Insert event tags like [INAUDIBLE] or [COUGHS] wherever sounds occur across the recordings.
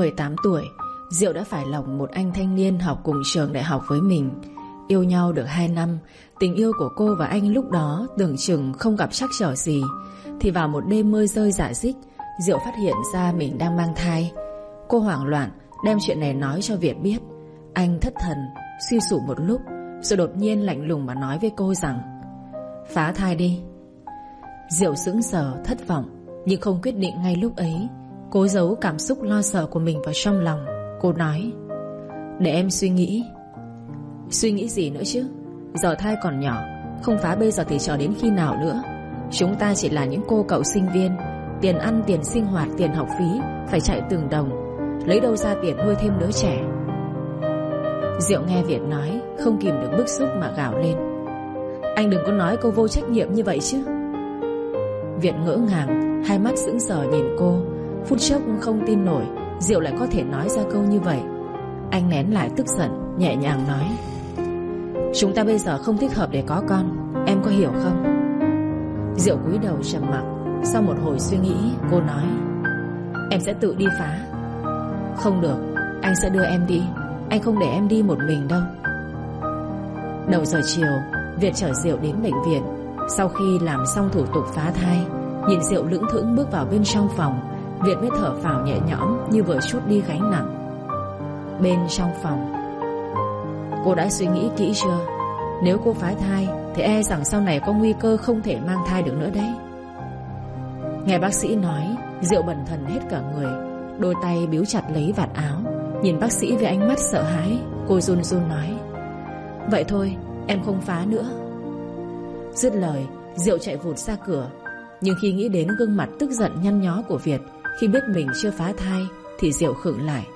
18 tuổi, Diệu đã phải lòng một anh thanh niên học cùng trường đại học với mình. Yêu nhau được 2 năm, Tình yêu của cô và anh lúc đó Tưởng chừng không gặp chắc trở gì. Thì vào một đêm mưa rơi giả dích Diệu phát hiện ra mình đang mang thai. Cô hoảng loạn, Đem chuyện này nói cho Việt biết. Anh thất thần, Suy sụp một lúc, Rồi đột nhiên lạnh lùng mà nói với cô rằng, Phá thai đi. Diệu sững sờ, thất vọng, Nhưng không quyết định ngay lúc ấy. Cố giấu cảm xúc lo sợ của mình vào trong lòng. Cô nói Để em suy nghĩ. Suy nghĩ gì nữa chứ? Giờ thai còn nhỏ Không phá bây giờ thì chờ đến khi nào nữa? Chúng ta chỉ là những cô cậu sinh viên Tiền ăn, tiền sinh hoạt, tiền học phí Phải chạy từng đồng Lấy đâu ra tiền nuôi thêm đứa trẻ? Diệu nghe Việt nói Không kìm được bức xúc mà gào lên. Anh đừng có nói cô vô trách nhiệm như vậy chứ. Việt ngỡ ngàng Hai mắt sững sờ nhìn cô. Phút chốc không tin nổi, Diệu lại có thể nói ra câu như vậy. Anh nén lại tức giận, Nhẹ nhàng nói, Chúng ta bây giờ không thích hợp để có con, Em có hiểu không? Diệu cúi đầu trầm mặc, Sau một hồi suy nghĩ, cô nói, Em sẽ tự đi phá. Không được, Anh sẽ đưa em đi, Anh không để em đi một mình đâu. Đầu giờ chiều, Việt chở Diệu đến bệnh viện. Sau khi làm xong thủ tục phá thai, Nhìn Diệu lững thững bước vào bên trong phòng Việt mới thở phào nhẹ nhõm Như vừa chút đi gánh nặng. Bên trong phòng, Cô đã suy nghĩ kỹ chưa? Nếu cô phá thai, Thì e rằng sau này có nguy cơ không thể mang thai được nữa đấy. Nghe bác sĩ nói, Diệu bẩn thần hết cả người, Đôi tay biếu chặt lấy vạt áo. Nhìn bác sĩ với ánh mắt sợ hãi, Cô run run nói, Vậy thôi, em không phá nữa. Dứt lời, Diệu chạy vụt ra cửa. Nhưng khi nghĩ đến gương mặt tức giận nhăn nhó của Việt khi biết mình chưa phá thai, Thì Diệu khựng lại,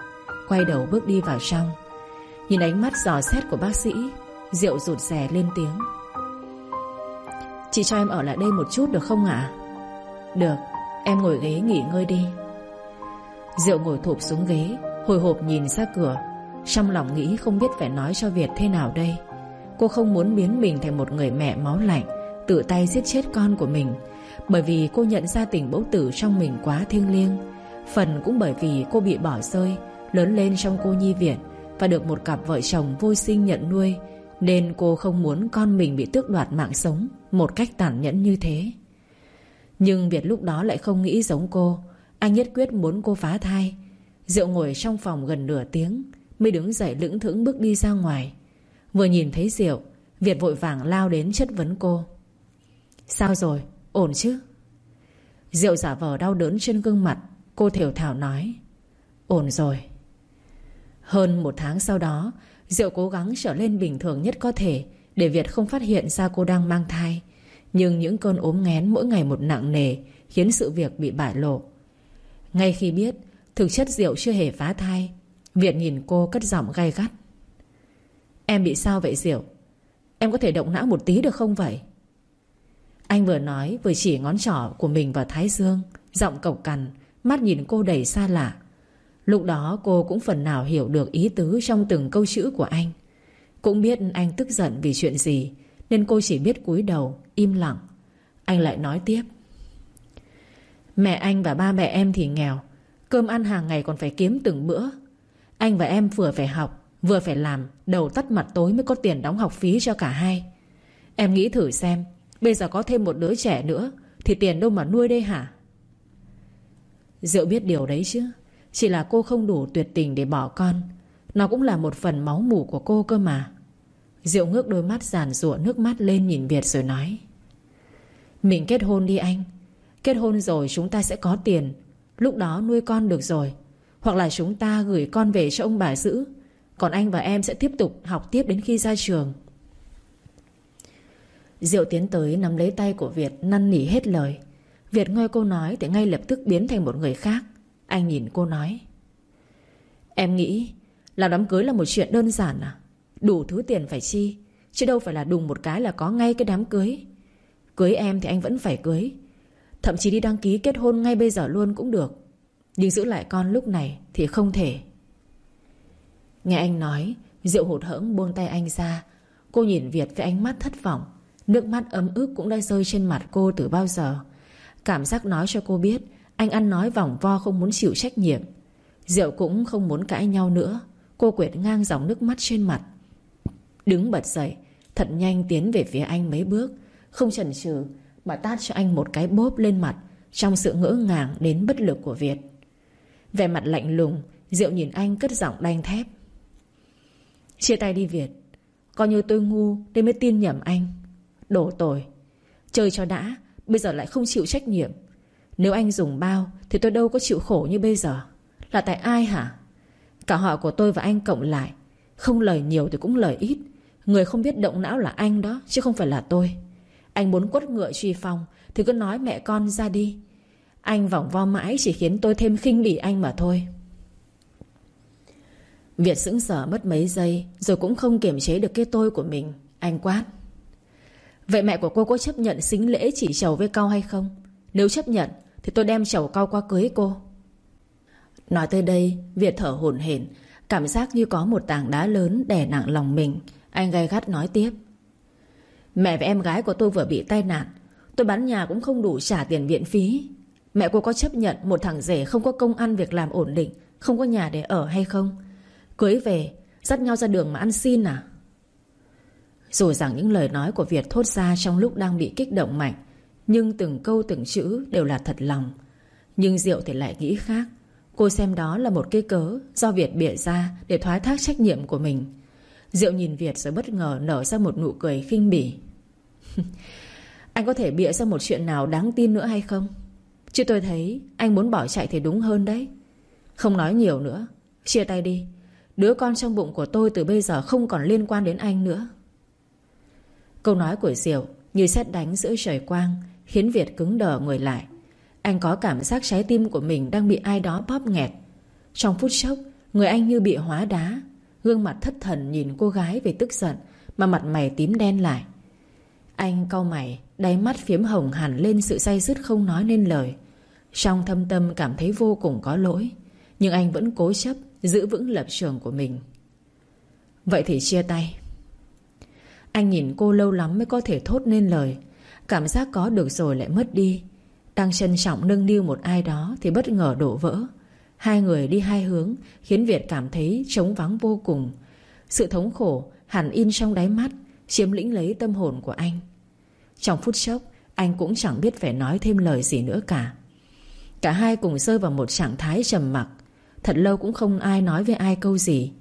Quay đầu bước đi vào trong. Nhìn ánh mắt dò xét của bác sĩ, Diệu rụt rè lên tiếng. Chị cho em ở lại đây một chút được không ạ? Được, Em ngồi ghế nghỉ ngơi đi. Diệu ngồi thụp xuống ghế, Hồi hộp nhìn ra cửa. Trong lòng nghĩ không biết phải nói cho Việt thế nào đây. Cô không muốn biến mình thành một người mẹ máu lạnh, Tự tay giết chết con của mình. Bởi vì cô nhận ra tình mẫu tử trong mình quá thiêng liêng. Phần cũng bởi vì cô bị bỏ rơi, Lớn lên trong cô nhi viện Và được một cặp vợ chồng vô sinh nhận nuôi, Nên cô không muốn con mình bị tước đoạt mạng sống Một cách tàn nhẫn như thế. Nhưng Việt lúc đó lại không nghĩ giống cô. Anh nhất quyết muốn cô phá thai. Diệu ngồi trong phòng gần nửa tiếng Mới đứng dậy lững thững bước đi ra ngoài. Vừa nhìn thấy Diệu Việt vội vàng lao đến chất vấn cô. Sao rồi? Ổn chứ? Diệu giả vờ đau đớn trên gương mặt, Cô thều thảo nói. Ổn rồi. Hơn một tháng sau đó Diệu cố gắng trở lên bình thường nhất có thể Để Việt không phát hiện ra cô đang mang thai. Nhưng những cơn ốm nghén mỗi ngày một nặng nề Khiến sự việc bị bại lộ. Ngay khi biết Thực chất Diệu chưa hề phá thai, Việt nhìn cô cất giọng gay gắt. Em bị sao vậy Diệu? Em có thể động não một tí được không vậy? Anh vừa nói Vừa chỉ ngón trỏ của mình vào thái dương, Giọng cộc cằn, Mắt nhìn cô đầy xa lạ. Lúc đó cô cũng phần nào hiểu được ý tứ Trong từng câu chữ của anh. Cũng biết anh tức giận vì chuyện gì, Nên cô chỉ biết cúi đầu, Im lặng. Anh lại nói tiếp. Mẹ anh và ba mẹ em thì nghèo, Cơm ăn hàng ngày còn phải kiếm từng bữa. Anh và em vừa phải học, Vừa phải làm, Đầu tắt mặt tối mới có tiền đóng học phí cho cả hai. Em nghĩ thử xem Bây giờ có thêm một đứa trẻ nữa, Thì tiền đâu mà nuôi đây hả? Diệu biết điều đấy chứ. Chỉ là cô không đủ tuyệt tình để bỏ con. Nó cũng là một phần máu mủ của cô cơ mà. Diệu ngước đôi mắt giàn rụa nước mắt lên nhìn Việt rồi nói, Mình kết hôn đi anh. Kết hôn rồi chúng ta sẽ có tiền. Lúc đó nuôi con được rồi. Hoặc là chúng ta gửi con về cho ông bà giữ. Còn anh và em sẽ tiếp tục học tiếp đến khi ra trường. Diệu tiến tới nắm lấy tay của Việt, Năn nỉ hết lời. Việt nghe cô nói thì ngay lập tức biến thành một người khác. Anh nhìn cô nói. Em nghĩ, Làm đám cưới là một chuyện đơn giản à? Đủ thứ tiền phải chi, Chứ đâu phải là đùng một cái là có ngay cái đám cưới. Cưới em thì anh vẫn phải cưới. Thậm chí đi đăng ký kết hôn ngay bây giờ luôn cũng được. Nhưng giữ lại con lúc này Thì không thể. Nghe anh nói, Diệu hụt hẫng buông tay anh ra. Cô nhìn Việt với ánh mắt thất vọng. Nước mắt ấm ức cũng đã rơi trên mặt cô từ bao giờ. Cảm giác nói cho cô biết, Anh ăn nói vòng vo không muốn chịu trách nhiệm. Diệu cũng không muốn cãi nhau nữa. Cô quệt ngang dòng nước mắt trên mặt. Đứng bật dậy, Thật nhanh tiến về phía anh mấy bước. Không chần chừ Mà tát cho anh một cái bốp lên mặt Trong sự ngỡ ngàng đến bất lực của Việt. Vẻ mặt lạnh lùng Diệu nhìn anh cất giọng đanh thép. Chia tay đi Việt, Coi như tôi ngu nên mới tin nhầm anh. Đổ tội. Chơi cho đã, Bây giờ lại không chịu trách nhiệm. Nếu anh dùng bao, Thì tôi đâu có chịu khổ như bây giờ. Là tại ai hả? Cả họ của tôi và anh cộng lại. Không lời nhiều thì cũng lời ít. Người không biết động não là anh đó, Chứ không phải là tôi. Anh muốn quất ngựa truy phong, Thì cứ nói mẹ con ra đi. Anh vòng vo mãi chỉ khiến tôi thêm khinh bỉ anh mà thôi. Việt sững sờ mất mấy giây, Rồi cũng không kiềm chế được cái tôi của mình. Anh quát. Vậy mẹ của cô có chấp nhận xính lễ chỉ chầu với cao hay không? Nếu chấp nhận, Thì tôi đem chầu cao qua cưới cô. Nói tới đây, Việt thở hổn hển, Cảm giác như có một tảng đá lớn đè nặng lòng mình. Anh gay gắt nói tiếp. Mẹ và em gái của tôi vừa bị tai nạn. Tôi bán nhà cũng không đủ trả tiền viện phí. Mẹ cô có chấp nhận một thằng rể không có công ăn việc làm ổn định, Không có nhà để ở hay không? Cưới về, Dắt nhau ra đường mà ăn xin à? Dù rằng những lời nói của Việt thốt ra Trong lúc đang bị kích động mạnh, Nhưng từng câu từng chữ đều là thật lòng. Nhưng Diệu thì lại nghĩ khác. Cô xem đó là một cái cớ Do Việt bịa ra để thoái thác trách nhiệm của mình. Diệu nhìn Việt rồi bất ngờ nở ra một nụ cười khinh bỉ. [LAUGHS] Anh có thể bịa ra một chuyện nào đáng tin nữa hay không? Chứ tôi thấy Anh muốn bỏ chạy thì đúng hơn đấy. Không nói nhiều nữa. Chia tay đi. Đứa con trong bụng của tôi từ bây giờ không còn liên quan đến anh nữa. Câu nói của Diệu Như xét đánh giữa trời quang, Khiến Việt cứng đờ người lại. Anh có cảm giác trái tim của mình Đang bị ai đó bóp nghẹt. Trong phút chốc, Người anh như bị hóa đá. Gương mặt thất thần nhìn cô gái về tức giận, Mà mặt mày tím đen lại. Anh cau mày, Đáy mắt phiếm hồng hẳn lên sự say dứt không nói nên lời. Trong thâm tâm cảm thấy vô cùng có lỗi, Nhưng anh vẫn cố chấp Giữ vững lập trường của mình. Vậy thì chia tay. Anh nhìn cô lâu lắm mới có thể thốt nên lời. Cảm giác có được rồi lại mất đi. Đang trân trọng nâng niu một ai đó Thì bất ngờ đổ vỡ. Hai người đi hai hướng, Khiến Việt cảm thấy trống vắng vô cùng. Sự thống khổ hẳn in trong đáy mắt, Chiếm lĩnh lấy tâm hồn của anh. Trong phút chốc, Anh cũng chẳng biết phải nói thêm lời gì nữa cả. Cả hai cùng rơi vào một trạng thái trầm mặc. Thật lâu cũng không ai nói với ai câu gì.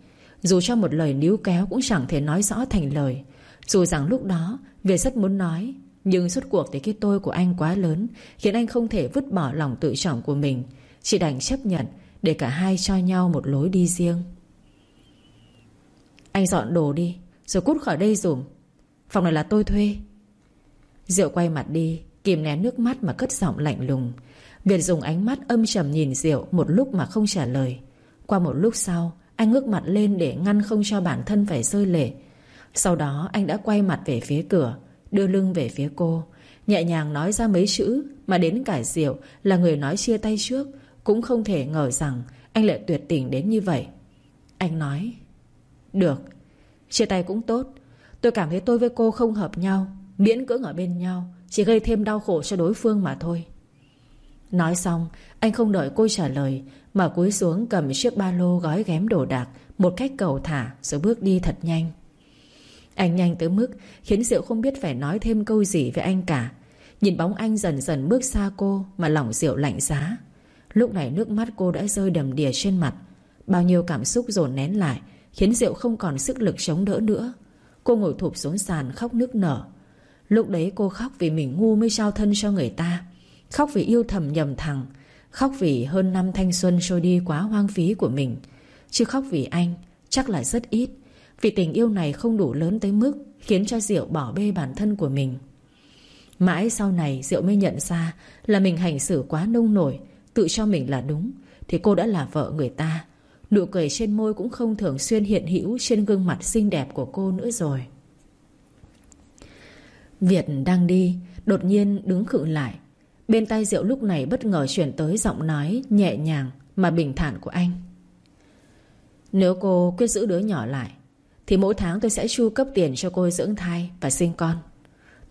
Dù cho một lời níu kéo Cũng chẳng thể nói rõ thành lời. Dù rằng lúc đó, Việt rất muốn nói, Nhưng suốt cuộc thì cái tôi của anh quá lớn, Khiến anh không thể vứt bỏ lòng tự trọng của mình. Chỉ đành chấp nhận, Để cả hai cho nhau một lối đi riêng. Anh dọn đồ đi, Rồi cút khỏi đây dùm. Phòng này là tôi thuê. Diệu quay mặt đi, Kìm nén nước mắt mà cất giọng lạnh lùng. Việt dùng ánh mắt âm trầm nhìn Diệu Một lúc mà không trả lời. Qua một lúc sau, Anh ngước mặt lên để ngăn không cho bản thân phải rơi lệ. Sau đó, anh đã quay mặt về phía cửa, Đưa lưng về phía cô, Nhẹ nhàng nói ra mấy chữ Mà đến cả Diệu là người nói chia tay trước, Cũng không thể ngờ rằng Anh lại tuyệt tình đến như vậy. Anh nói, Được, Chia tay cũng tốt. Tôi cảm thấy tôi với cô không hợp nhau, Miễn cưỡng ở bên nhau, Chỉ gây thêm đau khổ cho đối phương mà thôi. Nói xong, Anh không đợi cô trả lời mà cúi xuống cầm chiếc ba lô gói ghém đồ đạc Một cách cầu thả Rồi bước đi thật nhanh. Anh nhanh tới mức Khiến Diệu không biết phải nói thêm câu gì với anh cả. Nhìn bóng anh dần dần bước xa cô Mà lòng Diệu lạnh giá. Lúc này nước mắt cô đã rơi đầm đìa trên mặt. Bao nhiêu cảm xúc dồn nén lại Khiến Diệu không còn sức lực chống đỡ nữa. Cô ngồi thụp xuống sàn khóc nước nở. Lúc đấy cô khóc vì mình ngu mới trao thân cho người ta. Khóc vì yêu thầm nhầm thằng. Khóc vì hơn năm thanh xuân trôi đi quá hoang phí của mình. Chứ khóc vì anh Chắc là rất ít. Vì tình yêu này không đủ lớn tới mức Khiến cho Diệu bỏ bê bản thân của mình. Mãi sau này Diệu mới nhận ra Là mình hành xử quá nông nổi, Tự cho mình là đúng, Thì cô đã là vợ người ta. Nụ cười trên môi cũng không thường xuyên hiện hữu Trên gương mặt xinh đẹp của cô nữa rồi. Việt đang đi, Đột nhiên đứng khựng lại. Bên tay Diệu lúc này bất ngờ chuyển tới giọng nói nhẹ nhàng mà bình thản của anh. Nếu cô quyết giữ đứa nhỏ lại thì mỗi tháng tôi sẽ chu cấp tiền cho cô dưỡng thai và sinh con.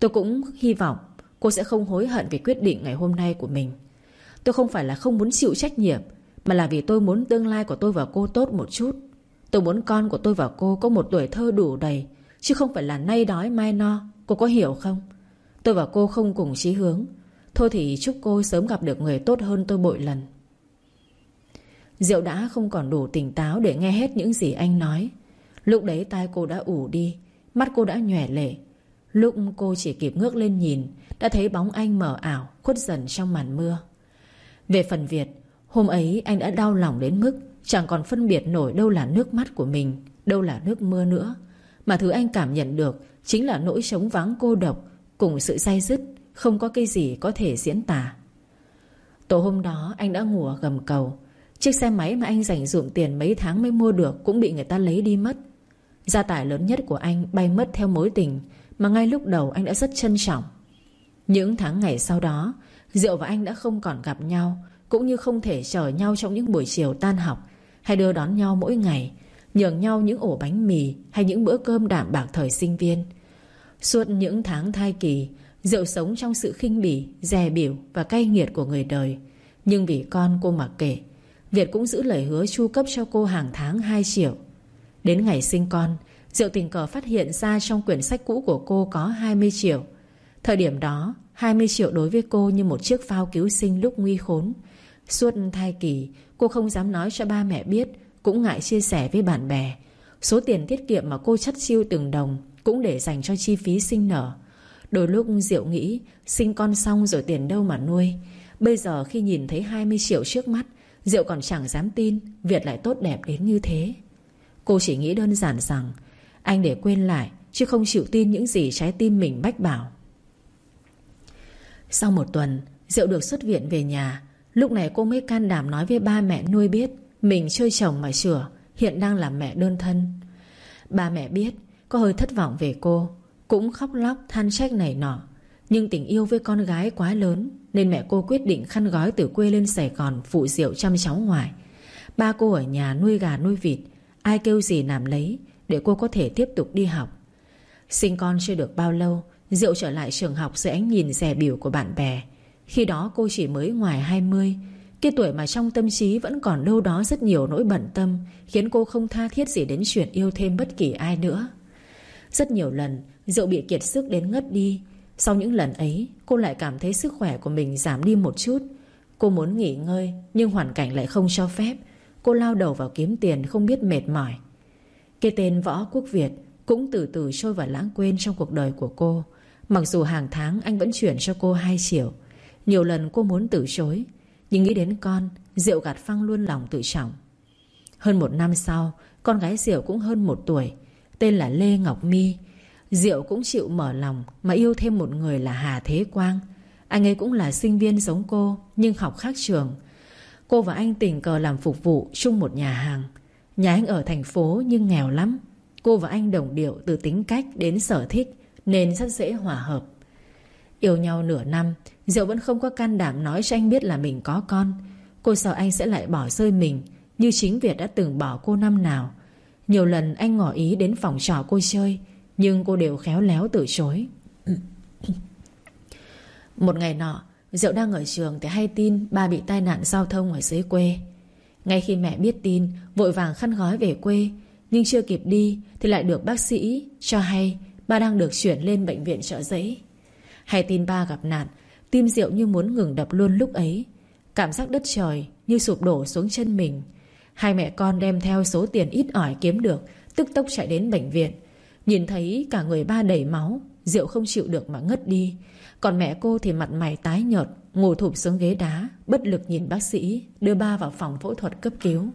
Tôi cũng hy vọng cô sẽ không hối hận về quyết định ngày hôm nay của mình. Tôi không phải là không muốn chịu trách nhiệm, Mà là vì tôi muốn tương lai của tôi và cô tốt một chút. Tôi muốn con của tôi và cô Có một tuổi thơ đủ đầy, Chứ không phải là nay đói mai no. Cô có hiểu không? Tôi và cô không cùng chí hướng. Thôi thì chúc cô sớm gặp được người tốt hơn tôi bội lần. Diệu đã không còn đủ tỉnh táo Để nghe hết những gì anh nói. Lúc đấy tai cô đã ủ đi, Mắt cô đã nhòe lệ. Lúc cô chỉ kịp ngước lên nhìn, Đã thấy bóng anh mờ ảo, Khuất dần trong màn mưa. Về phần Việt, Hôm ấy anh đã đau lòng đến mức Chẳng còn phân biệt nổi đâu là nước mắt của mình, Đâu là nước mưa nữa. Mà thứ anh cảm nhận được Chính là nỗi trống vắng cô độc Cùng sự say dứt, Không có cái gì có thể diễn tả. Tối hôm đó anh đã ngủ ở gầm cầu. Chiếc xe máy mà anh dành dụm tiền mấy tháng mới mua được Cũng bị người ta lấy đi mất. Gia tài lớn nhất của anh bay mất theo mối tình Mà ngay lúc đầu anh đã rất trân trọng. Những tháng ngày sau đó, Diệu và anh đã không còn gặp nhau, Cũng như không thể chờ nhau trong những buổi chiều tan học Hay đưa đón nhau mỗi ngày, Nhường nhau những ổ bánh mì Hay những bữa cơm đạm bạc thời sinh viên. Suốt những tháng thai kỳ, Diệu sống trong sự khinh bỉ, Dè biểu và cay nghiệt của người đời. Nhưng vì con cô mặc kệ, Việt cũng giữ lời hứa chu cấp cho cô hàng tháng 2 triệu. Đến ngày sinh con, Diệu tình cờ phát hiện ra trong quyển sách cũ của cô có 20 triệu. Thời điểm đó 20 triệu đối với cô như một chiếc phao cứu sinh lúc nguy khốn. Suốt thai kỳ, Cô không dám nói cho ba mẹ biết, Cũng ngại chia sẻ với bạn bè. Số tiền tiết kiệm mà cô chắt chiêu từng đồng Cũng để dành cho chi phí sinh nở. Đôi lúc Diệu nghĩ, Sinh con xong rồi tiền đâu mà nuôi. Bây giờ khi nhìn thấy 20 triệu trước mắt, Diệu còn chẳng dám tin Việt lại tốt đẹp đến như thế. Cô chỉ nghĩ đơn giản rằng, Anh để quên lại, Chứ không chịu tin những gì trái tim mình bách bảo. Sau một tuần, Diệu được xuất viện về nhà. Lúc này cô mới can đảm nói với ba mẹ nuôi biết Mình chơi chồng mà chữa Hiện đang là mẹ đơn thân. Ba mẹ biết, Có hơi thất vọng về cô, Cũng khóc lóc than trách này nọ. Nhưng tình yêu với con gái quá lớn, Nên mẹ cô quyết định khăn gói từ quê lên Sài Gòn Phụ diệu chăm cháu ngoài Ba cô ở nhà nuôi gà nuôi vịt Ai kêu gì làm lấy, Để cô có thể tiếp tục đi học. Sinh con chưa được bao lâu, Diệu trở lại trường học dưới ánh nhìn rẻ biểu của bạn bè. Khi đó cô chỉ mới ngoài 20 Cái tuổi mà trong tâm trí vẫn còn đâu đó rất nhiều nỗi bận tâm, Khiến cô không tha thiết gì đến chuyện yêu thêm bất kỳ ai nữa. Rất nhiều lần, Diệu bị kiệt sức đến ngất đi. Sau những lần ấy, Cô lại cảm thấy sức khỏe của mình giảm đi một chút. Cô muốn nghỉ ngơi, Nhưng hoàn cảnh lại không cho phép. Cô lao đầu vào kiếm tiền không biết mệt mỏi. Cái tên Võ Quốc Việt Cũng từ từ trôi vào lãng quên trong cuộc đời của cô. Mặc dù hàng tháng anh vẫn chuyển cho cô 2 triệu, Nhiều lần cô muốn từ chối, Nhưng nghĩ đến con Diệu gạt phăng luôn lòng tự trọng. Hơn một năm sau, Con gái Diệu cũng hơn một tuổi, Tên là Lê Ngọc My. Diệu cũng chịu mở lòng Mà yêu thêm một người là Hà Thế Quang. Anh ấy cũng là sinh viên giống cô, Nhưng học khác trường Cô và anh tình cờ làm phục vụ chung một nhà hàng. Nhà anh ở thành phố nhưng nghèo lắm. Cô và anh đồng điệu từ tính cách đến sở thích Nên rất dễ hòa hợp. Yêu nhau nửa năm Diệu vẫn không có can đảm nói cho anh biết là mình có con. Cô sợ anh sẽ lại bỏ rơi mình, Như chính Việt đã từng bỏ cô năm nào. Nhiều lần anh ngỏ ý đến phòng trọ cô chơi, Nhưng cô đều khéo léo từ chối. [COUGHS] Một ngày nọ Diệu đang ở trường thì hay tin ba bị tai nạn giao thông ở dưới quê. Ngay khi mẹ biết tin, vội vàng khăn gói về quê, nhưng chưa kịp đi thì lại được bác sĩ cho hay ba đang được chuyển lên bệnh viện trợ giấy. Hay tin ba gặp nạn, tim Diệu như muốn ngừng đập luôn lúc ấy. Cảm giác đất trời như sụp đổ xuống chân mình. Hai mẹ con đem theo số tiền ít ỏi kiếm được, tức tốc chạy đến bệnh viện. Nhìn thấy cả người ba đầy máu, Diệu không chịu được mà ngất đi. Còn mẹ cô thì mặt mày tái nhợt, Ngồi thụp xuống ghế đá, Bất lực nhìn bác sĩ, Đưa ba vào phòng phẫu thuật cấp cứu.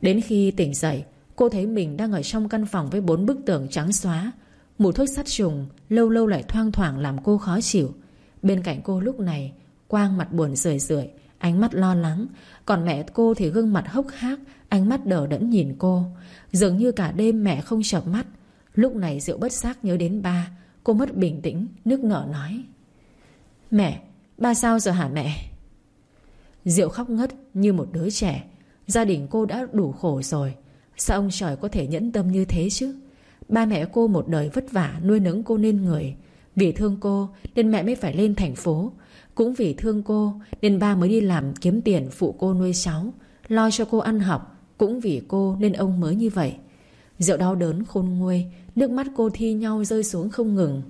Đến khi tỉnh dậy, Cô thấy mình đang ở trong căn phòng với bốn bức tường trắng xóa. Mùi thuốc sát trùng Lâu lâu lại thoang thoảng làm cô khó chịu. Bên cạnh cô lúc này, Quang mặt buồn rười rượi, Ánh mắt lo lắng. Còn mẹ cô thì gương mặt hốc hác, Ánh mắt đờ đẫn nhìn cô. Dường như cả đêm mẹ không chợp mắt. Lúc này Diệu bất giác nhớ đến ba Cô mất bình tĩnh, Nước nở nói. Mẹ, Ba sao giờ hả mẹ? Diệu khóc ngất như một đứa trẻ. Gia đình cô đã đủ khổ rồi. Sao ông trời có thể nhẫn tâm như thế chứ? Ba mẹ cô một đời vất vả, nuôi nấng cô nên người. Vì thương cô, nên mẹ mới phải lên thành phố. Cũng vì thương cô, Nên ba mới đi làm kiếm tiền phụ cô nuôi cháu. Lo cho cô ăn học, Cũng vì cô nên ông mới như vậy. Diệu đau đớn khôn nguôi Nước mắt cô thi nhau rơi xuống không ngừng.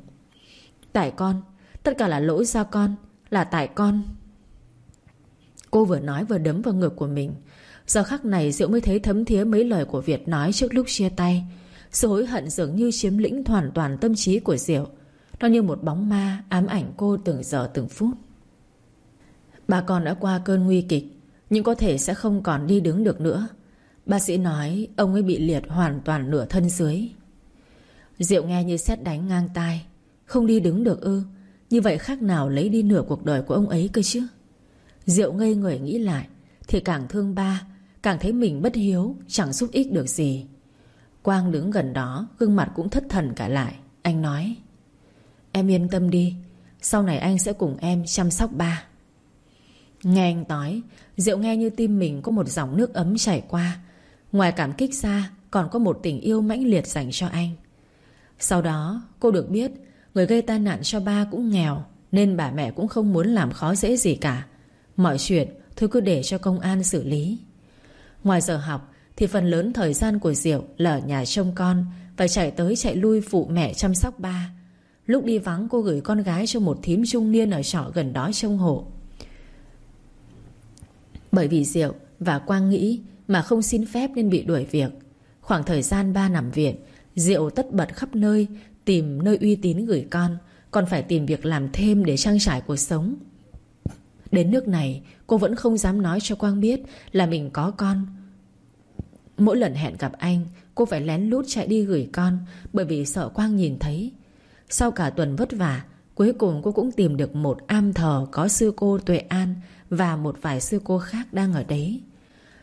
Tại con, Tất cả là lỗi do con, Là tại con. Cô vừa nói vừa đấm vào ngực của mình. Giờ khắc này Diệu mới thấy thấm thía mấy lời của Việt nói trước lúc chia tay. Sự hối hận dường như chiếm lĩnh hoàn toàn tâm trí của Diệu. Nó như một bóng ma ám ảnh cô từng giờ từng phút. Bà con đã qua cơn nguy kịch, Nhưng có thể sẽ không còn đi đứng được nữa. Bác sĩ nói ông ấy bị liệt hoàn toàn nửa thân dưới. Diệu nghe như xét đánh ngang tai. Không đi đứng được ư? Như vậy khác nào lấy đi nửa cuộc đời của ông ấy cơ chứ? Diệu ngây người nghĩ lại, Thì càng thương ba, Càng thấy mình bất hiếu, Chẳng giúp ích được gì. Quang đứng gần đó, Gương mặt cũng thất thần cả lại. Anh nói, Em yên tâm đi, Sau này anh sẽ cùng em chăm sóc ba. Nghe anh nói, Diệu nghe như tim mình có một dòng nước ấm chảy qua. Ngoài cảm kích ra, Còn có một tình yêu mãnh liệt dành cho anh. Sau đó, cô được biết Người gây tai nạn cho ba cũng nghèo, Nên bà mẹ cũng không muốn làm khó dễ gì cả. Mọi chuyện Thôi cứ để cho công an xử lý. Ngoài giờ học, Thì phần lớn thời gian của Diệu là ở nhà trông con và chạy tới chạy lui phụ mẹ chăm sóc ba. Lúc đi vắng, cô gửi con gái cho một thím trung niên ở trọ gần đó trông hộ. Bởi vì Diệu và Quang nghĩ mà không xin phép nên bị đuổi việc. Khoảng thời gian ba nằm viện Diệu tất bật khắp nơi, Tìm nơi uy tín gửi con, Còn phải tìm việc làm thêm để trang trải cuộc sống. Đến nước này, Cô vẫn không dám nói cho Quang biết Là mình có con. Mỗi lần hẹn gặp anh, Cô phải lén lút chạy đi gửi con, Bởi vì sợ Quang nhìn thấy. Sau cả tuần vất vả, Cuối cùng cô cũng tìm được một am thờ Có sư cô Tuệ An Và một vài sư cô khác đang ở đấy.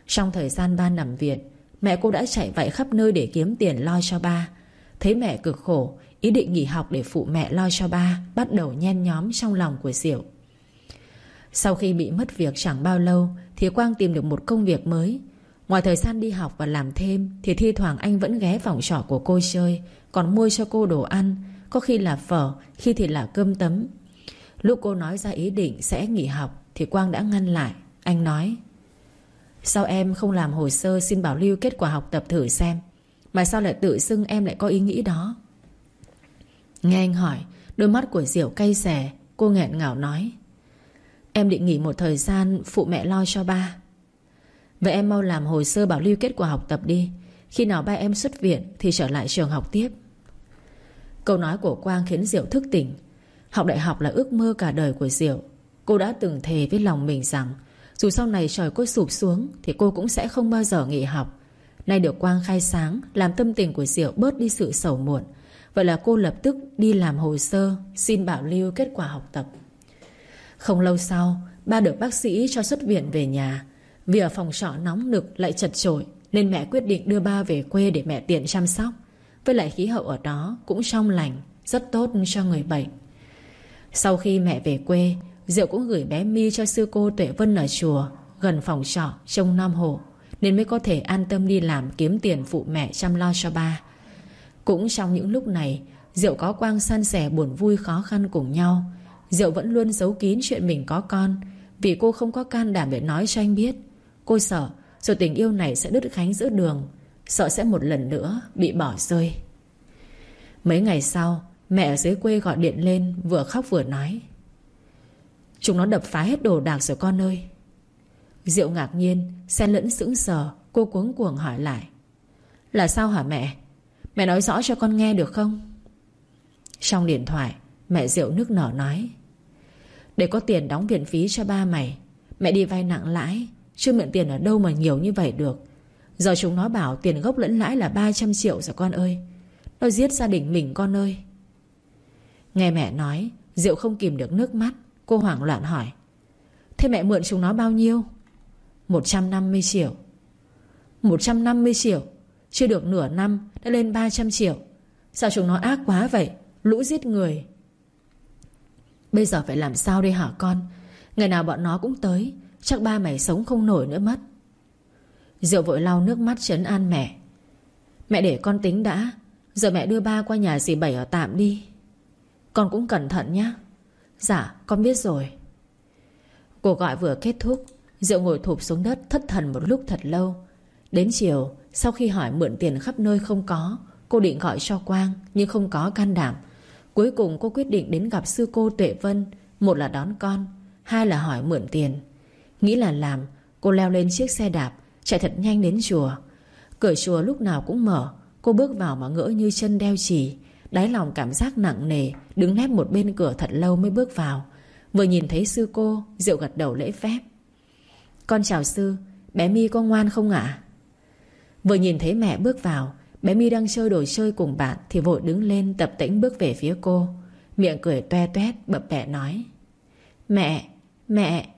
Trong thời gian ba nằm viện Mẹ cô đã chạy vạy khắp nơi để kiếm tiền lo cho ba. Thấy mẹ cực khổ, Ý định nghỉ học để phụ mẹ lo cho ba, Bắt đầu nhen nhóm trong lòng của Diệu. Sau khi bị mất việc chẳng bao lâu, Thì Quang tìm được một công việc mới. Ngoài thời gian đi học và làm thêm, Thì thi thoảng anh vẫn ghé phòng trọ của cô chơi, Còn mua cho cô đồ ăn, Có khi là phở, Khi thì là cơm tấm. Lúc cô nói ra ý định sẽ nghỉ học, Thì Quang đã ngăn lại. Anh nói Sao em không làm hồ sơ xin bảo lưu kết quả học tập thử xem? Mà sao lại tự xưng em lại có ý nghĩ đó? Nghe anh hỏi, Đôi mắt của Diệu cay xè, Cô nghẹn ngào nói. Em định nghỉ một thời gian, phụ mẹ lo cho ba. Vậy em mau làm hồ sơ bảo lưu kết quả học tập đi. Khi nào ba em xuất viện Thì trở lại trường học tiếp. Câu nói của Quang khiến Diệu thức tỉnh. Học đại học là ước mơ cả đời của Diệu. Cô đã từng thề với lòng mình rằng dù sau này trời cô sụp xuống Thì cô cũng sẽ không bao giờ nghỉ học. Nay được Quang khai sáng, Làm tâm tình của Diệu bớt đi sự sầu muộn. Vậy là cô lập tức đi làm hồ sơ, Xin bảo lưu kết quả học tập. Không lâu sau, Ba được bác sĩ cho xuất viện về nhà. Vì ở phòng trọ nóng nực lại chật chội, Nên mẹ quyết định đưa ba về quê Để mẹ tiện chăm sóc. Với lại khí hậu ở đó cũng trong lành, Rất tốt cho người bệnh. Sau khi mẹ về quê Diệu cũng gửi bé Mi cho sư cô Tuệ Vân ở chùa, Gần phòng trọ, trông Nam Hồ, Nên mới có thể an tâm đi làm Kiếm tiền phụ mẹ chăm lo cho ba. Cũng trong những lúc này, Diệu có quang san sẻ buồn vui khó khăn cùng nhau. Diệu vẫn luôn giấu kín chuyện mình có con, Vì cô không có can đảm để nói cho anh biết. Cô sợ Rồi tình yêu này sẽ đứt khánh giữa đường, Sợ sẽ một lần nữa bị bỏ rơi. Mấy ngày sau, Mẹ ở dưới quê gọi điện lên, Vừa khóc vừa nói. Chúng nó đập phá hết đồ đạc rồi con ơi. Diệu ngạc nhiên, Xen lẫn sững sờ, Cô cuống cuồng hỏi lại. Là sao hả mẹ? Mẹ nói rõ cho con nghe được không? Trong điện thoại, Mẹ Diệu nước nở nói. Để có tiền đóng viện phí cho ba mày, Mẹ đi vay nặng lãi. Chưa mượn tiền ở đâu mà nhiều như vậy được? Giờ chúng nó bảo tiền gốc lẫn lãi là 300 triệu rồi con ơi. Nó giết gia đình mình con ơi. Nghe mẹ nói, Diệu không kìm được nước mắt. Cô hoảng loạn hỏi, Thế mẹ mượn chúng nó bao nhiêu? 150 triệu. 150 triệu? Chưa được nửa năm, đã lên 300 triệu. Sao chúng nó ác quá vậy? Lũ giết người. Bây giờ phải làm sao đây hả con? Ngày nào bọn nó cũng tới, Chắc ba mày sống không nổi nữa mất. Diệu vội lau nước mắt chấn an mẹ. Mẹ để con tính đã, Giờ mẹ đưa ba qua nhà dì Bảy ở tạm đi. Con cũng cẩn thận nhé Dạ con biết rồi. Cuộc gọi vừa kết thúc, Diệu ngồi thụp xuống đất thất thần một lúc thật lâu. Đến chiều, Sau khi hỏi mượn tiền khắp nơi không có, Cô định gọi cho Quang, Nhưng không có can đảm. Cuối cùng cô quyết định đến gặp sư cô Tuệ Vân, Một là đón con, Hai là hỏi mượn tiền. Nghĩ là làm, Cô leo lên chiếc xe đạp, Chạy thật nhanh đến chùa. Cửa chùa lúc nào cũng mở, Cô bước vào mà ngỡ như chân đeo chỉ Đáy lòng cảm giác nặng nề Đứng nép một bên cửa thật lâu mới bước vào. Vừa nhìn thấy sư cô Diệu gật đầu lễ phép. Con chào sư Bé mi có ngoan không ạ? Vừa nhìn thấy mẹ bước vào Bé mi đang chơi đồ chơi cùng bạn Thì vội đứng lên tập tĩnh bước về phía cô. Miệng cười toe toét bập bẹ nói Mẹ, mẹ.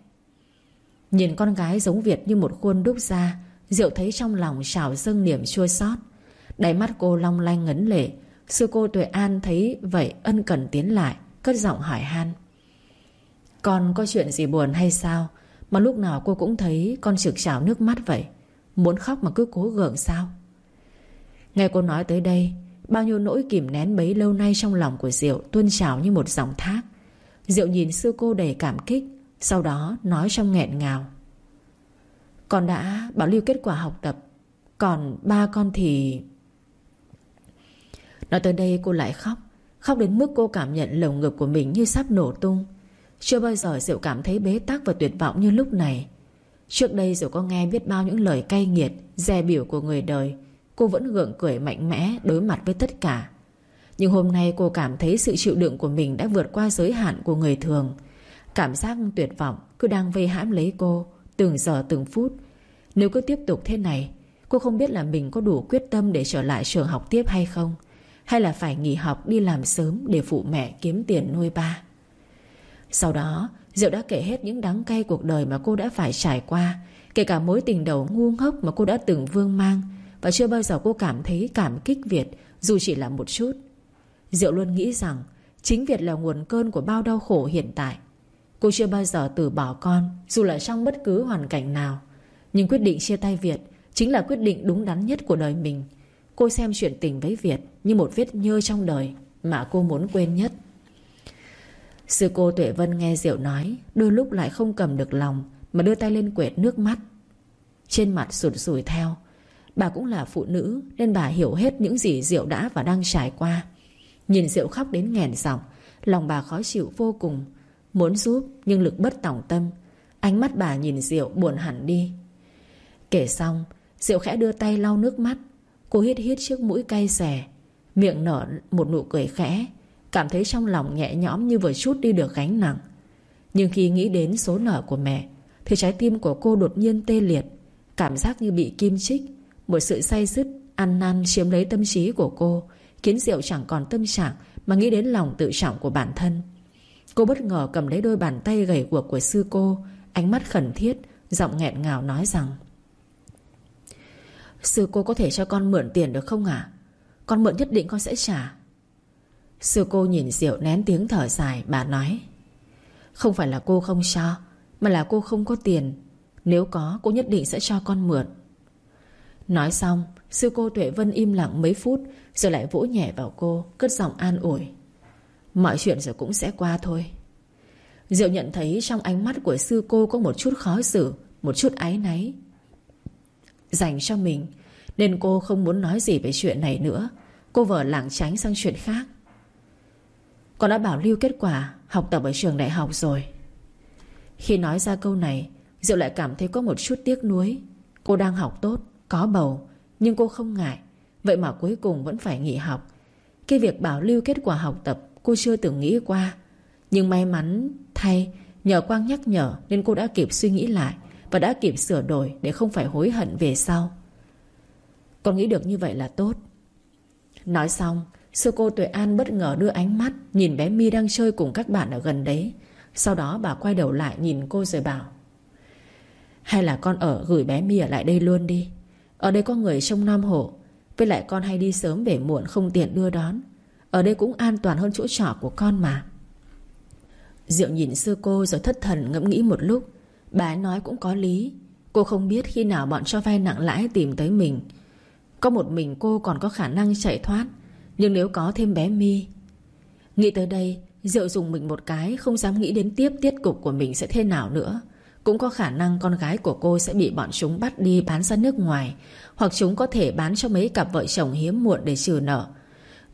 Nhìn con gái giống Việt như một khuôn đúc ra Diệu thấy trong lòng trào dâng niềm chua xót. Đáy mắt cô long lanh ngấn lệ Sư cô Tuệ An thấy vậy ân cần tiến lại, Cất giọng hỏi han. Con có chuyện gì buồn hay sao? Mà lúc nào cô cũng thấy Con trực trào nước mắt vậy. Muốn khóc mà cứ cố gượng sao? Nghe cô nói tới đây, Bao nhiêu nỗi kìm nén bấy lâu nay trong lòng của Diệu Tuôn trào như một dòng thác. Diệu nhìn sư cô đầy cảm kích, Sau đó nói trong nghẹn ngào. Con đã bảo lưu kết quả học tập, Còn ba con thì... Nói tới đây cô lại khóc. Khóc đến mức cô cảm nhận lồng ngực của mình như sắp nổ tung. Chưa bao giờ Diệu cảm thấy bế tắc và tuyệt vọng như lúc này. Trước đây Diệu có nghe biết bao những lời cay nghiệt, Dè biểu của người đời. Cô vẫn gượng cười mạnh mẽ đối mặt với tất cả. Nhưng hôm nay cô cảm thấy sự chịu đựng của mình đã vượt qua giới hạn của người thường. Cảm giác tuyệt vọng cứ đang vây hãm lấy cô, Từng giờ từng phút. Nếu cứ tiếp tục thế này, Cô không biết là mình có đủ quyết tâm để trở lại trường học tiếp hay không hay là phải nghỉ học đi làm sớm Để phụ mẹ kiếm tiền nuôi ba? Sau đó, Diệu đã kể hết những đắng cay cuộc đời Mà cô đã phải trải qua, Kể cả mối tình đầu ngu ngốc mà cô đã từng vương mang, Và chưa bao giờ cô cảm thấy cảm kích Việt, Dù chỉ là một chút. Diệu luôn nghĩ rằng Chính Việt là nguồn cơn của bao đau khổ hiện tại. Cô chưa bao giờ từ bỏ con, Dù là trong bất cứ hoàn cảnh nào. Nhưng quyết định chia tay Việt Chính là quyết định đúng đắn nhất của đời mình. Cô xem chuyện tình với Việt như một vết nhơ trong đời Mà cô muốn quên nhất. Sư cô Tuệ Vân nghe Diệu nói, Đôi lúc lại không cầm được lòng Mà đưa tay lên quẹt nước mắt. Trên mặt sụt sùi theo, Bà cũng là phụ nữ Nên bà hiểu hết những gì Diệu đã và đang trải qua. Nhìn Diệu khóc đến nghẹn giọng, Lòng bà khó chịu vô cùng, Muốn giúp nhưng lực bất tỏng tâm. Ánh mắt bà nhìn Diệu buồn hẳn đi. Kể xong Diệu khẽ đưa tay lau nước mắt. Cô hít hít trước mũi cay xè Miệng nở một nụ cười khẽ, Cảm thấy trong lòng nhẹ nhõm như vừa chút đi được gánh nặng. Nhưng khi nghĩ đến số nợ của mẹ, Thì trái tim của cô đột nhiên tê liệt, Cảm giác như bị kim chích. Một sự say dứt Ăn năn chiếm lấy tâm trí của cô, Khiến Diệu chẳng còn tâm trạng Mà nghĩ đến lòng tự trọng của bản thân. Cô bất ngờ cầm lấy đôi bàn tay gầy guộc của sư cô, Ánh mắt khẩn thiết, Giọng nghẹn ngào nói rằng, Sư cô có thể cho con mượn tiền được không ạ? Con mượn nhất định con sẽ trả. Sư cô nhìn Diệu nén tiếng thở dài, Bà nói, Không phải là cô không cho, Mà là cô không có tiền. Nếu có, cô nhất định sẽ cho con mượn. Nói xong, Sư cô Tuệ Vân im lặng mấy phút, Rồi lại vỗ nhẹ vào cô, Cất giọng an ủi, Mọi chuyện rồi cũng sẽ qua thôi. Diệu nhận thấy trong ánh mắt của sư cô Có một chút khó xử, Một chút áy náy. Dành cho mình nên cô không muốn nói gì về chuyện này nữa. Cô vợ lảng tránh sang chuyện khác. Con đã bảo lưu kết quả Học tập ở trường đại học rồi. Khi nói ra câu này Diệu lại cảm thấy có một chút tiếc nuối. Cô đang học tốt, có bầu Nhưng cô không ngại. Vậy mà cuối cùng vẫn phải nghỉ học. Cái việc bảo lưu kết quả học tập Cô chưa từng nghĩ qua. Nhưng may mắn thay Nhờ Quang nhắc nhở Nên cô đã kịp suy nghĩ lại và đã kịp sửa đổi Để không phải hối hận về sau. Con nghĩ được như vậy là tốt. Nói xong, Sư cô Tuệ An bất ngờ đưa ánh mắt Nhìn bé mi đang chơi cùng các bạn ở gần đấy. Sau đó bà quay đầu lại nhìn cô rồi bảo, Hay là con ở gửi bé mi ở lại đây luôn đi. Ở đây có người trông nom hộ Với lại con hay đi sớm về muộn không tiện đưa đón. Ở đây cũng an toàn hơn chỗ trọ của con mà. Diệu nhìn sư cô rồi thất thần ngẫm nghĩ một lúc. Bà ấy nói cũng có lý. Cô không biết khi nào bọn cho vay nặng lãi tìm tới mình có một mình cô còn có khả năng chạy thoát, Nhưng nếu có thêm bé mi Nghĩ tới đây, Diệu dùng mình một cái, Không dám nghĩ đến tiếp tiết cục của mình sẽ thế nào nữa. Cũng có khả năng con gái của cô Sẽ bị bọn chúng bắt đi bán ra nước ngoài, Hoặc chúng có thể bán cho mấy cặp vợ chồng hiếm muộn để trừ nợ.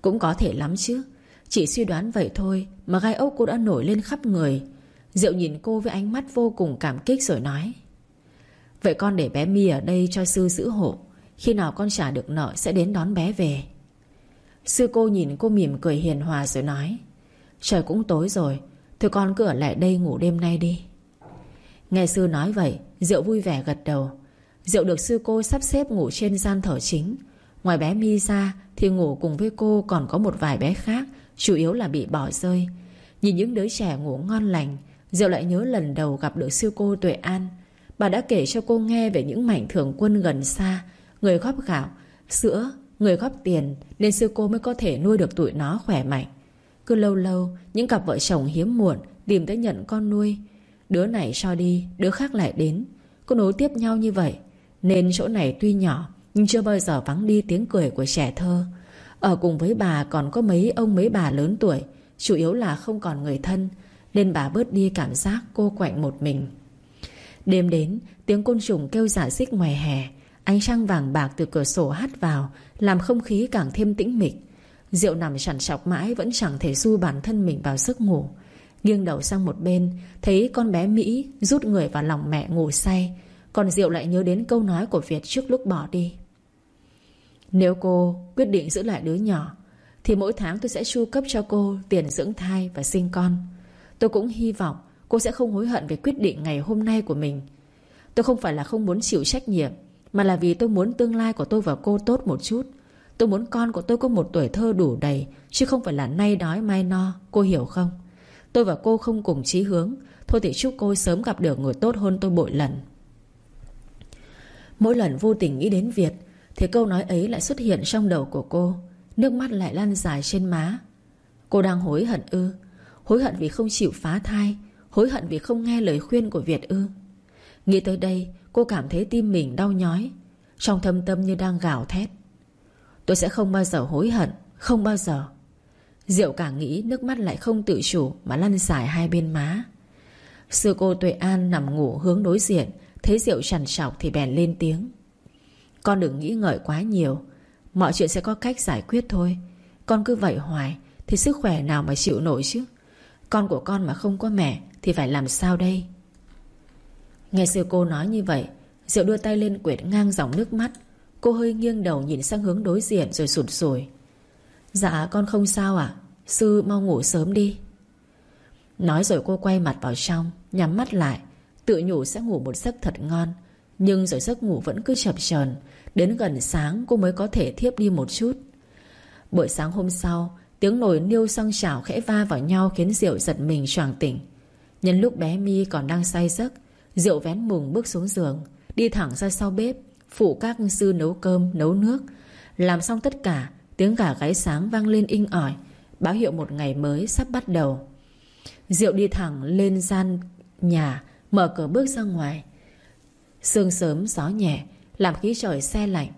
Cũng có thể lắm chứ. Chỉ suy đoán vậy thôi Mà gai ốc cô đã nổi lên khắp người. Diệu nhìn cô với ánh mắt vô cùng cảm kích rồi nói, Vậy con để bé Mi ở đây cho sư giữ hộ. Khi nào con trả được nợ sẽ đến đón bé về. Sư cô nhìn cô mỉm cười hiền hòa rồi nói, Trời cũng tối rồi, Thôi con cứ ở lại đây ngủ đêm nay đi. Nghe sư nói vậy, Diệu vui vẻ gật đầu. Diệu được sư cô sắp xếp ngủ trên gian thở chính. Ngoài bé Mi ra Thì ngủ cùng với cô còn có một vài bé khác, Chủ yếu là bị bỏ rơi. Nhìn những đứa trẻ ngủ ngon lành, Diệu lại nhớ lần đầu gặp được sư cô Tuệ An. Bà đã kể cho cô nghe về những mảnh thường quân gần xa Người góp gạo, sữa, người góp tiền Nên sư cô mới có thể nuôi được tụi nó khỏe mạnh. Cứ lâu lâu Những cặp vợ chồng hiếm muộn Tìm tới nhận con nuôi. Đứa này cho đi, đứa khác lại đến. Cứ nối tiếp nhau như vậy. Nên chỗ này tuy nhỏ Nhưng chưa bao giờ vắng đi tiếng cười của trẻ thơ. Ở cùng với bà còn có mấy ông mấy bà lớn tuổi Chủ yếu là không còn người thân Nên bà bớt đi cảm giác cô quạnh một mình. Đêm đến Tiếng côn trùng kêu dạ giả dích ngoài hè Ánh trăng vàng bạc từ cửa sổ hắt vào, Làm không khí càng thêm tĩnh mịch. Diệu nằm chằn chọc mãi Vẫn chẳng thể du bản thân mình vào giấc ngủ. Nghiêng đầu sang một bên, Thấy con bé Mỹ rút người vào lòng mẹ ngủ say, Còn Diệu lại nhớ đến câu nói của Việt trước lúc bỏ đi. Nếu cô quyết định giữ lại đứa nhỏ, Thì mỗi tháng tôi sẽ chu cấp cho cô Tiền dưỡng thai và sinh con. Tôi cũng hy vọng Cô sẽ không hối hận về quyết định ngày hôm nay của mình. Tôi không phải là không muốn chịu trách nhiệm mà là vì tôi muốn tương lai của tôi và cô tốt một chút. Tôi muốn con của tôi có một tuổi thơ đủ đầy, Chứ không phải là nay đói mai no, Cô hiểu không? Tôi và cô không cùng chí hướng. Thôi thì chúc cô sớm gặp được người tốt hơn tôi bội lần. Mỗi lần vô tình nghĩ đến Việt, Thì câu nói ấy lại xuất hiện trong đầu của cô. Nước mắt lại lan dài trên má. Cô đang hối hận ư? Hối hận vì không chịu phá thai, Hối hận vì không nghe lời khuyên của Việt ư? Nghĩ tới đây Cô cảm thấy tim mình đau nhói, Trong thâm tâm như đang gào thét. Tôi sẽ không bao giờ hối hận, Không bao giờ. Diệu càng nghĩ nước mắt lại không tự chủ Mà lăn dài hai bên má. Sư cô Tuệ An nằm ngủ hướng đối diện, Thấy Diệu trằn trọc thì bèn lên tiếng. Con đừng nghĩ ngợi quá nhiều, Mọi chuyện sẽ có cách giải quyết thôi. Con cứ vậy hoài Thì sức khỏe nào mà chịu nổi chứ? Con của con mà không có mẹ Thì phải làm sao đây? Nghe sư cô nói như vậy, Diệu đưa tay lên quệt ngang dòng nước mắt. Cô hơi nghiêng đầu nhìn sang hướng đối diện Rồi sụt sùi. Dạ con không sao ạ. Sư mau ngủ sớm đi. Nói rồi cô quay mặt vào trong, Nhắm mắt lại. Tự nhủ sẽ ngủ một giấc thật ngon, Nhưng rồi giấc ngủ vẫn cứ chập chờn. Đến gần sáng, cô mới có thể thiếp đi một chút. Buổi sáng hôm sau, Tiếng nồi niêu xăng chảo khẽ va vào nhau Khiến Diệu giật mình choàng tỉnh. Nhân lúc bé mi còn đang say giấc Diệu vén mùng bước xuống giường Đi thẳng ra sau bếp Phụ các sư nấu cơm, nấu nước. Làm xong tất cả Tiếng gà gáy sáng vang lên inh ỏi Báo hiệu một ngày mới sắp bắt đầu. Diệu đi thẳng lên gian nhà Mở cửa bước ra ngoài. Sương sớm gió nhẹ Làm khí trời xe lạnh.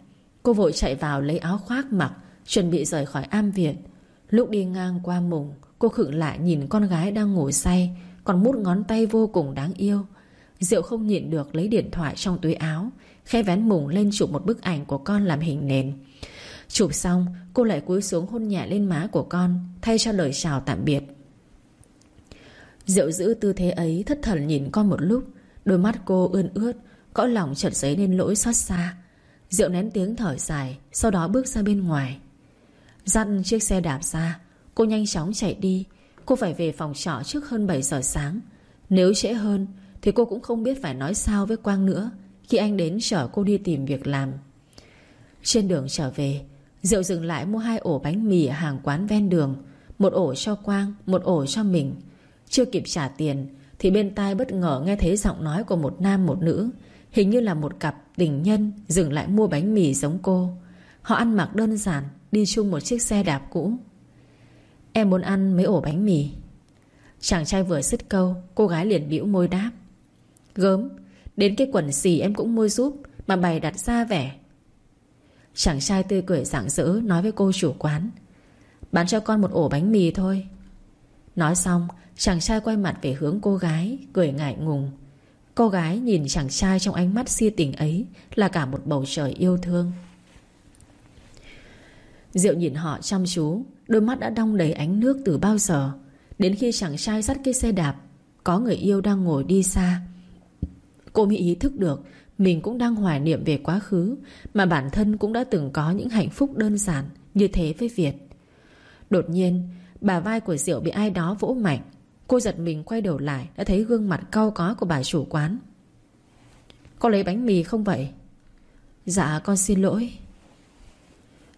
Cô vội chạy vào lấy áo khoác mặc Chuẩn bị rời khỏi am viện. Lúc đi ngang qua mùng Cô khựng lại nhìn con gái đang ngủ say Còn mút ngón tay vô cùng đáng yêu. Diệu không nhịn được lấy điện thoại trong túi áo, Khe vén mùng lên chụp một bức ảnh của con làm hình nền. Chụp xong, Cô lại cúi xuống hôn nhẹ lên má của con, Thay cho lời chào tạm biệt. Diệu giữ tư thế ấy Thất thần nhìn con một lúc, Đôi mắt cô ươn ướt Cõi lòng chợt giấy lên lỗi xót xa. Diệu nén tiếng thở dài, Sau đó bước ra bên ngoài. Dắt chiếc xe đạp ra, Cô nhanh chóng chạy đi. Cô phải về phòng trọ trước hơn 7 giờ sáng. Nếu trễ hơn thì cô cũng không biết phải nói sao với Quang nữa. Khi anh đến chở cô đi tìm việc làm. Trên đường trở về, Diệu dừng lại mua hai ổ bánh mì ở hàng quán ven đường, Một ổ cho Quang, Một ổ cho mình. Chưa kịp trả tiền, Thì bên tai bất ngờ nghe thấy giọng nói của một nam một nữ. Hình như là một cặp tình nhân Dừng lại mua bánh mì giống cô. Họ ăn mặc đơn giản, Đi chung một chiếc xe đạp cũ. Em muốn ăn mấy ổ bánh mì? Chàng trai vừa xứt câu, Cô gái liền bĩu môi đáp. Gớm, Đến cái quần xì em cũng mua giúp, Mà bày đặt ra vẻ. Chàng trai tươi cười rạng rỡ Nói với cô chủ quán, Bán cho con một ổ bánh mì thôi. Nói xong, Chàng trai quay mặt về hướng cô gái, Cười ngại ngùng. Cô gái nhìn chàng trai trong ánh mắt si tình ấy Là cả một bầu trời yêu thương. Diệu nhìn họ chăm chú, Đôi mắt đã đong đầy ánh nước từ bao giờ. Đến khi chàng trai dắt cái xe đạp, Có người yêu đang ngồi đi xa Cô mới ý thức được, Mình cũng đang hoài niệm về quá khứ, Mà bản thân cũng đã từng có những hạnh phúc đơn giản Như thế với Việt. Đột nhiên Bà vai của Diệu bị ai đó vỗ mạnh. Cô giật mình quay đầu lại, Đã thấy gương mặt cau có của bà chủ quán. Có lấy bánh mì không vậy? Dạ con xin lỗi.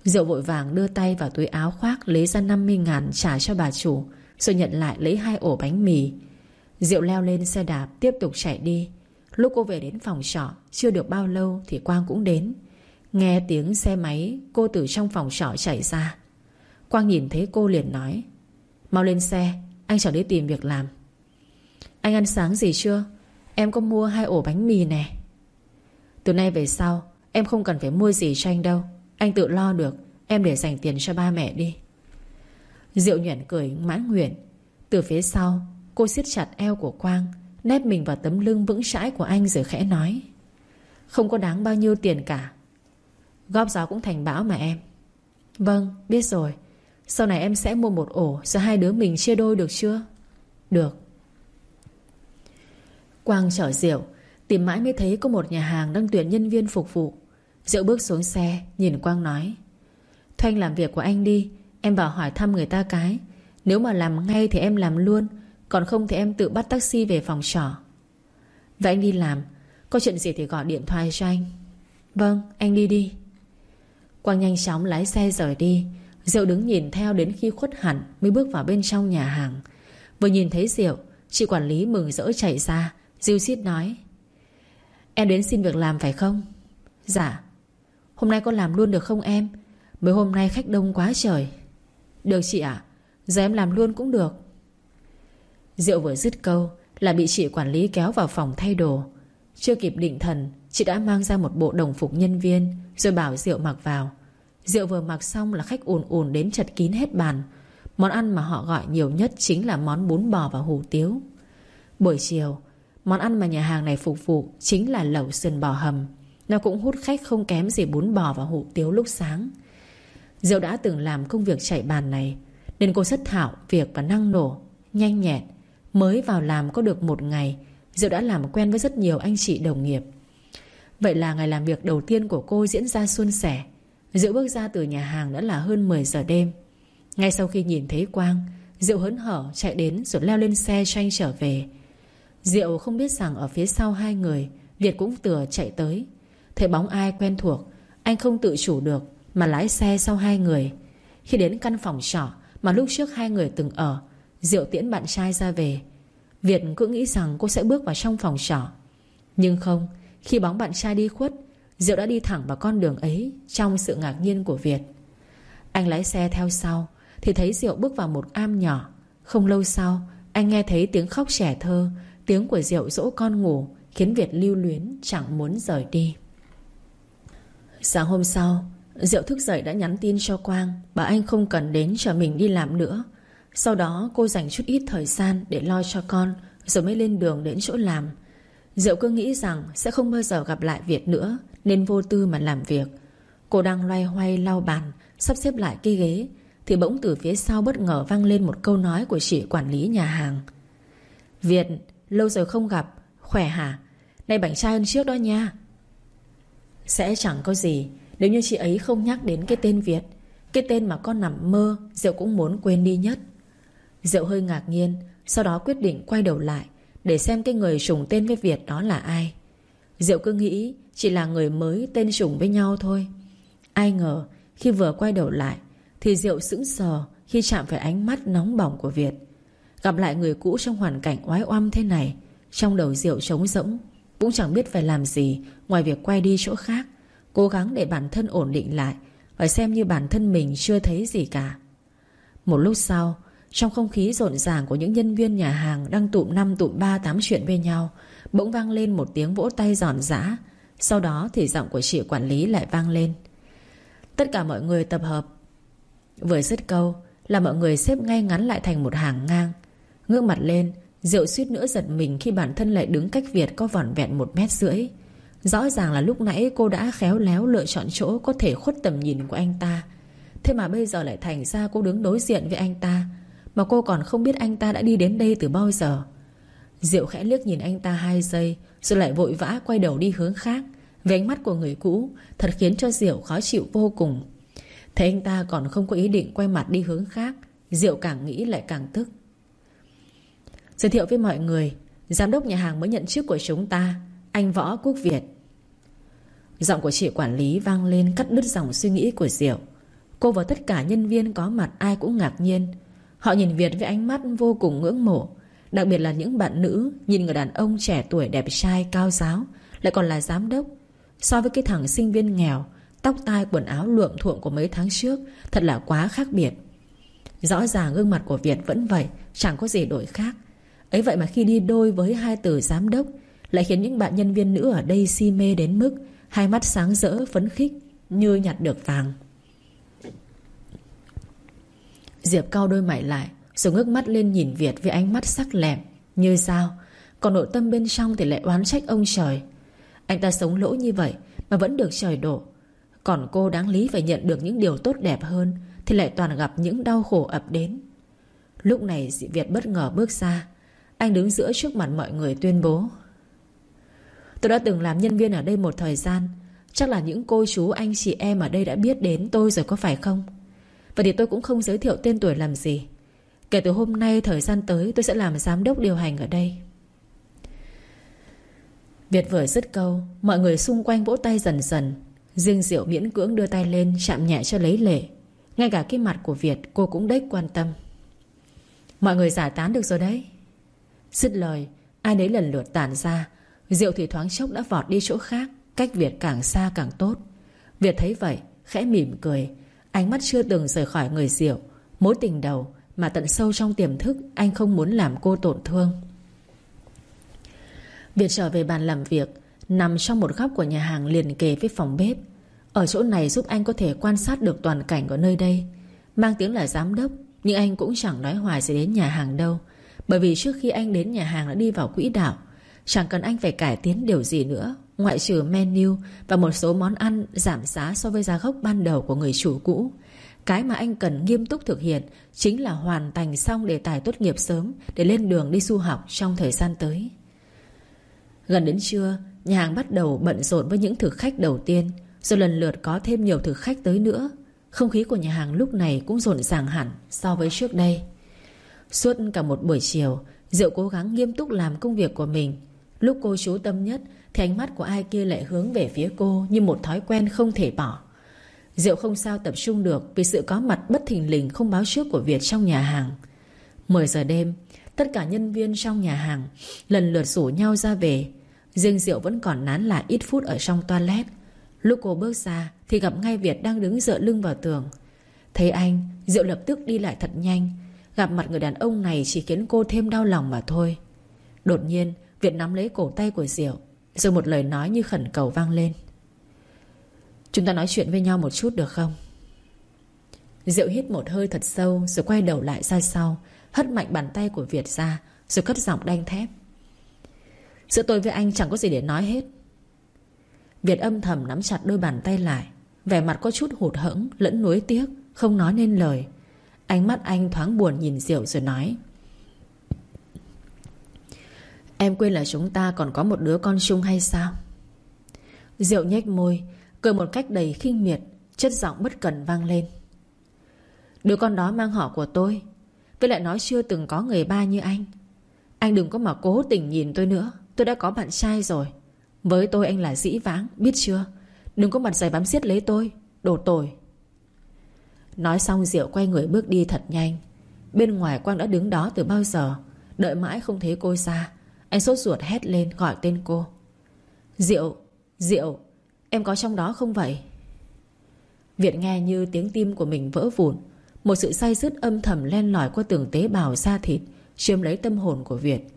Diệu vội vàng đưa tay vào túi áo khoác, Lấy ra 50 ngàn trả cho bà chủ, Rồi nhận lại lấy hai ổ bánh mì. Diệu leo lên xe đạp, Tiếp tục chạy đi. Lúc cô về đến phòng trọ, Chưa được bao lâu thì Quang cũng đến. Nghe tiếng xe máy, Cô từ trong phòng trọ chạy ra. Quang nhìn thấy cô liền nói, Mau lên xe, Anh trở đi tìm việc làm. Anh ăn sáng gì chưa? Em có mua hai ổ bánh mì nè. Từ nay về sau, Em không cần phải mua gì cho anh đâu. Anh tự lo được, Em để dành tiền cho ba mẹ đi. Diệu nhuận cười mãn nguyện. Từ phía sau, Cô siết chặt eo của Quang Nép mình vào tấm lưng vững chãi của anh rồi khẽ nói. Không có đáng bao nhiêu tiền cả. Góp gió cũng thành bão mà em. Vâng biết rồi. Sau này em sẽ mua một ổ Rồi hai đứa mình chia đôi được chưa? Được. Quang chở rượu, Tìm mãi mới thấy có một nhà hàng đang tuyển nhân viên phục vụ. Diệu bước xuống xe, Nhìn Quang nói. Thanh làm việc của anh đi, Em vào hỏi thăm người ta cái. Nếu mà làm ngay thì em làm luôn còn không thì em tự bắt taxi về phòng trọ. Vậy anh đi làm. Có chuyện gì thì gọi điện thoại cho anh. Vâng anh đi đi. Quang nhanh chóng lái xe rời đi. Diệu đứng nhìn theo đến khi khuất hẳn Mới bước vào bên trong nhà hàng. Vừa nhìn thấy Diệu, Chị quản lý mừng rỡ chạy ra. Diêu xít nói, Em đến xin việc làm phải không? Dạ. Hôm nay con làm luôn được không em? Mới hôm nay khách đông quá trời. Được chị ạ. Giờ em làm luôn cũng được. Diệu vừa dứt câu Là bị chị quản lý kéo vào phòng thay đồ. Chưa kịp định thần, Chị đã mang ra một bộ đồng phục nhân viên, Rồi bảo Diệu mặc vào. Diệu vừa mặc xong là khách ùn ùn đến chật kín hết bàn. Món ăn mà họ gọi nhiều nhất Chính là món bún bò và hủ tiếu. Buổi chiều, Món ăn mà nhà hàng này phục vụ Chính là lẩu sườn bò hầm. Nó cũng hút khách không kém gì bún bò và hủ tiếu lúc sáng. Diệu đã từng làm công việc chạy bàn này, Nên cô rất thạo việc và năng nổ, Nhanh nhẹn. Mới vào làm có được một ngày, Diệu đã làm quen với rất nhiều anh chị đồng nghiệp. Vậy là ngày làm việc đầu tiên của cô diễn ra suôn sẻ. Diệu bước ra từ nhà hàng đã là hơn 10 giờ đêm. Ngay sau khi nhìn thấy Quang, Diệu hớn hở chạy đến rồi leo lên xe cho anh trở về. Diệu không biết rằng ở phía sau hai người, Việt cũng tựa chạy tới. Thấy bóng ai quen thuộc, Anh không tự chủ được Mà lái xe sau hai người. Khi đến căn phòng trọ Mà lúc trước hai người từng ở Diệu tiễn bạn trai ra về. Việt cứ nghĩ rằng cô sẽ bước vào trong phòng trọ. Nhưng không, Khi bóng bạn trai đi khuất, Diệu đã đi thẳng vào con đường ấy Trong sự ngạc nhiên của Việt. Anh lái xe theo sau, Thì thấy Diệu bước vào một am nhỏ. Không lâu sau, Anh nghe thấy tiếng khóc trẻ thơ, Tiếng của Diệu dỗ con ngủ, Khiến Việt lưu luyến, chẳng muốn rời đi. Sáng hôm sau, Diệu thức dậy đã nhắn tin cho Quang Bà anh không cần đến chờ mình đi làm nữa. Sau đó, cô dành chút ít thời gian Để lo cho con, Rồi mới lên đường đến chỗ làm. Diệu cứ nghĩ rằng sẽ không bao giờ gặp lại Việt nữa, Nên vô tư mà làm việc. Cô đang loay hoay lau bàn, Sắp xếp lại cái ghế, Thì bỗng từ phía sau bất ngờ vang lên một câu nói Của chị quản lý nhà hàng. Việt, Lâu rồi không gặp, Khỏe hả? Nay bảnh trai hơn trước đó nha. Sẽ chẳng có gì, Nếu như chị ấy không nhắc đến cái tên Việt, Cái tên mà con nằm mơ, Diệu cũng muốn quên đi nhất. Diệu hơi ngạc nhiên, Sau đó quyết định quay đầu lại Để xem cái người trùng tên với Việt đó là ai. Diệu cứ nghĩ Chỉ là người mới tên trùng với nhau thôi. Ai ngờ, khi vừa quay đầu lại, Thì Diệu sững sờ Khi chạm phải ánh mắt nóng bỏng của Việt. Gặp lại người cũ trong hoàn cảnh oái oăm thế này, Trong đầu Diệu trống rỗng, Cũng chẳng biết phải làm gì Ngoài việc quay đi chỗ khác, Cố gắng để bản thân ổn định lại Và xem như bản thân mình chưa thấy gì cả. Một lúc sau trong không khí rộn ràng của những nhân viên nhà hàng Đang tụm năm tụm ba tám chuyện với nhau, Bỗng vang lên một tiếng vỗ tay giòn giã. Sau đó thì giọng của chị quản lý lại vang lên. Tất cả mọi người tập hợp. Vừa dứt câu Là mọi người xếp ngay ngắn lại thành một hàng ngang. Ngước mặt lên Diệu suýt nữa giật mình khi bản thân lại đứng cách Việt có vỏn vẹn một mét rưỡi. Rõ ràng là lúc nãy cô đã khéo léo lựa chọn chỗ có thể khuất tầm nhìn của anh ta. Thế mà bây giờ lại thành ra cô đứng đối diện với anh ta. Mà cô còn không biết anh ta đã đi đến đây từ bao giờ. Diệu khẽ liếc nhìn anh ta hai giây, Rồi lại vội vã quay đầu đi hướng khác. Với ánh mắt của người cũ, Thật khiến cho Diệu khó chịu vô cùng. Thấy anh ta còn không có ý định quay mặt đi hướng khác, Diệu càng nghĩ lại càng tức. Giới thiệu với mọi người, Giám đốc nhà hàng mới nhận chức của chúng ta, Anh Võ Quốc Việt. Giọng của chị quản lý vang lên Cắt đứt dòng suy nghĩ của Diệu. Cô và tất cả nhân viên có mặt ai cũng ngạc nhiên Họ nhìn Việt với ánh mắt vô cùng ngưỡng mộ. Đặc biệt là những bạn nữ Nhìn người đàn ông trẻ tuổi đẹp trai, cao giáo, Lại còn là giám đốc. So với cái thằng sinh viên nghèo, Tóc tai, quần áo luộm thuộm của mấy tháng trước, Thật là quá khác biệt. Rõ ràng gương mặt của Việt vẫn vậy, Chẳng có gì đổi khác. Ấy vậy mà khi đi đôi với hai từ giám đốc, Lại khiến những bạn nhân viên nữ ở đây si mê đến mức Hai mắt sáng rỡ, phấn khích, Như nhặt được vàng. Diệp cao đôi mày lại, Rồi ngước mắt lên nhìn Việt với ánh mắt sắc lẹm. Như sao? Còn nội tâm bên trong thì lại oán trách ông trời. Anh ta sống lỗ như vậy Mà vẫn được trời độ. Còn cô đáng lý phải nhận được những điều tốt đẹp hơn Thì lại toàn gặp những đau khổ ập đến. Lúc này dị Việt bất ngờ bước ra. Anh đứng giữa trước mặt mọi người tuyên bố. Tôi đã từng làm nhân viên ở đây một thời gian. Chắc là những cô chú anh chị em ở đây đã biết đến tôi rồi có phải không? Vậy thì tôi cũng không giới thiệu tên tuổi làm gì. Kể từ hôm nay, thời gian tới, tôi sẽ làm giám đốc điều hành ở đây. Việt vừa dứt câu, Mọi người xung quanh vỗ tay dần dần. Riêng Diệu miễn cưỡng đưa tay lên, Chạm nhẹ cho lấy lệ. Ngay cả cái mặt của Việt, cô cũng đếch quan tâm. Mọi người giải tán được rồi đấy. Dứt lời, Ai nấy lần lượt tản ra. Diệu thì thoáng chốc đã vọt đi chỗ khác, Cách Việt càng xa càng tốt. Việt thấy vậy, khẽ mỉm cười. Ánh mắt chưa từng rời khỏi người Diệu. Mối tình đầu mà tận sâu trong tiềm thức Anh không muốn làm cô tổn thương. Việt trở về bàn làm việc, Nằm trong một góc của nhà hàng liền kề với phòng bếp. Ở chỗ này giúp anh có thể quan sát được toàn cảnh của nơi đây. Mang tiếng là giám đốc, Nhưng anh cũng chẳng nói hoài sẽ đến nhà hàng đâu. Bởi vì trước khi anh đến nhà hàng đã đi vào quỹ đạo, Chẳng cần anh phải cải tiến điều gì nữa. Ngoại trừ menu Và một số món ăn giảm giá so với giá gốc ban đầu của người chủ cũ. Cái mà anh cần nghiêm túc thực hiện Chính là hoàn thành xong đề tài tốt nghiệp sớm Để lên đường đi du học trong thời gian tới. Gần đến trưa, Nhà hàng bắt đầu bận rộn với những thực khách đầu tiên, Rồi lần lượt có thêm nhiều thực khách tới nữa. Không khí của nhà hàng lúc này cũng rộn ràng hẳn so với trước đây. Suốt cả một buổi chiều, Diệu cố gắng nghiêm túc làm công việc của mình. Lúc cô chú tâm nhất thì ánh mắt của ai kia lại hướng về phía cô Như một thói quen không thể bỏ. Diệu không sao tập trung được Vì sự có mặt bất thình lình không báo trước của Việt trong nhà hàng. 10 giờ đêm, Tất cả nhân viên trong nhà hàng Lần lượt rủ nhau ra về. Riêng Diệu vẫn còn nán lại ít phút ở trong toilet. Lúc cô bước ra Thì gặp ngay Việt đang đứng dựa lưng vào tường. Thấy anh Diệu lập tức đi lại thật nhanh. Gặp mặt người đàn ông này chỉ khiến cô thêm đau lòng mà thôi. Đột nhiên, Việt nắm lấy cổ tay của Diệu rồi một lời nói như khẩn cầu vang lên. Chúng ta nói chuyện với nhau một chút được không? Diệu hít một hơi thật sâu Rồi quay đầu lại ra sau, Hất mạnh bàn tay của Việt ra Rồi cất giọng đanh thép. Giữa tôi với anh chẳng có gì để nói hết. Việt âm thầm nắm chặt đôi bàn tay lại, Vẻ mặt có chút hụt hẫng Lẫn nuối tiếc, Không nói nên lời. Ánh mắt anh thoáng buồn nhìn Diệu rồi nói. Em quên là chúng ta còn có một đứa con chung hay sao? Diệu nhếch môi, Cười một cách đầy khinh miệt, Chất giọng bất cần vang lên. Đứa con đó mang họ của tôi, Với lại nói chưa từng có người ba như anh. Anh đừng có mà cố tình nhìn tôi nữa, Tôi đã có bạn trai rồi. Với tôi anh là dĩ vãng, Biết chưa? Đừng có mặt giày bám xiết lấy tôi, Đồ tồi. Nói xong Diệu quay người bước đi thật nhanh. Bên ngoài Quang đã đứng đó từ bao giờ, Đợi mãi không thấy cô ra. Anh sốt ruột hét lên gọi tên cô. Diệu Diệu, Em có trong đó không vậy? Việt nghe như tiếng tim của mình vỡ vụn, Một sự say dứt âm thầm len lỏi qua từng tế bào da thịt, Chiếm lấy tâm hồn của Việt.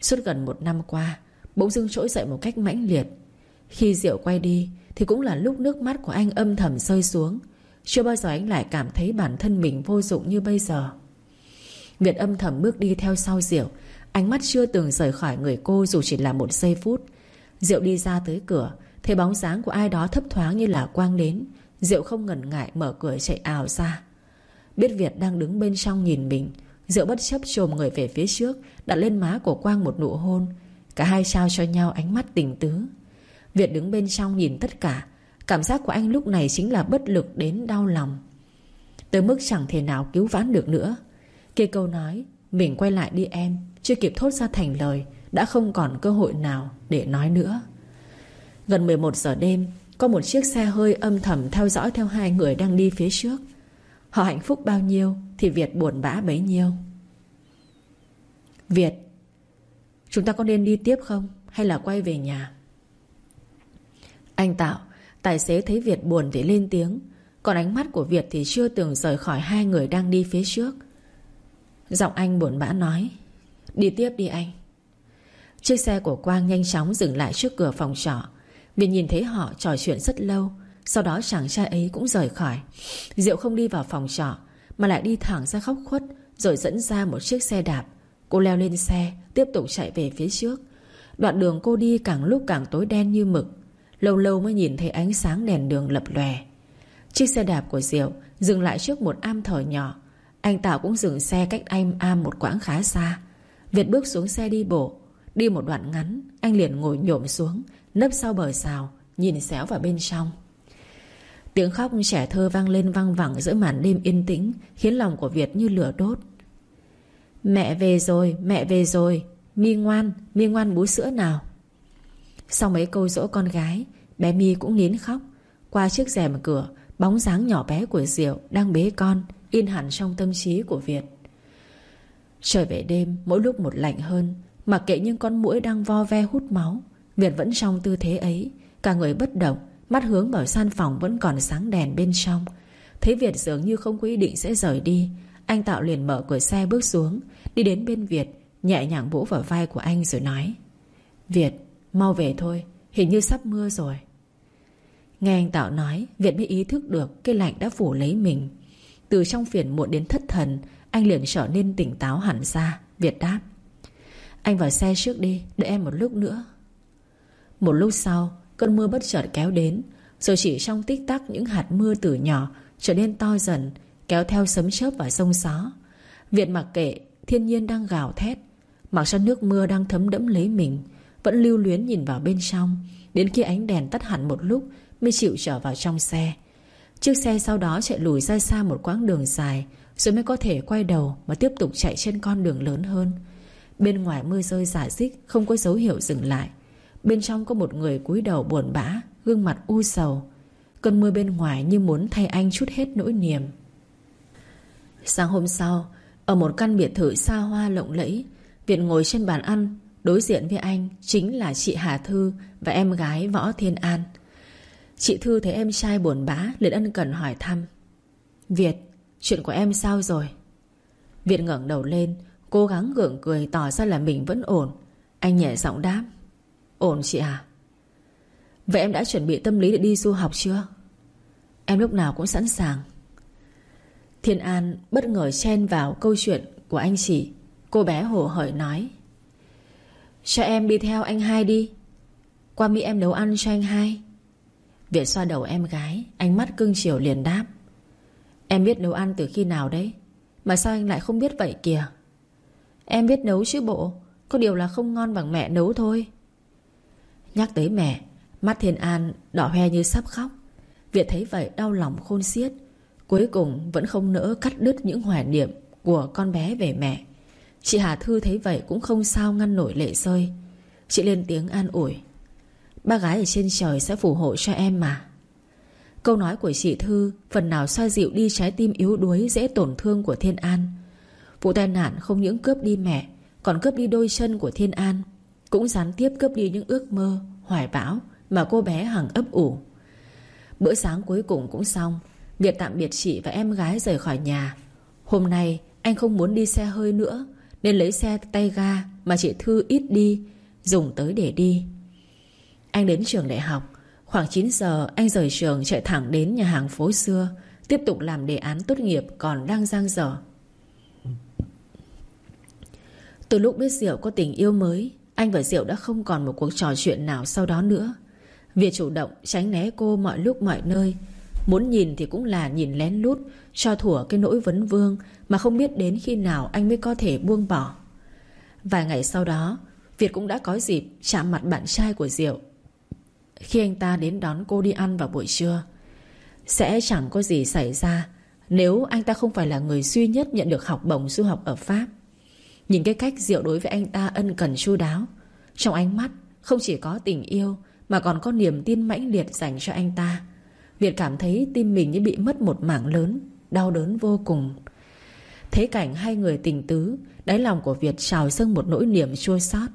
Suốt gần một năm qua, Bỗng dưng trỗi dậy một cách mãnh liệt. Khi Diệu quay đi, Thì cũng là lúc nước mắt của anh âm thầm rơi xuống. Chưa bao giờ anh lại cảm thấy bản thân mình vô dụng như bây giờ. Việt âm thầm bước đi theo sau Diệu Ánh mắt chưa từng rời khỏi người cô Dù chỉ là một giây phút. Diệu đi ra tới cửa, Thấy bóng dáng của ai đó thấp thoáng như là quang đến. Diệu không ngần ngại mở cửa chạy ảo ra. Biết Việt đang đứng bên trong nhìn mình Diệu bất chấp trồm người về phía trước, Đặt lên má của Quang một nụ hôn. Cả hai trao cho nhau ánh mắt tình tứ. Việt đứng bên trong nhìn tất cả, Cảm giác của anh lúc này chính là bất lực đến đau lòng. Tới mức chẳng thể nào cứu vãn được nữa. Kia câu nói, Mình quay lại đi em. Chưa kịp thốt ra thành lời, Đã không còn cơ hội nào để nói nữa. Gần 11 giờ đêm, Có một chiếc xe hơi âm thầm theo dõi theo hai người đang đi phía trước. Họ hạnh phúc bao nhiêu Thì Việt buồn bã bấy nhiêu. Việt, Chúng ta có nên đi tiếp không Hay là quay về nhà? Anh Tạo, Tài xế thấy Việt buồn thì lên tiếng, Còn ánh mắt của Việt thì chưa từng rời khỏi Hai người đang đi phía trước. Giọng anh buồn bã nói Đi tiếp đi anh. Chiếc xe của Quang nhanh chóng dừng lại trước cửa phòng trọ. Vì nhìn thấy họ trò chuyện rất lâu, Sau đó chàng trai ấy cũng rời khỏi. Diệu không đi vào phòng trọ, Mà lại đi thẳng ra khóc khuất, Rồi dẫn ra một chiếc xe đạp. Cô leo lên xe, Tiếp tục chạy về phía trước. Đoạn đường cô đi càng lúc càng tối đen như mực. Lâu lâu mới nhìn thấy ánh sáng đèn đường lập lòe. Chiếc xe đạp của Diệu Dừng lại trước một am thờ nhỏ. Anh Tạo cũng dừng xe cách anh am một quãng khá xa. Việt bước xuống xe đi bộ. Đi một đoạn ngắn Anh liền ngồi nhổm xuống Nấp sau bờ xào Nhìn xéo vào bên trong. Tiếng khóc trẻ thơ vang lên văng vẳng Giữa màn đêm yên tĩnh Khiến lòng của Việt như lửa đốt. Mẹ về rồi, mẹ về rồi. Mi ngoan, Mi ngoan bú sữa nào. Sau mấy câu dỗ con gái Bé Mi cũng nín khóc. Qua chiếc rèm cửa Bóng dáng nhỏ bé của Diệu đang bế con In hẳn trong tâm trí của Việt. Trời về đêm, Mỗi lúc một lạnh hơn. Mặc kệ những con mũi đang vo ve hút máu Việt vẫn trong tư thế ấy. Cả người bất động, Mắt hướng vào gian phòng vẫn còn sáng đèn bên trong. Thấy Việt dường như không có ý định sẽ rời đi, Anh Tạo liền mở cửa xe bước xuống, Đi đến bên Việt, Nhẹ nhàng vỗ vào vai của anh rồi nói, Việt, mau về thôi, Hình như sắp mưa rồi. Nghe anh Tạo nói, Việt mới ý thức được Cái lạnh đã phủ lấy mình. Từ trong phiền muộn đến thất thần anh liền trở nên tỉnh táo hẳn ra, Việt đáp. Anh vào xe trước đi, Đợi em một lúc nữa. Một lúc sau, Cơn mưa bất chợt kéo đến, Rồi chỉ trong tích tắc những hạt mưa từ nhỏ Trở nên to dần, Kéo theo sấm chớp và sông gió. Việt mặc kệ, thiên nhiên đang gào thét, Mặc cho nước mưa đang thấm đẫm lấy mình, Vẫn lưu luyến nhìn vào bên trong, Đến khi ánh đèn tắt hẳn một lúc Mới chịu trở vào trong xe. Chiếc xe sau đó chạy lùi ra xa một quãng đường dài rồi mới có thể quay đầu Mà tiếp tục chạy trên con đường lớn hơn. Bên ngoài mưa rơi giả dích Không có dấu hiệu dừng lại. Bên trong có một người cúi đầu buồn bã, Gương mặt u sầu. Cơn mưa bên ngoài như muốn thay anh chút hết nỗi niềm. Sáng hôm sau, Ở một căn biệt thự xa hoa lộng lẫy, Việt ngồi trên bàn ăn, Đối diện với anh chính là chị Hà Thư Và em gái Võ Thiên An. Chị Thư thấy em trai buồn bã, liền ân cần hỏi thăm. Việt Chuyện của em sao rồi? Việt ngẩng đầu lên, Cố gắng gượng cười tỏ ra là mình vẫn ổn. Anh nhẹ giọng đáp. Ổn chị à? Vậy em đã chuẩn bị tâm lý để đi du học chưa? Em lúc nào cũng sẵn sàng. Thiên An bất ngờ chen vào câu chuyện của anh chị. Cô bé hồ hởi nói. Cho em đi theo anh hai đi. Qua Mỹ em nấu ăn cho anh hai. Việt xoa đầu em gái, Ánh mắt cưng chiều liền đáp. Em biết nấu ăn từ khi nào đấy, Mà sao anh lại không biết vậy kìa? Em biết nấu chứ bộ, Có điều là không ngon bằng mẹ nấu thôi. Nhắc tới mẹ, Mắt Thiên An đỏ hoe như sắp khóc. Việt thấy vậy đau lòng khôn xiết, Cuối cùng vẫn không nỡ cắt đứt những hoài niệm Của con bé về mẹ. Chị Hà Thư thấy vậy cũng không sao ngăn nổi lệ rơi Chị lên tiếng an ủi Ba gái ở trên trời sẽ phù hộ cho em mà. Câu nói của chị Thư Phần nào xoa dịu đi trái tim yếu đuối, Dễ tổn thương của Thiên An. Vụ tai nạn không những cướp đi mẹ, Còn cướp đi đôi chân của Thiên An, Cũng gián tiếp cướp đi những ước mơ, Hoài bão mà cô bé hằng ấp ủ. Bữa sáng cuối cùng cũng xong Việt tạm biệt chị và em gái rời khỏi nhà. Hôm nay, anh không muốn đi xe hơi nữa, Nên lấy xe tay ga Mà chị Thư ít đi, Dùng tới để đi. Anh đến trường đại học Khoảng 9 giờ, anh rời trường chạy thẳng đến nhà hàng phố xưa, Tiếp tục làm đề án tốt nghiệp còn đang giang dở. Từ lúc biết Diệu có tình yêu mới, Anh và Diệu đã không còn một cuộc trò chuyện nào sau đó nữa. Việt chủ động tránh né cô mọi lúc mọi nơi, Muốn nhìn thì cũng là nhìn lén lút, Cho thủa cái nỗi vấn vương Mà không biết đến khi nào anh mới có thể buông bỏ. Vài ngày sau đó, Việt cũng đã có dịp chạm mặt bạn trai của Diệu. Khi anh ta đến đón cô đi ăn vào buổi trưa. Sẽ chẳng có gì xảy ra Nếu anh ta không phải là người duy nhất nhận được học bổng du học ở Pháp. Nhìn cái cách Diệu đối với anh ta ân cần chu đáo. Trong ánh mắt, không chỉ có tình yêu, Mà còn có niềm tin mãnh liệt dành cho anh ta. Việt cảm thấy tim mình như bị mất một mảng lớn, Đau đớn vô cùng. Thấy cảnh hai người tình tứ, Đáy lòng của Việt trào dâng một nỗi niềm chua xót.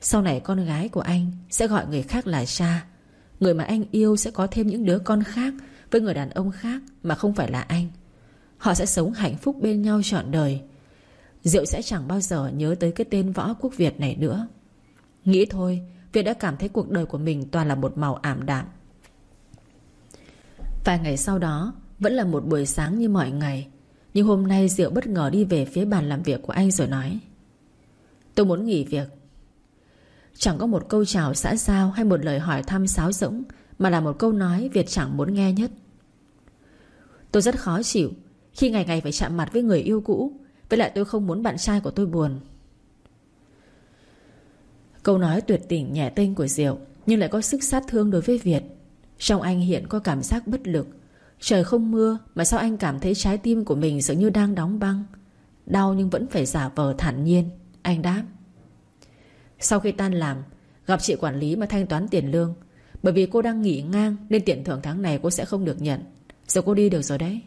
Sau này con gái của anh Sẽ gọi người khác là cha. Người mà anh yêu sẽ có thêm những đứa con khác Với người đàn ông khác Mà không phải là anh. Họ sẽ sống hạnh phúc bên nhau trọn đời. Diệu sẽ chẳng bao giờ nhớ tới cái tên Võ Quốc Việt này nữa. Nghĩ thôi, Việt đã cảm thấy cuộc đời của mình toàn là một màu ảm đạm. Vài ngày sau đó, Vẫn là một buổi sáng như mọi ngày. Nhưng hôm nay Diệu bất ngờ đi về phía bàn làm việc của anh rồi nói, Tôi muốn nghỉ việc. Chẳng có một câu chào xã giao Hay một lời hỏi thăm sáo rỗng, Mà là một câu nói Việt chẳng muốn nghe nhất. Tôi rất khó chịu Khi ngày ngày phải chạm mặt với người yêu cũ, Với lại tôi không muốn bạn trai của tôi buồn. Câu nói tuyệt tình nhẹ tinh của Diệu Nhưng lại có sức sát thương đối với Việt. Trong anh hiện có cảm giác bất lực. Trời không mưa Mà sao anh cảm thấy trái tim của mình dường như đang đóng băng? Đau nhưng vẫn phải giả vờ thản nhiên, Anh đáp. Sau khi tan làm, Gặp chị quản lý mà thanh toán tiền lương. Bởi vì cô đang nghỉ ngang, Nên tiền thưởng tháng này cô sẽ không được nhận. Giờ cô đi được rồi đấy.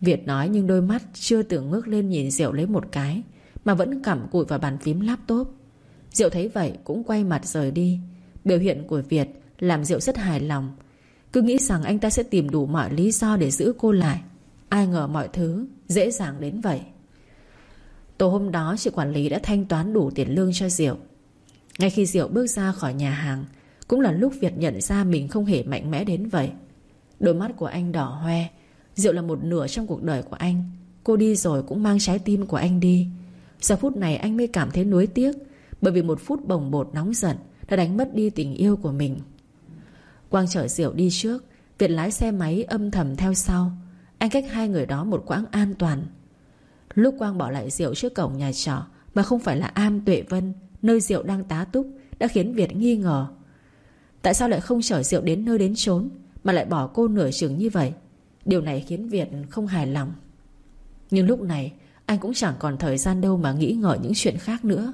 Việt nói nhưng đôi mắt chưa từng ngước lên nhìn Diệu lấy một cái, Mà vẫn cắm cụi vào bàn phím laptop. Diệu thấy vậy cũng quay mặt rời đi. Biểu hiện của Việt Làm Diệu rất hài lòng. Cứ nghĩ rằng anh ta sẽ tìm đủ mọi lý do để giữ cô lại. Ai ngờ mọi thứ Dễ dàng đến vậy. Tối hôm đó, chị quản lý đã thanh toán đủ tiền lương cho Diệu. Ngay khi Diệu bước ra khỏi nhà hàng, Cũng là lúc Việt nhận ra mình không hề mạnh mẽ đến vậy. Đôi mắt của anh đỏ hoe. Diệu là một nửa trong cuộc đời của anh. Cô đi rồi cũng mang trái tim của anh đi. Giờ phút này anh mới cảm thấy nuối tiếc, bởi vì một phút bồng bột nóng giận Đã đánh mất đi tình yêu của mình. Quang chở Diệu đi trước, Việt lái xe máy âm thầm theo sau. Anh cách hai người đó một quãng an toàn. Lúc Quang bỏ lại Diệu trước cổng nhà trọ, Mà không phải là Am, Tuệ Vân, Nơi Diệu đang tá túc, Đã khiến Việt nghi ngờ. Tại sao lại không chở Diệu đến nơi đến chốn, Mà lại bỏ cô nửa chừng như vậy? Điều này khiến Việt không hài lòng. Nhưng lúc này, Anh cũng chẳng còn thời gian đâu mà nghĩ ngợi những chuyện khác nữa.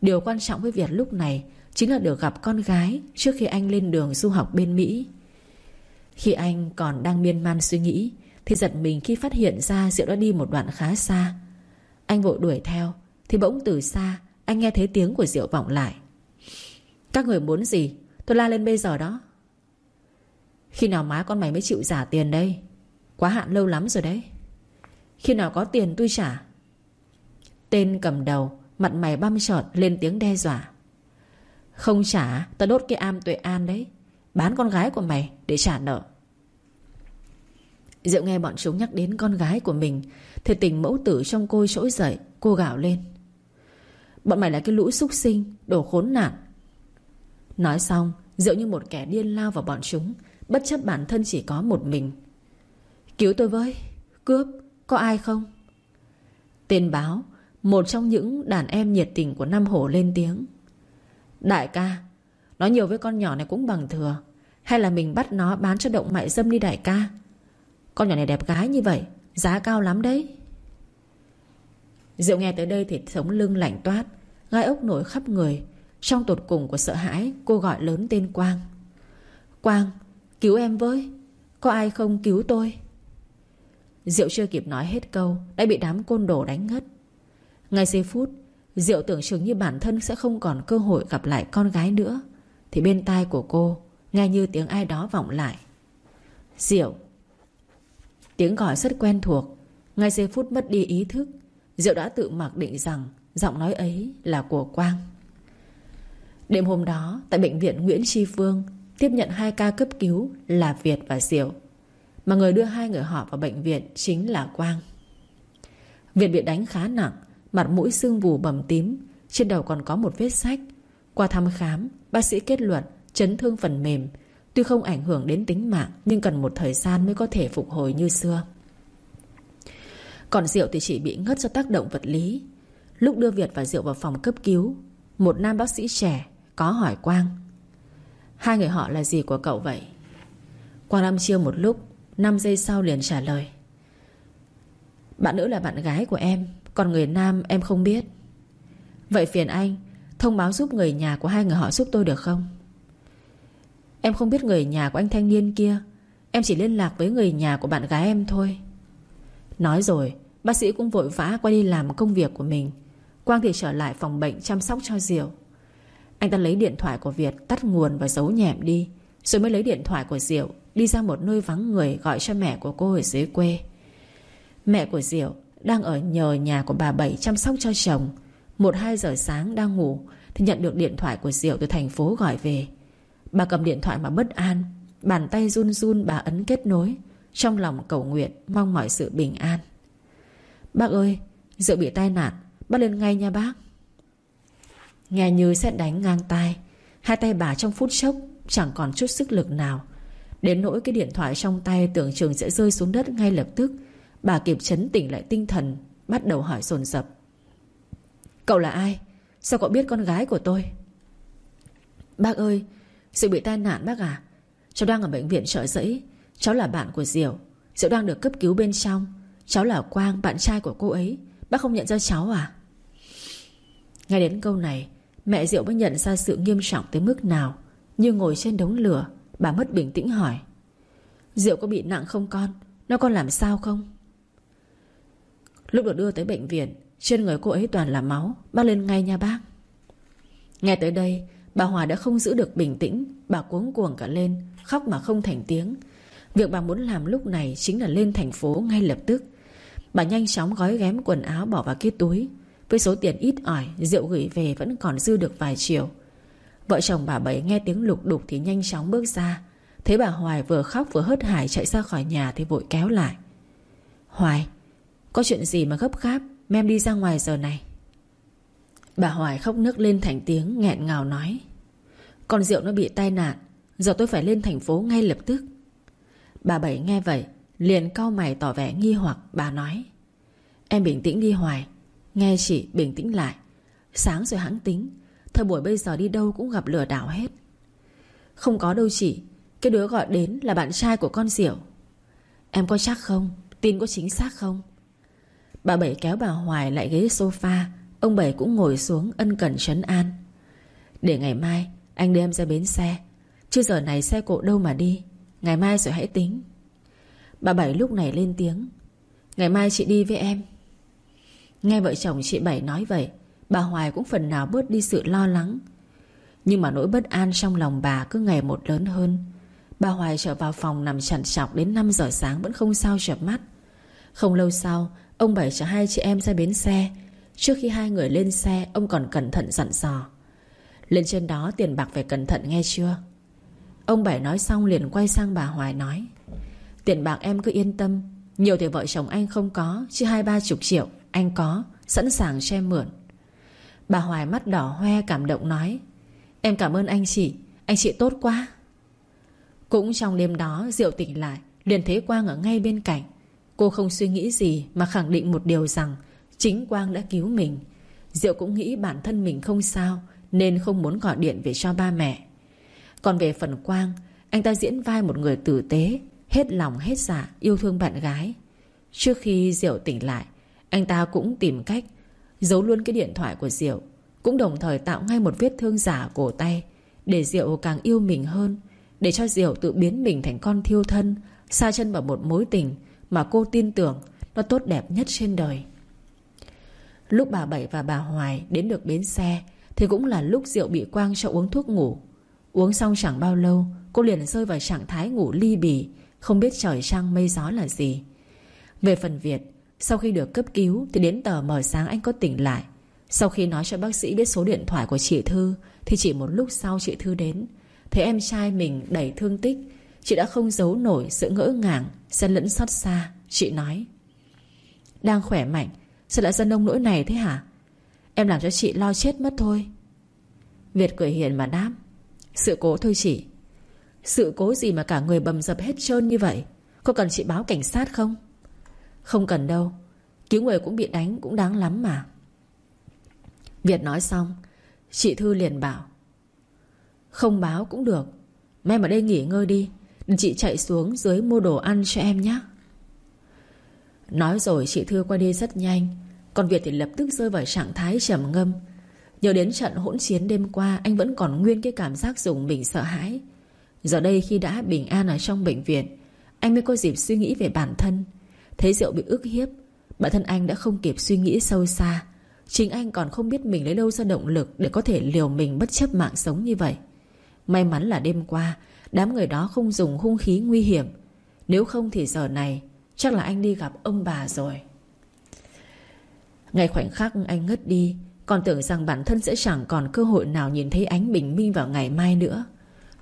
Điều quan trọng với Việt lúc này Chính là được gặp con gái Trước khi anh lên đường du học bên Mỹ. Khi anh còn đang miên man suy nghĩ thì giật mình khi phát hiện ra Diệu đã đi một đoạn khá xa. Anh vội đuổi theo, Thì bỗng từ xa, Anh nghe thấy tiếng của Diệu vọng lại. Các người muốn gì? Tôi la lên bây giờ đó. Khi nào má con mày mới chịu trả tiền đây? Quá hạn lâu lắm rồi đấy. Khi nào có tiền tôi trả? Tên cầm đầu, Mặt mày băm trợt lên tiếng đe dọa. Không trả, Tao đốt cái am tuệ an đấy. Bán con gái của mày để trả nợ. Diệu nghe bọn chúng nhắc đến con gái của mình, Thì tình mẫu tử trong cô trỗi dậy, Cô gào lên. Bọn mày là cái lũ súc sinh, Đồ khốn nạn. Nói xong, Diệu như một kẻ điên lao vào bọn chúng, Bất chấp bản thân chỉ có một mình. Cứu tôi với, Cướp, Có ai không? Tên báo, một trong những đàn em nhiệt tình của Nam Hổ lên tiếng. Đại ca, Nói nhiều với con nhỏ này cũng bằng thừa, Hay là mình bắt nó bán cho động mại dâm đi đại ca? Con nhỏ này đẹp gái như vậy, Giá cao lắm đấy. Diệu nghe tới đây thì sống lưng lạnh toát, Gai ốc nổi khắp người. Trong tột cùng của sợ hãi, Cô gọi lớn tên Quang. Quang, cứu em với, Có ai không cứu tôi? Diệu chưa kịp nói hết câu, Đã bị đám côn đồ đánh ngất. Ngay giây phút, Diệu tưởng chừng như bản thân sẽ không còn cơ hội gặp lại con gái nữa, Thì bên tai của cô Nghe như tiếng ai đó vọng lại. Diệu Tiếng gọi rất quen thuộc. Ngay giây phút mất đi ý thức, Diệu đã tự mặc định rằng Giọng nói ấy là của Quang. Đêm hôm đó, Tại bệnh viện Nguyễn Tri Phương, Tiếp nhận hai ca cấp cứu là Việt và Diệu. Mà người đưa hai người họ vào bệnh viện Chính là Quang. Việt bị đánh khá nặng, Mặt mũi sưng vù bầm tím, Trên đầu còn có một vết sách Qua thăm khám, Bác sĩ kết luận Chấn thương phần mềm Tuy không ảnh hưởng đến tính mạng, Nhưng cần một thời gian mới có thể phục hồi như xưa. Còn Diệu thì chỉ bị ngất do tác động vật lý. Lúc đưa Việt và Diệu vào phòng cấp cứu, Một nam bác sĩ trẻ Có hỏi Quang, Hai người họ là gì của cậu vậy? Quang Lâm chiêu một lúc 5 giây sau liền trả lời, Bạn nữ là bạn gái của em, Còn người nam em không biết. Vậy phiền anh Thông báo giúp người nhà của hai người họ giúp tôi được không? Em không biết người nhà của anh thanh niên kia. Em chỉ liên lạc với người nhà của bạn gái em thôi. Nói rồi, Bác sĩ cũng vội vã quay đi làm công việc của mình. Quang thì trở lại phòng bệnh chăm sóc cho Diệu. Anh ta lấy điện thoại của Việt Tắt nguồn và giấu nhẹm đi, Rồi mới lấy điện thoại của Diệu Đi ra một nơi vắng người gọi cho mẹ của cô ở dưới quê. Mẹ của Diệu Đang ở nhờ nhà của bà Bảy chăm sóc cho chồng. Một hai giờ sáng đang ngủ Thì nhận được điện thoại của Diệu từ thành phố gọi về. Bà cầm điện thoại mà bất an, Bàn tay run run bà ấn kết nối. Trong lòng cầu nguyện, Mong mọi sự bình an. Bác ơi Diệu bị tai nạn Bác lên ngay nha bác. Nghe như xét đánh ngang tai, Hai tay bà trong phút chốc Chẳng còn chút sức lực nào. Đến nỗi cái điện thoại trong tay tưởng chừng sẽ rơi xuống đất ngay lập tức, Bà kịp chấn tỉnh lại tinh thần, Bắt đầu hỏi dồn dập. Cậu là ai? Sao cậu biết con gái của tôi? Bác ơi Diệu bị tai nạn bác à Cháu đang ở bệnh viện trợ giấy. Cháu là bạn của Diệu. Diệu đang được cấp cứu bên trong. Cháu là Quang, bạn trai của cô ấy. Bác không nhận ra cháu à? Nghe đến câu này Mẹ Diệu mới nhận ra sự nghiêm trọng tới mức nào. Như ngồi trên đống lửa Bà mất bình tĩnh hỏi. Diệu có bị nặng không con? Nó con làm sao không? Lúc được đưa tới bệnh viện Trên người cô ấy toàn là máu. Bác lên ngay nha bác. Nghe tới đây Bà Hòa đã không giữ được bình tĩnh. Bà cuống cuồng cả lên, Khóc mà không thành tiếng. Việc bà muốn làm lúc này Chính là lên thành phố ngay lập tức. Bà nhanh chóng gói ghém quần áo bỏ vào cái túi. Với số tiền ít ỏi, Rượu gửi về vẫn còn dư được vài triệu. Vợ chồng bà Bảy nghe tiếng lục đục Thì nhanh chóng bước ra. Thấy bà Hoài vừa khóc vừa hớt hải chạy ra khỏi nhà Thì vội kéo lại. Hoài, Có chuyện gì mà gấp gáp? Mem đi ra ngoài giờ này. Bà Hoài khóc nước lên thành tiếng, nghẹn ngào nói. Con rượu nó bị tai nạn, Giờ tôi phải lên thành phố ngay lập tức. Bà Bảy nghe vậy, Liền cau mày tỏ vẻ nghi hoặc, Bà nói. Em bình tĩnh đi Hoài, Nghe chị bình tĩnh lại. Sáng rồi hãng tính, Thời buổi bây giờ đi đâu cũng gặp lừa đảo hết. Không có đâu chị, Cái đứa gọi đến là bạn trai của con Diệu Em có chắc không? Tin có chính xác không? Bà Bảy kéo bà Hoài lại ghế sofa Ông Bảy cũng ngồi xuống ân cần trấn an. Để ngày mai, Anh đưa em ra bến xe. Chứ giờ này xe cộ đâu mà đi. Ngày mai rồi hãy tính. Bà Bảy lúc này lên tiếng. Ngày mai chị đi với em. Nghe vợ chồng chị Bảy nói vậy, Bà Hoài cũng phần nào bớt đi sự lo lắng. Nhưng mà nỗi bất an trong lòng bà cứ ngày một lớn hơn. Bà Hoài trở vào phòng nằm chằn chọc đến 5 giờ sáng vẫn không sao chợp mắt. Không lâu sau, Ông Bảy chở hai chị em ra bến xe. Trước khi hai người lên xe, Ông còn cẩn thận dặn dò. Lên trên đó tiền bạc phải cẩn thận nghe chưa? Ông Bảy nói xong liền quay sang bà Hoài nói, Tiền bạc em cứ yên tâm, Nhiều thì vợ chồng anh không có, Chứ hai ba chục triệu anh có, Sẵn sàng cho em mượn. Bà Hoài mắt đỏ hoe cảm động nói, Em cảm ơn anh chị Anh chị tốt quá. Cũng trong đêm đó, Diệu tỉnh lại, Liền thấy Quang ở ngay bên cạnh. Cô không suy nghĩ gì Mà khẳng định một điều rằng Chính Quang đã cứu mình. Diệu cũng nghĩ bản thân mình không sao, Nên không muốn gọi điện về cho ba mẹ. Còn về phần Quang, Anh ta diễn vai một người tử tế, Hết lòng hết dạ yêu thương bạn gái. Trước khi Diệu tỉnh lại, Anh ta cũng tìm cách Giấu luôn cái điện thoại của Diệu, Cũng đồng thời tạo ngay một vết thương giả cổ tay Để Diệu càng yêu mình hơn, Để cho Diệu tự biến mình thành con thiêu thân, Xa chân vào một mối tình Mà cô tin tưởng Nó tốt đẹp nhất trên đời. Lúc bà Bảy và bà Hoài đến được bến xe, Thì cũng là lúc Diệu bị Quang cho uống thuốc ngủ. Uống xong chẳng bao lâu, Cô liền rơi vào trạng thái ngủ ly bì, Không biết trời trăng mây gió là gì. Về phần Việt, sau khi được cấp cứu Thì đến tờ mờ sáng anh có tỉnh lại. Sau khi nói cho bác sĩ biết số điện thoại của chị Thư, Thì chỉ một lúc sau chị Thư đến. Thấy em trai mình đầy thương tích, Chị đã không giấu nổi sự ngỡ ngàng, Xen lẫn xót xa. Chị nói, Đang khỏe mạnh Sao lại dân ông nỗi này thế hả? Em làm cho chị lo chết mất thôi. Việt cười hiền mà đáp. Sự cố thôi chị. Sự cố gì mà cả người bầm dập hết trơn như vậy? Có cần chị báo cảnh sát không? Không cần đâu. Cứu người cũng bị đánh cũng đáng lắm mà. Việt nói xong, Chị Thư liền bảo. Không báo cũng được. Em ở đây nghỉ ngơi đi. Chị chạy xuống dưới mua đồ ăn cho em nhé. Nói rồi chị Thư qua đi rất nhanh. Còn Việt thì lập tức rơi vào trạng thái trầm ngâm. Nhớ đến trận hỗn chiến đêm qua, Anh vẫn còn nguyên cái cảm giác dùng mình sợ hãi. Giờ đây khi đã bình an ở trong bệnh viện, Anh mới có dịp suy nghĩ về bản thân. Thấy rượu bị ức hiếp, Bản thân anh đã không kịp suy nghĩ sâu xa. Chính anh còn không biết mình lấy đâu ra động lực Để có thể liều mình bất chấp mạng sống như vậy. May mắn là đêm qua, Đám người đó không dùng hung khí nguy hiểm. Nếu không thì giờ này Chắc là anh đi gặp ông bà rồi. Ngay khoảnh khắc anh ngất đi, Còn tưởng rằng bản thân sẽ chẳng còn cơ hội nào Nhìn thấy ánh bình minh vào ngày mai nữa.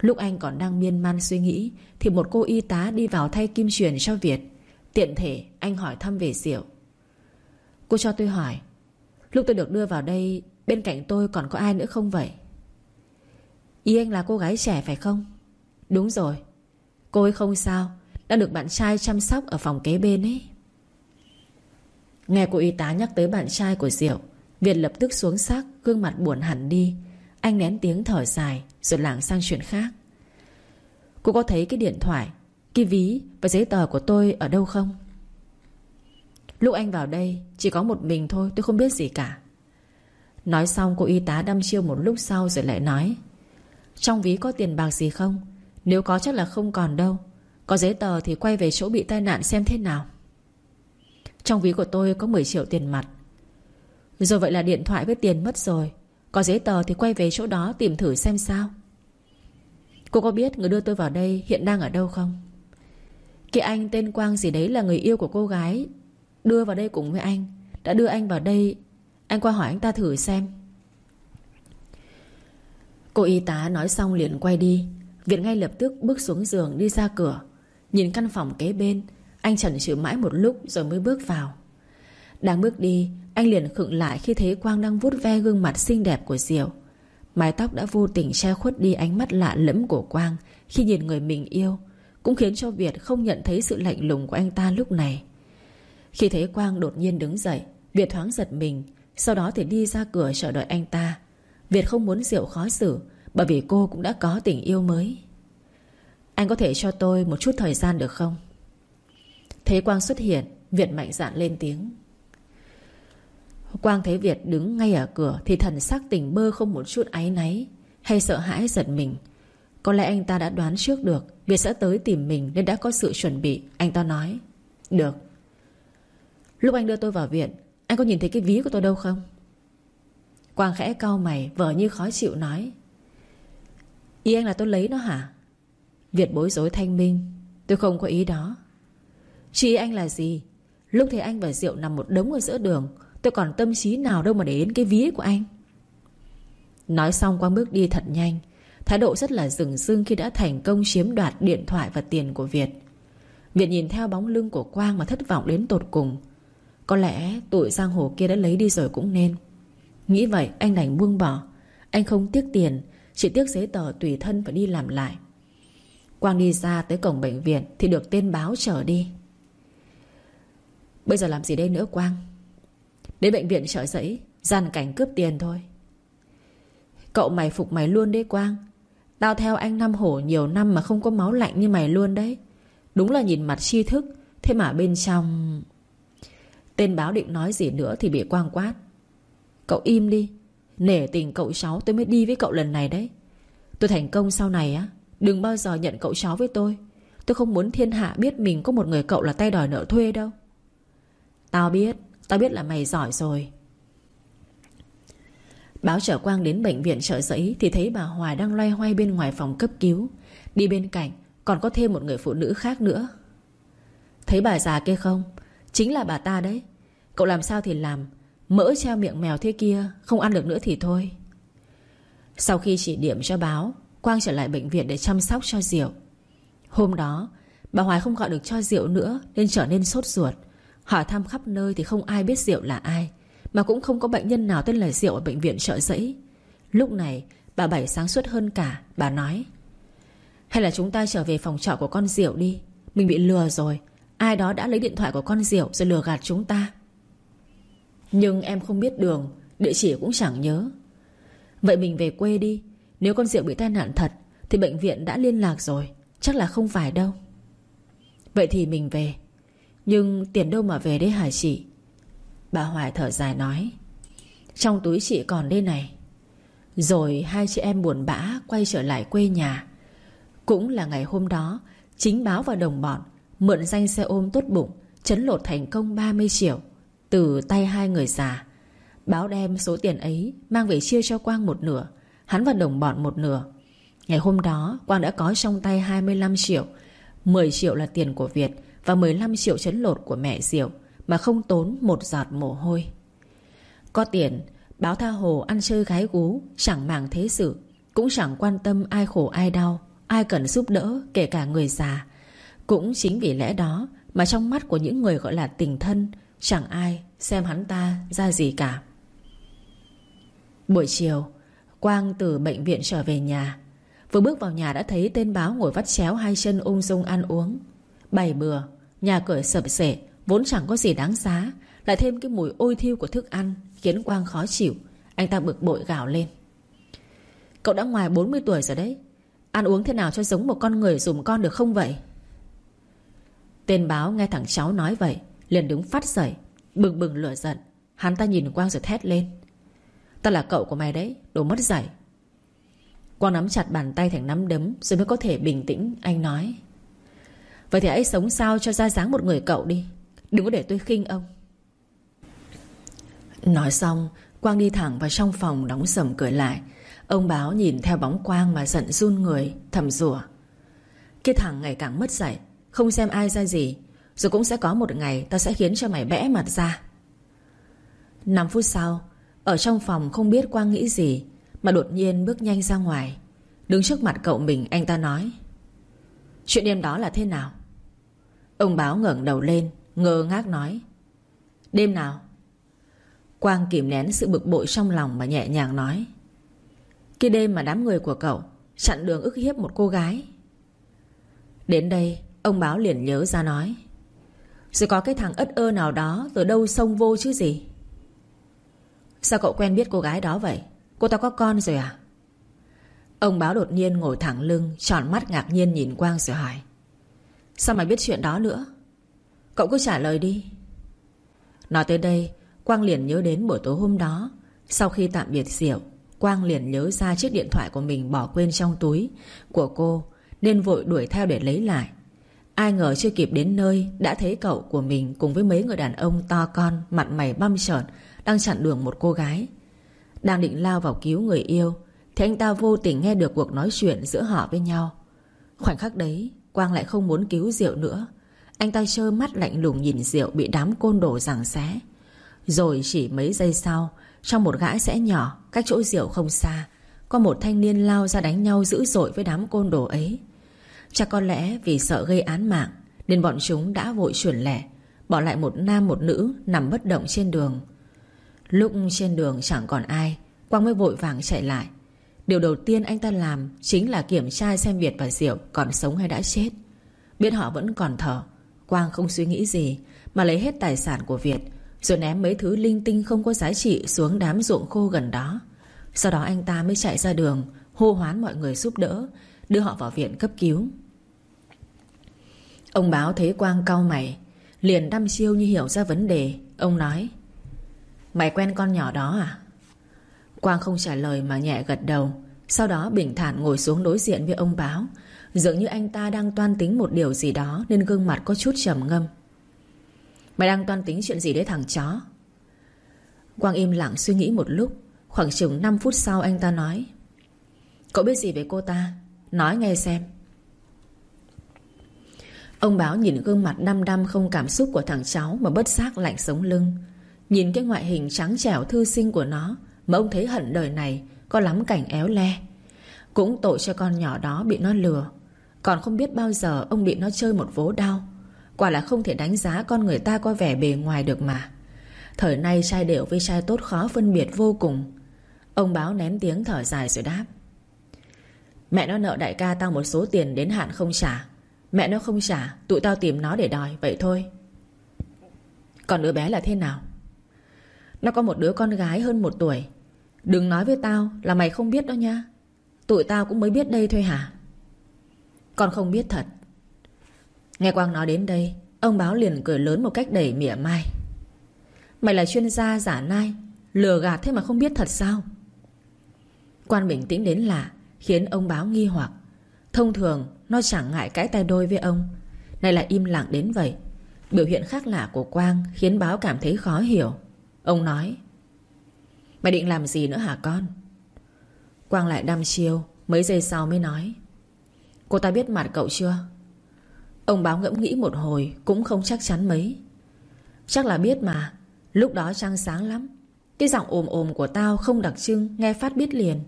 Lúc anh còn đang miên man suy nghĩ, Thì một cô y tá đi vào thay kim truyền cho Việt. Tiện thể, anh hỏi thăm về Diệu Cô cho tôi hỏi, Lúc tôi được đưa vào đây, Bên cạnh tôi còn có ai nữa không vậy? Ý anh là cô gái trẻ phải không? Đúng rồi. Cô ấy không sao. Đang được bạn trai chăm sóc ở phòng kế bên ấy. Nghe cô y tá nhắc tới bạn trai của Diệu, Việt lập tức xuống xác, Gương mặt buồn hẳn đi. Anh nén tiếng thở dài, Rồi lảng sang chuyện khác. Cô có thấy cái điện thoại, Cái ví và giấy tờ của tôi ở đâu không? Lúc anh vào đây, Chỉ có một mình thôi, tôi không biết gì cả. Nói xong, cô y tá đâm chiêu một lúc sau Rồi lại nói, Trong ví có tiền bạc gì không? Nếu có chắc là không còn đâu. Có giấy tờ thì quay về chỗ bị tai nạn xem thế nào. Trong ví của tôi có 10 triệu tiền mặt. Rồi vậy là điện thoại với tiền mất rồi. Có giấy tờ thì quay về chỗ đó tìm thử xem sao. Cô có biết người đưa tôi vào đây hiện đang ở đâu không? Cái anh tên Quang gì đấy là người yêu của cô gái, Đưa vào đây cùng với anh, Đã đưa anh vào đây. Anh qua hỏi anh ta thử xem. Cô y tá nói xong liền quay đi. Viện ngay lập tức bước xuống giường đi ra cửa. Nhìn căn phòng kế bên, Anh chần chừ mãi một lúc rồi mới bước vào. Đang bước đi, Anh liền khựng lại khi thấy Quang đang vuốt ve gương mặt xinh đẹp của Diệu. Mái tóc đã vô tình che khuất đi ánh mắt lạ lẫm của Quang Khi nhìn người mình yêu, Cũng khiến cho Việt không nhận thấy sự lạnh lùng của anh ta lúc này. Khi thấy Quang đột nhiên đứng dậy, Việt thoáng giật mình, Sau đó thì đi ra cửa chờ đợi anh ta. Việt không muốn Diệu khó xử, Bởi vì cô cũng đã có tình yêu mới. Anh có thể cho tôi một chút thời gian được không? Thấy Quang xuất hiện, Việt mạnh dạn lên tiếng. Quang thấy Việt đứng ngay ở cửa Thì thần sắc tỉnh bơ không một chút áy náy, Hay sợ hãi giật mình. Có lẽ anh ta đã đoán trước được, Việt sẽ tới tìm mình nên đã có sự chuẩn bị, Anh ta nói. Được. Lúc anh đưa tôi vào viện, Anh có nhìn thấy cái ví của tôi đâu không? Quang khẽ cau mày, Vờ như khó chịu nói. Ý anh là tôi lấy nó hả? Việt bối rối thanh minh. Tôi không có ý đó. Chỉ anh là gì? Lúc thấy anh và Diệu nằm một đống ở giữa đường, Tôi còn tâm trí nào đâu mà để đến cái ví của anh. Nói xong Quang bước đi thật nhanh, Thái độ rất là rừng rưng khi đã thành công chiếm đoạt điện thoại và tiền của Việt. Việt nhìn theo bóng lưng của Quang mà thất vọng đến tột cùng. Có lẽ tụi giang hồ kia đã lấy đi rồi cũng nên. Nghĩ vậy, anh đành buông bỏ. Anh không tiếc tiền, Chỉ tiếc giấy tờ tùy thân phải đi làm lại. Quang đi ra tới cổng bệnh viện Thì được tên báo trở đi. Bây giờ làm gì đây nữa, Quang? Đến bệnh viện trợ giấy Gian cảnh cướp tiền thôi. Cậu mày phục mày luôn đấy, Quang. Tao theo anh Nam Hổ nhiều năm Mà không có máu lạnh như mày luôn đấy. Đúng là nhìn mặt tri thức, Thế mà bên trong Tên báo định nói gì nữa thì bị quang quát. Cậu im đi, Nể tình cậu cháu tôi mới đi với cậu lần này đấy. Tôi thành công sau này á. Đừng bao giờ nhận cậu cháu với tôi. Tôi không muốn thiên hạ biết mình có một người cậu là tay đòi nợ thuê đâu. Tao biết Tao biết là mày giỏi rồi. Báo trở Quang đến bệnh viện trợ giấy Thì thấy bà Hoài đang loay hoay bên ngoài phòng cấp cứu. Đi bên cạnh, Còn có thêm một người phụ nữ khác nữa. Thấy bà già kia không? Chính là bà ta đấy. Cậu làm sao thì làm. Mỡ treo miệng mèo thế kia, Không ăn được nữa thì thôi. Sau khi chỉ điểm cho báo Quang trở lại bệnh viện để chăm sóc cho Diệu. Hôm đó, Bà Hoài không gọi được cho Diệu nữa Nên trở nên sốt ruột. Hỏi thăm khắp nơi thì không ai biết Diệu là ai, Mà cũng không có bệnh nhân nào tên là Diệu Ở bệnh viện trợ giấy. Lúc này, bà Bảy sáng suốt hơn cả, Bà nói, Hay là chúng ta trở về phòng trọ của con Diệu đi. Mình bị lừa rồi. Ai đó đã lấy điện thoại của con Diệu Rồi lừa gạt chúng ta. Nhưng em không biết đường, Địa chỉ cũng chẳng nhớ. Vậy mình về quê đi. Nếu con Diệu bị tai nạn thật, Thì bệnh viện đã liên lạc rồi. Chắc là không phải đâu. Vậy thì mình về. Nhưng tiền đâu mà về đấy hả chị? Bà Hoài thở dài nói. Trong túi chị còn đây này. Rồi hai chị em buồn bã Quay trở lại quê nhà. Cũng là ngày hôm đó, Chính báo và đồng bọn Mượn danh xe ôm tốt bụng, Chấn lột thành công 30 triệu Từ tay hai người già. Báo đem số tiền ấy Mang về chia cho Quang một nửa Hắn và đồng bọn một nửa. Ngày hôm đó, Quang đã có trong tay 25 triệu. 10 triệu là tiền của Việt Và 15 triệu chấn lột của mẹ Diệu, Mà không tốn một giọt mồ hôi. Có tiền, Báo tha hồ ăn chơi gái gú, Chẳng màng thế sự, Cũng chẳng quan tâm ai khổ ai đau, Ai cần giúp đỡ, kể cả người già. Cũng chính vì lẽ đó Mà trong mắt của những người gọi là tình thân, Chẳng ai xem hắn ta ra gì cả. Buổi chiều Quang từ bệnh viện trở về nhà. Vừa bước vào nhà đã thấy tên báo ngồi vắt chéo hai chân ung dung ăn uống. Bày bừa, Nhà cửa sập sệ, Vốn chẳng có gì đáng giá, Lại thêm cái mùi ôi thiêu của thức ăn, Khiến Quang khó chịu. Anh ta bực bội gào lên. Cậu đã ngoài 40 tuổi rồi đấy. Ăn uống thế nào cho giống một con người dùng con được không vậy? Tên báo nghe thằng cháu nói vậy, Liền đứng phát dậy, Bừng bừng lửa giận. Hắn ta nhìn Quang rồi thét lên. Ta là cậu của mày đấy, Đồ mất dạy. Quang nắm chặt bàn tay thành nắm đấm, Rồi mới có thể bình tĩnh, Anh nói. Vậy thì hãy sống sao cho ra dáng một người cậu đi. Đừng có để tôi khinh ông. Nói xong, Quang đi thẳng vào trong phòng đóng sầm cửa lại. Ông báo nhìn theo bóng Quang mà giận run người, Thầm rủa. Cái thằng ngày càng mất dạy, Không xem ai ra gì, Rồi cũng sẽ có một ngày Tao sẽ khiến cho mày bẽ mặt ra. 5 phút sau ở trong phòng không biết Quang nghĩ gì, Mà đột nhiên bước nhanh ra ngoài. Đứng trước mặt cậu mình, anh ta nói, Chuyện đêm đó là thế nào? Ông báo ngẩng đầu lên, Ngơ ngác nói, Đêm nào? Quang kìm nén sự bực bội trong lòng Mà nhẹ nhàng nói, Cái đêm mà đám người của cậu Chặn đường ức hiếp một cô gái. Đến đây, Ông báo liền nhớ ra nói, Rồi có cái thằng ất ơ nào đó Từ đâu xông vô chứ gì? Sao cậu quen biết cô gái đó vậy? Cô ta có con rồi à? Ông báo đột nhiên ngồi thẳng lưng, Tròn mắt ngạc nhiên nhìn Quang rồi hỏi. Sao mày biết chuyện đó nữa? Cậu cứ trả lời đi. Nói tới đây, Quang liền nhớ đến buổi tối hôm đó. Sau khi tạm biệt Diệu Quang liền nhớ ra chiếc điện thoại của mình bỏ quên trong túi Của cô, Nên vội đuổi theo để lấy lại. Ai ngờ chưa kịp đến nơi, Đã thấy cậu của mình cùng với mấy người đàn ông to con, Mặt mày băm trợn đang chặn đường một cô gái. Đang định lao vào cứu người yêu, Thì anh ta vô tình nghe được cuộc nói chuyện giữa họ với nhau. Khoảnh khắc đấy, Quang lại không muốn cứu Diệu nữa. Anh ta trơ mắt lạnh lùng nhìn Diệu Bị đám côn đồ giằng xé. Rồi chỉ mấy giây sau, Trong một gãi sẽ nhỏ, Cách chỗ Diệu không xa, Có một thanh niên lao ra đánh nhau dữ dội với đám côn đồ ấy. Chắc có lẽ vì sợ gây án mạng, Nên bọn chúng đã vội chuyển lẻ, Bỏ lại một nam một nữ Nằm bất động trên đường. Lúc trên đường chẳng còn ai, Quang mới vội vàng chạy lại. Điều đầu tiên anh ta làm Chính là kiểm tra xem Việt và Diệu còn sống hay đã chết. Biết họ vẫn còn thở, Quang không suy nghĩ gì, Mà lấy hết tài sản của Việt, Rồi ném mấy thứ linh tinh không có giá trị Xuống đám ruộng khô gần đó. Sau đó anh ta mới chạy ra đường, Hô hoán mọi người giúp đỡ, Đưa họ vào viện cấp cứu. Ông báo thấy Quang cau mày, Liền đăm chiêu như hiểu ra vấn đề. Ông nói Mày quen con nhỏ đó à? Quang không trả lời mà nhẹ gật đầu. Sau đó bình thản ngồi xuống đối diện với ông báo. Dường như anh ta đang toan tính một điều gì đó Nên gương mặt có chút trầm ngâm. Mày đang toan tính chuyện gì đấy thằng chó? Quang im lặng suy nghĩ một lúc. Khoảng chừng 5 phút sau anh ta nói, Cậu biết gì về cô ta? Nói nghe xem. Ông báo nhìn gương mặt đăm đăm không cảm xúc của thằng cháu Mà bất giác lạnh sống lưng. Nhìn cái ngoại hình trắng trẻo thư sinh của nó, Mà ông thấy hận đời này, Có lắm cảnh éo le. Cũng tội cho con nhỏ đó bị nó lừa. Còn không biết bao giờ ông bị nó chơi một vố đau. Quả là không thể đánh giá con người ta có vẻ bề ngoài được mà. Thời nay trai đều với trai tốt khó phân biệt vô cùng. Ông báo nén tiếng thở dài rồi đáp. Mẹ nó nợ đại ca tao một số tiền đến hạn không trả. Mẹ nó không trả, Tụi tao tìm nó để đòi, Vậy thôi. Còn đứa bé là thế nào? Nó có một đứa con gái hơn một tuổi. Đừng nói với tao là mày không biết đó nha. Tụi tao cũng mới biết đây thôi hả? Con không biết thật. Nghe Quang nói đến đây, Ông báo liền cười lớn một cách đầy mỉa mai. Mày là chuyên gia giả nai, Lừa gạt thế mà không biết thật sao? Quan bình tĩnh đến lạ, Khiến ông báo nghi hoặc. Thông thường, nó chẳng ngại cãi tay đôi với ông. Này lại im lặng đến vậy. Biểu hiện khác lạ của Quang Khiến báo cảm thấy khó hiểu. Ông nói, Mày định làm gì nữa hả con? Quang lại đăm chiêu, Mấy giây sau mới nói, Cô ta biết mặt cậu chưa? Ông báo ngẫm nghĩ một hồi, Cũng không chắc chắn mấy. Chắc là biết mà, Lúc đó trăng sáng lắm, Cái giọng ồm ồm của tao không đặc trưng, Nghe phát biết liền.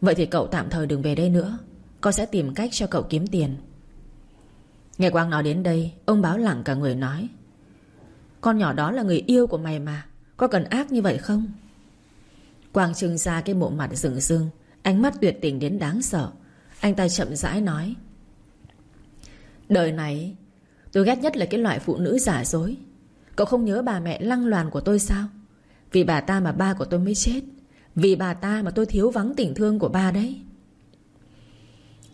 Vậy thì cậu tạm thời đừng về đây nữa, Con sẽ tìm cách cho cậu kiếm tiền. Nghe Quang nói đến đây, Ông báo lặng cả người nói con nhỏ đó là người yêu của mày mà. Có cần ác như vậy không? Quang trưng ra cái bộ mặt rừng rưng Ánh mắt tuyệt tình đến đáng sợ. Anh ta chậm rãi nói Đời này Tôi ghét nhất là cái loại phụ nữ giả dối. Cậu không nhớ bà mẹ lăng loàn của tôi sao? Vì bà ta mà ba của tôi mới chết Vì bà ta mà tôi thiếu vắng tình thương của ba đấy.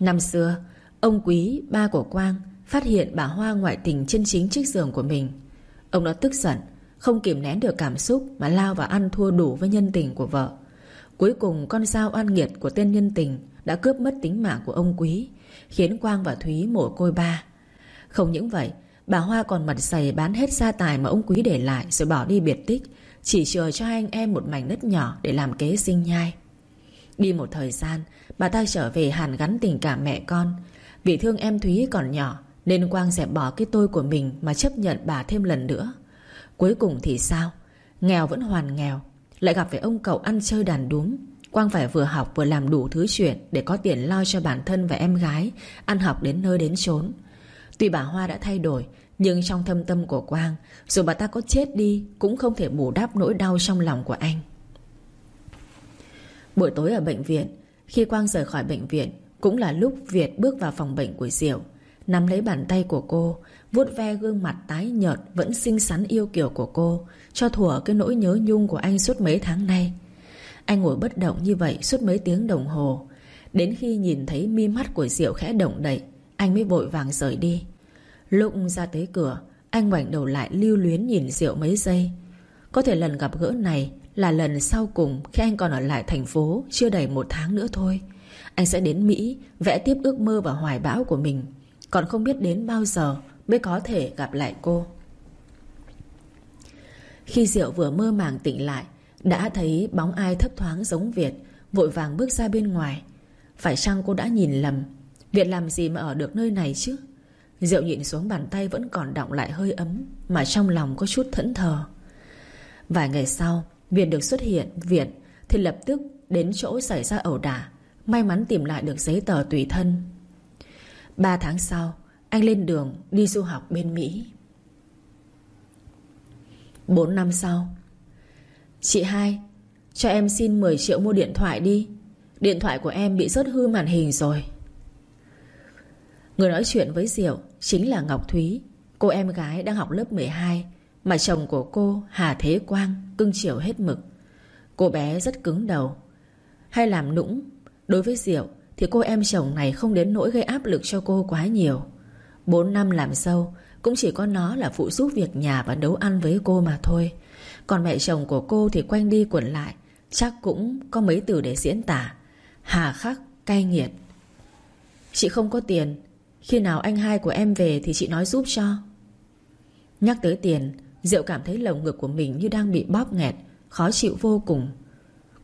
Năm xưa Ông Quý, ba của Quang Phát hiện bà Hoa ngoại tình chân chính chiếc giường của mình. Ông đã tức giận, Không kìm nén được cảm xúc Mà lao vào ăn thua đủ với nhân tình của vợ. Cuối cùng, con dao oan nghiệt của tên nhân tình Đã cướp mất tính mạng của ông Quý, Khiến Quang và Thúy mổ côi ba. Không những vậy, Bà Hoa còn mặt dày bán hết gia tài mà ông Quý để lại Rồi bỏ đi biệt tích, Chỉ chờ cho anh em một mảnh đất nhỏ Để làm kế sinh nhai. Đi một thời gian, Bà ta trở về hàn gắn tình cảm mẹ con. Vì thương em Thúy còn nhỏ nên Quang dẹp bỏ cái tôi của mình Mà chấp nhận bà thêm lần nữa. Cuối cùng thì sao? Nghèo vẫn hoàn nghèo. Lại gặp phải ông cậu ăn chơi đàn đúng Quang phải vừa học vừa làm đủ thứ chuyện Để có tiền lo cho bản thân và em gái, Ăn học đến nơi đến chốn. Tuy bà Hoa đã thay đổi, Nhưng trong thâm tâm của Quang, Dù bà ta có chết đi, Cũng không thể bù đắp nỗi đau trong lòng của anh. Buổi tối ở bệnh viện, Khi Quang rời khỏi bệnh viện, Cũng là lúc Việt bước vào phòng bệnh của Diệu. Nắm lấy bàn tay của cô, vuốt ve gương mặt tái nhợt Vẫn xinh xắn yêu kiều của cô, Cho thủa cái nỗi nhớ nhung của anh suốt mấy tháng nay. Anh ngồi bất động như vậy Suốt mấy tiếng đồng hồ. Đến khi nhìn thấy mi mắt của Diệu khẽ động đậy, Anh mới vội vàng rời đi. Lúc ra tới cửa, Anh ngoảnh đầu lại lưu luyến nhìn Diệu mấy giây. Có thể lần gặp gỡ này Là lần sau cùng khi anh còn ở lại thành phố Chưa đầy một tháng nữa thôi. Anh sẽ đến Mỹ, Vẽ tiếp ước mơ và hoài bão của mình. Còn không biết đến bao giờ Mới có thể gặp lại cô. Khi Diệu vừa mơ màng tỉnh lại, Đã thấy bóng ai thấp thoáng giống Việt, Vội vàng bước ra bên ngoài. Phải chăng cô đã nhìn lầm? Việt làm gì mà ở được nơi này chứ? Diệu nhìn xuống bàn tay vẫn còn đọng lại hơi ấm, Mà trong lòng có chút thẫn thờ. Vài ngày sau, Việt được xuất hiện, Việt Thì lập tức đến chỗ xảy ra ẩu đả, May mắn tìm lại được giấy tờ tùy thân. Ba tháng sau, Anh lên đường đi du học bên Mỹ. Bốn năm sau, Chị hai Cho em xin 10 triệu mua điện thoại đi. Điện thoại của em bị rớt hư màn hình rồi. Người nói chuyện với Diệu Chính là Ngọc Thúy. Cô em gái đang học lớp 12 Mà chồng của cô Hà Thế Quang Cưng chiều hết mực. Cô bé rất cứng đầu, Hay làm nũng Đối với Diệu thì cô em chồng này không đến nỗi gây áp lực cho cô quá nhiều. 4 năm làm sâu Cũng chỉ có nó là phụ giúp việc nhà Và nấu ăn với cô mà thôi. Còn mẹ chồng của cô thì quanh đi quẩn lại Chắc cũng có mấy từ để diễn tả. Hà khắc, cay nghiệt. Chị không có tiền khi nào anh hai của em về Thì chị nói giúp cho. Nhắc tới tiền Diệu cảm thấy lồng ngực của mình như đang bị bóp nghẹt Khó chịu vô cùng.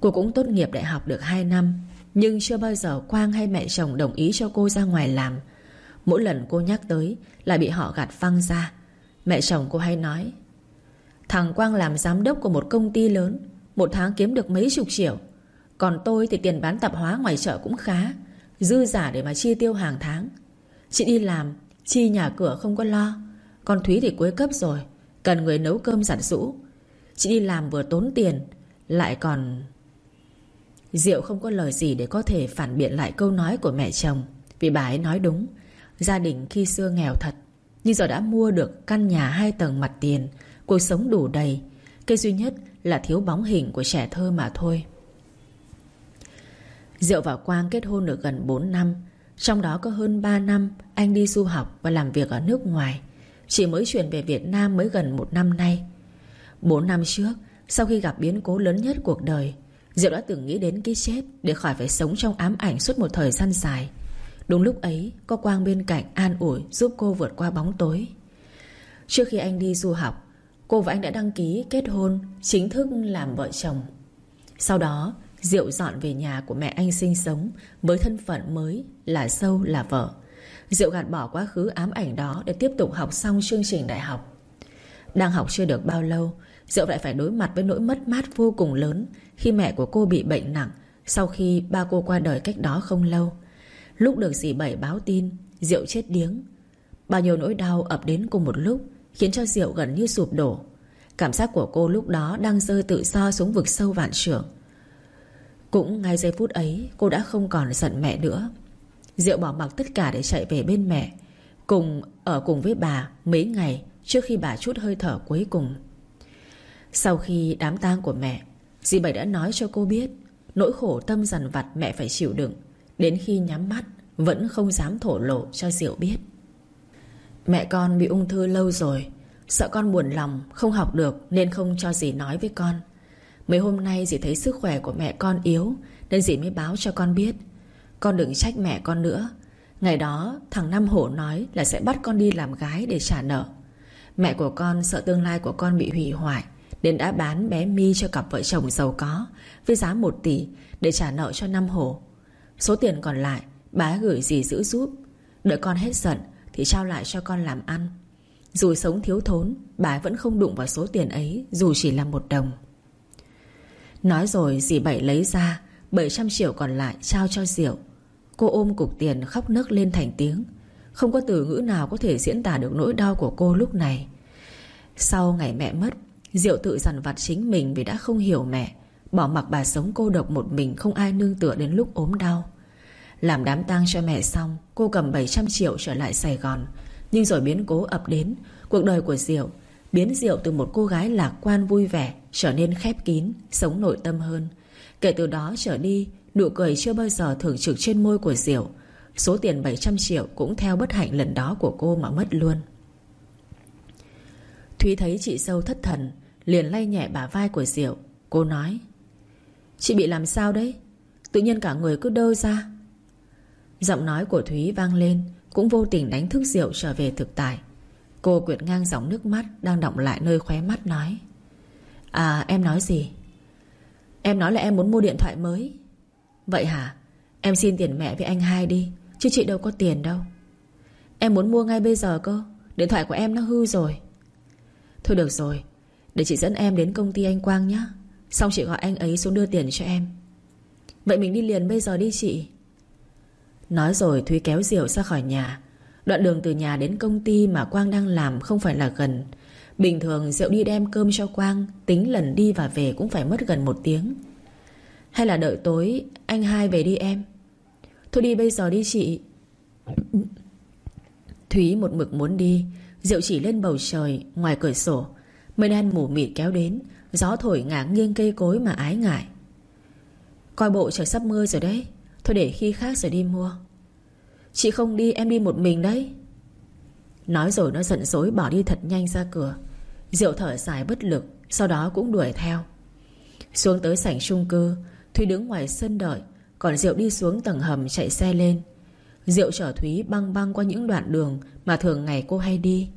Cô cũng tốt nghiệp đại học được 2 năm. Nhưng chưa bao giờ Quang hay mẹ chồng đồng ý cho cô ra ngoài làm. Mỗi lần cô nhắc tới Là bị họ gạt phăng ra. Mẹ chồng cô hay nói, Thằng Quang làm giám đốc của một công ty lớn, Một tháng kiếm được mấy chục triệu. Còn tôi thì tiền bán tạp hóa ngoài chợ cũng khá, Dư giả để mà chi tiêu hàng tháng. Chị đi làm, Chi nhà cửa không có lo. Con Thúy thì cuối cấp rồi, Cần người nấu cơm giản rũ Chị đi làm vừa tốn tiền, Lại còn Diệu không có lời gì để có thể phản biện lại câu nói của mẹ chồng, Vì bà ấy nói đúng. Gia đình khi xưa nghèo thật, Nhưng giờ đã mua được căn nhà hai tầng mặt tiền, Cuộc sống đủ đầy. Cái duy nhất là thiếu bóng hình của trẻ thơ mà thôi. Diệu và Quang kết hôn được gần 4 năm, Trong đó có hơn 3 năm Anh đi du học và làm việc ở nước ngoài. Chỉ mới chuyển về Việt Nam mới gần một năm nay. 4 năm trước, Sau khi gặp biến cố lớn nhất cuộc đời Diệu đã từng nghĩ đến cái chết Để khỏi phải sống trong ám ảnh suốt một thời gian dài. Đúng lúc ấy, Có Quang bên cạnh an ủi Giúp cô vượt qua bóng tối. Trước khi anh đi du học, Cô và anh đã đăng ký kết hôn, Chính thức làm vợ chồng. Sau đó, Diệu dọn về nhà của mẹ anh sinh sống Với thân phận mới là sâu là vợ. Diệu gạt bỏ quá khứ ám ảnh đó Để tiếp tục học xong chương trình đại học. Đang học chưa được bao lâu Diệu lại phải đối mặt với nỗi mất mát vô cùng lớn Khi mẹ của cô bị bệnh nặng Sau khi ba cô qua đời cách đó không lâu. Lúc được dì Bảy báo tin, Diệu chết điếng. Bao nhiêu nỗi đau ập đến cùng một lúc, Khiến cho Diệu gần như sụp đổ. Cảm giác của cô lúc đó đang rơi tự do xuống vực sâu vạn trưởng. Cũng ngay giây phút ấy, Cô đã không còn giận mẹ nữa. Diệu bỏ mặc tất cả để chạy về bên mẹ, Cùng ở cùng với bà Mấy ngày trước khi bà chút hơi thở cuối cùng. Sau khi đám tang của mẹ, Dì Bảy đã nói cho cô biết, Nỗi khổ tâm dằn vặt mẹ phải chịu đựng. Đến khi nhắm mắt, Vẫn không dám thổ lộ cho Diệu biết. Mẹ con bị ung thư lâu rồi, Sợ con buồn lòng, Không học được nên không cho dì nói với con. Mấy hôm nay dì thấy sức khỏe của mẹ con yếu, Nên dì mới báo cho con biết. Con đừng trách mẹ con nữa. Ngày đó, thằng Năm Hổ nói là sẽ bắt con đi làm gái để trả nợ. Mẹ của con sợ tương lai của con bị hủy hoại nên đã bán bé Mi cho cặp vợ chồng giàu có, Với giá 1 tỷ, Để trả nợ cho Năm Hổ Số tiền còn lại Bá gửi dì giữ giúp. Đợi con hết giận, Thì trao lại cho con làm ăn. Dù sống thiếu thốn, Bà vẫn không đụng vào số tiền ấy, Dù chỉ là một đồng. Nói rồi, dì Bảy lấy ra 700 triệu còn lại trao cho Diệu. Cô ôm cục tiền khóc nức lên thành tiếng. Không có từ ngữ nào có thể diễn tả được nỗi đau của cô lúc này. Sau ngày mẹ mất Diệu tự dằn vặt chính mình vì đã không hiểu mẹ Bỏ mặc bà sống cô độc một mình Không ai nương tựa đến lúc ốm đau. Làm đám tang cho mẹ xong Cô cầm 700 triệu trở lại Sài Gòn. Nhưng rồi biến cố ập đến Cuộc đời của Diệu Biến Diệu từ một cô gái lạc quan vui vẻ Trở nên khép kín, sống nội tâm hơn. Kể từ đó trở đi Nụ cười chưa bao giờ thường trực trên môi của Diệu. Số tiền 700 triệu Cũng theo bất hạnh lần đó của cô mà mất luôn. Thúy thấy chị sâu thất thần Liền lay nhẹ bả vai của Diệu. Cô nói, Chị bị làm sao đấy? Tự nhiên cả người cứ đơ ra. Giọng nói của Thúy vang lên, Cũng vô tình đánh thức Diệu trở về thực tại. Cô quyệt ngang dòng nước mắt Đang động lại nơi khóe mắt nói À em nói gì? Em nói là em muốn mua điện thoại mới. Vậy hả? Em xin tiền mẹ với anh hai đi, Chứ chị đâu có tiền đâu. Em muốn mua ngay bây giờ cơ, Điện thoại của em nó hư rồi. Thôi được rồi để chị dẫn em đến công ty anh Quang nhé Xong chị gọi anh ấy xuống đưa tiền cho em. Vậy mình đi liền bây giờ đi chị. Nói rồi Thúy kéo Diệu ra khỏi nhà. Đoạn đường từ nhà đến công ty mà Quang đang làm không phải là gần. Bình thường Diệu đi đem cơm cho Quang, Tính lần đi và về cũng phải mất gần một tiếng. Hay là đợi tối, Anh hai về đi em. Thôi đi bây giờ đi chị. Thúy một mực muốn đi. Diệu chỉ lên bầu trời, Ngoài cửa sổ Mây đen mù mịt kéo đến, Gió thổi ngả nghiêng cây cối mà ái ngại. Coi bộ trời sắp mưa rồi đấy, Thôi để khi khác rồi đi mua. Chị không đi, em đi một mình đấy. Nói rồi nó giận dỗi bỏ đi thật nhanh ra cửa. Diệu thở dài bất lực, Sau đó cũng đuổi theo. Xuống tới sảnh chung cư, Thúy đứng ngoài sân đợi, Còn Diệu đi xuống tầng hầm chạy xe lên. Diệu chở Thúy băng băng qua những đoạn đường Mà thường ngày cô hay đi.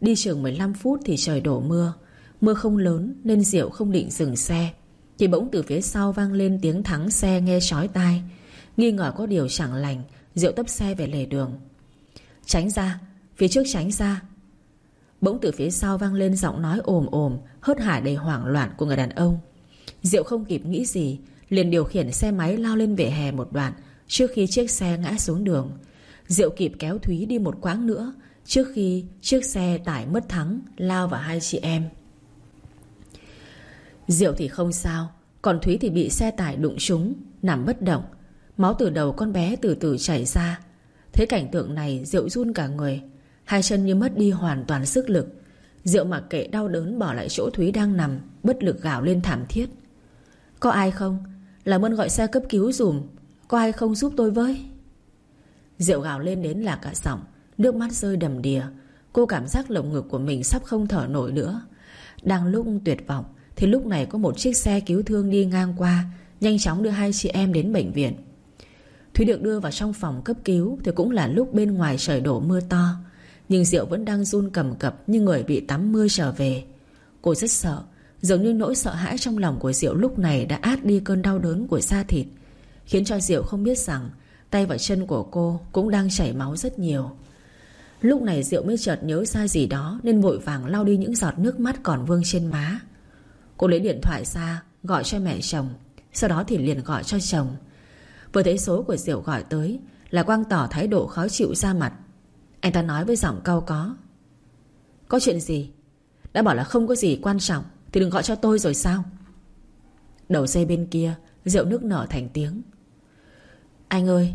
Đi chừng 15 phút thì trời đổ mưa Mưa không lớn nên Diệu không định dừng xe. Thì bỗng từ phía sau vang lên tiếng thắng xe nghe chói tai. Nghi ngờ có điều chẳng lành, Diệu tấp xe về lề đường. Tránh ra, Phía trước tránh ra. Bỗng từ phía sau vang lên giọng nói ồm ồm, Hớt hải đầy hoảng loạn của người đàn ông. Diệu không kịp nghĩ gì, Liền điều khiển xe máy lao lên vỉa hè một đoạn Trước khi chiếc xe ngã xuống đường. Diệu kịp kéo Thúy đi một quãng nữa, Trước khi chiếc xe tải mất thắng, Lao vào hai chị em. Diệu thì không sao, Còn Thúy thì bị xe tải đụng trúng, Nằm bất động. Máu từ đầu con bé từ từ chảy ra. Thấy cảnh tượng này, Diệu run cả người. Hai chân như mất đi hoàn toàn sức lực. Diệu mặc kệ đau đớn bỏ lại chỗ Thúy đang nằm, Bất lực gào lên thảm thiết. Có ai không? Làm ơn gọi xe cấp cứu dùm. Có ai không giúp tôi với? Diệu gào lên đến là cả giọng, Nước mắt rơi đầm đìa. Cô cảm giác lồng ngực của mình sắp không thở nổi nữa. Đang lúc tuyệt vọng thì lúc này có một chiếc xe cứu thương đi ngang qua, Nhanh chóng đưa hai chị em đến bệnh viện. Thúy được đưa vào trong phòng cấp cứu Thì cũng là lúc bên ngoài trời đổ mưa to, Nhưng Diệu vẫn đang run cầm cập Như người bị tắm mưa trở về. Cô rất sợ, Dường như nỗi sợ hãi trong lòng của Diệu lúc này Đã át đi cơn đau đớn của da thịt, Khiến cho Diệu không biết rằng Tay và chân của cô cũng đang chảy máu rất nhiều. Lúc này Diệu mới chợt nhớ ra gì đó Nên vội vàng lau đi những giọt nước mắt còn vương trên má. Cô lấy điện thoại ra, Gọi cho mẹ chồng, Sau đó thì liền gọi cho chồng. Vừa thấy số của Diệu gọi tới, Là Quang tỏ thái độ khó chịu ra mặt. Anh ta nói với giọng cau có. Có chuyện gì? Đã bảo là không có gì quan trọng, Thì đừng gọi cho tôi rồi sao? Đầu dây bên kia, Diệu nước nở thành tiếng. Anh ơi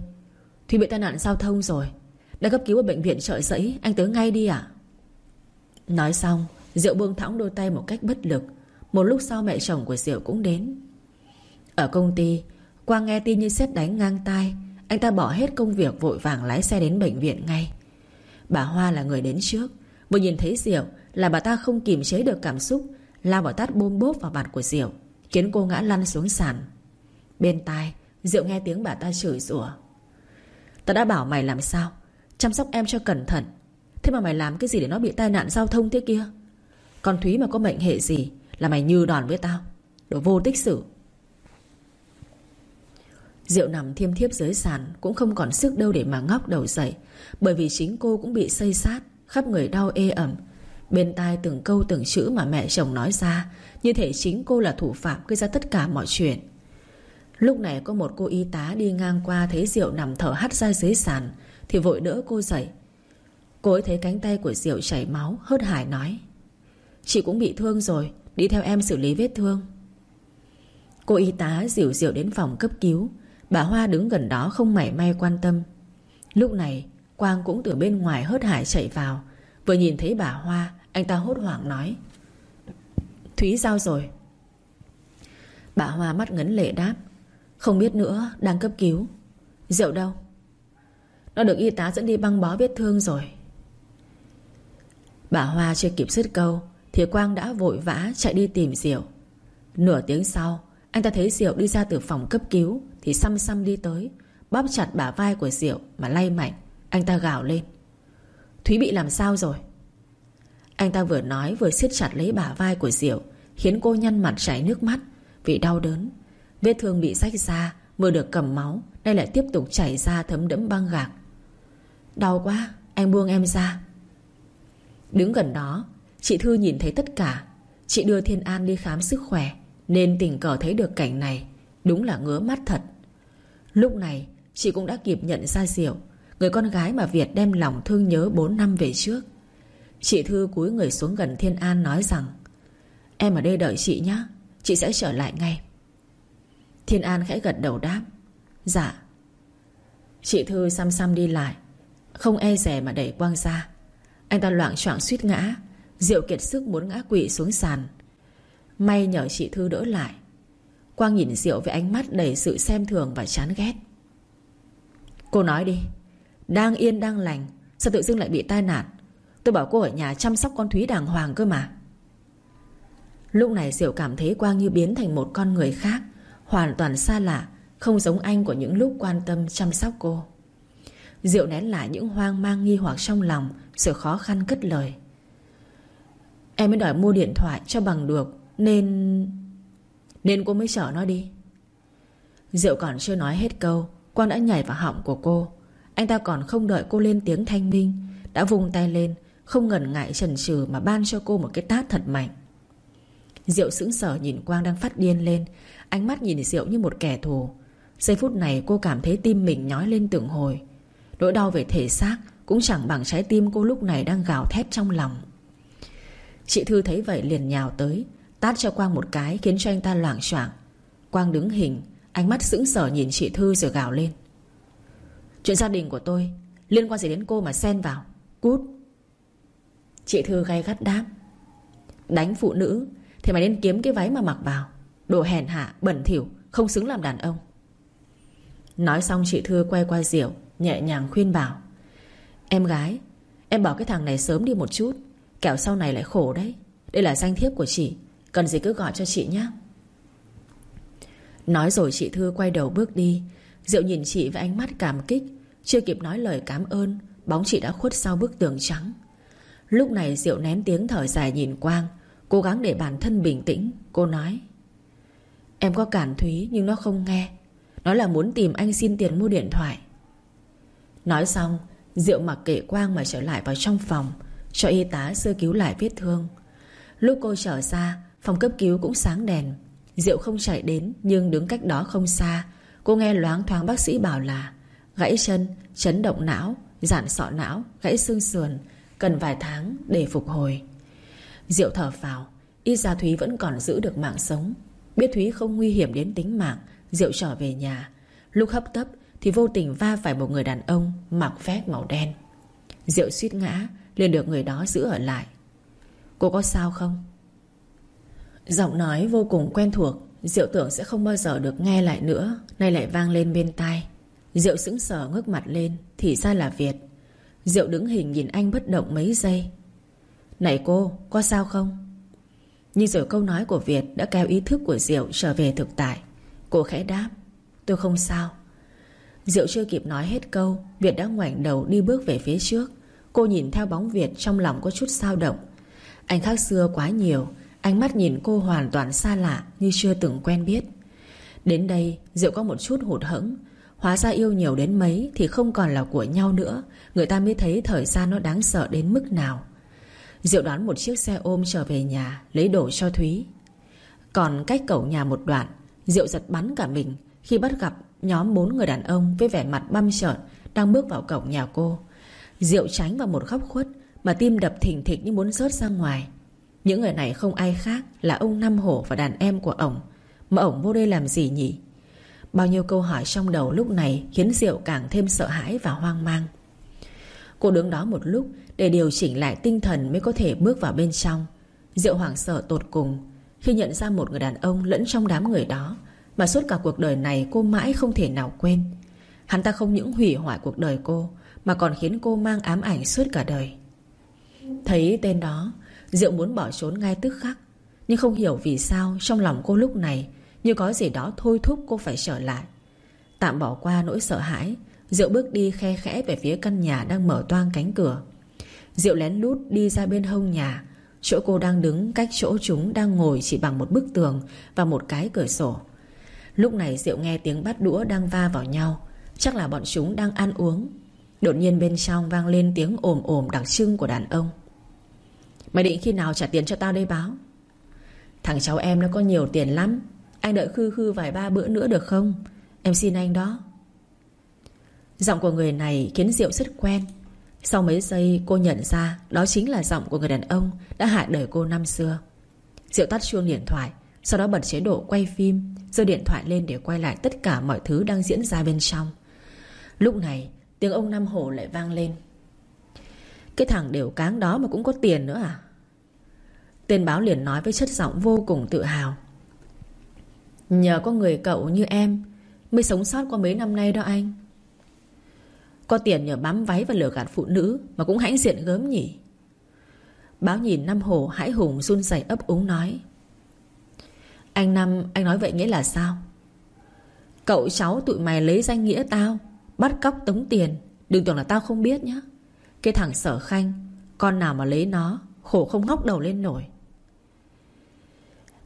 Thùy bị tai nạn giao thông rồi. Đã cấp cứu ở bệnh viện trợ giấy, Anh tới ngay đi ạ. Nói xong, Diệu buông thõng đôi tay một cách bất lực một lúc sau mẹ chồng của Diệu cũng đến. Ở công ty Quang nghe tin như xét đánh ngang tai, Anh ta bỏ hết công việc vội vàng lái xe đến bệnh viện ngay. Bà Hoa là người đến trước. Vừa nhìn thấy Diệu Là bà ta không kìm chế được cảm xúc, Lao vào tát bôm bốp vào mặt của Diệu, Khiến cô ngã lăn xuống sàn. Bên tai, Diệu nghe tiếng bà ta chửi rủa. Ta đã bảo mày làm sao? Chăm sóc em cho cẩn thận. Thế mà mày làm cái gì để nó bị tai nạn giao thông thế kia? Còn Thúy mà có mệnh hệ gì? Là mày như đòn với tao. Đồ vô tích sự. Diệu nằm thiêm thiếp dưới sàn, Cũng không còn sức đâu để mà ngóc đầu dậy, Bởi vì chính cô cũng bị xây sát, Khắp người đau ê ẩm. Bên tai từng câu từng chữ mà mẹ chồng nói ra, Như thể chính cô là thủ phạm Gây ra tất cả mọi chuyện. Lúc này có một cô y tá đi ngang qua Thấy Diệu nằm thở hắt ra dưới sàn, Thì vội đỡ cô dậy. Cô ấy thấy cánh tay của Diệu chảy máu, Hớt hải nói, Chị cũng bị thương rồi Đi theo em xử lý vết thương. Cô y tá dịu Diệu đến phòng cấp cứu. Bà Hoa đứng gần đó không mảy may quan tâm. Lúc này, Quang cũng từ bên ngoài hớt hải chạy vào. Vừa nhìn thấy bà Hoa, Anh ta hốt hoảng nói, Thúy sao rồi? Bà Hoa mắt ngấn lệ đáp, Không biết nữa, đang cấp cứu. Rượu đâu? Nó được y tá dẫn đi băng bó vết thương rồi. Bà Hoa chưa kịp dứt câu thì Quang đã vội vã chạy đi tìm Diệu. Nửa tiếng sau, Anh ta thấy Diệu đi ra từ phòng cấp cứu, Thì xăm xăm đi tới, Bóp chặt bả vai của Diệu mà lay mạnh, Anh ta gào lên. Thúy bị làm sao rồi? Anh ta vừa nói vừa siết chặt lấy bả vai của Diệu, Khiến cô nhăn mặt chảy nước mắt, Vì đau đớn. Vết thương bị rách ra, Vừa được cầm máu, Nay lại tiếp tục chảy ra thấm đẫm băng gạc. Đau quá, Anh buông em ra. Đứng gần đó Chị Thư nhìn thấy tất cả. Chị đưa Thiên An đi khám sức khỏe, Nên tình cờ thấy được cảnh này. Đúng là ngứa mắt thật. Lúc này, chị cũng đã kịp nhận ra Diệu Người con gái mà Việt đem lòng thương nhớ 4 năm về trước. Chị Thư cúi người xuống gần Thiên An nói rằng, Em ở đây đợi chị nhé Chị sẽ trở lại ngay. Thiên An khẽ gật đầu đáp Dạ. Chị Thư xăm xăm đi lại, Không e rè mà đẩy quang ra. Anh ta loạn choạng suýt ngã Diệu kiệt sức muốn ngã quỵ xuống sàn. May nhờ chị Thư đỡ lại. Quang nhìn Diệu với ánh mắt đầy sự xem thường và chán ghét. Cô nói đi, Đang yên đang lành, Sao tự dưng lại bị tai nạn? Tôi bảo cô ở nhà chăm sóc con Thúy đàng hoàng cơ mà. Lúc này Diệu cảm thấy Quang như biến thành một con người khác, Hoàn toàn xa lạ, Không giống anh của những lúc quan tâm chăm sóc cô. Diệu nén lại những hoang mang nghi hoặc trong lòng, Sự khó khăn cất lời. Em mới đòi mua điện thoại cho bằng được, Nên... Nên cô mới chở nó đi. Diệu còn chưa nói hết câu, Quang đã nhảy vào họng của cô. Anh ta còn không đợi cô lên tiếng thanh minh, Đã vung tay lên, Không ngần ngại chần chừ mà ban cho cô một cái tát thật mạnh. Diệu sững sờ nhìn Quang đang phát điên lên, Ánh mắt nhìn Diệu như một kẻ thù. Giây phút này cô cảm thấy tim mình nhói lên từng hồi. Nỗi đau về thể xác Cũng chẳng bằng trái tim cô lúc này đang gào thét trong lòng. Chị Thư thấy vậy liền nhào tới Tát cho Quang một cái Khiến cho anh ta loảng choảng. Quang đứng hình Ánh mắt sững sờ nhìn chị Thư rồi gào lên. Chuyện gia đình của tôi Liên quan gì đến cô mà xen vào? Cút. Chị Thư gay gắt đáp. Đánh phụ nữ Thì mày nên kiếm cái váy mà mặc vào. Đồ hèn hạ, bẩn thỉu Không xứng làm đàn ông. Nói xong chị Thư quay qua Diệu Nhẹ nhàng khuyên bảo. Em gái Em bảo cái thằng này sớm đi một chút Kẻo sau này lại khổ đấy. Đây là danh thiếp của chị. Cần gì cứ gọi cho chị nhé. Nói rồi chị Thư quay đầu bước đi. Diệu nhìn chị với ánh mắt cảm kích, Chưa kịp nói lời cảm ơn, Bóng chị đã khuất sau bức tường trắng. Lúc này Diệu nén tiếng thở dài nhìn Quang, Cố gắng để bản thân bình tĩnh. Cô nói, Em có cản Thúy nhưng nó không nghe. Nó là muốn tìm anh xin tiền mua điện thoại. Nói xong, Diệu mặc kệ Quang mà trở lại vào trong phòng. Cho y tá sơ cứu lại vết thương. Lúc cô trở ra Phòng cấp cứu cũng sáng đèn. Diệu không chạy đến Nhưng đứng cách đó không xa Cô nghe loáng thoáng bác sĩ bảo là Gãy chân, chấn động não Giãn sọ não, gãy xương sườn Cần vài tháng để phục hồi. Diệu thở phào Ít ra Thúy vẫn còn giữ được mạng sống. Biết Thúy không nguy hiểm đến tính mạng Diệu trở về nhà. Lúc hấp tấp thì vô tình va phải một người đàn ông Mặc vest màu đen. Diệu suýt ngã liền được người đó giữ ở lại. Cô có sao không? Giọng nói vô cùng quen thuộc Diệu tưởng sẽ không bao giờ được nghe lại nữa Nay lại vang lên bên tai. Diệu sững sờ ngước mặt lên Thì ra là Việt. Diệu đứng hình nhìn anh bất động mấy giây. Này cô, có sao không? Nhưng rồi câu nói của Việt Đã kéo ý thức của Diệu trở về thực tại. Cô khẽ đáp Tôi không sao. Diệu chưa kịp nói hết câu Việt đã ngoảnh đầu đi bước về phía trước. Cô nhìn theo bóng Việt trong lòng có chút sao động. Anh khác xưa quá nhiều, Ánh mắt nhìn cô hoàn toàn xa lạ Như chưa từng quen biết. Đến đây Diệu có một chút hụt hẫng. Hóa ra yêu nhiều đến mấy Thì không còn là của nhau nữa. Người ta mới thấy thời gian nó đáng sợ đến mức nào. Diệu đoán một chiếc xe ôm trở về nhà, Lấy đồ cho Thúy. Còn cách cổng nhà một đoạn Diệu giật bắn cả mình Khi bắt gặp nhóm bốn người đàn ông Với vẻ mặt băm trợn Đang bước vào cổng nhà cô. Diệu tránh vào một góc khuất, Mà tim đập thình thịch như muốn rớt ra ngoài. Những người này không ai khác Là ông Năm Hổ và đàn em của ổng. Mà ổng vô đây làm gì nhỉ? Bao nhiêu câu hỏi trong đầu lúc này Khiến Diệu càng thêm sợ hãi và hoang mang. Cô đứng đó một lúc Để điều chỉnh lại tinh thần Mới có thể bước vào bên trong. Diệu hoảng sợ tột cùng Khi nhận ra một người đàn ông lẫn trong đám người đó, Mà suốt cả cuộc đời này cô mãi không thể nào quên. Hắn ta không những hủy hoại cuộc đời cô mà còn khiến cô mang ám ảnh suốt cả đời. Thấy tên đó, Diệu muốn bỏ trốn ngay tức khắc, Nhưng không hiểu vì sao Trong lòng cô lúc này Như có gì đó thôi thúc cô phải trở lại. Tạm bỏ qua nỗi sợ hãi, Diệu bước đi khe khẽ về phía căn nhà Đang mở toang cánh cửa. Diệu lén lút đi ra bên hông nhà, Chỗ cô đang đứng cách chỗ chúng đang ngồi Chỉ bằng một bức tường Và một cái cửa sổ. Lúc này Diệu nghe tiếng bát đũa đang va vào nhau, Chắc là bọn chúng đang ăn uống. Đột nhiên bên trong vang lên tiếng ồm ồm đặc trưng của đàn ông. Mày định khi nào trả tiền cho tao đây báo? Thằng cháu em nó có nhiều tiền lắm, Anh đợi khư khư vài ba bữa nữa được không? Em xin anh đó. Giọng của người này khiến Diệu rất quen. Sau mấy giây cô nhận ra Đó chính là giọng của người đàn ông Đã hại đời cô năm xưa. Diệu tắt chuông điện thoại, Sau đó bật chế độ quay phim, Giơ điện thoại lên để quay lại tất cả mọi thứ đang diễn ra bên trong. Lúc này Tiếng ông nam Hổ lại vang lên. Cái thằng đều cáng đó mà cũng có tiền nữa à? Tên báo liền nói với chất giọng vô cùng tự hào. Nhờ có người cậu như em, Mới sống sót qua mấy năm nay đó anh. Có tiền nhờ bám váy và lừa gạt phụ nữ Mà cũng hãnh diện gớm nhỉ. Báo nhìn nam Hồ hãi hùng run rẩy ấp úng nói. Anh Năm Anh nói vậy nghĩa là sao? Cậu cháu tụi mày lấy danh nghĩa tao Bắt cóc tống tiền. Đừng tưởng là tao không biết nhá. Cái thằng sở khanh, Con nào mà lấy nó, Khổ không ngóc đầu lên nổi.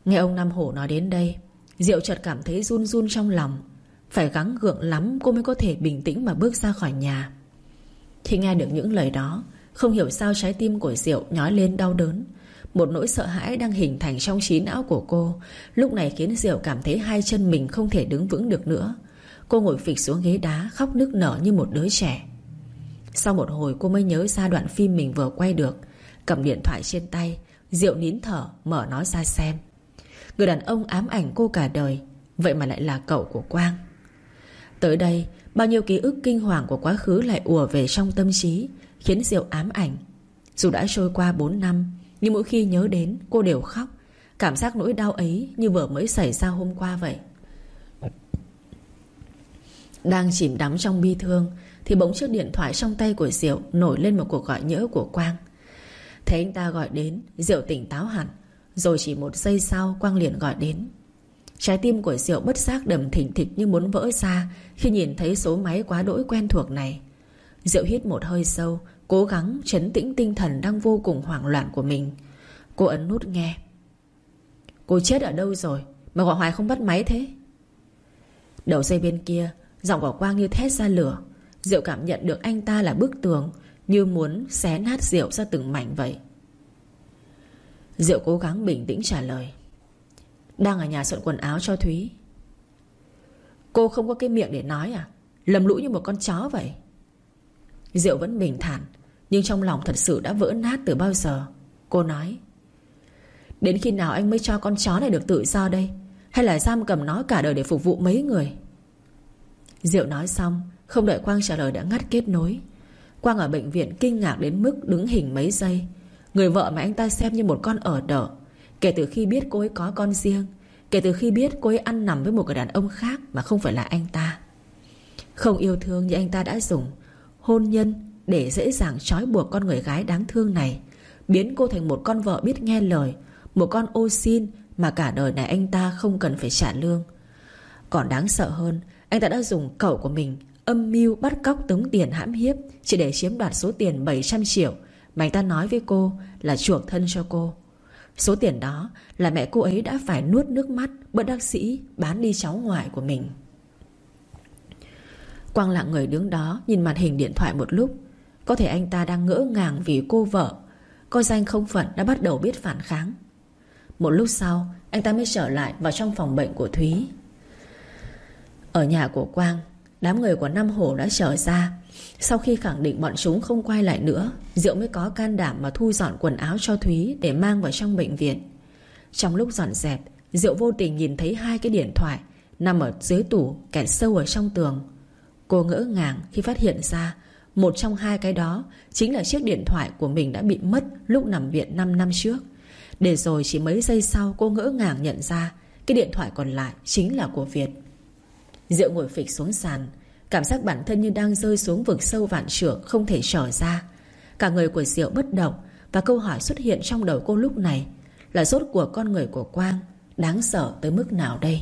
Nghe ông Nam Hổ nói đến đây, Diệu chợt cảm thấy run run trong lòng. Phải gắng gượng lắm cô mới có thể bình tĩnh mà bước ra khỏi nhà. Khi nghe được những lời đó, Không hiểu sao trái tim của Diệu nhói lên đau đớn. Một nỗi sợ hãi đang hình thành trong trí não của cô, Lúc này khiến Diệu cảm thấy hai chân mình không thể đứng vững được nữa. Cô ngồi phịch xuống ghế đá, Khóc nức nở như một đứa trẻ. Sau một hồi, cô mới nhớ ra đoạn phim mình vừa quay được. Cầm điện thoại trên tay Diệu nín thở, mở nó ra xem. Người đàn ông ám ảnh cô cả đời, Vậy mà lại là cậu của Quang. Tới đây, Bao nhiêu ký ức kinh hoàng của quá khứ lại ùa về trong tâm trí, Khiến Diệu ám ảnh. Dù đã trôi qua 4 năm, Nhưng mỗi khi nhớ đến, cô đều khóc. Cảm giác nỗi đau ấy như vừa mới xảy ra hôm qua vậy. Đang chìm đắm trong bi thương, Thì bỗng chiếc điện thoại trong tay của Diệu Nổi lên một cuộc gọi nhỡ của Quang. Thấy anh ta gọi đến, Diệu tỉnh táo hẳn, Rồi chỉ một giây sau Quang liền gọi đến. Trái tim của Diệu bất giác đầm thỉnh thịch như muốn vỡ ra Khi nhìn thấy số máy quá đỗi quen thuộc này. Diệu hít một hơi sâu, Cố gắng chấn tĩnh tinh thần đang vô cùng hoảng loạn của mình. Cô ấn nút nghe. Cô chết ở đâu rồi? Mà gọi hoài không bắt máy thế? Đầu dây bên kia Giọng của Quang như thét ra lửa. Diệu cảm nhận được anh ta là bức tường, Như muốn xé nát Diệu ra từng mảnh vậy. Diệu cố gắng bình tĩnh trả lời. Đang ở nhà soạn quần áo cho Thúy. Cô không có cái miệng để nói à? Lầm lũ như một con chó vậy. Diệu vẫn bình thản, Nhưng trong lòng thật sự đã vỡ nát từ bao giờ. Cô nói, Đến khi nào anh mới cho con chó này được tự do đây? Hay là giam cầm nó cả đời để phục vụ mấy người? Diệu nói xong, Không đợi Quang trả lời đã ngắt kết nối. Quang ở bệnh viện kinh ngạc đến mức đứng hình mấy giây. Người vợ mà anh ta xem như một con ở đợ. Kể từ khi biết cô ấy có con riêng, Kể từ khi biết cô ấy ăn nằm với một người đàn ông khác Mà không phải là anh ta. Không yêu thương như anh ta đã dùng, Hôn nhân để dễ dàng trói buộc con người gái đáng thương này, Biến cô thành một con vợ biết nghe lời, Một con ô xin Mà cả đời này anh ta không cần phải trả lương. Còn đáng sợ hơn anh ta đã dùng cậu của mình, Âm mưu bắt cóc tống tiền hãm hiếp, Chỉ để chiếm đoạt số tiền 700 triệu Mà anh ta nói với cô là chuộc thân cho cô. Số tiền đó là mẹ cô ấy đã phải nuốt nước mắt Bất đắc sĩ bán đi cháu ngoại của mình. Quang lặng người đứng đó Nhìn màn hình điện thoại một lúc. Có thể anh ta đang ngỡ ngàng vì cô vợ. Coi danh không phận đã bắt đầu biết phản kháng. Một lúc sau, Anh ta mới trở lại vào trong phòng bệnh của Thúy. Ở nhà của Quang, Đám người của Nam Hổ đã trở ra. Sau khi khẳng định bọn chúng không quay lại nữa, Diệu mới có can đảm mà thu dọn quần áo cho Thúy Để mang vào trong bệnh viện. Trong lúc dọn dẹp, Diệu vô tình nhìn thấy hai cái điện thoại Nằm ở dưới tủ, kẹt sâu ở trong tường. Cô ngỡ ngàng khi phát hiện ra, Một trong hai cái đó Chính là chiếc điện thoại của mình đã bị mất Lúc nằm viện 5 năm trước. Để rồi chỉ mấy giây sau, cô ngỡ ngàng nhận ra Cái điện thoại còn lại chính là của Việt. Diệu ngồi phịch xuống sàn, Cảm giác bản thân như đang rơi xuống vực sâu vạn trượng, Không thể trở ra. Cả người của Diệu bất động Và câu hỏi xuất hiện trong đầu cô lúc này Là rốt của con người của Quang Đáng sợ tới mức nào đây?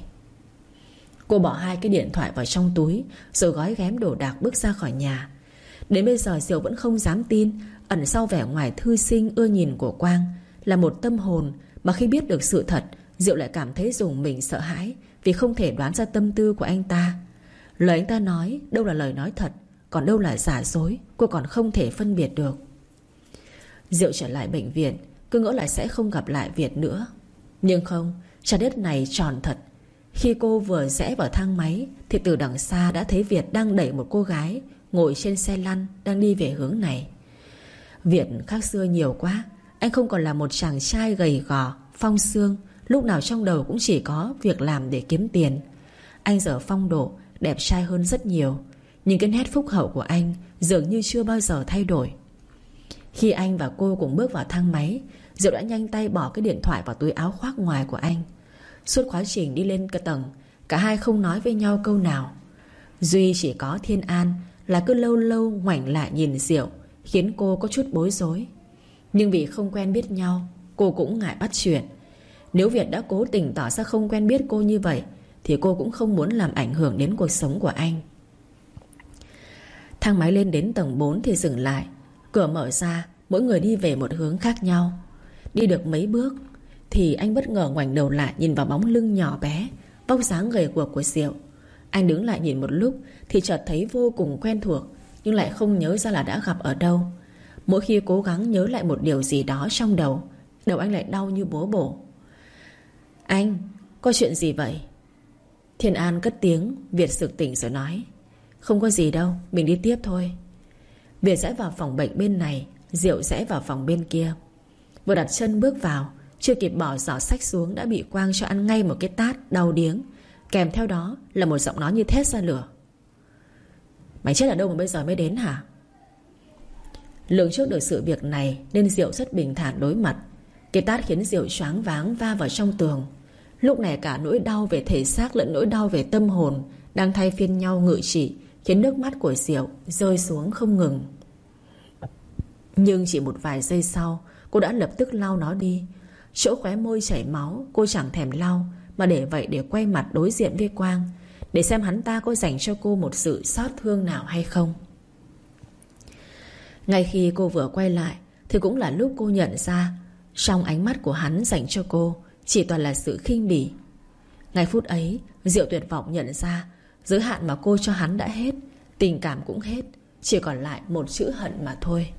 Cô bỏ hai cái điện thoại vào trong túi Rồi gói ghém đồ đạc bước ra khỏi nhà. Đến bây giờ Diệu vẫn không dám tin, Ẩn sau vẻ ngoài thư sinh, ưa nhìn của Quang Là một tâm hồn Mà khi biết được sự thật, Diệu lại cảm thấy dùng mình sợ hãi. Vì không thể đoán ra tâm tư của anh ta. Lời anh ta nói đâu là lời nói thật, Còn đâu là giả dối, Cô còn không thể phân biệt được. Diệu trở lại bệnh viện, Cứ ngỡ lại sẽ không gặp lại Việt nữa. Nhưng không, Trái đất này tròn thật. Khi cô vừa rẽ vào thang máy, Thì từ đằng xa đã thấy Việt đang đẩy một cô gái Ngồi trên xe lăn Đang đi về hướng này. Việt khác xưa nhiều quá, Anh không còn là một chàng trai gầy gò, Phong xương Lúc nào trong đầu cũng chỉ có việc làm để kiếm tiền. Anh giờ phong độ, Đẹp trai hơn rất nhiều. Nhưng cái nét phúc hậu của anh Dường như chưa bao giờ thay đổi. Khi anh và cô cùng bước vào thang máy, Diệu đã nhanh tay bỏ cái điện thoại vào túi áo khoác ngoài của anh. Suốt quá trình đi lên cái tầng, Cả hai không nói với nhau câu nào. Duy chỉ có Thiên An Là cứ lâu lâu ngoảnh lại nhìn Diệu, Khiến cô có chút bối rối. Nhưng vì không quen biết nhau, Cô cũng ngại bắt chuyện. Nếu Việt đã cố tình tỏ ra không quen biết cô như vậy, Thì cô cũng không muốn làm ảnh hưởng đến cuộc sống của anh. Thang máy lên đến tầng 4 thì dừng lại. Cửa mở ra, Mỗi người đi về một hướng khác nhau. Đi được mấy bước, Thì anh bất ngờ ngoảnh đầu lại Nhìn vào bóng lưng nhỏ bé, Vóc dáng gầy guộc của Diệu. Anh đứng lại nhìn một lúc Thì chợt thấy vô cùng quen thuộc, Nhưng lại không nhớ ra là đã gặp ở đâu. Mỗi khi cố gắng nhớ lại một điều gì đó trong đầu Đầu anh lại đau như búa bổ. Anh, Có chuyện gì vậy? Thiên An cất tiếng, Việt sực tỉnh rồi nói. Không có gì đâu, Mình đi tiếp thôi. Việt rẽ vào phòng bệnh bên này, Diệu rẽ vào phòng bên kia. Vừa đặt chân bước vào, Chưa kịp bỏ giỏ sách xuống Đã bị Quang cho ăn ngay một cái tát, đau điếng. Kèm theo đó là một giọng nói như thét ra lửa. Mày chết ở đâu mà bây giờ mới đến hả? Lường trước được sự việc này, Nên Diệu rất bình thản đối mặt. Cái tát khiến Diệu choáng váng va vào trong tường. Lúc này cả nỗi đau về thể xác lẫn nỗi đau về tâm hồn Đang thay phiên nhau ngự trị, Khiến nước mắt của Diệu rơi xuống không ngừng. Nhưng chỉ một vài giây sau, Cô đã lập tức lau nó đi. Chỗ khóe môi chảy máu, Cô chẳng thèm lau Mà để vậy để quay mặt đối diện với Quang, Để xem hắn ta có dành cho cô một sự xót thương nào hay không. Ngay khi cô vừa quay lại, Thì cũng là lúc cô nhận ra Trong ánh mắt của hắn dành cho cô chỉ toàn là sự khinh bỉ. Ngay phút ấy, Diệu tuyệt vọng nhận ra, Giới hạn mà cô cho hắn đã hết, Tình cảm cũng hết, Chỉ còn lại một chữ hận mà thôi.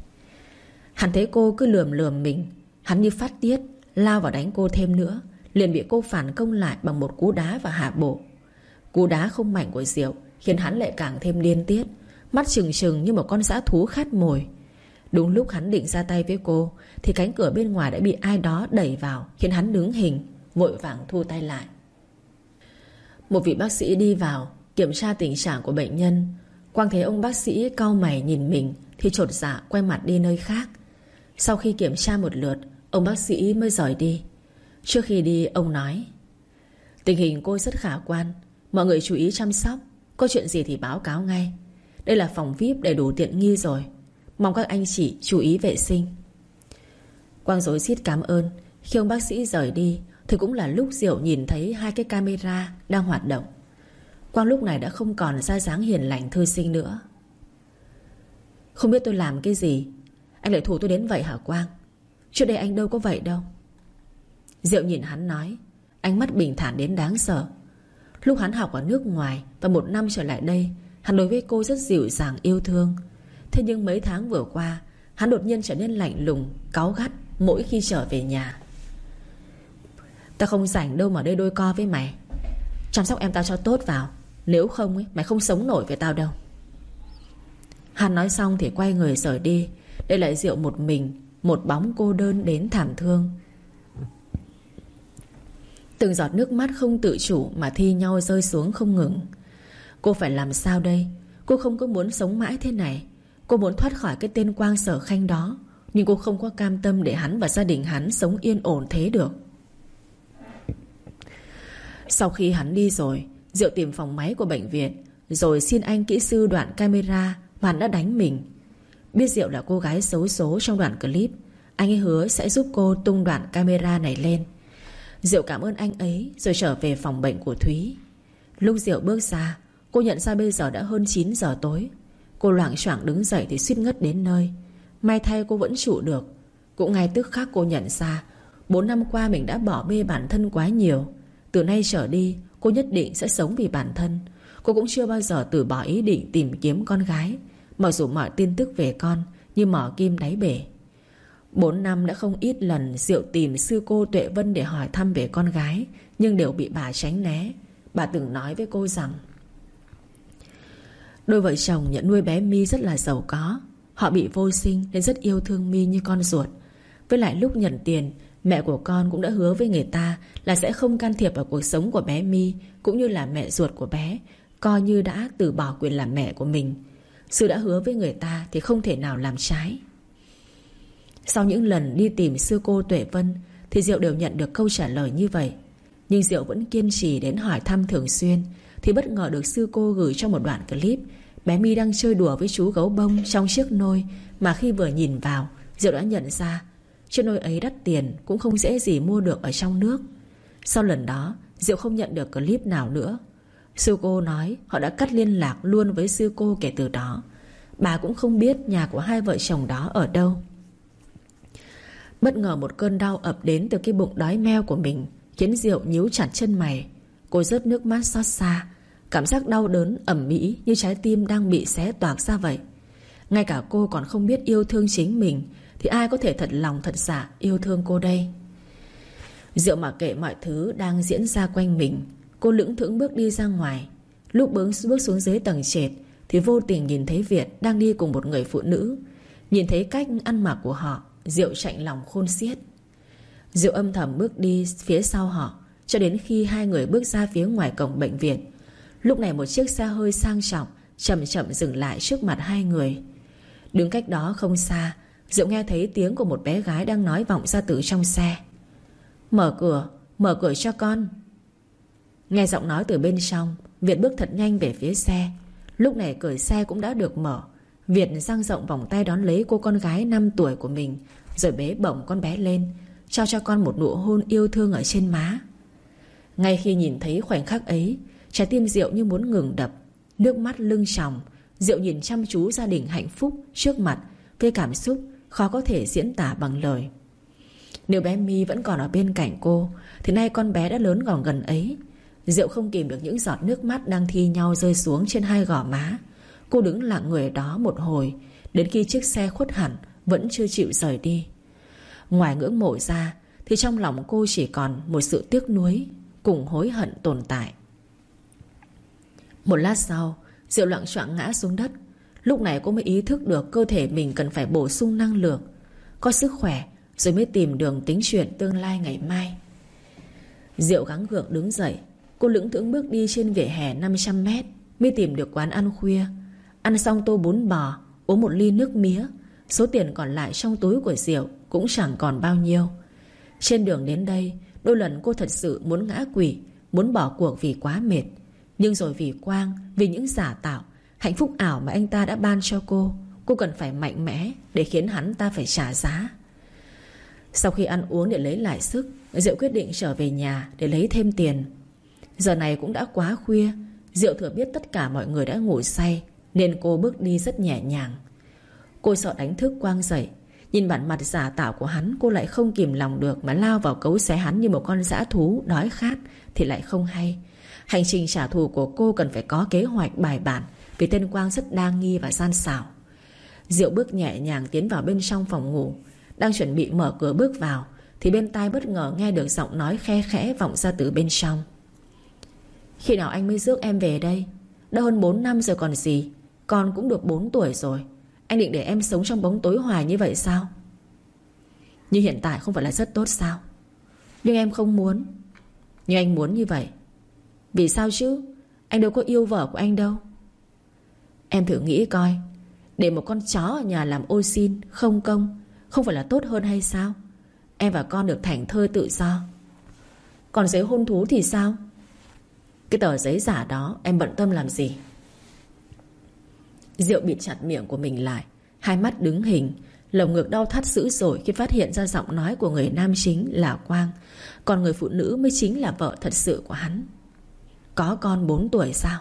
Hắn thấy cô cứ lườm lườm mình, Hắn như phát tiết, Lao vào đánh cô thêm nữa, Liền bị cô phản công lại bằng một cú đá và hạ bộ. Cú đá không mạnh của Diệu, Khiến hắn lại càng thêm điên tiết, Mắt trừng trừng như một con dã thú khát mồi. Đúng lúc hắn định ra tay với cô, Thì cánh cửa bên ngoài đã bị ai đó đẩy vào, Khiến hắn đứng hình, Vội vàng thu tay lại. Một vị bác sĩ đi vào, Kiểm tra tình trạng của bệnh nhân. Quang thấy ông bác sĩ cau mày nhìn mình, Thì trột dạ quay mặt đi nơi khác. Sau khi kiểm tra một lượt, Ông bác sĩ mới rời đi. Trước khi đi, ông nói, Tình hình cô rất khả quan, Mọi người chú ý chăm sóc, Có chuyện gì thì báo cáo ngay. Đây là phòng VIP đầy đủ tiện nghi rồi. Mong các anh chị chú ý vệ sinh. Quang dối xít cảm ơn. Khi ông bác sĩ rời đi, Thì cũng là lúc Diệu nhìn thấy hai cái camera Đang hoạt động. Quang lúc này đã không còn ra dáng hiền lành thư sinh nữa. Không biết tôi làm cái gì. Anh lại thủ tôi đến vậy hả Quang? Trước đây anh đâu có vậy đâu. Diệu nhìn hắn nói, Ánh mắt bình thản đến đáng sợ. Lúc hắn học ở nước ngoài Và một năm trở lại đây, Hắn đối với cô rất dịu dàng, yêu thương. Thế nhưng mấy tháng vừa qua Hắn đột nhiên trở nên lạnh lùng Cáu gắt mỗi khi trở về nhà. Ta không rảnh đâu mà đây đôi co với mày. Chăm sóc em tao cho tốt vào. Nếu không ấy, mày không sống nổi với tao đâu. Hắn nói xong thì quay người rời đi Để lại rượu một mình Một bóng cô đơn đến thảm thương. Từng giọt nước mắt không tự chủ Mà thi nhau rơi xuống không ngừng. Cô phải làm sao đây? Cô không có muốn sống mãi thế này. Cô muốn thoát khỏi cái tên Quang Sở Khanh đó, Nhưng cô không có cam tâm để hắn và gia đình hắn Sống yên ổn thế được. Sau khi hắn đi rồi, Diệu tìm phòng máy của bệnh viện, Rồi xin anh kỹ sư đoạn camera Và hắn đã đánh mình. Biết Diệu là cô gái xấu số trong đoạn clip, Anh ấy hứa sẽ giúp cô tung đoạn camera này lên. Diệu cảm ơn anh ấy Rồi trở về phòng bệnh của Thúy. Lúc Diệu bước ra, Cô nhận ra bây giờ đã hơn 9 giờ tối. Cô loảng choảng đứng dậy thì suýt ngất đến nơi. May thay cô vẫn trụ được. Cũng ngay tức khắc cô nhận ra, bốn năm qua mình đã bỏ bê bản thân quá nhiều. Từ nay trở đi, Cô nhất định sẽ sống vì bản thân. Cô cũng chưa bao giờ từ bỏ ý định tìm kiếm con gái. Mặc dù mọi tin tức về con Như mỏ kim đáy bể. Bốn năm đã không ít lần Diệu tìm sư cô Tuệ Vân để hỏi thăm về con gái, Nhưng đều bị bà tránh né. Bà từng nói với cô rằng Đôi vợ chồng nhận nuôi bé My rất là giàu có. Họ bị vô sinh nên rất yêu thương My như con ruột. Với lại lúc nhận tiền, Mẹ của con cũng đã hứa với người ta Là sẽ không can thiệp vào cuộc sống của bé My Cũng như là mẹ ruột của bé, Coi như đã từ bỏ quyền làm mẹ của mình. Sư đã hứa với người ta Thì không thể nào làm trái. Sau những lần đi tìm sư cô Tuệ Vân Thì Diệu đều nhận được câu trả lời như vậy. Nhưng Diệu vẫn kiên trì đến hỏi thăm thường xuyên thì bất ngờ được sư cô gửi cho một đoạn clip. Bé My đang chơi đùa với chú gấu bông Trong chiếc nôi Mà khi vừa nhìn vào, Diệu đã nhận ra Chiếc nôi ấy đắt tiền, Cũng không dễ gì mua được ở trong nước. Sau lần đó, Diệu không nhận được clip nào nữa. Sư cô nói họ đã cắt liên lạc luôn với sư cô kể từ đó. Bà cũng không biết nhà của hai vợ chồng đó ở đâu. Bất ngờ một cơn đau ập đến từ cái bụng đói meo của mình, Khiến Diệu nhíu chặt chân mày. Cô rớt nước mắt xót xa. Cảm giác đau đớn ẩm mỹ Như trái tim đang bị xé toạc ra vậy. Ngay cả cô còn không biết yêu thương chính mình Thì ai có thể thật lòng thật giả Yêu thương cô đây? Diệu mà kệ mọi thứ đang diễn ra quanh mình Cô lững thững bước đi ra ngoài. Lúc bước, bước xuống dưới tầng trệt Thì vô tình nhìn thấy Việt Đang đi cùng một người phụ nữ. Nhìn thấy cách ăn mặc của họ Diệu chạnh lòng khôn xiết. Diệu âm thầm bước đi phía sau họ. Cho đến khi hai người bước ra phía ngoài cổng bệnh viện. Lúc này một chiếc xe hơi sang trọng Chậm chậm dừng lại trước mặt hai người. Đứng cách đó không xa Diệu nghe thấy tiếng của một bé gái Đang nói vọng ra từ trong xe. Mở cửa, mở cửa cho con. Nghe giọng nói từ bên trong Việt bước thật nhanh về phía xe. Lúc này cửa xe cũng đã được mở. Việt dang rộng vòng tay đón lấy cô con gái 5 tuổi của mình Rồi bế bổng con bé lên Cho cho con một nụ hôn yêu thương ở trên má. Ngay khi nhìn thấy khoảnh khắc ấy, Trái tim Diệu như muốn ngừng đập, Nước mắt lưng tròng Diệu nhìn chăm chú gia đình hạnh phúc trước mặt, Với cảm xúc khó có thể diễn tả bằng lời. Nếu bé My vẫn còn ở bên cạnh cô, Thì nay con bé đã lớn gọn gần ấy. Diệu không kìm được những giọt nước mắt Đang thi nhau rơi xuống trên hai gò má. Cô đứng lặng người ở đó một hồi, Đến khi chiếc xe khuất hẳn, Vẫn chưa chịu rời đi. Ngoài ngưỡng mộ ra, Thì trong lòng cô chỉ còn một sự tiếc nuối. Cùng hối hận tồn tại. Một lát sau, Diệu loạn choạng ngã xuống đất. Lúc này cô mới ý thức được cơ thể mình cần phải bổ sung năng lượng, Có sức khỏe Rồi mới tìm đường tính chuyện tương lai ngày mai. Diệu gắng gượng đứng dậy, Cô lững thững bước đi trên vỉa hè 500 mét Mới tìm được quán ăn khuya. Ăn xong tô bún bò, Uống một ly nước mía, Số tiền còn lại trong túi của Diệu Cũng chẳng còn bao nhiêu. Trên đường đến đây Đôi lần cô thật sự muốn ngã quỷ Muốn bỏ cuộc vì quá mệt. Nhưng rồi vì Quang, Vì những giả tạo, Hạnh phúc ảo mà anh ta đã ban cho cô Cô cần phải mạnh mẽ Để khiến hắn ta phải trả giá. Sau khi ăn uống để lấy lại sức, Diệu quyết định trở về nhà để lấy thêm tiền. Giờ này cũng đã quá khuya, Diệu thừa biết tất cả mọi người đã ngủ say, Nên cô bước đi rất nhẹ nhàng. Cô sợ đánh thức Quang dậy Nhìn bản mặt giả tạo của hắn, Cô lại không kìm lòng được Mà lao vào cấu xé hắn như một con dã thú, Đói khát, thì lại không hay. Hành trình trả thù của cô cần phải có kế hoạch bài bản, Vì tên Quang rất đa nghi và gian xảo. Diệu bước nhẹ nhàng tiến vào bên trong phòng ngủ, Đang chuẩn bị mở cửa bước vào, Thì bên tai bất ngờ nghe được giọng nói khe khẽ vọng ra từ bên trong. Khi nào anh mới rước em về đây? Đã hơn 4 năm rồi còn gì, Con cũng được 4 tuổi rồi. Anh định để em sống trong bóng tối hoài như vậy sao? Như hiện tại không phải là rất tốt sao? Nhưng em không muốn. Nhưng anh muốn như vậy. Vì sao chứ? Anh đâu có yêu vợ của anh đâu. Em thử nghĩ coi. Để một con chó ở nhà làm ô xin, Không công, Không phải là tốt hơn hay sao? Em và con được thảnh thơi tự do. Còn giấy hôn thú thì sao? Cái tờ giấy giả đó em bận tâm làm gì? Diệu bịt chặt miệng của mình lại. Hai mắt đứng hình. Lồng ngực đau thắt dữ dội khi phát hiện ra giọng nói của người nam chính là Quang. Còn người phụ nữ mới chính là vợ thật sự của hắn. Có con 4 tuổi sao?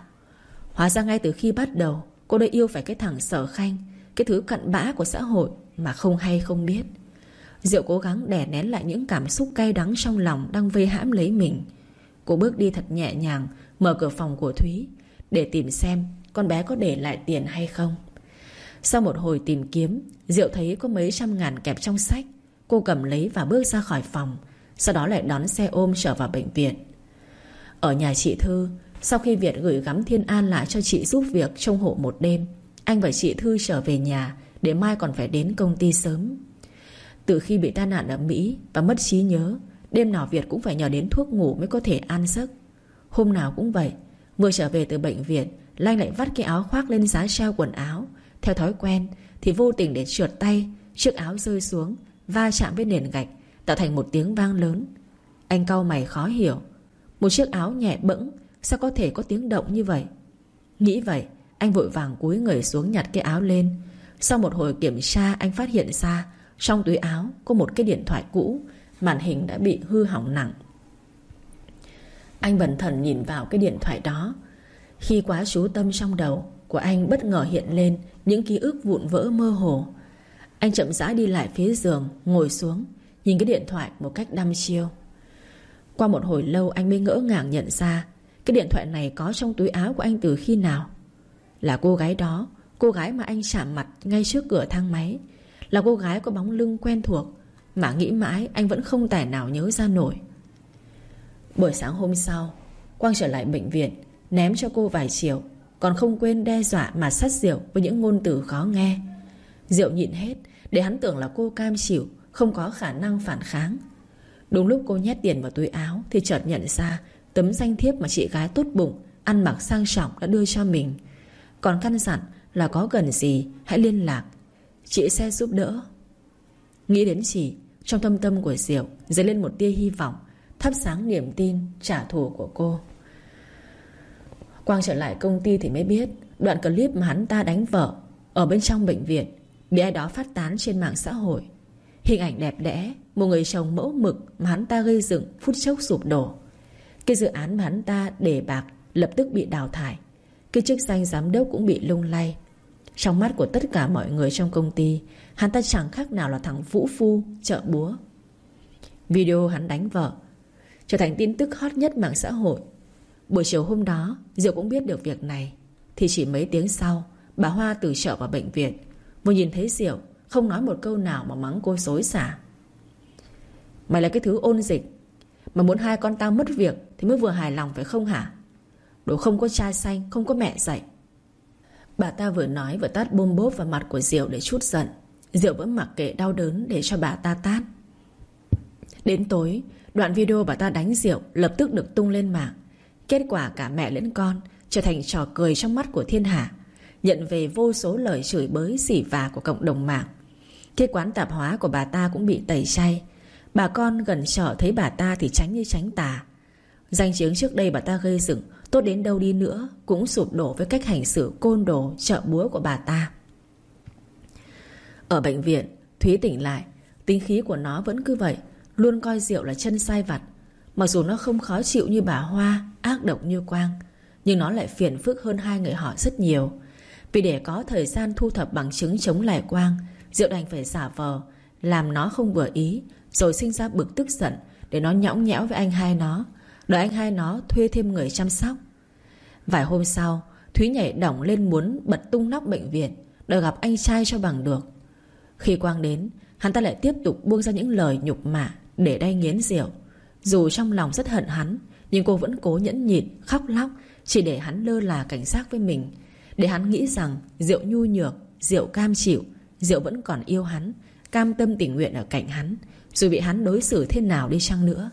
Hóa ra ngay từ khi bắt đầu, Cô đã yêu phải cái thằng sở khanh, Cái thứ cận bã của xã hội Mà không hay không biết. Diệu cố gắng đè nén lại những cảm xúc cay đắng trong lòng Đang vây hãm lấy mình. Cô bước đi thật nhẹ nhàng, Mở cửa phòng của Thúy, Để tìm xem con bé có để lại tiền hay không? Sau một hồi tìm kiếm, Diệu thấy có mấy trăm ngàn kẹp trong sách, Cô cầm lấy và bước ra khỏi phòng, Sau đó lại đón xe ôm trở vào bệnh viện. Ở nhà chị Thư, Sau khi Việt gửi gắm Thiên An lại cho chị giúp việc trông hộ một đêm, Anh và chị Thư trở về nhà Để mai còn phải đến công ty sớm. Từ khi bị tai nạn ở Mỹ Và mất trí nhớ, Đêm nào Việt cũng phải nhờ đến thuốc ngủ mới có thể an giấc. Hôm nào cũng vậy, Vừa trở về từ bệnh viện Lanh lại vắt cái áo khoác lên giá treo quần áo. Theo thói quen, Thì vô tình để trượt tay, Chiếc áo rơi xuống, Va chạm với nền gạch, Tạo thành một tiếng vang lớn. Anh cau mày khó hiểu. Một chiếc áo nhẹ bẫng, Sao có thể có tiếng động như vậy? Nghĩ vậy, Anh vội vàng cúi người xuống nhặt cái áo lên. Sau một hồi kiểm tra, anh phát hiện ra Trong túi áo có một cái điện thoại cũ, Màn hình đã bị hư hỏng nặng. Anh bần thần nhìn vào cái điện thoại đó khi quá chú tâm trong đầu, Của anh bất ngờ hiện lên Những ký ức vụn vỡ mơ hồ. Anh chậm rãi đi lại phía giường, Ngồi xuống, Nhìn cái điện thoại một cách đăm chiêu. Qua một hồi lâu, anh mới ngỡ ngàng nhận ra Cái điện thoại này có trong túi áo của anh từ khi nào. Là cô gái đó, Cô gái mà anh chạm mặt ngay trước cửa thang máy. Là cô gái có bóng lưng quen thuộc, mà nghĩ mãi anh vẫn không tài nào nhớ ra nổi. Buổi sáng hôm sau, Quang trở lại bệnh viện Ném cho cô vài triệu Còn không quên đe dọa mà sát Diệu Với những ngôn từ khó nghe. Diệu nhịn hết, Để hắn tưởng là cô cam chịu, Không có khả năng phản kháng. Đúng lúc cô nhét tiền vào túi áo Thì chợt nhận ra Tấm danh thiếp mà chị gái tốt bụng, Ăn mặc sang trọng đã đưa cho mình. Còn căn dặn là có gần gì, Hãy liên lạc. Chị sẽ giúp đỡ. Nghĩ đến chị, Trong thâm tâm của Diệu, Dấy lên một tia hy vọng, Thắp sáng niềm tin trả thù của cô. Quang trở lại công ty thì mới biết, Đoạn clip mà hắn ta đánh vợ Ở bên trong bệnh viện Bị ai đó phát tán trên mạng xã hội. Hình ảnh đẹp đẽ, Một người chồng mẫu mực mà hắn ta gây dựng Phút chốc sụp đổ. Cái dự án mà hắn ta để bạc Lập tức bị đào thải. Cái chức danh giám đốc cũng bị lung lay. Trong mắt của tất cả mọi người trong công ty, Hắn ta chẳng khác nào là thằng vũ phu, Chợ búa. Video hắn đánh vợ Trở thành tin tức hot nhất mạng xã hội. Buổi chiều hôm đó, Diệu cũng biết được việc này. Thì chỉ mấy tiếng sau, Bà Hoa từ chợ vào bệnh viện. Vừa nhìn thấy Diệu, Không nói một câu nào mà mắng cô xối xả. Mày là cái thứ ôn dịch. Mà muốn hai con tao mất việc Thì mới vừa hài lòng phải không hả? Đồ không có cha xanh, Không có mẹ dạy. Bà ta vừa nói vừa tát bôm bốp vào mặt của Diệu để chút giận. Diệu vẫn mặc kệ đau đớn để cho bà ta tát. Đến tối, Đoạn video bà ta đánh Diệu Lập tức được tung lên mạng. Kết quả cả mẹ lẫn con Trở thành trò cười trong mắt của thiên hạ, Nhận về vô số lời chửi bới, xỉ vả của cộng đồng mạng. Cái quán tạp hóa của bà ta cũng bị tẩy chay. Bà con gần chợ thấy bà ta thì tránh như tránh tà. Danh tiếng trước đây bà ta gây dựng, Tốt đến đâu đi nữa Cũng sụp đổ với cách hành xử côn đồ, Chợ búa của bà ta. Ở bệnh viện, Thúy tỉnh lại, Tính khí của nó vẫn cứ vậy, Luôn coi rượu là chân sai vặt. Mặc dù nó không khó chịu như bà Hoa, Ác độc như Quang, Nhưng nó lại phiền phức hơn hai người họ rất nhiều. Vì để có thời gian thu thập bằng chứng chống lại Quang, Diệu đành phải giả vờ, Làm nó không vừa ý, Rồi sinh ra bực tức giận Để nó nhõng nhẽo với anh hai nó Đợi anh hai nó thuê thêm người chăm sóc. Vài hôm sau, Thúy nhảy đỏng lên muốn bật tung nóc bệnh viện Đợi gặp anh trai cho bằng được. Khi Quang đến, Hắn ta lại tiếp tục buông ra những lời nhục mạ Để đay nghiến rượu dù trong lòng rất hận hắn, Nhưng cô vẫn cố nhẫn nhịn, khóc lóc, Chỉ để hắn lơ là cảnh giác với mình. Để hắn nghĩ rằng Diệu nhu nhược Diệu cam chịu Diệu vẫn còn yêu hắn, Cam tâm tình nguyện ở cạnh hắn, Dù bị hắn đối xử thế nào đi chăng nữa.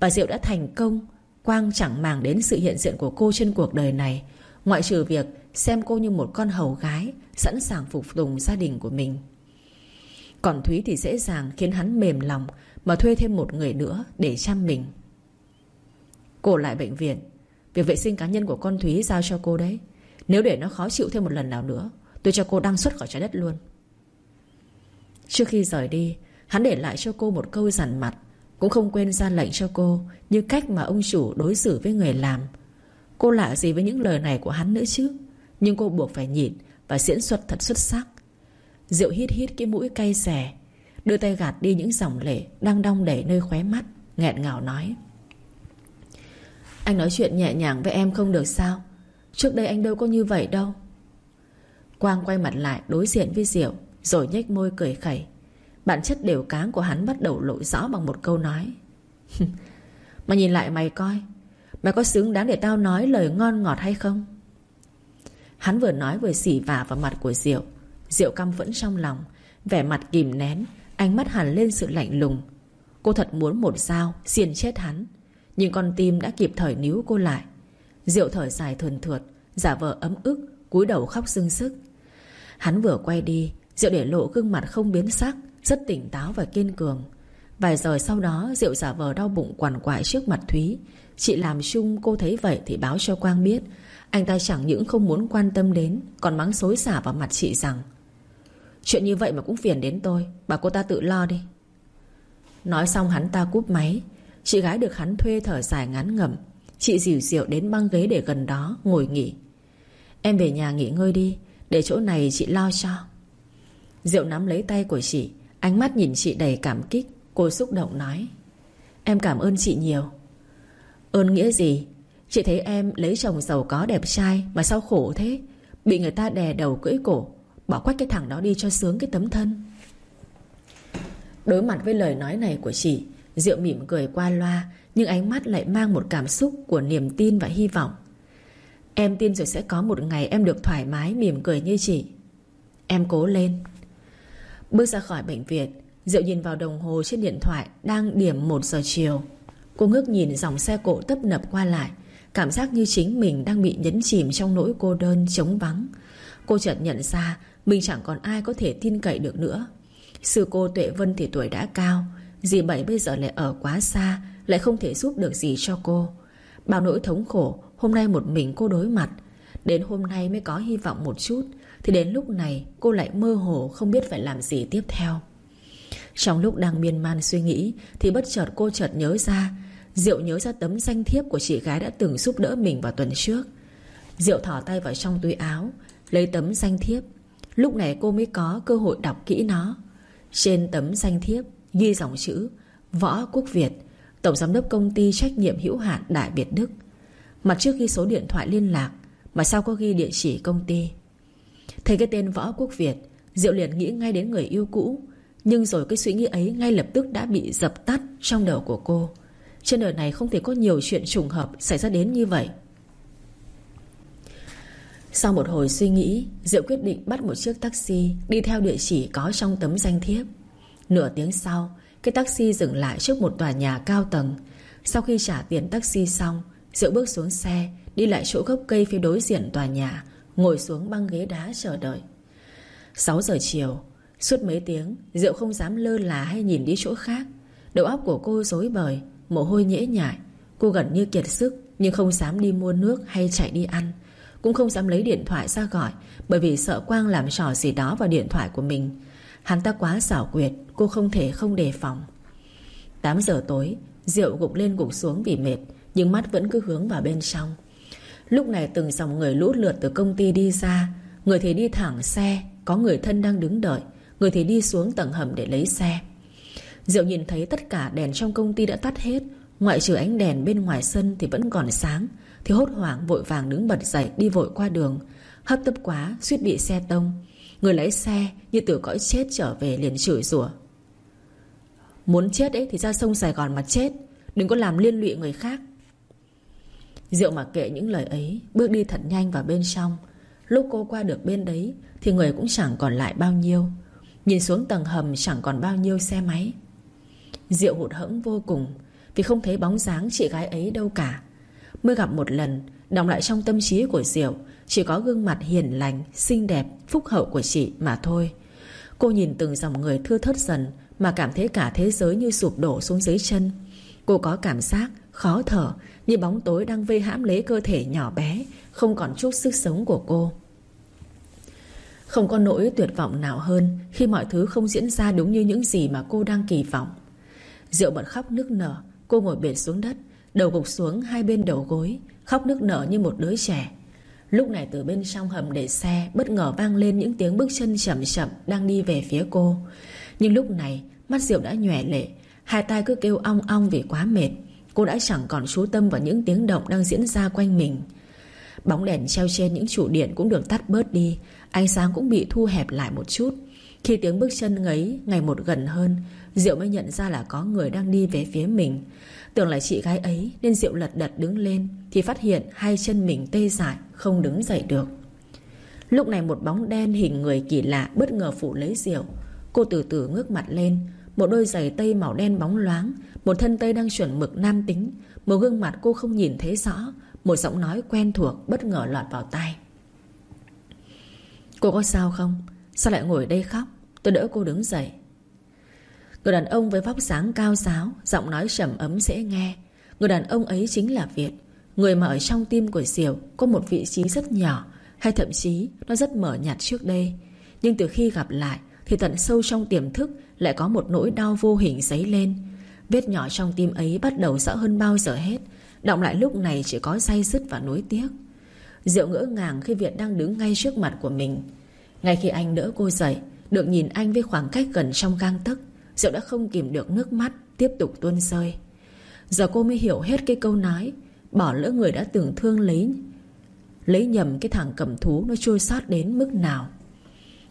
Và Diệu đã thành công, Quang chẳng màng đến sự hiện diện của cô trên cuộc đời này, Ngoại trừ việc xem cô như một con hầu gái, Sẵn sàng phục tùng gia đình của mình. Còn Thúy thì dễ dàng khiến hắn mềm lòng mà thuê thêm một người nữa để chăm mình. Cô lại bệnh viện. Việc vệ sinh cá nhân của con Thúy giao cho cô đấy. Nếu để nó khó chịu thêm một lần nào nữa, Tôi cho cô đăng xuất khỏi trái đất luôn. Trước khi rời đi, Hắn để lại cho cô một câu dằn mặt, Cũng không quên ra lệnh cho cô Như cách mà ông chủ đối xử với người làm. Cô lạ gì với những lời này của hắn nữa chứ? Nhưng cô buộc phải nhịn Và diễn xuất thật xuất sắc. Diệu hít hít cái mũi cay xè Đưa tay gạt đi những dòng lệ Đang đong đẩy nơi khóe mắt, nghẹn ngào nói. Anh nói chuyện nhẹ nhàng với em không được sao? Trước đây anh đâu có như vậy đâu. Quang quay mặt lại đối diện với Diệu, Rồi nhếch môi cười khẩy. Bản chất đều cáng của hắn bắt đầu lộ rõ bằng một câu nói. [LAUGHS] Mà nhìn lại mày coi, Mày có xứng đáng để tao nói lời ngon ngọt hay không? Hắn vừa nói vừa xỉ vả vào mặt của Diệu. Diệu căm vẫn trong lòng, Vẻ mặt kìm nén Ánh mắt hẳn lên sự lạnh lùng. Cô thật muốn một dao xiên chết hắn. Nhưng con tim đã kịp thời níu cô lại. Diệu thở dài thườn thượt, Giả vờ ấm ức, cúi đầu khóc sưng sức. Hắn vừa quay đi, Diệu để lộ gương mặt không biến sắc, Rất tỉnh táo và kiên cường. Vài giờ sau đó, Diệu giả vờ đau bụng quằn quại trước mặt Thúy. Chị làm chung cô thấy vậy thì báo cho Quang biết. Anh ta chẳng những không muốn quan tâm đến, Còn mắng xối xả vào mặt chị rằng Chuyện như vậy mà cũng phiền đến tôi. Bà cô ta tự lo đi. Nói xong hắn ta cúp máy. Chị gái được hắn thuê thở dài ngắn ngẩm. Chị dìu dịu đến băng ghế để gần đó, Ngồi nghỉ. Em về nhà nghỉ ngơi đi, Để chỗ này chị lo cho. Diệu nắm lấy tay của chị, Ánh mắt nhìn chị đầy cảm kích. Cô xúc động nói, Em cảm ơn chị nhiều. Ơn nghĩa gì? Chị thấy em lấy chồng giàu có đẹp trai Mà sao khổ thế? Bị người ta đè đầu cưỡi cổ Bỏ quách cái thằng đó đi cho sướng cái tấm thân. Đối mặt với lời nói này của chị, Diệu mỉm cười qua loa, Nhưng ánh mắt lại mang một cảm xúc Của niềm tin và hy vọng. Em tin rồi sẽ có một ngày em được thoải mái, mỉm cười như chị. Em cố lên. Bước ra khỏi bệnh viện, Diệu nhìn vào đồng hồ trên điện thoại Đang điểm 1 giờ chiều. Cô ngước nhìn dòng xe cộ tấp nập qua lại, Cảm giác như chính mình đang bị nhấn chìm Trong nỗi cô đơn trống vắng. Cô chợt nhận ra mình chẳng còn ai có thể tin cậy được nữa. Sư cô Tuệ Vân thì tuổi đã cao, Dì Bảy bây giờ lại ở quá xa, Lại không thể giúp được gì cho cô. Bao nỗi thống khổ, Hôm nay một mình cô đối mặt. Đến hôm nay mới có hy vọng một chút, Thì đến lúc này cô lại mơ hồ Không biết phải làm gì tiếp theo. Trong lúc đang miên man suy nghĩ, Thì bất chợt cô chợt nhớ ra Diệu nhớ ra tấm danh thiếp của chị gái đã từng giúp đỡ mình vào tuần trước. Diệu thỏ tay vào trong túi áo, Lấy tấm danh thiếp Lúc này cô mới có cơ hội đọc kỹ nó. Trên tấm danh thiếp Ghi dòng chữ Võ Quốc Việt, Tổng giám đốc công ty trách nhiệm hữu hạn Đại Việt Đức. Mặt trước ghi số điện thoại liên lạc, Mà sao có ghi địa chỉ công ty. Thấy cái tên Võ Quốc Việt, Diệu liền nghĩ ngay đến người yêu cũ, Nhưng rồi cái suy nghĩ ấy ngay lập tức đã bị dập tắt Trong đầu của cô. Trên đời này không thể có nhiều chuyện trùng hợp Xảy ra đến như vậy. Sau một hồi suy nghĩ, Diệu quyết định bắt một chiếc taxi Đi theo địa chỉ có trong tấm danh thiếp. Nửa tiếng sau, Cái taxi dừng lại trước một tòa nhà cao tầng. Sau khi trả tiền taxi xong, Diệu bước xuống xe, Đi lại chỗ gốc cây phía đối diện tòa nhà, Ngồi xuống băng ghế đá chờ đợi. 6 giờ chiều, Suốt mấy tiếng, Diệu không dám lơ là hay nhìn đi chỗ khác. Đầu óc của cô rối bời, Mồ hôi nhễ nhại. Cô gần như kiệt sức, Nhưng không dám đi mua nước hay chạy đi ăn. Cũng không dám lấy điện thoại ra gọi, Bởi vì sợ Quang làm trò gì đó vào điện thoại của mình. Hắn ta quá xảo quyệt, Cô không thể không đề phòng. 8 giờ tối Diệu gục lên gục xuống vì mệt, Nhưng mắt vẫn cứ hướng vào bên trong. Lúc này từng dòng người lũ lượt từ công ty đi ra, Người thì đi thẳng xe, Có người thân đang đứng đợi, Người thì đi xuống tầng hầm để lấy xe. Diệu nhìn thấy tất cả đèn trong công ty đã tắt hết, Ngoại trừ ánh đèn bên ngoài sân thì vẫn còn sáng thì hốt hoảng vội vàng đứng bật dậy Đi vội qua đường. Hấp tấp quá, suýt bị xe tông. Người lái xe như từ cõi chết trở về liền chửi rủa. Muốn chết ấy thì ra sông Sài Gòn mà chết, Đừng có làm liên lụy người khác. Diệu mặc kệ những lời ấy, Bước đi thật nhanh vào bên trong. Lúc cô qua được bên đấy Thì người cũng chẳng còn lại bao nhiêu. Nhìn xuống tầng hầm chẳng còn bao nhiêu xe máy. Diệu hụt hẫng vô cùng, Vì không thấy bóng dáng chị gái ấy đâu cả. Mới gặp một lần Đọng lại trong tâm trí của Diệu Chỉ có gương mặt hiền lành, xinh đẹp Phúc hậu của chị mà thôi. Cô nhìn từng dòng người thưa thớt dần Mà cảm thấy cả thế giới như sụp đổ xuống dưới chân. Cô có cảm giác khó thở Như bóng tối đang vây hãm lấy cơ thể nhỏ bé Không còn chút sức sống của cô. Không có nỗi tuyệt vọng nào hơn Khi mọi thứ không diễn ra đúng như những gì mà cô đang kỳ vọng. Diệu bật khóc nức nở Cô ngồi bệt xuống đất Đầu gục xuống hai bên đầu gối, Khóc nức nở như một đứa trẻ. Lúc này từ bên trong hầm để xe, Bất ngờ vang lên những tiếng bước chân chậm chậm Đang đi về phía cô. Nhưng lúc này, mắt Diệu đã nhòe lệ, Hai tay cứ kêu ong ong vì quá mệt. Cô đã chẳng còn chú tâm vào những tiếng động Đang diễn ra quanh mình. Bóng đèn treo trên những trụ điện cũng được tắt bớt đi, Ánh sáng cũng bị thu hẹp lại một chút. Khi tiếng bước chân ngấy ngày một gần hơn, Diệu mới nhận ra là có người đang đi về phía mình. Tưởng là chị gái ấy Nên Diệu lật đật đứng lên Thì phát hiện hai chân mình tê dại, Không đứng dậy được. Lúc này một bóng đen hình người kỳ lạ Bất ngờ phủ lấy Diệu. Cô từ từ ngước mặt lên, Một đôi giày tây màu đen bóng loáng, Một thân tây đang chuẩn mực nam tính, Một gương mặt cô không nhìn thấy rõ, Một giọng nói quen thuộc bất ngờ lọt vào tai. Cô có sao không? Sao lại ngồi đây khóc? Tôi đỡ cô đứng dậy. Người đàn ông với vóc dáng cao giáo, Giọng nói trầm ấm dễ nghe. Người đàn ông ấy chính là Việt. Người mà ở trong tim của Diệu Có một vị trí rất nhỏ, Hay thậm chí nó rất mở nhạt trước đây. Nhưng từ khi gặp lại, Thì tận sâu trong tiềm thức Lại có một nỗi đau vô hình dấy lên. Vết nhỏ trong tim ấy bắt đầu rõ hơn bao giờ hết, Động lại lúc này chỉ có say dứt và nối tiếc. Diệu ngỡ ngàng khi Việt đang đứng ngay trước mặt của mình. Ngay khi anh đỡ cô dậy, Được nhìn anh với khoảng cách gần trong gang tấc Diệu đã không kìm được nước mắt, Tiếp tục tuôn rơi Giờ cô mới hiểu hết cái câu nói, Bỏ lỡ người đã tưởng thương lấy Lấy nhầm cái thằng cầm thú Nó trôi sót đến mức nào.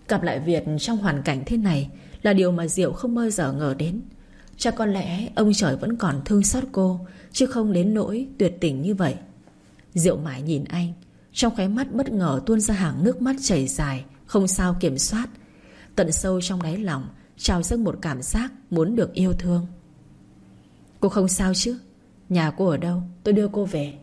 Gặp lại Việt trong hoàn cảnh thế này Là điều mà Diệu không bao giờ ngờ đến. Chắc có lẽ ông trời vẫn còn thương xót cô, Chứ không đến nỗi tuyệt tình như vậy. Diệu mãi nhìn anh, Trong khóe mắt bất ngờ tuôn ra hàng nước mắt chảy dài, Không sao kiểm soát. Tận sâu trong đáy lòng Trào dâng một cảm giác muốn được yêu thương. Cô không sao chứ? Nhà cô ở đâu? Tôi đưa cô về.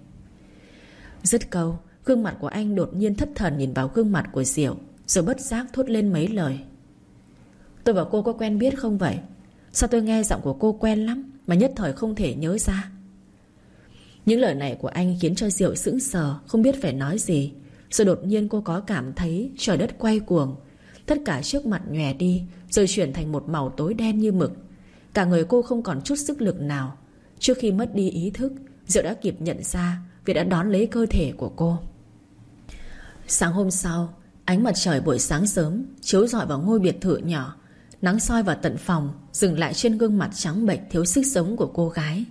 Dứt câu, Gương mặt của anh đột nhiên thất thần nhìn vào gương mặt của Diệu, Rồi bất giác thốt lên mấy lời. Tôi và cô có quen biết không vậy? Sao tôi nghe giọng của cô quen lắm Mà nhất thời không thể nhớ ra? Những lời này của anh khiến cho Diệu sững sờ, Không biết phải nói gì, Rồi đột nhiên cô có cảm thấy trời đất quay cuồng. Tất cả trước mặt nhòe đi, Rồi chuyển thành một màu tối đen như mực. Cả người cô không còn chút sức lực nào. Trước khi mất đi ý thức, Diệu đã kịp nhận ra Vì đã đón lấy cơ thể của cô. Sáng hôm sau, Ánh mặt trời buổi sáng sớm Chiếu rọi vào ngôi biệt thự nhỏ, Nắng soi vào tận phòng, Dừng lại trên gương mặt trắng bệch thiếu sức sống của cô gái.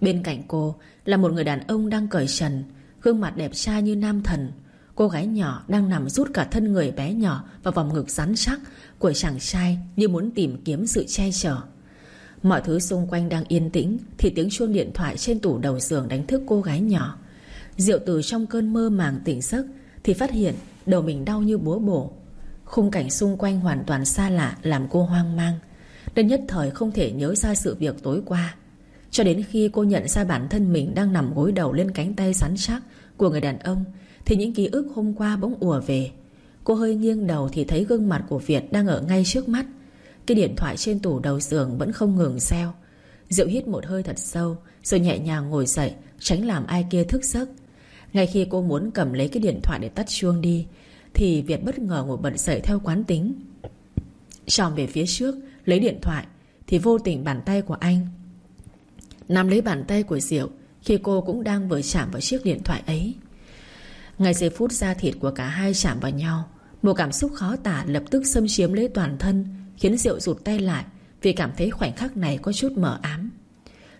Bên cạnh cô Là một người đàn ông đang cởi trần, Gương mặt đẹp trai như nam thần Cô gái nhỏ đang nằm rút cả thân người bé nhỏ Vào vòng ngực rắn chắc Của chàng trai như muốn tìm kiếm sự che chở. Mọi thứ xung quanh đang yên tĩnh Thì tiếng chuông điện thoại trên tủ đầu giường đánh thức cô gái nhỏ. Diệu từ trong cơn mơ màng tỉnh giấc Thì phát hiện đầu mình đau như búa bổ. Khung cảnh xung quanh hoàn toàn xa lạ Làm cô hoang mang. Đến nhất thời không thể nhớ ra sự việc tối qua. Cho đến khi cô nhận ra bản thân mình Đang nằm gối đầu lên cánh tay rắn chắc Của người đàn ông thì những ký ức hôm qua bỗng ùa về. Cô hơi nghiêng đầu thì thấy gương mặt của Việt Đang ở ngay trước mắt. Cái điện thoại trên tủ đầu giường vẫn không ngừng reo. Diệu hít một hơi thật sâu, Rồi nhẹ nhàng ngồi dậy, Tránh làm ai kia thức giấc. Ngay khi cô muốn cầm lấy cái điện thoại để tắt chuông đi, Thì Việt bất ngờ ngồi bật dậy theo quán tính. Tròn về phía trước, Lấy điện thoại, Thì vô tình bàn tay của anh. Nắm lấy bàn tay của Diệu, Khi cô cũng đang vừa chạm vào chiếc điện thoại ấy. Ngay giây phút da thịt của cả hai chạm vào nhau, Một cảm xúc khó tả lập tức xâm chiếm lấy toàn thân, Khiến Diệu rụt tay lại Vì cảm thấy khoảnh khắc này có chút mờ ám.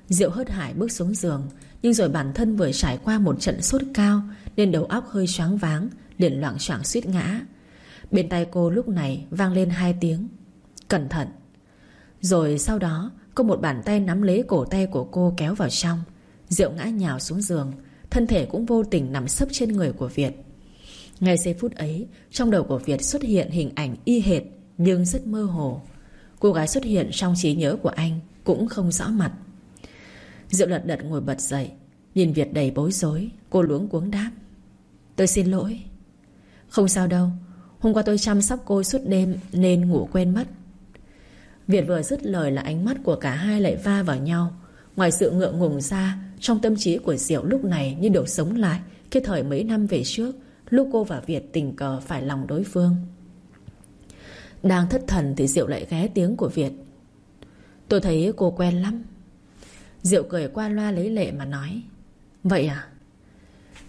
Diệu hớt hải bước xuống giường, Nhưng rồi bản thân vừa trải qua một trận sốt cao Nên đầu óc hơi choáng váng, Liền loạn choạng suýt ngã. Bên tay cô lúc này vang lên hai tiếng, Cẩn thận! Rồi sau đó, Có một bàn tay nắm lấy cổ tay của cô kéo vào trong. Diệu ngã nhào xuống giường Thân thể cũng vô tình nằm sấp trên người của Việt. Ngay giây phút ấy, Trong đầu của Việt xuất hiện hình ảnh y hệt Nhưng rất mơ hồ. Cô gái xuất hiện trong trí nhớ của anh Cũng không rõ mặt. Diệu lật đật ngồi bật dậy, Nhìn Việt đầy bối rối, Cô luống cuống đáp. Tôi xin lỗi. Không sao đâu, Hôm qua tôi chăm sóc cô suốt đêm Nên ngủ quên mất. Việt vừa dứt lời là ánh mắt của cả hai lại va vào nhau. Ngoài sự ngượng ngùng ra trong tâm trí của Diệu lúc này như được sống lại khi thời mấy năm về trước, Lúc cô và Việt tình cờ phải lòng đối phương. Đang thất thần thì Diệu lại ghé tiếng của Việt. Tôi thấy cô quen lắm. Diệu cười qua loa lấy lệ mà nói, Vậy à?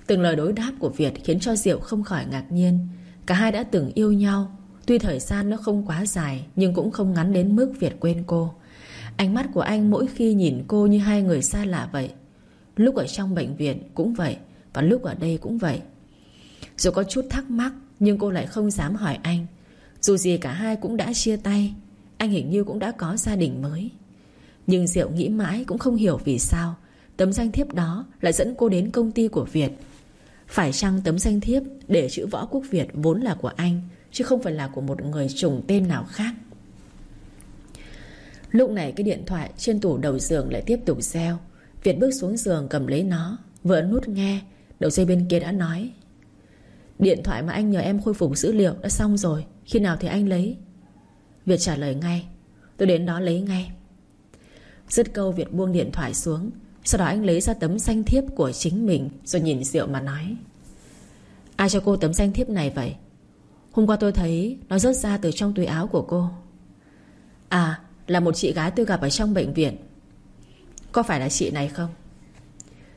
Từng lời đối đáp của Việt khiến cho Diệu không khỏi ngạc nhiên. Cả hai đã từng yêu nhau. Tuy thời gian nó không quá dài, Nhưng cũng không ngắn đến mức Việt quên cô. Ánh mắt của anh mỗi khi nhìn cô như hai người xa lạ vậy Lúc ở trong bệnh viện cũng vậy, Và lúc ở đây cũng vậy. Dù có chút thắc mắc, Nhưng cô lại không dám hỏi anh. Dù gì cả hai cũng đã chia tay, Anh hình như cũng đã có gia đình mới. Nhưng Diệu nghĩ mãi cũng không hiểu vì sao Tấm danh thiếp đó lại dẫn cô đến công ty của Việt. Phải chăng tấm danh thiếp Để chữ võ quốc Việt vốn là của anh, Chứ không phải là của một người trùng tên nào khác? Lúc này cái điện thoại trên tủ đầu giường lại tiếp tục reo. Việt bước xuống giường cầm lấy nó, Vừa nút nghe, Đầu dây bên kia đã nói. Điện thoại mà anh nhờ em khôi phục dữ liệu đã xong rồi, Khi nào thì anh lấy? Việt trả lời ngay. Tôi đến đó lấy ngay. Dứt câu Việt buông điện thoại xuống, Sau đó anh lấy ra tấm danh thiếp của chính mình Rồi nhìn Diệu mà nói. Ai cho cô tấm danh thiếp này vậy? Hôm qua tôi thấy Nó rớt ra từ trong túi áo của cô. À là một chị gái tôi gặp ở trong bệnh viện. Có phải là chị này không?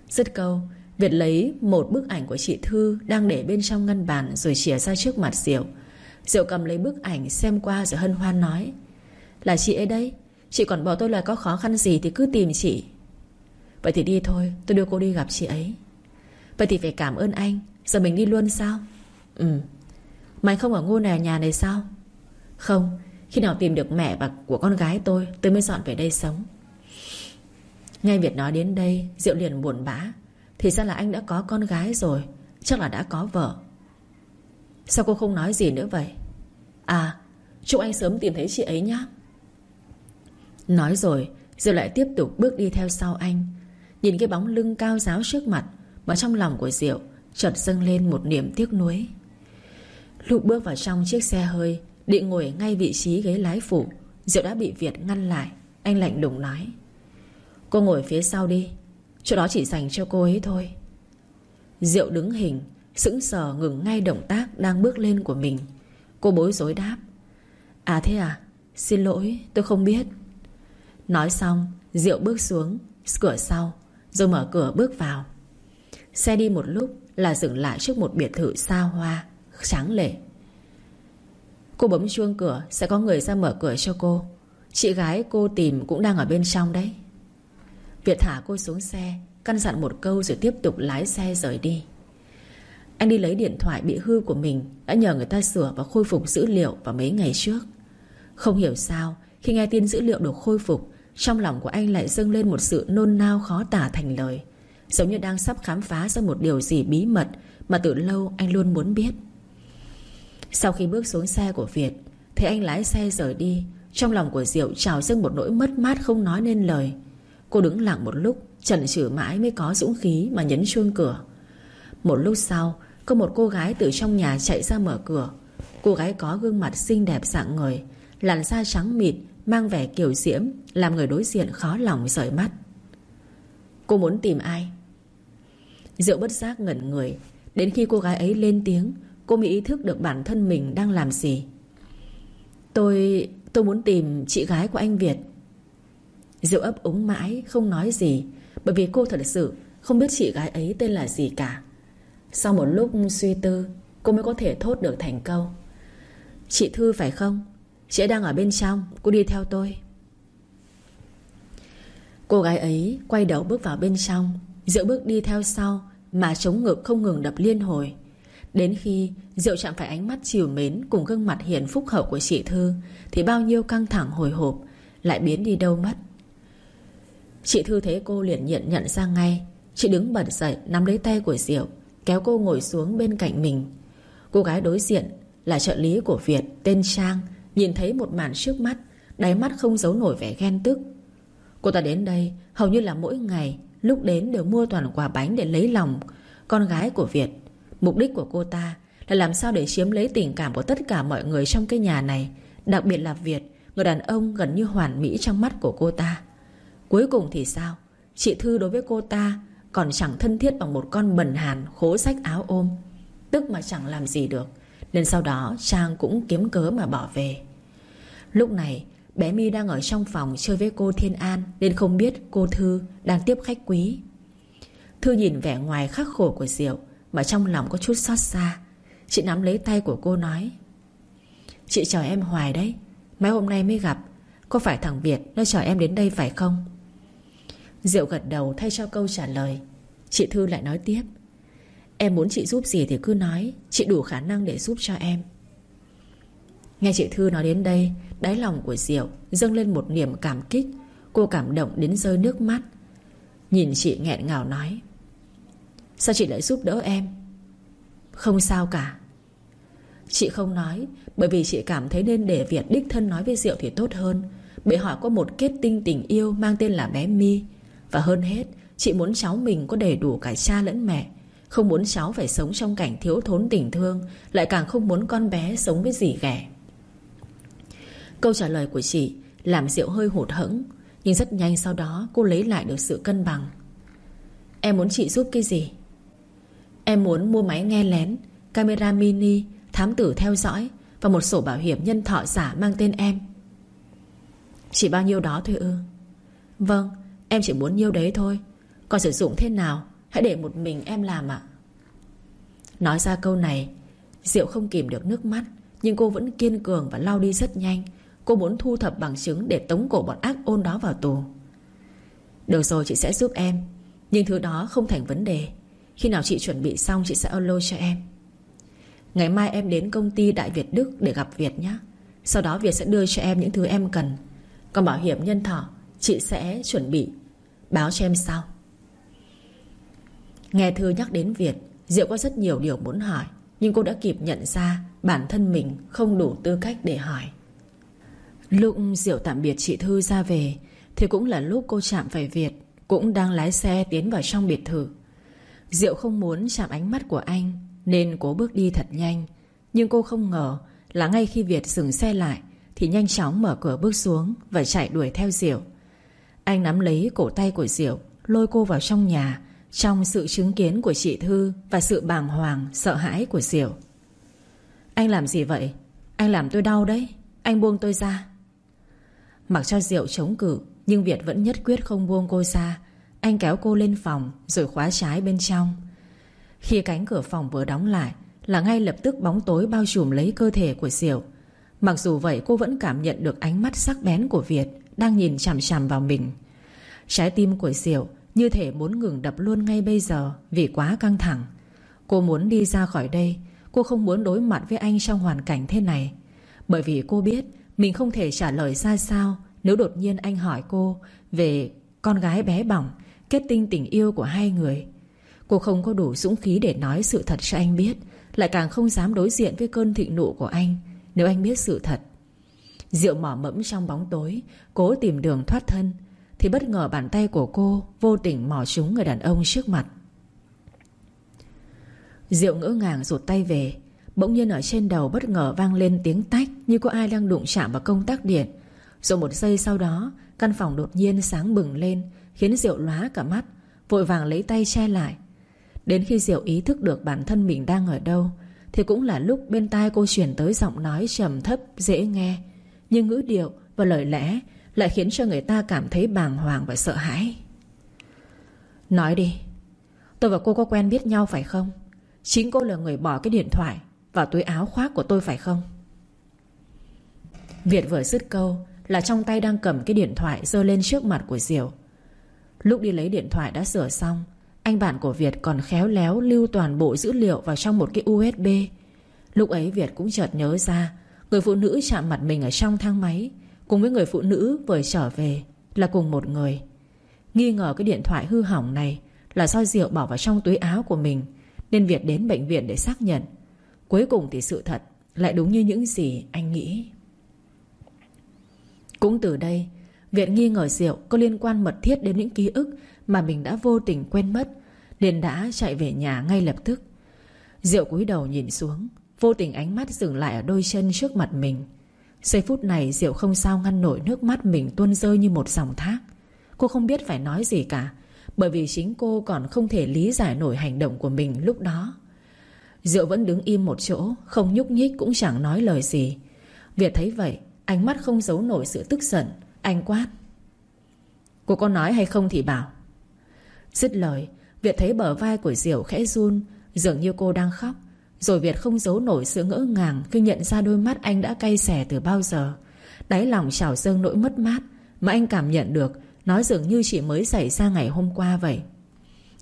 Dứt câu, Việt lấy một bức ảnh của chị Thư Đang để bên trong ngăn bàn Rồi chìa ra trước mặt Diệu. Diệu cầm lấy bức ảnh xem qua rồi hân hoan nói, Là chị ấy đây Chị còn bảo tôi là có khó khăn gì Thì cứ tìm chị. Vậy thì đi thôi, tôi đưa cô đi gặp chị ấy. Vậy thì phải cảm ơn anh, Giờ mình đi luôn sao? Ừ. Mày không ở ngôi này nhà này sao? Không, Khi nào tìm được mẹ và của con gái tôi Tôi mới dọn về đây sống. Nghe Việt nói đến đây, Diệu liền buồn bã. Thì ra là anh đã có con gái rồi, Chắc là đã có vợ. Sao cô không nói gì nữa vậy? À Chúc anh sớm tìm thấy chị ấy nhé Nói rồi, Diệu lại tiếp tục bước đi theo sau anh. Nhìn cái bóng lưng cao giáo trước mặt, Mà trong lòng của Diệu Chợt dâng lên một niềm tiếc nuối. Lúc bước vào trong chiếc xe hơi, Định ngồi ngay vị trí ghế lái phụ, Diệu đã bị Việt ngăn lại. Anh lạnh lùng nói. Cô ngồi phía sau đi. Chỗ đó chỉ dành cho cô ấy thôi. Diệu đứng hình, Sững sờ ngừng ngay động tác Đang bước lên của mình. Cô bối rối đáp. À thế à? Xin lỗi, tôi không biết. Nói xong, Diệu bước xuống, Cửa sau, Rồi mở cửa bước vào. Xe đi một lúc Là dừng lại trước một biệt thự xa hoa, Tráng lệ. Cô bấm chuông cửa, Sẽ có người ra mở cửa cho cô. Chị gái cô tìm cũng đang ở bên trong đấy. Việt thả cô xuống xe, Căn dặn một câu rồi tiếp tục lái xe rời đi. Anh đi lấy điện thoại bị hư của mình, Đã nhờ người ta sửa và khôi phục dữ liệu vào mấy ngày trước. Không hiểu sao, Khi nghe tin dữ liệu được khôi phục, Trong lòng của anh lại dâng lên một sự nôn nao khó tả thành lời. Giống như đang sắp khám phá ra một điều gì bí mật Mà từ lâu anh luôn muốn biết. Sau khi bước xuống xe của Việt, Thấy anh lái xe rời đi, Trong lòng của Diệu trào dâng một nỗi mất mát không nói nên lời. Cô đứng lặng một lúc, Chần chừ mãi mới có dũng khí mà nhấn chuông cửa. Một lúc sau, Có một cô gái từ trong nhà chạy ra mở cửa. Cô gái có gương mặt xinh đẹp dạng người, Làn da trắng mịt, Mang vẻ kiểu diễm, Làm người đối diện khó lòng rời mắt. Cô muốn tìm ai? Diệu bất giác ngẩn người. Đến khi cô gái ấy lên tiếng, Cô mới ý thức được bản thân mình đang làm gì. Tôi... tôi muốn tìm chị gái của anh Việt. Diệu ấp úng mãi, Không nói gì, Bởi vì cô thật sự không biết chị gái ấy tên là gì cả. Sau một lúc suy tư, Cô mới có thể thốt được thành câu. Chị Thư phải không? Chị đang ở bên trong, Cô đi theo tôi. Cô gái ấy quay đầu bước vào bên trong. Diệu bước đi theo sau, Mà chống ngực không ngừng đập liên hồi. Đến khi Diệu chạm phải ánh mắt chiều mến Cùng gương mặt hiền phúc hậu của chị Thư, Thì bao nhiêu căng thẳng hồi hộp Lại biến đi đâu mất. Chị Thư thấy cô liền nhận nhận ra ngay. Chị đứng bật dậy, nắm lấy tay của Diệu, Kéo cô ngồi xuống bên cạnh mình. Cô gái đối diện là trợ lý của Việt, Tên Trang, Nhìn thấy một màn trước mắt, Đáy mắt không giấu nổi vẻ ghen tức. Cô ta đến đây, hầu như là mỗi ngày, Lúc đến đều mua toàn quả bánh để lấy lòng. Con gái của Việt, Mục đích của cô ta là làm sao để chiếm lấy tình cảm của tất cả mọi người trong cái nhà này, Đặc biệt là Việt, Người đàn ông gần như hoàn mỹ trong mắt của cô ta. Cuối cùng thì sao? Chị Thư đối với cô ta Còn chẳng thân thiết bằng một con bần hàn Khố sách áo ôm. Tức mà chẳng làm gì được, Nên sau đó Trang cũng kiếm cớ mà bỏ về. Lúc này, Bé My đang ở trong phòng chơi với cô Thiên An, Nên không biết cô Thư đang tiếp khách quý. Thư nhìn vẻ ngoài khắc khổ của Diệu, Mà trong lòng có chút xót xa. Chị nắm lấy tay của cô nói, Chị chờ em hoài đấy, Mấy hôm nay mới gặp, Có phải thằng Việt nó chờ em đến đây phải không? Diệu gật đầu thay cho câu trả lời. Chị Thư lại nói tiếp. Em muốn chị giúp gì thì cứ nói, Chị đủ khả năng để giúp cho em. Nghe chị Thư nói đến đây, Đáy lòng của Diệu dâng lên một niềm cảm kích. Cô cảm động đến rơi nước mắt. Nhìn chị nghẹn ngào nói, Sao chị lại giúp đỡ em? Không sao cả. Chị không nói, Bởi vì chị cảm thấy nên để Việt đích thân nói với Diệu thì tốt hơn. Bởi họ có một kết tinh tình yêu Mang tên là bé My. Và hơn hết, Chị muốn cháu mình có đầy đủ cả cha lẫn mẹ. Không muốn cháu phải sống trong cảnh thiếu thốn tình thương, Lại càng không muốn con bé sống với dì ghẻ. Câu trả lời của chị Làm Diệu hơi hụt hẫng, Nhưng rất nhanh sau đó cô lấy lại được sự cân bằng. Em muốn chị giúp cái gì? Em muốn mua máy nghe lén, Camera mini, Thám tử theo dõi Và một sổ bảo hiểm nhân thọ giả mang tên em. Chỉ bao nhiêu đó thôi ư? Vâng Em chỉ muốn nhiêu đấy thôi. Còn sử dụng thế nào? Hãy để một mình em làm ạ. Nói ra câu này, Diệu không kìm được nước mắt, Nhưng cô vẫn kiên cường và lau đi rất nhanh. Cô muốn thu thập bằng chứng để tống cổ bọn ác ôn đó vào tù. Được rồi, chị sẽ giúp em. Nhưng thứ đó không thành vấn đề. Khi nào chị chuẩn bị xong, chị sẽ alo cho em. Ngày mai em đến công ty Đại Việt Đức để gặp Việt nhé. Sau đó Việt sẽ đưa cho em những thứ em cần. Còn bảo hiểm nhân thọ, Chị sẽ chuẩn bị Báo cho em sau. Nghe Thư nhắc đến Việt, Diệu có rất nhiều điều muốn hỏi, Nhưng cô đã kịp nhận ra Bản thân mình không đủ tư cách để hỏi. Lúc Diệu tạm biệt chị Thư ra về, Thì cũng là lúc cô chạm phải Việt, Cũng đang lái xe tiến vào trong biệt thự. Diệu không muốn chạm ánh mắt của anh, Nên cố bước đi thật nhanh. Nhưng cô không ngờ Là ngay khi Việt dừng xe lại, Thì nhanh chóng mở cửa bước xuống Và chạy đuổi theo Diệu. Anh nắm lấy cổ tay của Diệu Lôi cô vào trong nhà Trong sự chứng kiến của chị Thư Và sự bàng hoàng, sợ hãi của Diệu. Anh làm gì vậy? Anh làm tôi đau đấy. Anh buông tôi ra. Mặc cho Diệu chống cự Nhưng Việt vẫn nhất quyết không buông cô ra. Anh kéo cô lên phòng Rồi khóa trái bên trong. Khi cánh cửa phòng vừa đóng lại Là ngay lập tức bóng tối bao trùm lấy cơ thể của Diệu. Mặc dù vậy cô vẫn cảm nhận được ánh mắt sắc bén của Việt. Đang nhìn chằm chằm vào mình. Trái tim của Diệu như thể muốn ngừng đập luôn ngay bây giờ Vì quá căng thẳng. Cô muốn đi ra khỏi đây, Cô không muốn đối mặt với anh trong hoàn cảnh thế này. Bởi vì cô biết Mình không thể trả lời ra sao Nếu đột nhiên anh hỏi cô Về con gái bé bỏng, Kết tinh tình yêu của hai người. Cô không có đủ dũng khí để nói sự thật cho anh biết, Lại càng không dám đối diện với cơn thịnh nộ của anh Nếu anh biết sự thật. Diệu mỏ mẫm trong bóng tối, Cố tìm đường thoát thân, thì bất ngờ bàn tay của cô Vô tình mò trúng người đàn ông trước mặt. Diệu ngỡ ngàng rụt tay về, Bỗng nhiên ở trên đầu bất ngờ vang lên tiếng tách Như có ai đang đụng chạm vào công tắc điện. Rồi một giây sau đó, Căn phòng đột nhiên sáng bừng lên, Khiến Diệu lóa cả mắt, Vội vàng lấy tay che lại. Đến khi Diệu ý thức được bản thân mình đang ở đâu, Thì cũng là lúc bên tai cô chuyển tới giọng nói trầm thấp, dễ nghe. Nhưng ngữ điệu và lời lẽ lại khiến cho người ta cảm thấy bàng hoàng và sợ hãi. Nói đi, Tôi và cô có quen biết nhau phải không? Chính cô là người bỏ cái điện thoại Vào túi áo khoác của tôi phải không? Việt vừa dứt câu Là trong tay đang cầm cái điện thoại giơ lên trước mặt của Diệu. Lúc đi lấy điện thoại đã sửa xong, Anh bạn của Việt còn khéo léo Lưu toàn bộ dữ liệu vào trong một cái USB Lúc ấy Việt cũng chợt nhớ ra Người phụ nữ chạm mặt mình ở trong thang máy, Cùng với người phụ nữ vừa trở về Là cùng một người. Nghi ngờ cái điện thoại hư hỏng này Là do Diệu bỏ vào trong túi áo của mình, Nên Việt đến bệnh viện để xác nhận. Cuối cùng thì sự thật Lại đúng như những gì anh nghĩ. Cũng từ đây, Việt nghi ngờ Diệu có liên quan mật thiết đến những ký ức Mà mình đã vô tình quên mất liền đã chạy về nhà ngay lập tức. Diệu cúi đầu nhìn xuống Vô tình ánh mắt dừng lại ở đôi chân trước mặt mình. Giây phút này, Diệu không sao ngăn nổi nước mắt mình tuôn rơi như một dòng thác. Cô không biết phải nói gì cả, Bởi vì chính cô còn không thể lý giải nổi hành động của mình lúc đó. Diệu vẫn đứng im một chỗ, Không nhúc nhích cũng chẳng nói lời gì. Việt thấy vậy, Ánh mắt không giấu nổi sự tức giận. Anh quát. Cô có nói hay không thì bảo. Dứt lời, Việt thấy bờ vai của Diệu khẽ run, Dường như cô đang khóc rồi Việt không giấu nổi sự ngỡ ngàng Khi nhận ra đôi mắt anh đã cay xẻ từ bao giờ. Đáy lòng trào dâng nỗi mất mát Mà anh cảm nhận được, Nó dường như chỉ mới xảy ra ngày hôm qua vậy.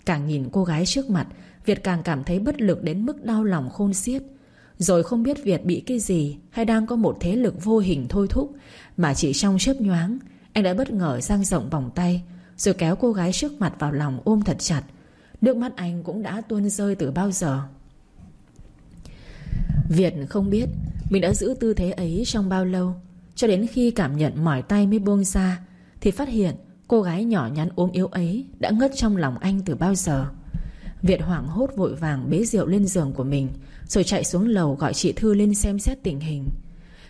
Càng nhìn cô gái trước mặt, Việt càng cảm thấy bất lực đến mức đau lòng khôn xiết. Rồi không biết Việt bị cái gì Hay đang có một thế lực vô hình thôi thúc, Mà chỉ trong chớp nhoáng, Anh đã bất ngờ dang rộng vòng tay, Rồi kéo cô gái trước mặt vào lòng ôm thật chặt. Nước mắt anh cũng đã tuôn rơi từ bao giờ. Việt không biết Mình đã giữ tư thế ấy trong bao lâu, Cho đến khi cảm nhận mỏi tay mới buông ra, Thì phát hiện cô gái nhỏ nhắn ốm yếu ấy Đã ngất trong lòng anh từ bao giờ. Việt hoảng hốt vội vàng bế rượu lên giường của mình, Rồi chạy xuống lầu gọi chị Thư lên xem xét tình hình.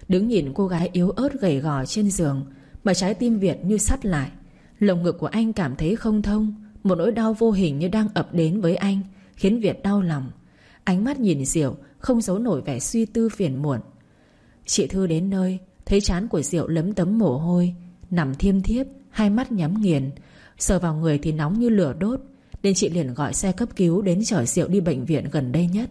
Đứng nhìn cô gái yếu ớt gầy gò trên giường, Mà trái tim Việt như sắt lại. Lồng ngực của anh cảm thấy không thông, Một nỗi đau vô hình như đang ập đến với anh, Khiến Việt đau lòng. Ánh mắt nhìn Diệu không giấu nổi vẻ suy tư phiền muộn. Chị Thư đến nơi, Thấy chán của Diệu lấm tấm mồ hôi, Nằm thiêm thiếp, Hai mắt nhắm nghiền. Sờ vào người thì nóng như lửa đốt, Nên chị liền gọi xe cấp cứu Đến chở Diệu đi bệnh viện gần đây nhất.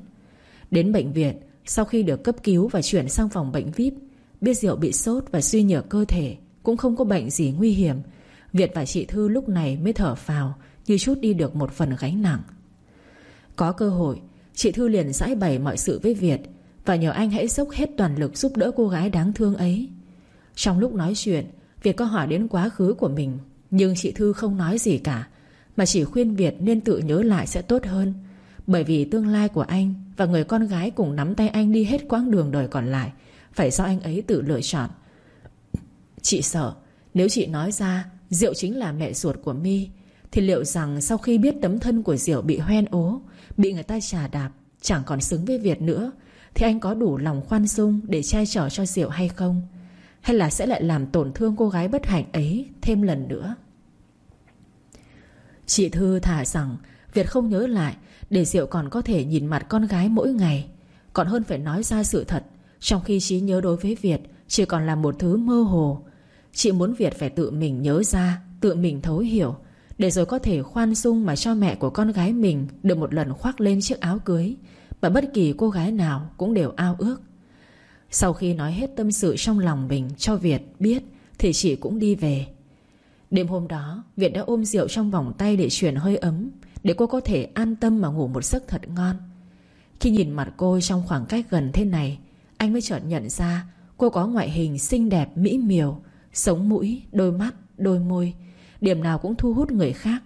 Đến bệnh viện, Sau khi được cấp cứu và chuyển sang phòng bệnh VIP, Biết Diệu bị sốt và suy nhược cơ thể, Cũng không có bệnh gì nguy hiểm. Việt và chị Thư lúc này mới thở phào, Như chút đi được một phần gánh nặng. Có cơ hội Chị Thư liền giải bày mọi sự với Việt Và nhờ anh hãy dốc hết toàn lực giúp đỡ cô gái đáng thương ấy. Trong lúc nói chuyện, Việt có hỏi đến quá khứ của mình, Nhưng chị Thư không nói gì cả, Mà chỉ khuyên Việt nên tự nhớ lại sẽ tốt hơn. Bởi vì tương lai của anh Và người con gái cùng nắm tay anh đi hết quãng đường đời còn lại, Phải do anh ấy tự lựa chọn. Chị sợ, Nếu chị nói ra Diệu chính là mẹ ruột của mi Thì liệu rằng sau khi biết tấm thân của Diệu bị hoen ố Bị người ta chà đạp, Chẳng còn xứng với Việt nữa. Thì anh có đủ lòng khoan dung Để che chở cho Diệu hay không? Hay là sẽ lại làm tổn thương cô gái bất hạnh ấy Thêm lần nữa? Chị Thư thả rằng Việt không nhớ lại Để Diệu còn có thể nhìn mặt con gái mỗi ngày. Còn hơn phải nói ra sự thật, Trong khi trí nhớ đối với Việt Chỉ còn là một thứ mơ hồ. Chị muốn Việt phải tự mình nhớ ra, Tự mình thấu hiểu để rồi có thể khoan dung mà cho mẹ của con gái mình Được một lần khoác lên chiếc áo cưới Mà bất kỳ cô gái nào cũng đều ao ước. Sau khi nói hết tâm sự trong lòng mình cho Việt biết Thì chị cũng đi về. Đêm hôm đó Việt đã ôm rượu trong vòng tay để chuyển hơi ấm Để cô có thể an tâm mà ngủ một giấc thật ngon. Khi nhìn mặt cô trong khoảng cách gần thế này Anh mới chợt nhận ra Cô có ngoại hình xinh đẹp mỹ miều Sống mũi, đôi mắt, đôi môi Điểm nào cũng thu hút người khác.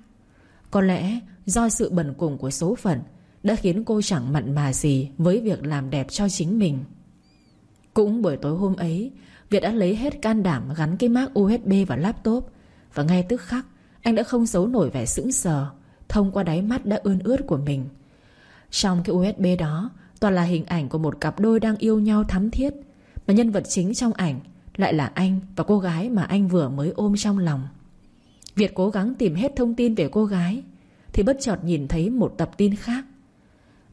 Có lẽ do sự bần cùng của số phận Đã khiến cô chẳng mặn mà gì Với việc làm đẹp cho chính mình. Cũng buổi tối hôm ấy, Việt đã lấy hết can đảm gắn cái mác USB vào laptop Và ngay tức khắc, Anh đã không giấu nổi vẻ sững sờ Thông qua đáy mắt đã ươn ướt của mình. Trong cái USB đó, Toàn là hình ảnh của một cặp đôi đang yêu nhau thắm thiết, Mà nhân vật chính trong ảnh lại là anh và cô gái mà anh vừa mới ôm trong lòng. Việt cố gắng tìm hết thông tin về cô gái, Thì bất chợt nhìn thấy một tập tin khác.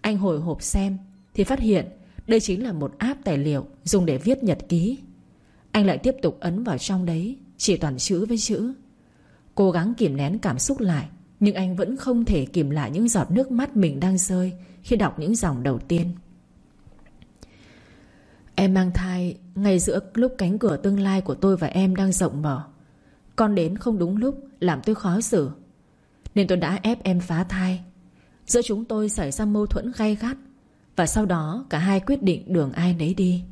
Anh hồi hộp xem, Thì phát hiện đây chính là một app tài liệu Dùng để viết nhật ký. Anh lại tiếp tục ấn vào trong đấy, Chỉ toàn chữ với chữ. Cố gắng kìm nén cảm xúc lại, Nhưng anh vẫn không thể kìm lại những giọt nước mắt mình đang rơi Khi đọc những dòng đầu tiên. Em mang thai ngay giữa lúc cánh cửa tương lai của tôi và em đang rộng mở. Con đến không đúng lúc làm tôi khó xử. Nên tôi đã ép em phá thai. Giữa chúng tôi xảy ra mâu thuẫn gay gắt, Và sau đó cả hai quyết định đường ai nấy đi.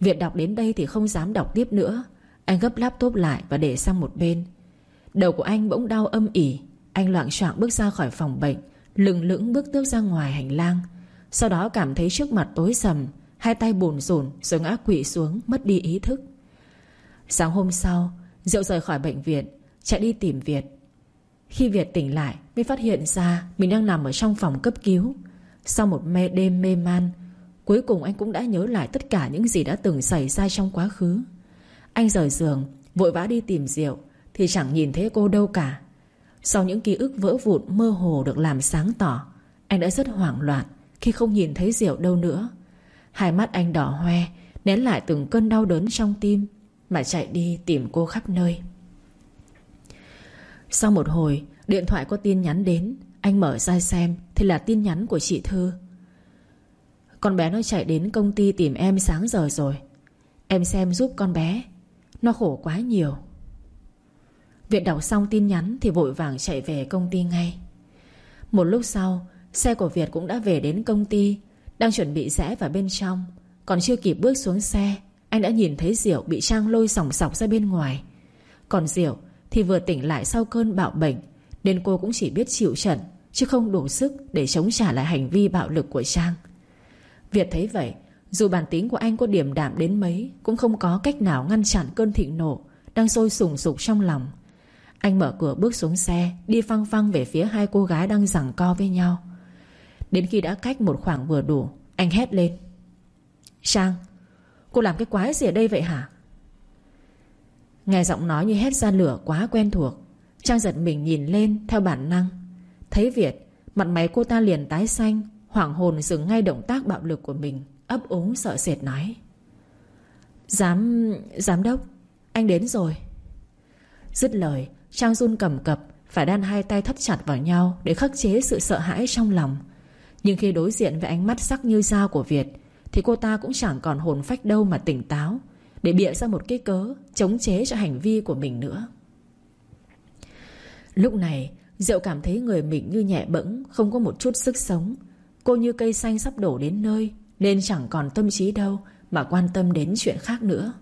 Việc đọc đến đây thì không dám đọc tiếp nữa. Anh gấp laptop lại và để sang một bên. Đầu của anh bỗng đau âm ỉ. Anh loạn choạng bước ra khỏi phòng bệnh, Lừng lững bước tước ra ngoài hành lang. Sau đó cảm thấy trước mặt tối sầm, Hai tay bùn rồn rồi ngã quỵ xuống, Mất đi ý thức. Sáng hôm sau, Diệu rời khỏi bệnh viện Chạy đi tìm Việt. Khi Việt tỉnh lại, mới phát hiện ra Mình đang nằm ở trong phòng cấp cứu. Sau một mê đêm mê man, Cuối cùng anh cũng đã nhớ lại tất cả những gì đã từng xảy ra trong quá khứ. Anh rời giường, Vội vã đi tìm Diệu Thì chẳng nhìn thấy cô đâu cả. Sau những ký ức vỡ vụn, mơ hồ được làm sáng tỏ, Anh đã rất hoảng loạn Khi không nhìn thấy Diệu đâu nữa. Hai mắt anh đỏ hoe, Nén lại từng cơn đau đớn trong tim, Mà chạy đi tìm cô khắp nơi. Sau một hồi, Điện thoại có tin nhắn đến. Anh mở ra xem, Thì là tin nhắn của chị Thư. Con bé nó chạy đến công ty tìm em sáng giờ rồi. Em xem giúp con bé. Nó khổ quá nhiều. Viện đọc xong tin nhắn Thì vội vàng chạy về công ty ngay. Một lúc sau, Xe của Việt cũng đã về đến công ty, đang chuẩn bị rẽ vào bên trong. Còn chưa kịp bước xuống xe, Anh đã nhìn thấy Diệu bị Trang lôi sòng sọc ra bên ngoài. Còn Diệu thì vừa tỉnh lại sau cơn bạo bệnh, Nên cô cũng chỉ biết chịu trận, Chứ không đủ sức để chống trả lại hành vi bạo lực của Trang. Việt thấy vậy, Dù bản tính của anh có điểm đạm đến mấy, Cũng không có cách nào ngăn chặn cơn thịnh nộ Đang sôi sùng sục trong lòng. Anh mở cửa bước xuống xe, Đi phăng phăng về phía hai cô gái đang giằng co với nhau. Đến khi đã cách một khoảng vừa đủ, Anh hét lên. Trang, Cô làm cái quái gì ở đây vậy hả? Nghe giọng nói như hét ra lửa quá quen thuộc. Trang giật mình nhìn lên theo bản năng. Thấy Việt, Mặt máy cô ta liền tái xanh, Hoảng hồn dừng ngay động tác bạo lực của mình, Ấp úng sợ sệt nói. Giám... giám đốc, Anh đến rồi. Dứt lời, Trang run cầm cập, Phải đan hai tay thắt chặt vào nhau Để khắc chế sự sợ hãi trong lòng. Nhưng khi đối diện với ánh mắt sắc như dao của Việt, Thì cô ta cũng chẳng còn hồn phách đâu mà tỉnh táo. Để bịa ra một cái cớ Chống chế cho hành vi của mình nữa. Lúc này, Diệu cảm thấy người mình như nhẹ bẫng, Không có một chút sức sống. Cô như cây xanh sắp đổ đến nơi, Nên chẳng còn tâm trí đâu Mà quan tâm đến chuyện khác nữa.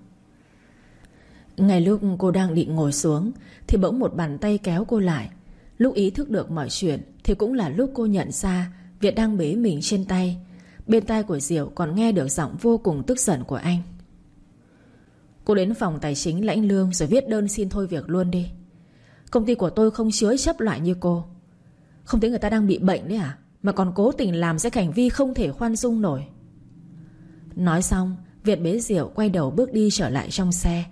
Ngay lúc cô đang định ngồi xuống, Thì bỗng một bàn tay kéo cô lại. Lúc ý thức được mọi chuyện, Thì cũng là lúc cô nhận ra Việt đang bế mình trên tay. Bên tai của Diệu còn nghe được giọng vô cùng tức giận của anh. Cô đến phòng tài chính lãnh lương Rồi viết đơn xin thôi việc luôn đi. Công ty của tôi không chứa chấp loại như cô. Không thấy người ta đang bị bệnh đấy à? Mà còn cố tình làm sẽ hành vi không thể khoan dung nổi. Nói xong, Việt bế Diệu quay đầu bước đi trở lại trong xe.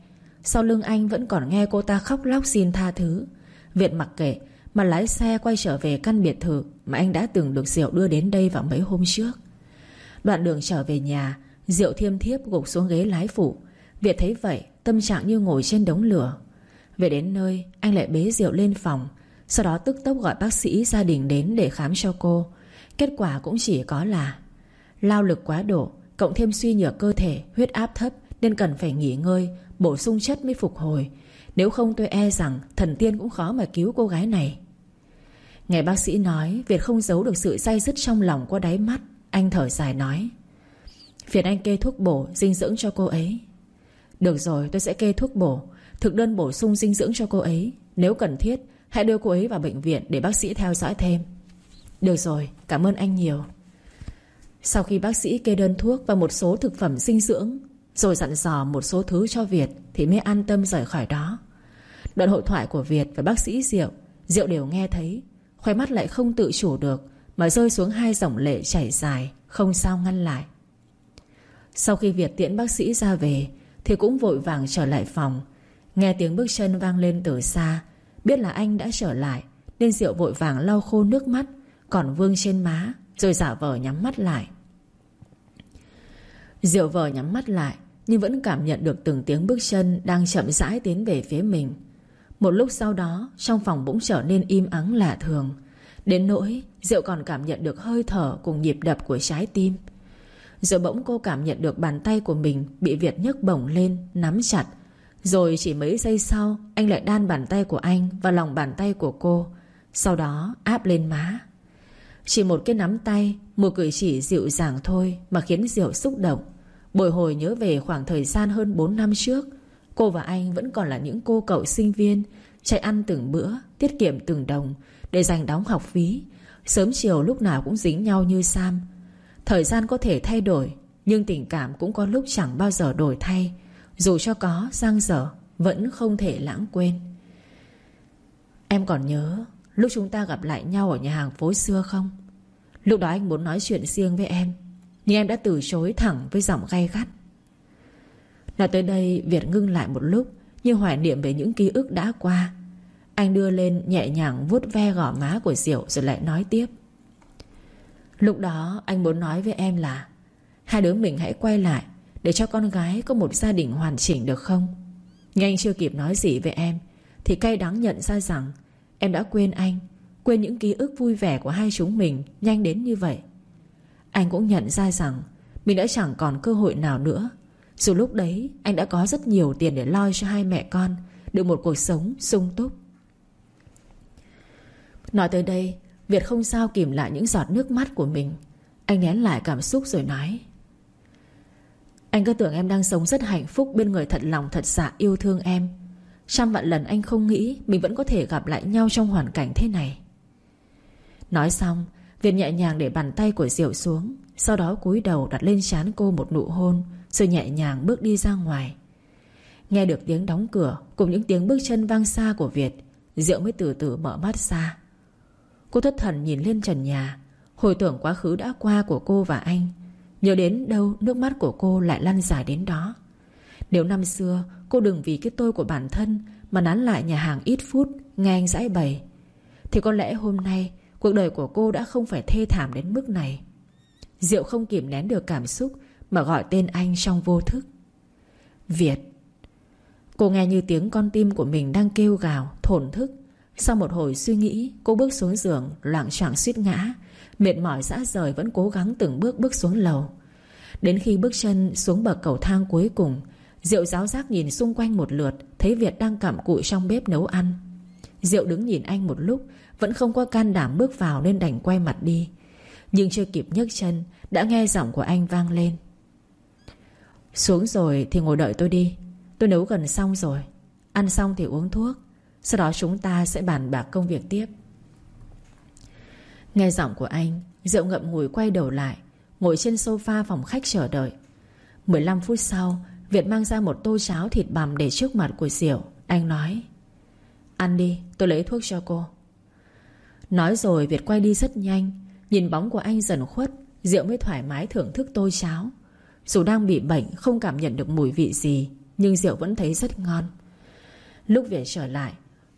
Sau lưng anh vẫn còn nghe cô ta khóc lóc xin tha thứ. Việt mặc kệ, Mà lái xe quay trở về căn biệt thự Mà anh đã từng được Diệu đưa đến đây vào mấy hôm trước. Đoạn đường trở về nhà Diệu thiêm thiếp gục xuống ghế lái phụ Việt thấy vậy, Tâm trạng như ngồi trên đống lửa. Về đến nơi, Anh lại bế Diệu lên phòng, Sau đó tức tốc gọi bác sĩ gia đình đến để khám cho cô. Kết quả cũng chỉ có là Lao lực quá độ, Cộng thêm suy nhược cơ thể, Huyết áp thấp, Nên cần phải nghỉ ngơi, Bổ sung chất mới phục hồi. Nếu không tôi e rằng Thần tiên cũng khó mà cứu cô gái này. Nghe bác sĩ nói, Việt không giấu được sự say dứt trong lòng qua đáy mắt. Anh thở dài nói, Phiền anh kê thuốc bổ dinh dưỡng cho cô ấy. Được rồi, tôi sẽ kê thuốc bổ. Thực đơn bổ sung dinh dưỡng cho cô ấy. Nếu cần thiết, Hãy đưa cô ấy vào bệnh viện để bác sĩ theo dõi thêm. Được rồi, cảm ơn anh nhiều. Sau khi bác sĩ kê đơn thuốc Và một số thực phẩm dinh dưỡng, Rồi dặn dò một số thứ cho Việt Thì mới an tâm rời khỏi đó. Đoạn hội thoại của Việt và bác sĩ Diệu Diệu đều nghe thấy. Khoe mắt lại không tự chủ được, Mà rơi xuống hai dòng lệ chảy dài, Không sao ngăn lại. Sau khi Việt tiễn bác sĩ ra về thì cũng vội vàng trở lại phòng. Nghe tiếng bước chân vang lên từ xa, Biết là anh đã trở lại, Nên Diệu vội vàng lau khô nước mắt, Còn vương trên má, Rồi giả vờ nhắm mắt lại. Diệu vờ nhắm mắt lại, Nhưng vẫn cảm nhận được từng tiếng bước chân Đang chậm rãi tiến về phía mình. Một lúc sau đó, Trong phòng bỗng trở nên im ắng lạ thường. Đến nỗi, Diệu còn cảm nhận được hơi thở Cùng nhịp đập của trái tim. Rồi bỗng cô cảm nhận được bàn tay của mình Bị Việt nhấc bổng lên, Nắm chặt. Rồi chỉ mấy giây sau, Anh lại đan bàn tay của anh Vào lòng bàn tay của cô, Sau đó áp lên má. Chỉ một cái nắm tay, Một cử chỉ dịu dàng thôi Mà khiến Diệu xúc động. Bồi hồi nhớ về khoảng thời gian hơn 4 năm trước, Cô và anh vẫn còn là những cô cậu sinh viên, Chạy ăn từng bữa, Tiết kiệm từng đồng Để dành đóng học phí. Sớm chiều lúc nào cũng dính nhau như Sam Thời gian có thể thay đổi, Nhưng tình cảm cũng có lúc chẳng bao giờ đổi thay. Dù cho có, giang dở Vẫn không thể lãng quên. Em còn nhớ Lúc chúng ta gặp lại nhau ở nhà hàng phố xưa không? Lúc đó anh muốn nói chuyện riêng với em, Nhưng em đã từ chối thẳng với giọng gay gắt. Nói tới đây, Việt ngưng lại một lúc, Như hoài niệm về những ký ức đã qua. Anh đưa lên nhẹ nhàng vuốt ve gò má của Diệu Rồi lại nói tiếp. Lúc đó, anh muốn nói với em là, Hai đứa mình hãy quay lại Để cho con gái có một gia đình hoàn chỉnh được không? Nhưng anh chưa kịp nói gì với em, Thì cay đắng nhận ra rằng Em đã quên anh, Quên những ký ức vui vẻ của hai chúng mình Nhanh đến như vậy. Anh cũng nhận ra rằng Mình đã chẳng còn cơ hội nào nữa. Dù lúc đấy, anh đã có rất nhiều tiền để lo cho hai mẹ con, Được một cuộc sống sung túc. Nói tới đây Việt không sao kìm lại những giọt nước mắt của mình. Anh nén lại cảm xúc rồi nói. Anh cứ tưởng em đang sống rất hạnh phúc Bên người thật lòng, thật dạ yêu thương em. Trăm vạn lần anh không nghĩ Mình vẫn có thể gặp lại nhau trong hoàn cảnh thế này. Nói xong, Việt nhẹ nhàng để bàn tay của Diệu xuống, Sau đó cúi đầu đặt lên trán cô một nụ hôn, Rồi nhẹ nhàng bước đi ra ngoài. Nghe được tiếng đóng cửa, Cùng những tiếng bước chân vang xa của Việt, Diệu mới từ từ mở mắt ra. Cô thất thần nhìn lên trần nhà, Hồi tưởng quá khứ đã qua của cô và anh, Nhớ đến đâu nước mắt của cô lại lăn dài đến đó. Nếu năm xưa cô đừng vì cái tôi của bản thân Mà nán lại nhà hàng ít phút, Nghe anh giải bày, Thì có lẽ hôm nay Cuộc đời của cô đã không phải thê thảm đến mức này. Diệu không kìm nén được cảm xúc Mà gọi tên anh trong vô thức. Việt. Cô nghe như tiếng con tim của mình đang kêu gào, Thổn thức. Sau một hồi suy nghĩ, Cô bước xuống giường Loạn trạng suýt ngã. Mệt mỏi dã rời vẫn cố gắng từng bước bước xuống lầu. Đến khi bước chân xuống bậc cầu thang cuối cùng, Diệu giáo giác nhìn xung quanh một lượt, Thấy Việt đang cặm cụi trong bếp nấu ăn. Diệu đứng nhìn anh một lúc, Vẫn không có can đảm bước vào Nên đành quay mặt đi. Nhưng chưa kịp nhấc chân, Đã nghe giọng của anh vang lên. Xuống rồi thì ngồi đợi tôi đi, Tôi nấu gần xong rồi. Ăn xong thì uống thuốc. Sau đó chúng ta sẽ bàn bạc công việc tiếp. Nghe giọng của anh rượu ngậm ngùi quay đầu lại, Ngồi trên sofa phòng khách chờ đợi. 15 phút sau, Việt mang ra một tô cháo thịt bằm để trước mặt của Diệu. Anh nói, Ăn đi, tôi lấy thuốc cho cô. Nói rồi, Việt quay đi rất nhanh. Nhìn bóng của anh dần khuất, Diệu mới thoải mái thưởng thức tô cháo. Dù đang bị bệnh, không cảm nhận được mùi vị gì, Nhưng Diệu vẫn thấy rất ngon. Lúc Việt trở lại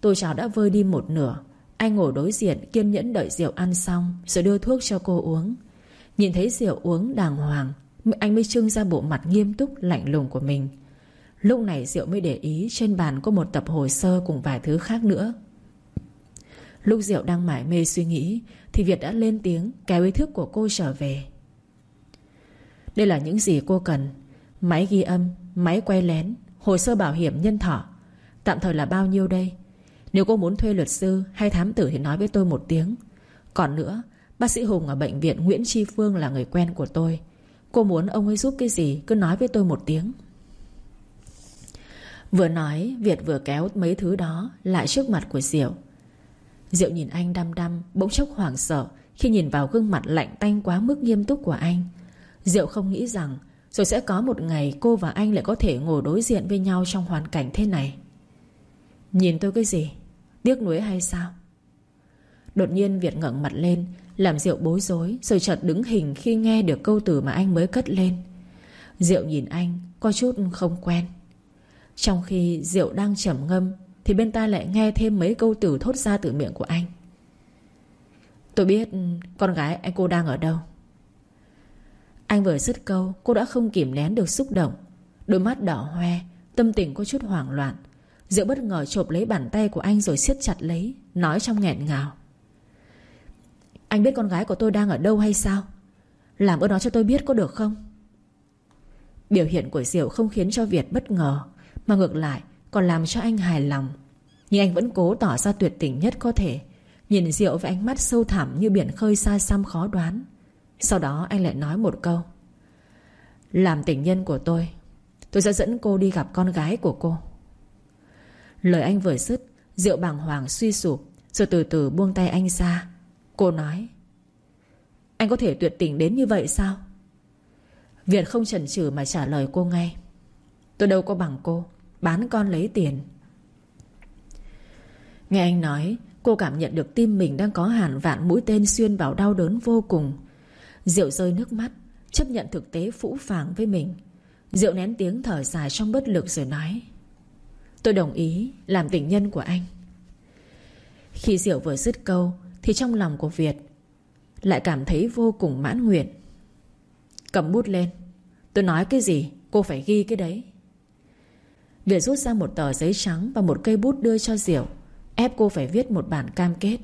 Tô cháo đã vơi đi một nửa. Anh ngồi đối diện kiên nhẫn đợi Diệu ăn xong Rồi đưa thuốc cho cô uống. Nhìn thấy Diệu uống đàng hoàng Anh mới trưng ra bộ mặt nghiêm túc lạnh lùng của mình. Lúc này Diệu mới để ý Trên bàn có một tập hồ sơ cùng vài thứ khác nữa. Lúc Diệu đang mải mê suy nghĩ Thì Việt đã lên tiếng kéo ý thức của cô trở về. Đây là những gì cô cần. Máy ghi âm, máy quay lén Hồ sơ bảo hiểm nhân thọ. Tạm thời là bao nhiêu đây? Nếu cô muốn thuê luật sư hay thám tử Thì nói với tôi một tiếng. Còn nữa, Bác sĩ Hùng ở bệnh viện Nguyễn Tri Phương là người quen của tôi. Cô muốn ông ấy giúp cái gì Cứ nói với tôi một tiếng. Vừa nói, Việt vừa kéo mấy thứ đó Lại trước mặt của Diệu. Diệu nhìn anh đăm đăm, Bỗng chốc hoảng sợ Khi nhìn vào gương mặt lạnh tanh quá mức nghiêm túc của anh. Diệu không nghĩ rằng Rồi sẽ có một ngày cô và anh lại có thể ngồi đối diện với nhau Trong hoàn cảnh thế này. Nhìn tôi cái gì? Tiếc nuối hay sao? Đột nhiên Việt ngẩng mặt lên, Làm Diệu bối rối, Rồi chợt đứng hình khi nghe được câu từ mà anh mới cất lên. Diệu nhìn anh, Có chút không quen. Trong khi Diệu đang trầm ngâm, thì bên ta lại nghe thêm mấy câu từ thốt ra từ miệng của anh. Tôi biết con gái anh cô đang ở đâu. Anh vừa dứt câu, Cô đã không kìm nén được xúc động. Đôi mắt đỏ hoe, Tâm tình có chút hoảng loạn. Diệu bất ngờ chộp lấy bàn tay của anh rồi siết chặt lấy, Nói trong nghẹn ngào. Anh biết con gái của tôi đang ở đâu hay sao? Làm ơn nó cho tôi biết có được không? Biểu hiện của Diệu không khiến cho Việt bất ngờ, Mà ngược lại còn làm cho anh hài lòng. Nhưng anh vẫn cố tỏ ra tuyệt tình nhất có thể. Nhìn Diệu với ánh mắt sâu thẳm Như biển khơi xa xăm khó đoán. Sau đó anh lại nói một câu. Làm tình nhân của tôi Tôi sẽ dẫn cô đi gặp con gái của cô. Lời anh vừa dứt rượu bàng hoàng suy sụp, Rồi từ từ buông tay anh ra. Cô nói, Anh có thể tuyệt tình đến như vậy sao? Việt không chần chừ mà trả lời cô ngay, Tôi đâu có bằng cô, Bán con lấy tiền. Nghe anh nói, Cô cảm nhận được tim mình đang có hàn vạn mũi tên xuyên vào đau đớn vô cùng. Rượu rơi nước mắt, Chấp nhận thực tế phũ phàng với mình. Rượu nén tiếng thở dài trong bất lực rồi nói Tôi đồng ý làm tình nhân của anh. Khi Diệu vừa dứt câu, Thì trong lòng của Việt Lại cảm thấy vô cùng mãn nguyện. Cầm bút lên. Tôi nói cái gì, cô phải ghi cái đấy. Việt rút ra một tờ giấy trắng Và một cây bút đưa cho Diệu, Ép cô phải viết một bản cam kết.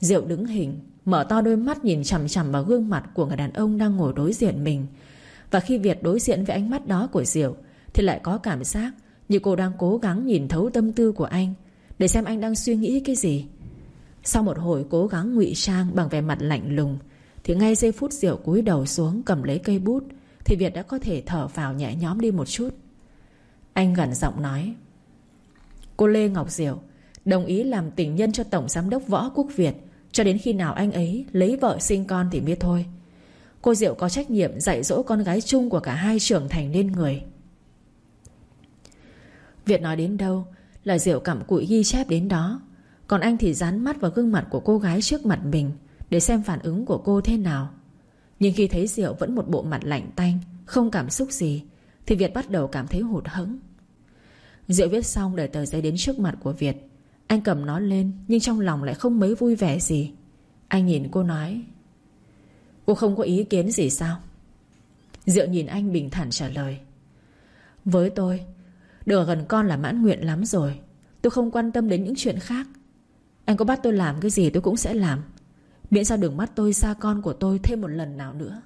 Diệu đứng hình, Mở to đôi mắt nhìn chằm chằm vào gương mặt Của người đàn ông đang ngồi đối diện mình. Và khi Việt đối diện với ánh mắt đó của Diệu, Thì lại có cảm giác như cô đang cố gắng nhìn thấu tâm tư của anh, Để xem anh đang suy nghĩ cái gì. Sau một hồi cố gắng ngụy trang Bằng vẻ mặt lạnh lùng, Thì ngay giây phút Diệu cúi đầu xuống cầm lấy cây bút, Thì Việt đã có thể thở vào nhẹ nhõm đi một chút. Anh gần giọng nói, Cô Lê Ngọc Diệu, Đồng ý làm tình nhân cho Tổng Giám đốc Võ Quốc Việt, Cho đến khi nào anh ấy Lấy vợ sinh con thì biết thôi. Cô Diệu có trách nhiệm dạy dỗ con gái chung Của cả hai trưởng thành nên người. Việt nói đến đâu, Là Diệu cặm cụi ghi chép đến đó. Còn anh thì dán mắt vào gương mặt của cô gái trước mặt mình Để xem phản ứng của cô thế nào. Nhưng khi thấy Diệu vẫn một bộ mặt lạnh tanh, Không cảm xúc gì, thì Việt bắt đầu cảm thấy hụt hẫng. Diệu viết xong để tờ giấy đến trước mặt của Việt. Anh cầm nó lên, Nhưng trong lòng lại không mấy vui vẻ gì. Anh nhìn cô nói, Cô không có ý kiến gì sao? Diệu nhìn anh bình thản trả lời, Với tôi được gần con là mãn nguyện lắm rồi. Tôi không quan tâm đến những chuyện khác. Anh có bắt tôi làm cái gì tôi cũng sẽ làm. Miễn sao đừng bắt tôi xa con của tôi Thêm một lần nào nữa.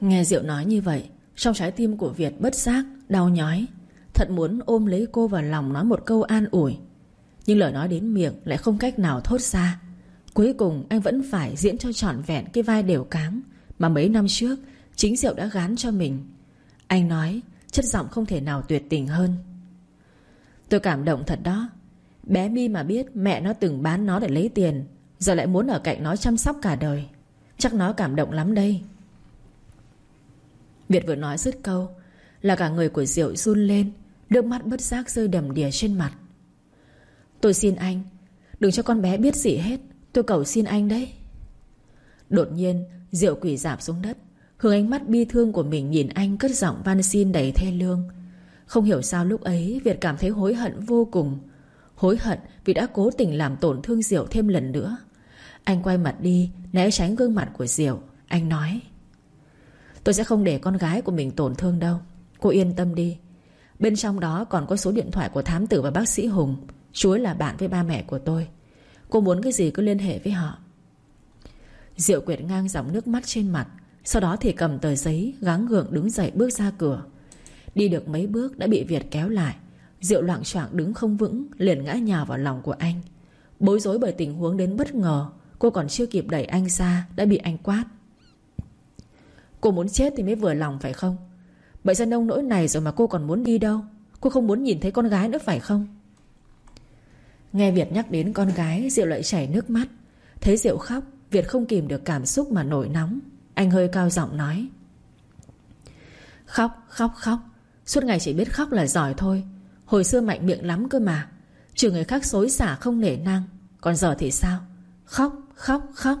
Nghe Diệu nói như vậy, trong trái tim của Việt bất giác, Đau nhói. Thật muốn ôm lấy cô vào lòng nói một câu an ủi. Nhưng lời nói đến miệng Lại không cách nào thốt ra. Cuối cùng, anh vẫn phải diễn cho trọn vẹn Cái vai đều cáng Mà mấy năm trước, Chính Diệu đã gán cho mình. Anh nói chất giọng không thể nào tuyệt tình hơn. Tôi cảm động thật đó. Bé mi mà biết mẹ nó từng bán nó để lấy tiền, Giờ lại muốn ở cạnh nó chăm sóc cả đời. Chắc nó cảm động lắm đây. Việt vừa nói dứt câu, Là cả người của Diệu run lên, Nước mắt bất giác rơi đầm đìa trên mặt. Tôi xin anh, Đừng cho con bé biết gì hết, Tôi cầu xin anh đấy. Đột nhiên, Diệu quỳ giảm xuống đất. Hướng ánh mắt bi thương của mình nhìn anh Cất giọng van xin đầy thê lương. Không hiểu sao lúc ấy Việt cảm thấy hối hận vô cùng. Hối hận vì đã cố tình làm tổn thương Diệu thêm lần nữa. Anh quay mặt đi, Né tránh gương mặt của Diệu. Anh nói, Tôi sẽ không để con gái của mình tổn thương đâu. Cô yên tâm đi. Bên trong đó còn có số điện thoại của thám tử và bác sĩ Hùng. Chú ấy là bạn với ba mẹ của tôi. Cô muốn cái gì cứ liên hệ với họ. Diệu quyệt ngang dòng nước mắt trên mặt. Sau đó thì cầm tờ giấy, Gắng gượng đứng dậy bước ra cửa. Đi được mấy bước đã bị Việt kéo lại. Diệu loạn choạng đứng không vững, Liền ngã nhào vào lòng của anh. Bối rối bởi tình huống đến bất ngờ, Cô còn chưa kịp đẩy anh ra, Đã bị anh quát. Cô muốn chết thì mới vừa lòng phải không? Vậy ra nông nỗi này rồi mà cô còn muốn đi đâu? Cô không muốn nhìn thấy con gái nữa phải không? Nghe Việt nhắc đến con gái, Diệu lại chảy nước mắt. Thấy Diệu khóc, Việt không kìm được cảm xúc mà nổi nóng. Anh hơi cao giọng nói. Khóc khóc khóc. Suốt ngày chỉ biết khóc là giỏi thôi. Hồi xưa mạnh miệng lắm cơ mà. Trừ người khác xối xả không nể năng Còn giờ thì sao? Khóc khóc khóc.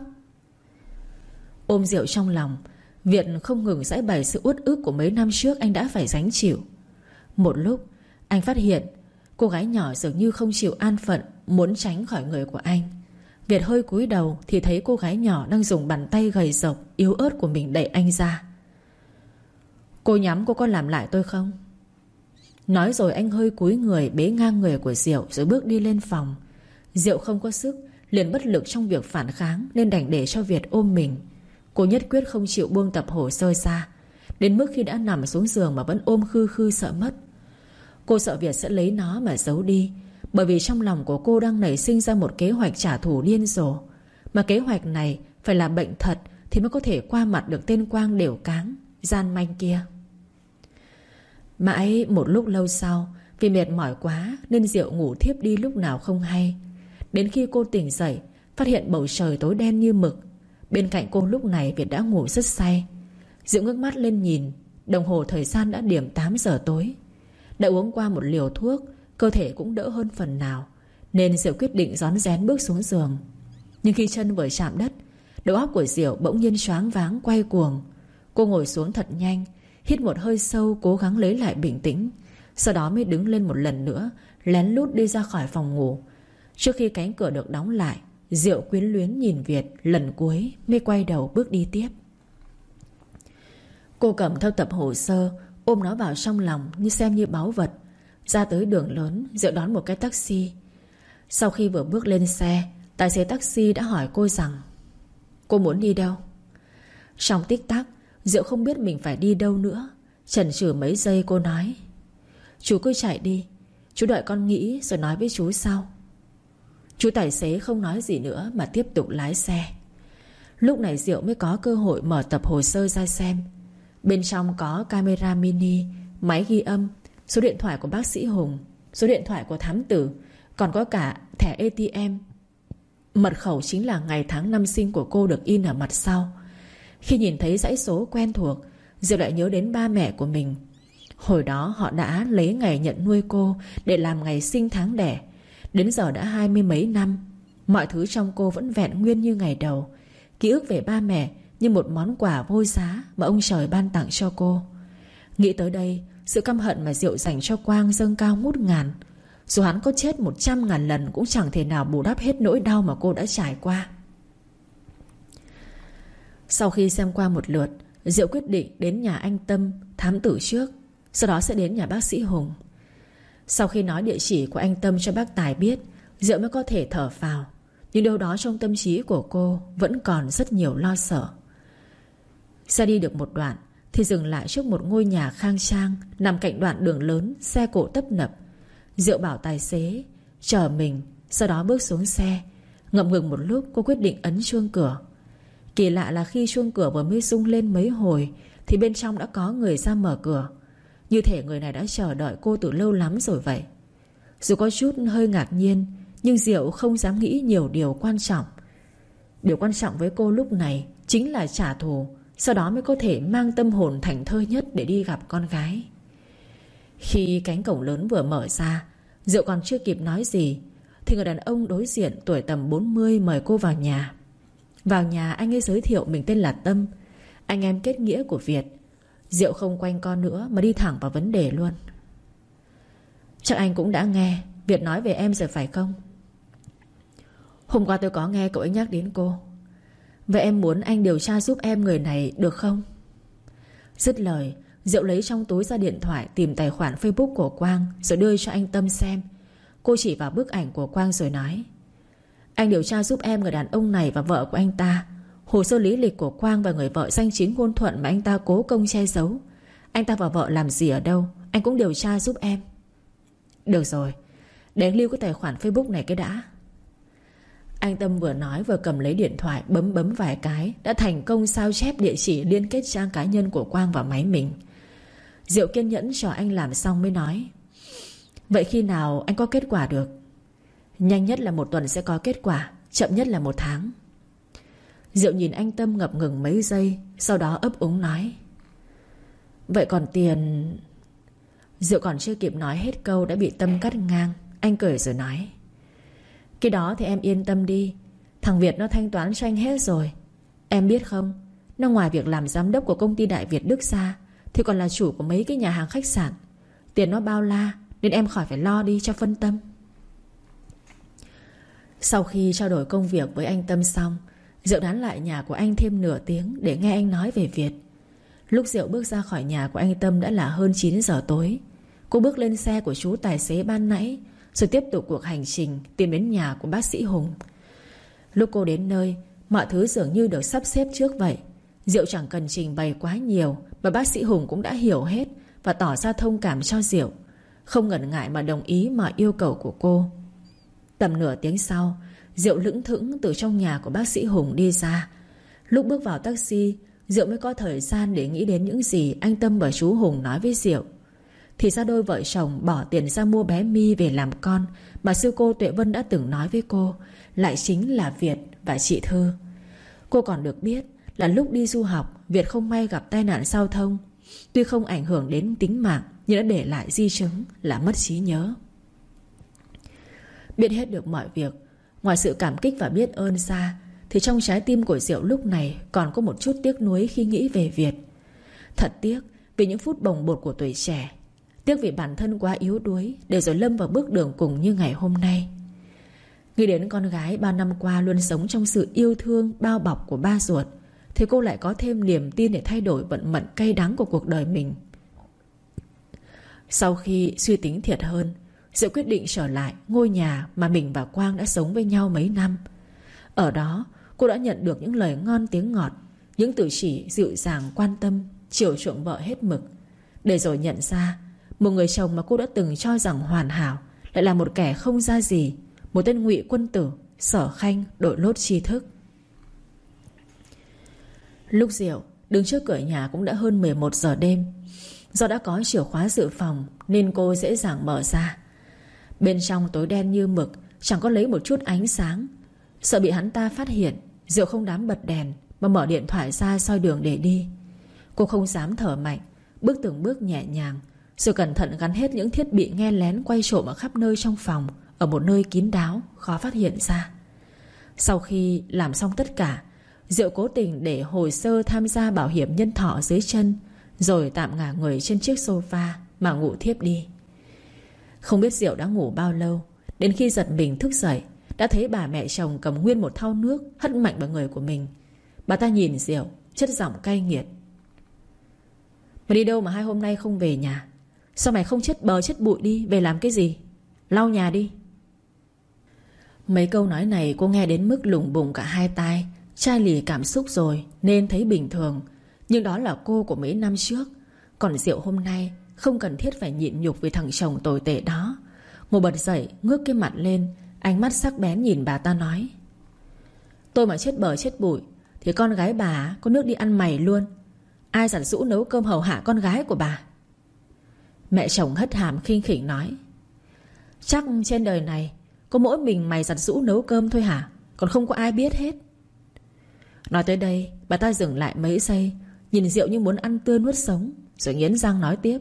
Ôm rượu trong lòng, Việt không ngừng giải bày sự uất ức của mấy năm trước anh đã phải gánh chịu. Một lúc, Anh phát hiện Cô gái nhỏ dường như không chịu an phận, Muốn tránh khỏi người của anh. Việt hơi cúi đầu Thì thấy cô gái nhỏ đang dùng bàn tay gầy rộc Yếu ớt của mình đẩy anh ra. Cô nhắm cô có làm lại tôi không? Nói rồi anh hơi cúi người Bế ngang người của Diệu Rồi bước đi lên phòng. Diệu không có sức, Liền bất lực trong việc phản kháng Nên đành để cho Việt ôm mình. Cô nhất quyết không chịu buông tập hồ sơ ra, Đến mức khi đã nằm xuống giường Mà vẫn ôm khư khư sợ mất. Cô sợ Việt sẽ lấy nó mà giấu đi bởi vì trong lòng của cô đang nảy sinh ra một kế hoạch trả thù điên rồ. Mà kế hoạch này phải là bệnh thật Thì mới có thể qua mặt được tên Quang đều cáng, Gian manh kia. Mãi một lúc lâu sau, Vì mệt mỏi quá Nên Diệu ngủ thiếp đi lúc nào không hay. Đến khi cô tỉnh dậy, Phát hiện bầu trời tối đen như mực. Bên cạnh cô lúc này Việt đã ngủ rất say. Diệu ngước mắt lên nhìn, Đồng hồ thời gian đã điểm 8 giờ tối. Đã uống qua một liều thuốc Cơ thể cũng đỡ hơn phần nào, Nên Diệu quyết định rón rén bước xuống giường. Nhưng khi chân vừa chạm đất, Đầu óc của Diệu bỗng nhiên choáng váng, quay cuồng. Cô ngồi xuống thật nhanh, Hít một hơi sâu, cố gắng lấy lại bình tĩnh, Sau đó mới đứng lên một lần nữa, Lén lút đi ra khỏi phòng ngủ. Trước khi cánh cửa được đóng lại, Diệu quyến luyến nhìn Việt Lần cuối mới quay đầu bước đi tiếp. Cô cầm theo tập hồ sơ, Ôm nó vào trong lòng Như xem như báu vật. Ra tới đường lớn Diệu đón một cái taxi. Sau khi vừa bước lên xe, Tài xế taxi đã hỏi cô rằng, Cô muốn đi đâu? Trong tích tắc Diệu không biết mình phải đi đâu nữa. Chần chừ mấy giây cô nói, Chú cứ chạy đi, Chú đợi con nghĩ rồi nói với chú sau. Chú tài xế không nói gì nữa Mà tiếp tục lái xe. Lúc này Diệu mới có cơ hội mở tập hồ sơ ra xem. Bên trong có camera mini, Máy ghi âm Số điện thoại của bác sĩ Hùng, Số điện thoại của thám tử, Còn có cả thẻ ATM Mật khẩu chính là ngày tháng năm sinh của cô được in ở mặt sau. Khi nhìn thấy dãy số quen thuộc Diệu lại nhớ đến ba mẹ của mình. Hồi đó họ đã lấy ngày nhận nuôi cô Để làm ngày sinh tháng đẻ. Đến giờ đã hai mươi mấy năm, Mọi thứ trong cô vẫn vẹn nguyên như ngày đầu. Ký ức về ba mẹ Như một món quà vô giá Mà ông trời ban tặng cho cô. Nghĩ tới đây sự căm hận mà Diệu dành cho Quang dâng cao ngút ngàn. Dù hắn có chết một trăm ngàn lần Cũng chẳng thể nào bù đắp hết nỗi đau Mà cô đã trải qua. Sau khi xem qua một lượt, Diệu quyết định đến nhà anh Tâm Thám tử trước, Sau đó sẽ đến nhà bác sĩ Hùng. Sau khi nói địa chỉ của anh Tâm cho bác Tài biết, Diệu mới có thể thở vào Nhưng đâu đó trong tâm trí của cô Vẫn còn rất nhiều lo sợ. Xe đi được một đoạn thì dừng lại trước một ngôi nhà khang trang Nằm cạnh đoạn đường lớn, Xe cộ tấp nập. Diệu bảo tài xế, Chờ mình. Sau đó bước xuống xe. Ngậm ngừng một lúc, cô quyết định ấn chuông cửa. Kỳ lạ là khi chuông cửa vừa mới rung lên mấy hồi, Thì bên trong đã có người ra mở cửa. Như thể người này đã chờ đợi cô từ lâu lắm rồi vậy. Dù có chút hơi ngạc nhiên, Nhưng Diệu không dám nghĩ nhiều điều quan trọng. Điều quan trọng với cô lúc này Chính là trả thù. Sau đó mới có thể mang tâm hồn thảnh thơi nhất Để đi gặp con gái. Khi cánh cổng lớn vừa mở ra, Diệu còn chưa kịp nói gì, Thì người đàn ông đối diện tuổi tầm 40 Mời cô vào nhà. Vào nhà, anh ấy giới thiệu mình tên là Tâm, Anh em kết nghĩa của Việt. Diệu không quanh con nữa Mà đi thẳng vào vấn đề luôn. Chắc anh cũng đã nghe, Việt nói về em rồi phải không? Hôm qua tôi có nghe cậu ấy nhắc đến cô. Vậy em muốn anh điều tra giúp em người này được không? Dứt lời, Diệu lấy trong túi ra điện thoại Tìm tài khoản facebook của Quang Rồi đưa cho anh Tâm xem. Cô chỉ vào bức ảnh của Quang rồi nói, Anh điều tra giúp em người đàn ông này Và vợ của anh ta. Hồ sơ lý lịch của Quang và người vợ danh chính ngôn thuận Mà anh ta cố công che giấu. Anh ta và vợ làm gì ở đâu? Anh cũng điều tra giúp em. Được rồi, Để lưu cái tài khoản facebook này cái đã anh Tâm vừa nói vừa cầm lấy điện thoại, Bấm bấm vài cái, Đã thành công sao chép địa chỉ liên kết trang cá nhân của Quang vào máy mình. Diệu kiên nhẫn cho anh làm xong mới nói, Vậy khi nào anh có kết quả được? Nhanh nhất là một tuần sẽ có kết quả, Chậm nhất là một tháng. Diệu nhìn anh Tâm ngập ngừng mấy giây, Sau đó ấp úng nói, Vậy còn tiền? Diệu còn chưa kịp nói hết câu Đã bị Tâm cắt ngang, Anh cười rồi nói khi đó thì em yên tâm đi. Thằng Việt nó thanh toán cho anh hết rồi. Em biết không? Nó ngoài việc làm giám đốc của công ty Đại Việt Đức ra Thì còn là chủ của mấy cái nhà hàng khách sạn. Tiền nó bao la, Nên em khỏi phải lo đi cho phân tâm. Sau khi trao đổi công việc với anh Tâm xong, Diệu đán lại nhà của anh thêm nửa tiếng Để nghe anh nói về Việt. Lúc Diệu bước ra khỏi nhà của anh Tâm đã là hơn 9 giờ tối. Cô bước lên xe của chú tài xế ban nãy rồi tiếp tục cuộc hành trình Tìm đến nhà của bác sĩ Hùng. Lúc cô đến nơi, Mọi thứ dường như được sắp xếp trước vậy. Diệu chẳng cần trình bày quá nhiều, Mà bác sĩ Hùng cũng đã hiểu hết Và tỏ ra thông cảm cho Diệu Không ngần ngại mà đồng ý mọi yêu cầu của cô. Tầm nửa tiếng sau Diệu lững thững từ trong nhà của bác sĩ Hùng đi ra. Lúc bước vào taxi Diệu mới có thời gian để nghĩ đến những gì Anh Tâm và chú Hùng nói với Diệu thì ra đôi vợ chồng bỏ tiền ra mua bé Mi về làm con, Mà sư cô Tuệ Vân đã từng nói với cô, Lại chính là Việt và chị Thư Cô còn được biết là lúc đi du học, Việt không may gặp tai nạn giao thông. Tuy không ảnh hưởng đến tính mạng, Nhưng đã để lại di chứng là mất trí nhớ. Biết hết được mọi việc, Ngoài sự cảm kích và biết ơn ra, Thì trong trái tim của Diệu lúc này Còn có một chút tiếc nuối khi nghĩ về Việt. Thật tiếc vì những phút bồng bột của tuổi trẻ Tiếc vì bản thân quá yếu đuối, Để rồi lâm vào bước đường cùng như ngày hôm nay. Nghĩ đến con gái ba năm qua Luôn sống trong sự yêu thương, Bao bọc của ba ruột, Thì cô lại có thêm niềm tin để thay đổi vận mệnh cay đắng của cuộc đời mình. Sau khi suy tính thiệt hơn Diệu quyết định trở lại ngôi nhà Mà mình và Quang đã sống với nhau mấy năm. Ở đó, cô đã nhận được những lời ngon tiếng ngọt, Những từ chỉ dịu dàng quan tâm, Chiều chuộng vợ hết mực. Để rồi nhận ra một người chồng mà cô đã từng cho rằng hoàn hảo, Lại là một kẻ không ra gì. Một tên ngụy quân tử, Sở khanh, đội lốt tri thức. Lúc rượu, Đứng trước cửa nhà cũng đã hơn 11 giờ đêm. Do đã có chìa khóa dự phòng, Nên cô dễ dàng mở ra. Bên trong tối đen như mực, Chẳng có lấy một chút ánh sáng. Sợ bị hắn ta phát hiện Diệu không dám bật đèn Mà mở điện thoại ra soi đường để đi. Cô không dám thở mạnh, Bước từng bước nhẹ nhàng rồi cẩn thận gắn hết những thiết bị nghe lén quay trộm ở khắp nơi trong phòng, Ở một nơi kín đáo, Khó phát hiện ra. Sau khi làm xong tất cả, Diệu cố tình để hồ sơ tham gia bảo hiểm nhân thọ dưới chân, Rồi tạm ngả người trên chiếc sofa Mà ngủ thiếp đi. Không biết Diệu đã ngủ bao lâu, Đến khi giật mình thức dậy, Đã thấy bà mẹ chồng cầm nguyên một thau nước Hất mạnh vào người của mình. Bà ta nhìn Diệu, Chất giọng cay nghiệt. Mà đi đâu mà hai hôm nay không về nhà? Sao mày không chết bờ chết bụi đi? Về làm cái gì? Lau nhà đi. Mấy câu nói này cô nghe đến mức lủng bùng cả hai tai. Chai lì cảm xúc rồi, Nên thấy bình thường. Nhưng đó là cô của mấy năm trước. Còn Diệu hôm nay, Không cần thiết phải nhịn nhục vì thằng chồng tồi tệ đó. Ngồi bật dậy, ngước cái mặt lên, Ánh mắt sắc bén nhìn bà ta nói. Tôi mà chết bờ chết bụi, Thì con gái bà có nước đi ăn mày luôn. Ai giản rũ nấu cơm hầu hạ con gái của bà? Mẹ chồng hất hàm khinh khỉnh nói. Chắc trên đời này, Có mỗi mình mày giặt rũ nấu cơm thôi hả? Còn không có ai biết hết. Nói tới đây, Bà ta dừng lại mấy giây, Nhìn rượu như muốn ăn tươi nuốt sống, Rồi nghiến răng nói tiếp.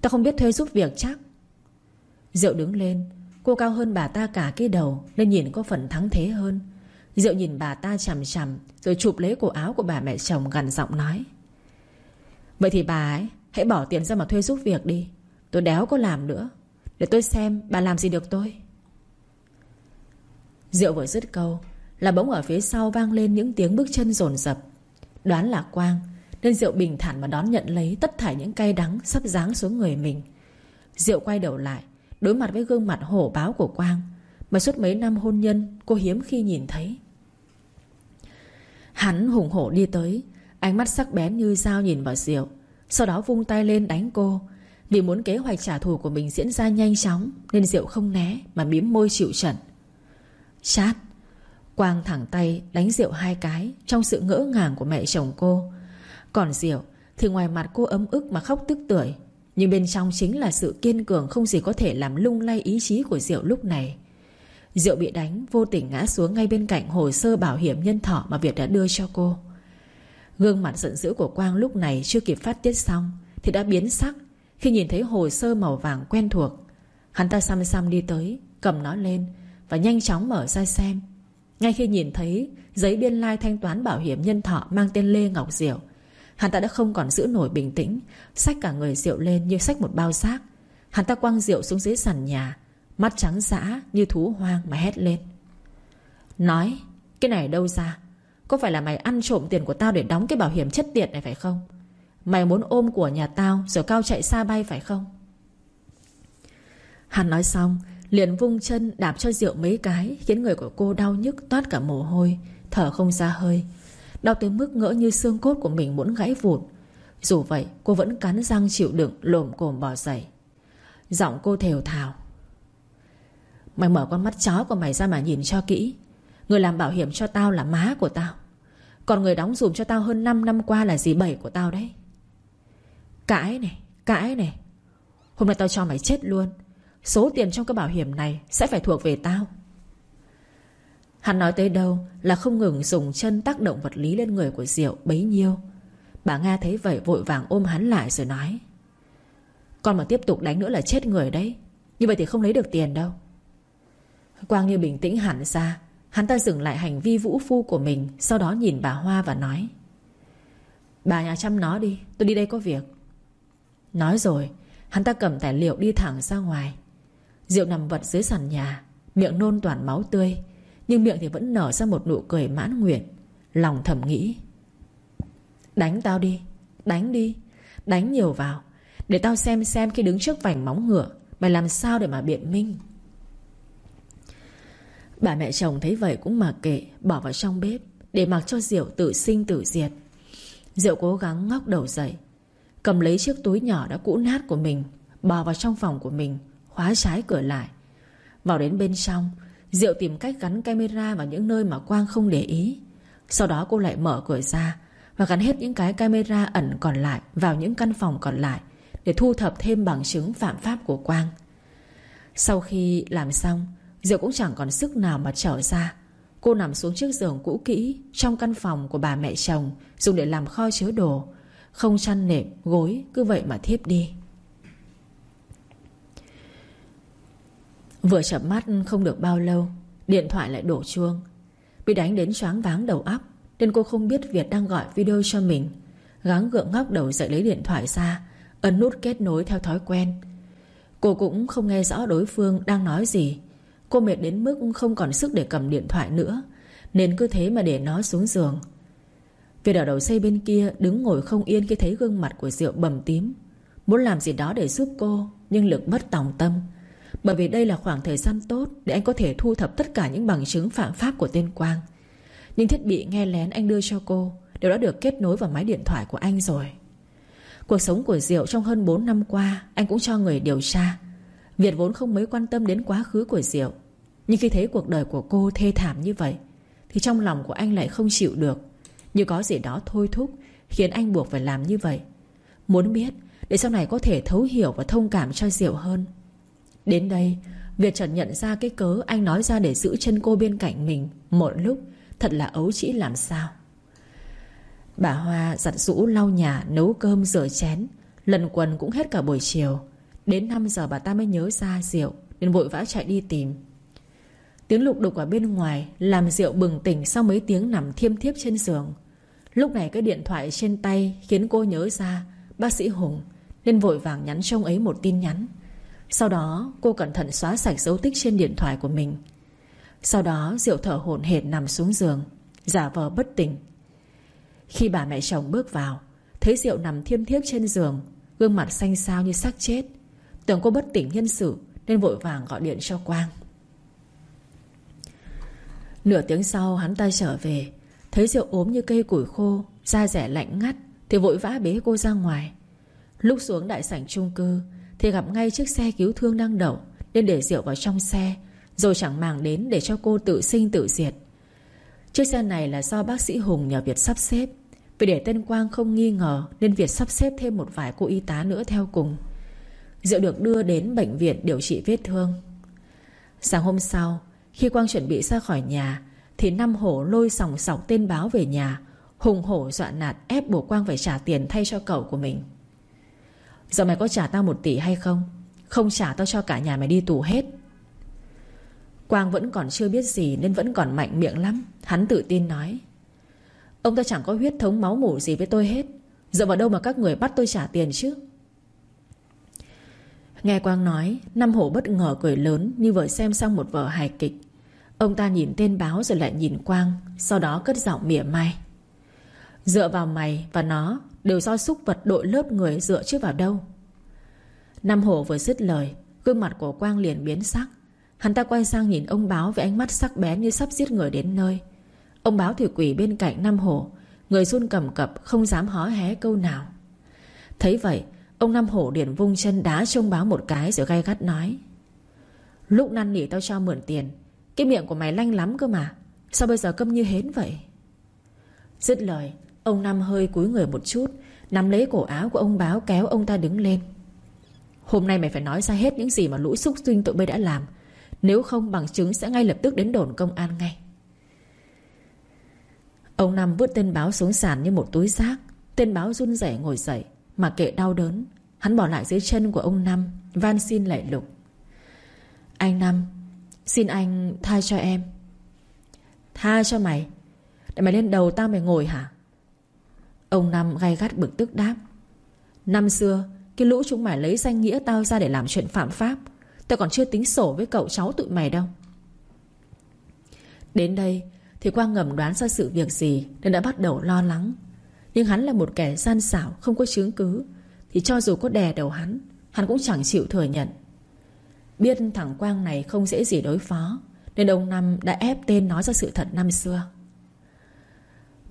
Ta không biết thuê giúp việc chắc. Diệu đứng lên, Cô cao hơn bà ta cả cái đầu, Nên nhìn có phần thắng thế hơn. Diệu nhìn bà ta chằm chằm, Rồi chụp lấy cổ áo của bà mẹ chồng gần giọng nói. Vậy thì bà ấy Hãy bỏ tiền ra mà thuê giúp việc đi. Tôi đéo có làm nữa. Để tôi xem bà làm gì được tôi. Diệu vừa dứt câu, Là bỗng ở phía sau vang lên những tiếng bước chân rồn rập. Đoán là Quang, Nên Diệu bình thản mà đón nhận lấy Tất thảy những cay đắng sắp giáng xuống người mình. Diệu quay đầu lại, Đối mặt với gương mặt hổ báo của Quang, Mà suốt mấy năm hôn nhân, Cô hiếm khi nhìn thấy. Hắn hùng hổ đi tới, Ánh mắt sắc bén như dao nhìn vào Diệu. Sau đó vung tay lên đánh cô. Vì muốn kế hoạch trả thù của mình diễn ra nhanh chóng, Nên Diệu không né Mà mím môi chịu trận. Chát! Quang thẳng tay đánh Diệu hai cái Trong sự ngỡ ngàng của mẹ chồng cô. Còn Diệu thì ngoài mặt cô ấm ức mà khóc tức tưởi. Nhưng bên trong chính là sự kiên cường Không gì có thể làm lung lay ý chí của Diệu lúc này. Diệu bị đánh, Vô tình ngã xuống ngay bên cạnh hồ sơ bảo hiểm nhân thọ Mà Việt đã đưa cho cô. Gương mặt giận dữ của Quang lúc này Chưa kịp phát tiết xong, Thì đã biến sắc. Khi nhìn thấy hồ sơ màu vàng quen thuộc, Hắn ta xăm xăm đi tới, Cầm nó lên Và nhanh chóng mở ra xem. Ngay khi nhìn thấy Giấy biên lai thanh toán bảo hiểm nhân thọ Mang tên Lê Ngọc Diệu, Hắn ta đã không còn giữ nổi bình tĩnh, Xách cả người Diệu lên như xách một bao xác. Hắn ta quăng Diệu xuống dưới sàn nhà, Mắt trắng dã như thú hoang mà hét lên. Nói, Cái này đâu ra? Có phải là mày ăn trộm tiền của tao để đóng cái bảo hiểm chất tiệt này phải không? Mày muốn ôm của nhà tao Rồi cao chạy xa bay phải không? Hắn nói xong, Liền vung chân đạp cho rượu mấy cái, Khiến người của cô đau nhức toát cả mồ hôi, Thở không ra hơi. Đau tới mức ngỡ như xương cốt của mình muốn gãy vụn. Dù vậy, cô vẫn cắn răng chịu đựng, Lồm cồm bỏ dậy. Giọng cô thều thào. Mày mở con mắt chó của mày ra mà nhìn cho kỹ. Người làm bảo hiểm cho tao là má của tao. Còn người đóng dùm cho tao hơn 5 năm qua là dì bảy của tao đấy. Cãi này Cãi này. Hôm nay tao cho mày chết luôn. Số tiền trong cái bảo hiểm này Sẽ phải thuộc về tao. Hắn nói tới đâu là không ngừng dùng chân tác động vật lý lên người của Diệu bấy nhiêu. Bà Nga thấy vậy vội vàng ôm hắn lại rồi nói, Con mà tiếp tục đánh nữa là chết người đấy. Như vậy thì không lấy được tiền đâu. Quang như bình tĩnh hẳn ra Hắn ta dừng lại hành vi vũ phu của mình, Sau đó nhìn bà Hoa và nói, Bà nhà chăm nó đi, Tôi đi đây có việc. Nói rồi, Hắn ta cầm tài liệu đi thẳng ra ngoài. Diệu nằm vật dưới sàn nhà, Miệng nôn toàn máu tươi, Nhưng miệng thì vẫn nở ra một nụ cười mãn nguyện. Lòng thầm nghĩ, Đánh tao đi, Đánh đi, Đánh nhiều vào, Để tao xem xem khi đứng trước vành móng ngựa, Mày làm sao để mà biện minh. Bà mẹ chồng thấy vậy cũng mặc kệ, Bỏ vào trong bếp, Để mặc cho Diệu tự sinh tự diệt. Diệu cố gắng ngóc đầu dậy, Cầm lấy chiếc túi nhỏ đã cũ nát của mình, Bò vào trong phòng của mình, Khóa trái cửa lại. Vào đến bên trong, Diệu tìm cách gắn camera vào những nơi mà Quang không để ý. Sau đó cô lại mở cửa ra Và gắn hết những cái camera ẩn còn lại Vào những căn phòng còn lại Để thu thập thêm bằng chứng phạm pháp của Quang. Sau khi làm xong Diệu cũng chẳng còn sức nào mà trở ra. Cô nằm xuống chiếc giường cũ kỹ Trong căn phòng của bà mẹ chồng Dùng để làm kho chứa đồ. Không chăn nệm, gối Cứ vậy mà thiếp đi. Vừa chập mắt không được bao lâu Điện thoại lại đổ chuông. Bị đánh đến choáng váng đầu óc Nên cô không biết Việt đang gọi video cho mình. Gắng gượng ngóc đầu dậy lấy điện thoại ra Ấn nút kết nối theo thói quen. Cô cũng không nghe rõ đối phương đang nói gì Cô mệt đến mức không còn sức để cầm điện thoại nữa, Nên cứ thế mà để nó xuống giường. Việt ở đầu xây bên kia Đứng ngồi không yên khi thấy gương mặt của Diệu bầm tím. Muốn làm gì đó để giúp cô, Nhưng lực bất tòng tâm. Bởi vì đây là khoảng thời gian tốt Để anh có thể thu thập tất cả những bằng chứng phạm pháp của tên Quang. Nhưng thiết bị nghe lén anh đưa cho cô Đều đã được kết nối vào máy điện thoại của anh rồi. Cuộc sống của Diệu trong hơn 4 năm qua, Anh cũng cho người điều tra. Việt vốn không mấy quan tâm đến quá khứ của Diệu. Nhưng khi thấy cuộc đời của cô thê thảm như vậy, Thì trong lòng của anh lại không chịu được. Như có gì đó thôi thúc, Khiến anh buộc phải làm như vậy. Muốn biết, để sau này có thể thấu hiểu Và thông cảm cho Diệu hơn. Đến đây Việt chợt nhận ra cái cớ Anh nói ra để giữ chân cô bên cạnh mình Một lúc, Thật là ấu trĩ làm sao. Bà Hoa giặt rũ lau nhà, Nấu cơm, rửa chén. Lần quần cũng hết cả buổi chiều. Đến 5 giờ bà ta mới nhớ ra diệu, Nên vội vã chạy đi tìm. Tiếng lục đục ở bên ngoài Làm rượu bừng tỉnh sau mấy tiếng nằm thiêm thiếp trên giường. Lúc này cái điện thoại trên tay Khiến cô nhớ ra Bác sĩ Hùng, Nên vội vàng nhắn trông ấy một tin nhắn. Sau đó, cô cẩn thận xóa sạch dấu tích trên điện thoại của mình. Sau đó, Diệu thở hổn hển nằm xuống giường, Giả vờ bất tỉnh. Khi bà mẹ chồng bước vào, Thấy Diệu nằm thiêm thiếp trên giường, Gương mặt xanh xao như xác chết. Tưởng cô bất tỉnh nhân sự, Nên vội vàng gọi điện cho Quang. Nửa tiếng sau, hắn ta trở về. Thấy Diệu ốm như cây củi khô, Da rẻ lạnh ngắt, Thì vội vã bế cô ra ngoài. Lúc xuống đại sảnh chung cư, Thì gặp ngay chiếc xe cứu thương đang đậu, Nên để Diệu vào trong xe, Rồi chẳng màng đến để cho cô tự sinh tự diệt. Chiếc xe này là do bác sĩ Hùng nhờ Việt sắp xếp. Vì để Tân Quang không nghi ngờ, Nên Việt sắp xếp thêm một vài cô y tá nữa theo cùng. Diệu được đưa đến bệnh viện điều trị vết thương. Sáng hôm sau khi Quang chuẩn bị ra khỏi nhà, Thì năm hổ lôi sòng sọc tên báo về nhà, Hùng hổ dọa nạt ép buộc Quang phải trả tiền thay cho cậu của mình. Giờ mày có trả tao một tỷ hay không? Không trả tao cho cả nhà mày đi tù hết. Quang vẫn còn chưa biết gì Nên vẫn còn mạnh miệng lắm. Hắn tự tin nói, Ông ta chẳng có huyết thống máu mủ gì với tôi hết. Giờ vào đâu mà các người bắt tôi trả tiền chứ? Nghe Quang nói, Năm hổ bất ngờ cười lớn Như vừa xem xong một vở hài kịch. Ông ta nhìn tên báo rồi lại nhìn Quang, Sau đó cất giọng mỉa mai. Dựa vào mày và nó, Đều do súc vật đội lớp người dựa chứ vào đâu. Năm hổ vừa dứt lời, Gương mặt của Quang liền biến sắc. Hắn ta quay sang nhìn ông báo với ánh mắt sắc bén như sắp giết người đến nơi. Ông báo thì quỷ bên cạnh Năm hổ, Người run cầm cập không dám hó hé câu nào. Thấy vậy Ông Năm Hổ điển vung chân đá trông báo một cái Rồi gay gắt nói, Lúc năn nỉ tao cho mượn tiền, Cái miệng của mày lanh lắm cơ mà, Sao bây giờ câm như hến vậy? Dứt lời, Ông Năm hơi cúi người một chút, Nắm lấy cổ áo của ông báo kéo ông ta đứng lên. Hôm nay mày phải nói ra hết những gì mà lũ xúc sinh tụi bây đã làm, Nếu không bằng chứng sẽ ngay lập tức đến đồn công an ngay. Ông Năm vứt tên báo xuống sàn như một túi rác, Tên báo run rẩy ngồi dậy mà kệ đau đớn, Hắn bỏ lại dưới chân của ông Năm Van xin lạy lục. Anh Năm Xin anh tha cho em. Tha cho mày? Để mày lên đầu tao mày ngồi hả? Ông Năm gay gắt bực tức đáp. Năm xưa, Cái lũ chúng mày lấy danh nghĩa tao ra để làm chuyện phạm pháp. Tao còn chưa tính sổ với cậu cháu tụi mày đâu. Đến đây, Thì Quang ngầm đoán ra sự việc gì Nên đã bắt đầu lo lắng nhưng hắn là một kẻ gian xảo, Không có chứng cứ. Thì cho dù có đè đầu hắn Hắn cũng chẳng chịu thừa nhận. Biết thằng Quang này không dễ gì đối phó, Nên ông Năm đã ép tên nói ra sự thật năm xưa.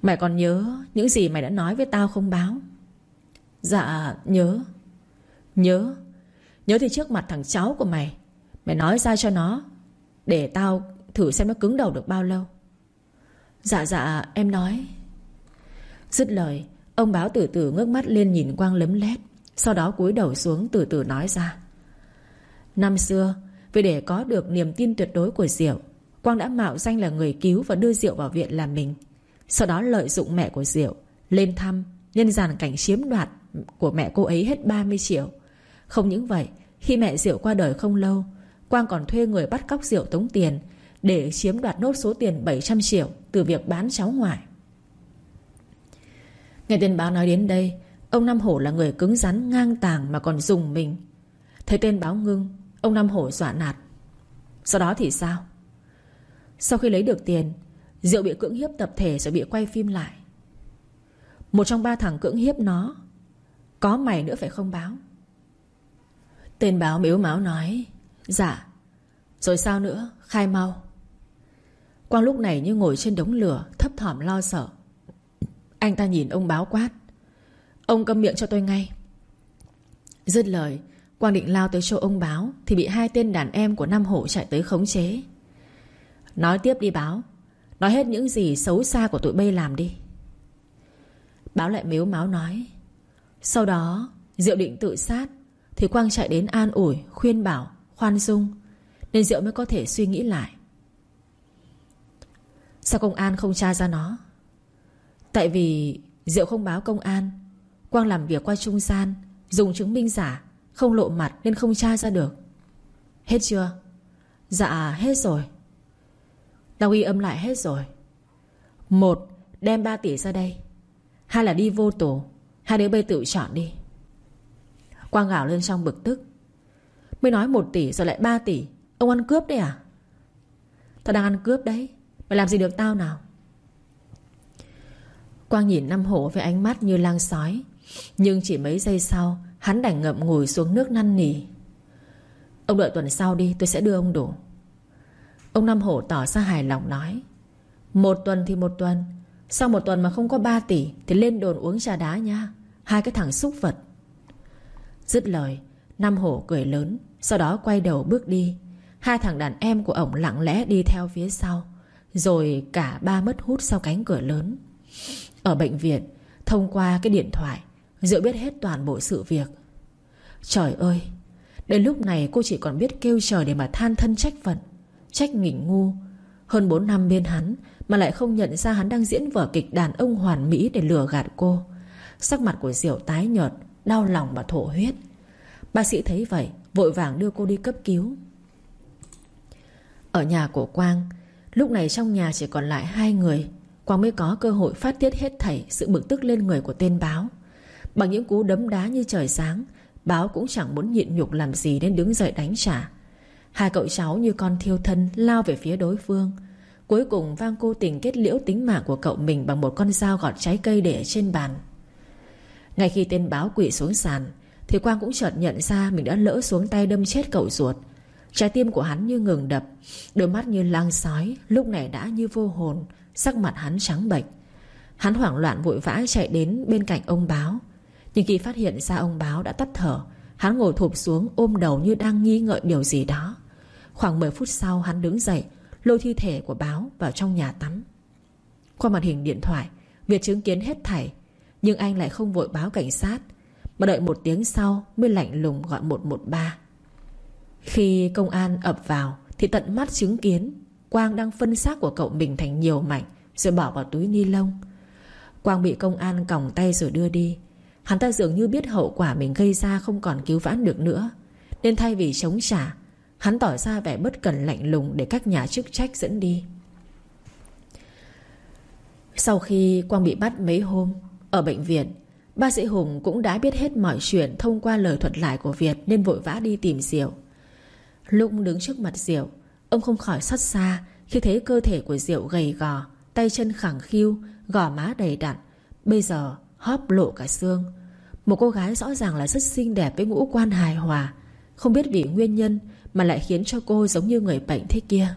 Mày còn nhớ Những gì mày đã nói với tao không báo? Dạ nhớ. Nhớ. Nhớ thì trước mặt thằng cháu của mày Mày nói ra cho nó, Để tao thử xem nó cứng đầu được bao lâu. Dạ dạ em nói. Dứt lời, Ông báo từ từ ngước mắt lên nhìn Quang lấm lét, Sau đó cúi đầu xuống từ từ nói ra. Năm xưa, Vì để có được niềm tin tuyệt đối của Diệu, Quang đã mạo danh là người cứu Và đưa Diệu vào viện làm mình. Sau đó lợi dụng mẹ của Diệu, Lên thăm, Nhân dàn cảnh chiếm đoạt Của mẹ cô ấy hết 30 triệu. Không những vậy, Khi mẹ Diệu qua đời không lâu, Quang còn thuê người bắt cóc Diệu tống tiền Để chiếm đoạt nốt số tiền 700 triệu Từ việc bán cháu ngoại. Nghe tên báo nói đến đây, Ông Nam Hổ là người cứng rắn, ngang tàng Mà còn dùng mình. Thấy tên báo ngưng, Ông Nam Hổ dọa nạt. Sau đó thì sao? Sau khi lấy được tiền, Diệu bị cưỡng hiếp tập thể rồi bị quay phim lại. Một trong ba thằng cưỡng hiếp nó, Có mày nữa phải không báo? Tên báo miếu máu nói Dạ Rồi sao nữa? Khai mau. Quang lúc này như ngồi trên đống lửa, Thấp thỏm lo sợ anh ta nhìn ông báo quát. Ông câm miệng cho tôi ngay. Dứt lời, Quang định lao tới chỗ ông báo Thì bị hai tên đàn em của Nam Hổ chạy tới khống chế. Nói tiếp đi báo. Nói hết những gì xấu xa của tụi bay làm đi. Báo lại miếu máu nói. Sau đó, Diệu định tự sát Thì Quang chạy đến an ủi, Khuyên bảo, Khoan dung, Nên Diệu mới có thể suy nghĩ lại. Sao công an không tra ra nó? Tại vì Diệu không báo công an, Quang làm việc qua trung gian, Dùng chứng minh giả, Không lộ mặt nên không tra ra được. Hết chưa? Dạ hết rồi. Tao ghi âm lại, hết rồi. Một, Đem 3 tỷ ra đây. Hai là đi vô tù Hai đứa bây tự chọn đi. Quang gào lên trong bực tức. Mới nói 1 tỷ rồi lại 3 tỷ, Ông ăn cướp đấy à? Tao đang ăn cướp đấy, Mày làm gì được tao nào? Quang nhìn Nam Hổ với ánh mắt như lang sói. Nhưng chỉ mấy giây sau, Hắn đành ngậm ngùi xuống nước năn nỉ. Ông đợi tuần sau đi, tôi sẽ đưa ông đủ. Ông Nam Hổ tỏ ra hài lòng nói, Một tuần thì một tuần, Sau một tuần mà không có ba tỷ Thì lên đồn uống trà đá nha, Hai cái thằng xúc vật. Dứt lời Nam Hổ cười lớn, Sau đó quay đầu bước đi. Hai thằng đàn em của ổng lặng lẽ đi theo phía sau, Rồi cả ba mất hút sau cánh cửa lớn. Ở bệnh viện, Thông qua cái điện thoại, Diệu biết hết toàn bộ sự việc. Trời ơi, Đến lúc này cô chỉ còn biết kêu trời để mà than thân trách phận, Trách nghỉnh ngu. Hơn 4 năm bên hắn Mà lại không nhận ra hắn đang diễn vở kịch đàn ông hoàn mỹ để lừa gạt cô. Sắc mặt của Diệu tái nhợt, Đau lòng và thổ huyết. Bác sĩ thấy vậy, Vội vàng đưa cô đi cấp cứu. Ở nhà của Quang, Lúc này trong nhà chỉ còn lại hai người. Quang mới có cơ hội phát tiết hết thảy Sự bực tức lên người của tên báo. Bằng những cú đấm đá như trời sáng, Báo cũng chẳng muốn nhịn nhục làm gì Nên đứng dậy đánh trả. Hai cậu cháu như con thiêu thân Lao về phía đối phương. Cuối cùng Vang cô tình kết liễu tính mạng của cậu mình Bằng một con dao gọt trái cây để trên bàn. Ngay khi tên báo quỵ xuống sàn, Thì Quang cũng chợt nhận ra Mình đã lỡ xuống tay đâm chết cậu ruột. Trái tim của hắn như ngừng đập, Đôi mắt như lang sói, Lúc này đã như vô hồn. Sắc mặt hắn trắng bệch. Hắn hoảng loạn vội vã chạy đến bên cạnh ông báo. Nhưng khi phát hiện ra ông báo đã tắt thở, Hắn ngồi thụp xuống ôm đầu như đang nghi ngợi điều gì đó. Khoảng 10 phút sau hắn đứng dậy, Lôi thi thể của báo vào trong nhà tắm. Qua màn hình điện thoại, Việt chứng kiến hết thảy, Nhưng anh lại không vội báo cảnh sát, Mà đợi một tiếng sau mới lạnh lùng gọi 113 Khi công an ập vào Thì tận mắt chứng kiến Quang đang phân xác của cậu mình thành nhiều mảnh, Rồi bỏ vào túi ni lông. Quang bị công an còng tay rồi đưa đi. Hắn ta dường như biết hậu quả mình gây ra Không còn cứu vãn được nữa, Nên thay vì chống trả, Hắn tỏ ra vẻ bất cần lạnh lùng Để các nhà chức trách dẫn đi. Sau khi Quang bị bắt mấy hôm, Ở bệnh viện, Bác sĩ Hùng cũng đã biết hết mọi chuyện Thông qua lời thuật lại của Việt Nên vội vã đi tìm Diệu. Lúc đứng trước mặt Diệu Ông không khỏi xót xa Khi thấy cơ thể của Diệu gầy gò, Tay chân khẳng khiu, Gò má đầy đặn. Bây giờ, hóp lộ cả xương. Một cô gái rõ ràng là rất xinh đẹp Với ngũ quan hài hòa. Không biết vì nguyên nhân Mà lại khiến cho cô giống như người bệnh thế kia.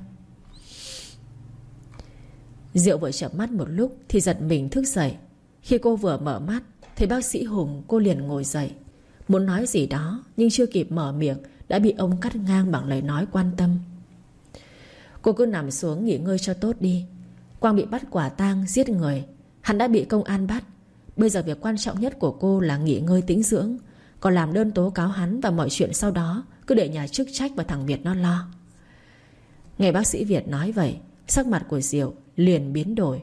Diệu vừa chậm mắt một lúc Thì giật mình thức dậy. Khi cô vừa mở mắt, Thấy bác sĩ Hùng, cô liền ngồi dậy. Muốn nói gì đó, Nhưng chưa kịp mở miệng, Đã bị ông cắt ngang bằng lời nói quan tâm. Cô cứ nằm xuống nghỉ ngơi cho tốt đi. Quang bị bắt quả tang, giết người. Hắn đã bị công an bắt. Bây giờ việc quan trọng nhất của cô là nghỉ ngơi tĩnh dưỡng, Còn làm đơn tố cáo hắn Và mọi chuyện sau đó, Cứ để nhà chức trách và thằng Việt nó lo. Nghe bác sĩ Việt nói vậy, Sắc mặt của Diệu liền biến đổi.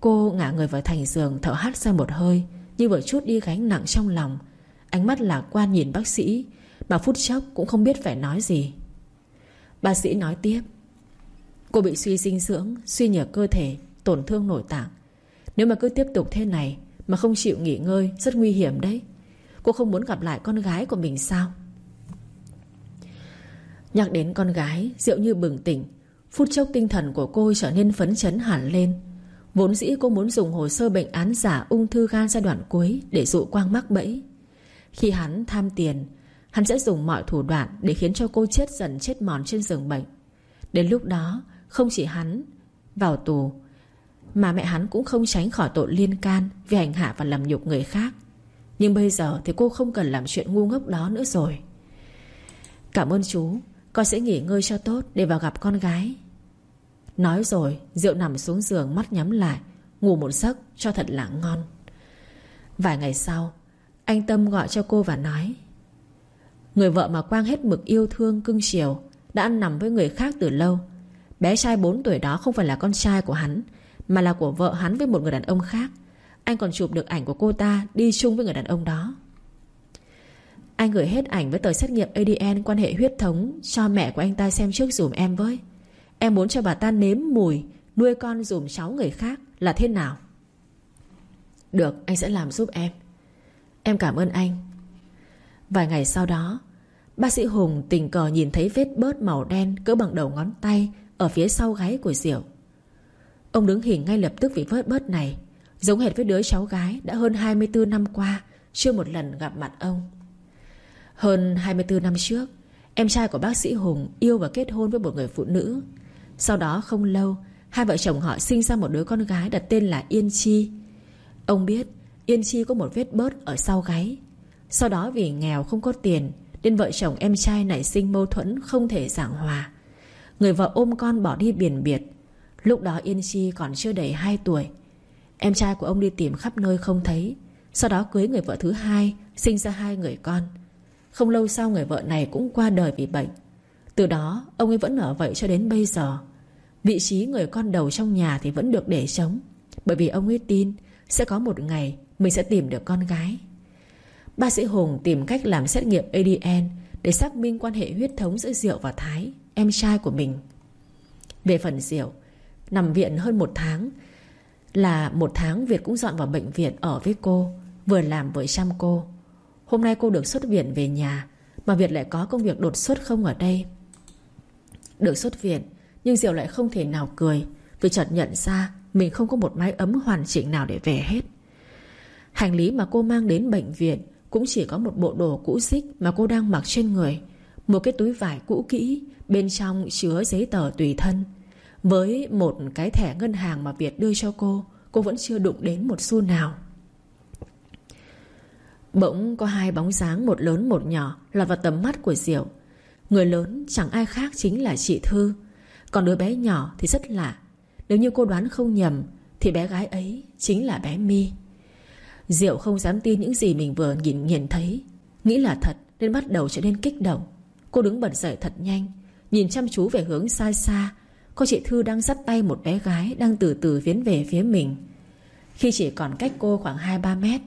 Cô ngả người vào thành giường Thở hắt ra một hơi, Như vừa chút đi gánh nặng trong lòng. Ánh mắt lạc quan nhìn bác sĩ, Mà phút chốc cũng không biết phải nói gì. Bác sĩ nói tiếp Cô bị suy dinh dưỡng, Suy nhược cơ thể, Tổn thương nội tạng. Nếu mà cứ tiếp tục thế này Mà không chịu nghỉ ngơi, Rất nguy hiểm đấy. Cô không muốn gặp lại con gái của mình sao? Nhắc đến con gái, Diệu như bừng tỉnh. Phút chốc tinh thần của cô trở nên phấn chấn hẳn lên. Vốn dĩ cô muốn dùng hồ sơ bệnh án giả ung thư gan giai đoạn cuối Để dụ quang mắc bẫy. Khi hắn tham tiền, Hắn sẽ dùng mọi thủ đoạn Để khiến cho cô chết dần chết mòn trên giường bệnh. Đến lúc đó không chỉ hắn, vào tù, Mà mẹ hắn cũng không tránh khỏi tội liên can Vì hành hạ và làm nhục người khác. Nhưng bây giờ thì cô không cần làm chuyện ngu ngốc đó nữa rồi. Cảm ơn chú, Con sẽ nghỉ ngơi cho tốt Để vào gặp con gái. Nói rồi Diệu nằm xuống giường mắt nhắm lại, Ngủ một giấc cho thật là ngon. Vài ngày sau, Anh Tâm gọi cho cô và nói, Người vợ mà Quang hết mực yêu thương, cưng chiều, Đã ăn nằm với người khác từ lâu Bé trai 4 tuổi đó không phải là con trai của hắn, Mà là của vợ hắn với một người đàn ông khác. Anh còn chụp được ảnh của cô ta Đi chung với người đàn ông đó. Anh gửi hết ảnh với tờ xét nghiệm ADN Quan hệ huyết thống, Cho mẹ của anh ta xem trước dùm em với. Em muốn cho bà ta nếm mùi, Nuôi con dùm cháu người khác Là thế nào? Được, anh sẽ làm giúp em. Em cảm ơn anh. Vài ngày sau đó, Bác sĩ Hùng tình cờ nhìn thấy vết bớt màu đen Cỡ bằng đầu ngón tay ở phía sau gáy của Diệu. Ông đứng hình ngay lập tức vì vết bớt này, Giống hệt với đứa cháu gái Đã hơn 24 năm qua Chưa một lần gặp mặt ông. Hơn 24 năm trước, Em trai của bác sĩ Hùng yêu và kết hôn với một người phụ nữ. Sau đó không lâu, Hai vợ chồng họ sinh ra một đứa con gái đặt tên là Yên Chi. Ông biết Yên Chi có một vết bớt ở sau gáy. Sau đó vì nghèo không có tiền, Nên vợ chồng em trai nảy sinh mâu thuẫn Không thể giảng hòa. Người vợ ôm con bỏ đi biển biệt. Lúc đó Yên Chi còn chưa đầy 2 tuổi. Em trai của ông đi tìm khắp nơi không thấy. Sau đó cưới người vợ thứ hai Sinh ra hai người con. Không lâu sau người vợ này cũng qua đời vì bệnh. Từ đó ông ấy vẫn ở vậy cho đến bây giờ. Vị trí người con đầu trong nhà Thì vẫn được để sống, Bởi vì ông ấy tin Sẽ có một ngày mình sẽ tìm được con gái. Bác sĩ Hùng tìm cách làm xét nghiệm ADN Để xác minh quan hệ huyết thống giữa Diệu và Thái. Em trai của mình. Về phần Diệu Nằm viện hơn một tháng. Là một tháng Việt cũng dọn vào bệnh viện Ở với cô, Vừa làm vừa chăm cô. Hôm nay cô được xuất viện về nhà, Mà Việt lại có công việc đột xuất không ở đây. Được xuất viện, Nhưng Diệu lại không thể nào cười. Vì chợt nhận ra Mình không có một mái ấm hoàn chỉnh nào để về hết. Hành lý mà cô mang đến bệnh viện Cũng chỉ có một bộ đồ cũ xích Mà cô đang mặc trên người, Một cái túi vải cũ kỹ Bên trong chứa giấy tờ tùy thân. Với một cái thẻ ngân hàng mà Việt đưa cho cô Cô vẫn chưa đụng đến một xu nào. Bỗng có hai bóng dáng, Một lớn một nhỏ, lọt vào tầm mắt của Diệu. Người lớn chẳng ai khác chính là chị Thư. Còn đứa bé nhỏ thì rất lạ. Nếu như cô đoán không nhầm, Thì bé gái ấy chính là bé My. Diệu không dám tin những gì mình vừa nhìn nhìn thấy. Nghĩ là thật, Nên bắt đầu trở nên kích động. Cô đứng bật dậy thật nhanh. Nhìn chăm chú về hướng xa xa, Cô chị Thư đang dắt tay một bé gái Đang từ từ tiến về phía mình. Khi chỉ còn cách cô khoảng 2-3 mét,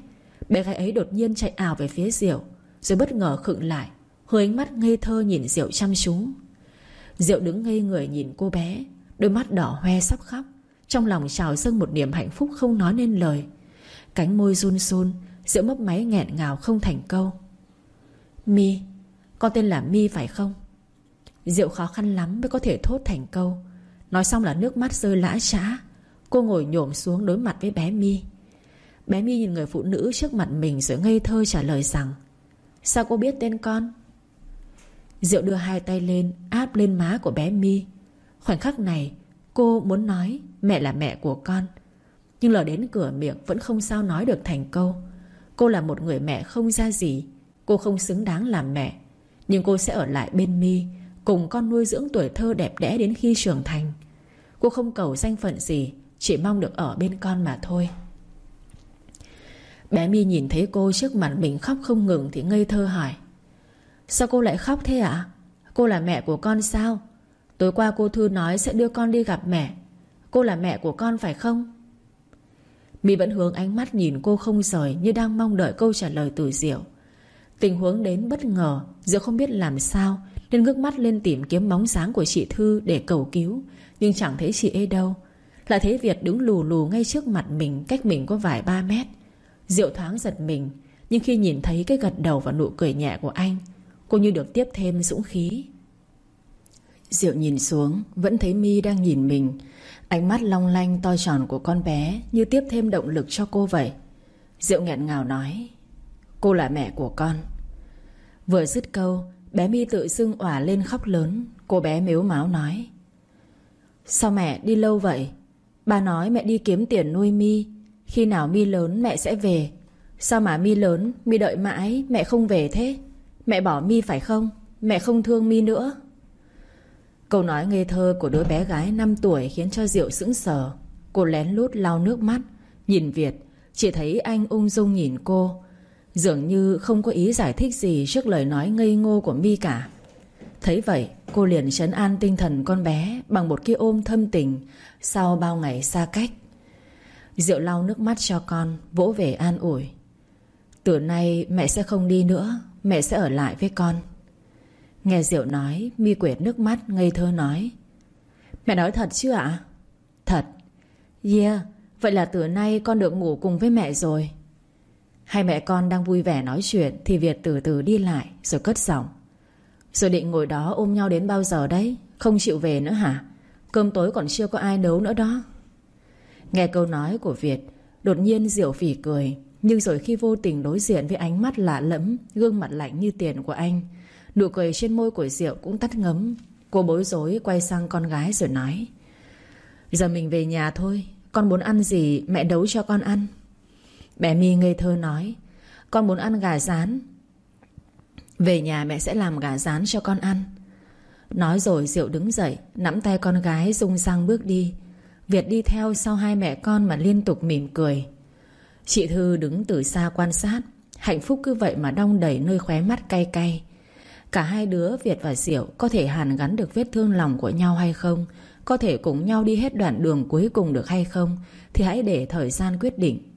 Bé gái ấy đột nhiên chạy ảo về phía Diệu, Rồi bất ngờ khựng lại, Hơi ánh mắt ngây thơ nhìn Diệu chăm chú. Diệu đứng ngây người nhìn cô bé, Đôi mắt đỏ hoe sắp khóc, Trong lòng trào dâng một niềm hạnh phúc không nói nên lời. Cánh môi run run Diệu mấp máy nghẹn ngào không thành câu. Mi Con tên là Mi phải không? Diệu khó khăn lắm mới có thể thốt thành câu. Nói xong là nước mắt rơi lã trã. Cô ngồi nhổm xuống đối mặt với bé Mi Bé Mi nhìn người phụ nữ trước mặt mình Rồi ngây thơ trả lời rằng, Sao cô biết tên con? Diệu đưa hai tay lên, Áp lên má của bé Mi Khoảnh khắc này, cô muốn nói, Mẹ là mẹ của con. Nhưng lời đến cửa miệng vẫn không sao nói được thành câu. Cô là một người mẹ không ra gì. Cô không xứng đáng làm mẹ. Nhưng cô sẽ ở lại bên mi Cùng con nuôi dưỡng tuổi thơ đẹp đẽ đến khi trưởng thành. Cô không cầu danh phận gì, Chỉ mong được ở bên con mà thôi. Bé mi nhìn thấy cô trước mặt mình khóc không ngừng Thì ngây thơ hỏi, Sao cô lại khóc thế ạ? Cô là mẹ của con sao? Tối qua cô Thư nói sẽ đưa con đi gặp mẹ. Cô là mẹ của con phải không? My vẫn hướng ánh mắt nhìn cô không rời Như đang mong đợi câu trả lời từ Diệu Tình huống đến bất ngờ Diệu không biết làm sao nên ngước mắt lên tìm kiếm bóng sáng của chị Thư Để cầu cứu. Nhưng chẳng thấy chị ấy đâu. Lại thấy Việt đứng lù lù ngay trước mặt mình, Cách mình có vài ba mét. Diệu thoáng giật mình, Nhưng khi nhìn thấy cái gật đầu và nụ cười nhẹ của anh, Cô như được tiếp thêm dũng khí. Diệu nhìn xuống, Vẫn thấy mi đang nhìn mình. Ánh mắt long lanh to tròn của con bé Như tiếp thêm động lực cho cô vậy. Diệu nghẹn ngào nói, Cô là mẹ của con. Vừa dứt câu Bé mi tự dưng òa lên khóc lớn. Cô bé mếu máo nói Sao mẹ đi lâu vậy? Bà nói mẹ đi kiếm tiền nuôi mi Khi nào mi lớn mẹ sẽ về. Sao mà mi lớn Mi đợi mãi mẹ không về thế? Mẹ bỏ mi phải không? Mẹ không thương mi nữa. Câu nói ngây thơ của đứa bé gái 5 tuổi khiến cho Diệu sững sờ. Cô lén lút lau nước mắt, nhìn Việt, chỉ thấy anh ung dung nhìn cô. Dường như không có ý giải thích gì trước lời nói ngây ngô của mi cả. Thấy vậy, cô liền trấn an tinh thần con bé bằng một cái ôm thâm tình sau bao ngày xa cách. Diệu lau nước mắt cho con Vỗ về an ủi. Từ nay mẹ sẽ không đi nữa Mẹ sẽ ở lại với con. Nghe Diệu nói Mi quệt nước mắt ngây thơ nói. Mẹ nói thật chứ ạ? Thật. Yeah Vậy là từ nay con được ngủ cùng với mẹ rồi. Hai mẹ con đang vui vẻ nói chuyện, Thì Việt từ từ đi lại, Rồi cất giọng. Rồi định ngồi đó ôm nhau đến bao giờ đấy? Không chịu về nữa hả? Cơm tối còn chưa có ai nấu nữa đó. Nghe câu nói của Việt, Đột nhiên Diệu phỉ cười, Nhưng rồi khi vô tình đối diện với ánh mắt lạ lẫm, Gương mặt lạnh như tiền của anh, Nụ cười trên môi của Diệu cũng tắt ngấm. Cô bối rối quay sang con gái rồi nói, Giờ mình về nhà thôi, Con muốn ăn gì mẹ nấu cho con ăn. Bé mi ngây thơ nói, Con muốn ăn gà rán. Về nhà mẹ sẽ làm gà rán cho con ăn. Nói rồi Diệu đứng dậy, Nắm tay con gái rung răng bước đi. Việt đi theo sau hai mẹ con mà liên tục mỉm cười. Chị Thư đứng từ xa quan sát. Hạnh phúc cứ vậy mà đong đầy nơi khóe mắt cay cay. Cả hai đứa, Việt và Diệu, có thể hàn gắn được vết thương lòng của nhau hay không? Có thể cùng nhau đi hết đoạn đường cuối cùng được hay không? Thì hãy để thời gian quyết định.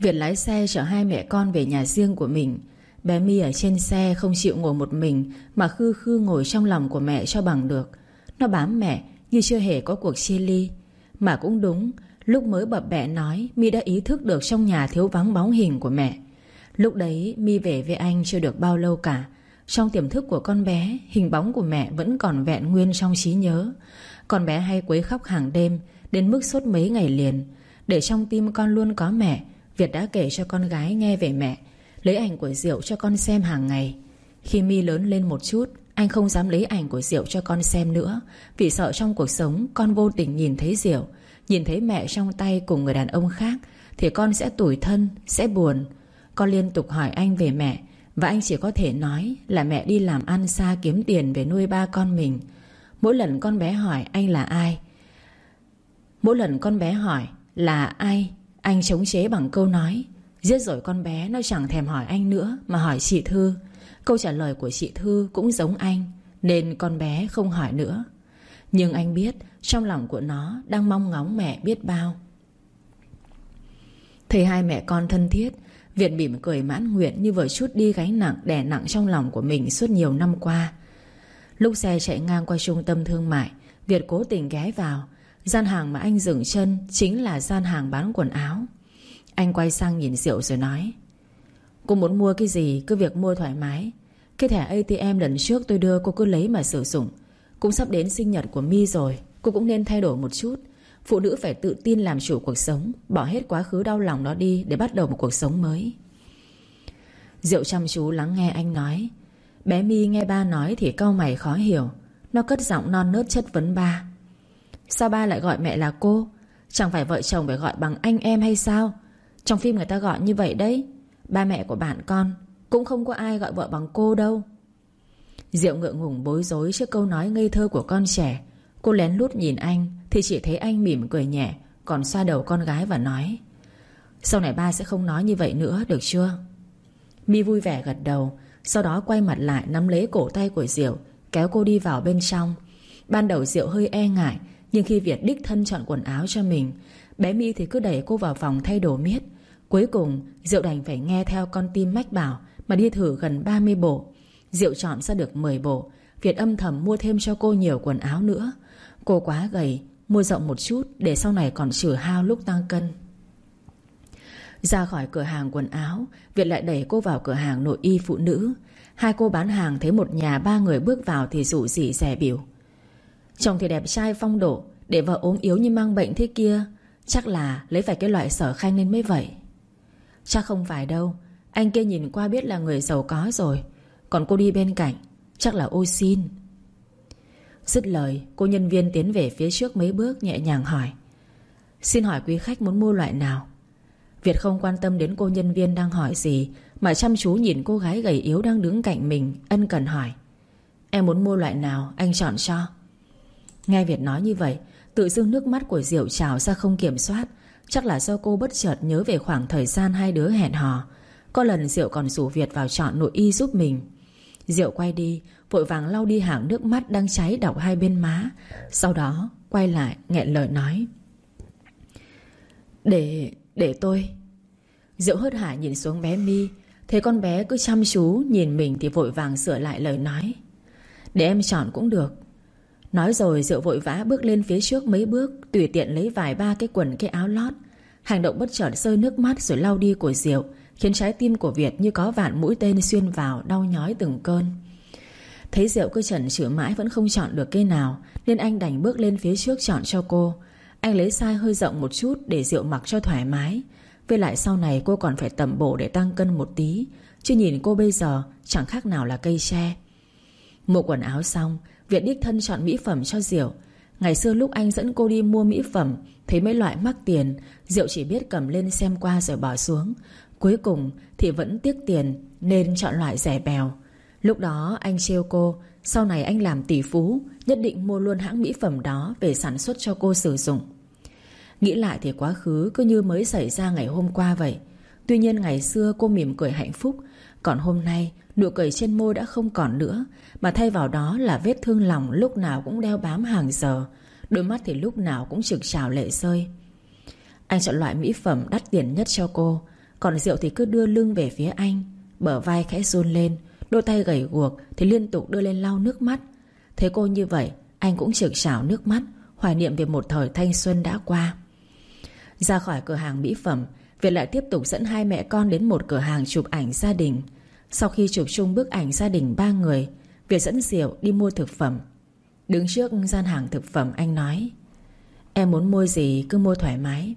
Việt lái xe chở hai mẹ con về nhà riêng của mình. Bé My ở trên xe không chịu ngồi một mình Mà khư khư ngồi trong lòng của mẹ cho bằng được. Nó bám mẹ như chưa hề có cuộc chia ly. Mà cũng đúng, Lúc mới bập bẹ nói, My đã ý thức được trong nhà thiếu vắng bóng hình của mẹ. Lúc đấy, My về với anh chưa được bao lâu cả. Trong tiềm thức của con bé, Hình bóng của mẹ vẫn còn vẹn nguyên trong trí nhớ. Con bé hay quấy khóc hàng đêm, Đến mức suốt mấy ngày liền. Để trong tim con luôn có mẹ Việt đã kể cho con gái nghe về mẹ Lấy ảnh của Diệu cho con xem hàng ngày. Khi mi lớn lên một chút Anh không dám lấy ảnh của Diệu cho con xem nữa Vì sợ trong cuộc sống Con vô tình nhìn thấy Diệu Nhìn thấy mẹ trong tay cùng người đàn ông khác Thì con sẽ tủi thân, sẽ buồn. Con liên tục hỏi anh về mẹ Và anh chỉ có thể nói là mẹ đi làm ăn xa kiếm tiền về nuôi ba con mình. Mỗi lần con bé hỏi anh là ai Mỗi lần con bé hỏi là ai anh chống chế bằng câu nói. Giết rồi con bé, nó chẳng thèm hỏi anh nữa, Mà hỏi chị Thư. Câu trả lời của chị Thư cũng giống anh, Nên con bé không hỏi nữa. Nhưng anh biết Trong lòng của nó đang mong ngóng mẹ biết bao. Thấy hai mẹ con thân thiết, Việt mỉm cười mãn nguyện như vừa chút đi gánh nặng, đè nặng trong lòng của mình suốt nhiều năm qua. Lúc xe chạy ngang qua trung tâm thương mại, Việt cố tình ghé vào Gian hàng mà anh dừng chân Chính là gian hàng bán quần áo. Anh quay sang nhìn Diệu rồi nói, Cô muốn mua cái gì cứ việc mua thoải mái. Cái thẻ ATM lần trước tôi đưa cô cứ lấy mà sử dụng. Cũng sắp đến sinh nhật của Mi rồi, Cô cũng nên thay đổi một chút. Phụ nữ phải tự tin làm chủ cuộc sống, Bỏ hết quá khứ đau lòng đó đi Để bắt đầu một cuộc sống mới. Diệu chăm chú lắng nghe anh nói, Bé Mi nghe ba nói thì cau mày khó hiểu. Nó cất giọng non nớt chất vấn ba. Sao ba lại gọi mẹ là cô? Chẳng phải vợ chồng phải gọi bằng anh em hay sao? Trong phim người ta gọi như vậy đấy. Ba mẹ của bạn con, Cũng không có ai gọi vợ bằng cô đâu. Diệu ngượng ngùng bối rối trước câu nói ngây thơ của con trẻ. Cô lén lút nhìn anh, Thì chỉ thấy anh mỉm cười nhẹ, Còn xoa đầu con gái và nói, Sau này ba sẽ không nói như vậy nữa, được chưa? Mi vui vẻ gật đầu, Sau đó quay mặt lại nắm lấy cổ tay của Diệu, Kéo cô đi vào bên trong. Ban đầu Diệu hơi e ngại nhưng khi Việt đích thân chọn quần áo cho mình, Bé My thì cứ đẩy cô vào phòng thay đồ miết. Cuối cùng, Diệu đành phải nghe theo con tim mách bảo Mà đi thử gần 30 bộ. Diệu chọn ra được 10 bộ. Việt âm thầm mua thêm cho cô nhiều quần áo nữa. Cô quá gầy, Mua rộng một chút để sau này còn trừ hao lúc tăng cân. Ra khỏi cửa hàng quần áo, Việt lại đẩy cô vào cửa hàng nội y phụ nữ. Hai cô bán hàng thấy một nhà ba người bước vào Thì rủ rỉ rẻ biểu. Chồng thì đẹp trai phong độ, Để vợ ốm yếu như mang bệnh thế kia, Chắc là lấy phải cái loại sở khanh nên mới vậy. Chắc không phải đâu, Anh kia nhìn qua biết là người giàu có rồi, Còn cô đi bên cạnh, Chắc là ô xin. Dứt lời, cô nhân viên tiến về phía trước mấy bước nhẹ nhàng hỏi, Xin hỏi quý khách muốn mua loại nào? Việt không quan tâm đến cô nhân viên đang hỏi gì, Mà chăm chú nhìn cô gái gầy yếu đang đứng cạnh mình, Ân cần hỏi, Em muốn mua loại nào, anh chọn cho? Nghe Việt nói như vậy, Tự dưng nước mắt của Diệu trào ra không kiểm soát. Chắc là do cô bất chợt nhớ về khoảng thời gian hai đứa hẹn hò. Có lần Diệu còn rủ Việt vào chọn nội y giúp mình. Diệu quay đi, Vội vàng lau đi hàng nước mắt đang cháy đọc hai bên má. Sau đó, quay lại, nghẹn lời nói. Để... để tôi. Diệu hớt hải nhìn xuống bé mi, Thấy con bé cứ chăm chú Nhìn mình thì vội vàng sửa lại lời nói. Để em chọn cũng được. Nói rồi Diệu vội vã bước lên phía trước mấy bước, Tùy tiện lấy vài ba cái quần, cái áo lót. Hành động bất chợt rơi nước mắt Rồi lau đi của Diệu, Khiến trái tim của Việt như có vạn mũi tên xuyên vào, Đau nhói từng cơn. Thấy Diệu cứ chần chữa mãi vẫn không chọn được cây nào, Nên anh đành bước lên phía trước chọn cho cô. Anh lấy size hơi rộng một chút Để Diệu mặc cho thoải mái. Với lại sau này cô còn phải tầm bổ để tăng cân một tí. Chứ nhìn cô bây giờ, Chẳng khác nào là cây tre. Mua quần áo xong Việt đích thân chọn mỹ phẩm cho Diệu. Ngày xưa lúc anh dẫn cô đi mua mỹ phẩm, Thấy mấy loại mắc tiền, Diệu chỉ biết cầm lên xem qua rồi bỏ xuống. Cuối cùng thì vẫn tiếc tiền Nên chọn loại rẻ bèo. Lúc đó anh trêu cô, Sau này anh làm tỷ phú, Nhất định mua luôn hãng mỹ phẩm đó Về sản xuất cho cô sử dụng. Nghĩ lại thì quá khứ cứ như mới xảy ra ngày hôm qua vậy. Tuy nhiên ngày xưa cô mỉm cười hạnh phúc, Còn hôm nay Nụ cười trên môi đã không còn nữa, Mà thay vào đó là vết thương lòng Lúc nào cũng đeo bám hàng giờ. Đôi mắt thì lúc nào cũng trực trào lệ rơi. Anh chọn loại mỹ phẩm đắt tiền nhất cho cô, Còn rượu thì cứ đưa lưng về phía anh, Bờ vai khẽ run lên, Đôi tay gầy guộc Thì liên tục đưa lên lau nước mắt. Thấy cô như vậy, Anh cũng trực trào nước mắt, Hoài niệm về một thời thanh xuân đã qua. Ra khỏi cửa hàng mỹ phẩm, Việt lại tiếp tục dẫn hai mẹ con đến một cửa hàng chụp ảnh gia đình. Sau khi chụp chung bức ảnh gia đình ba người, Việt dẫn Diệu đi mua thực phẩm. Đứng trước gian hàng thực phẩm, anh nói, Em muốn mua gì cứ mua thoải mái.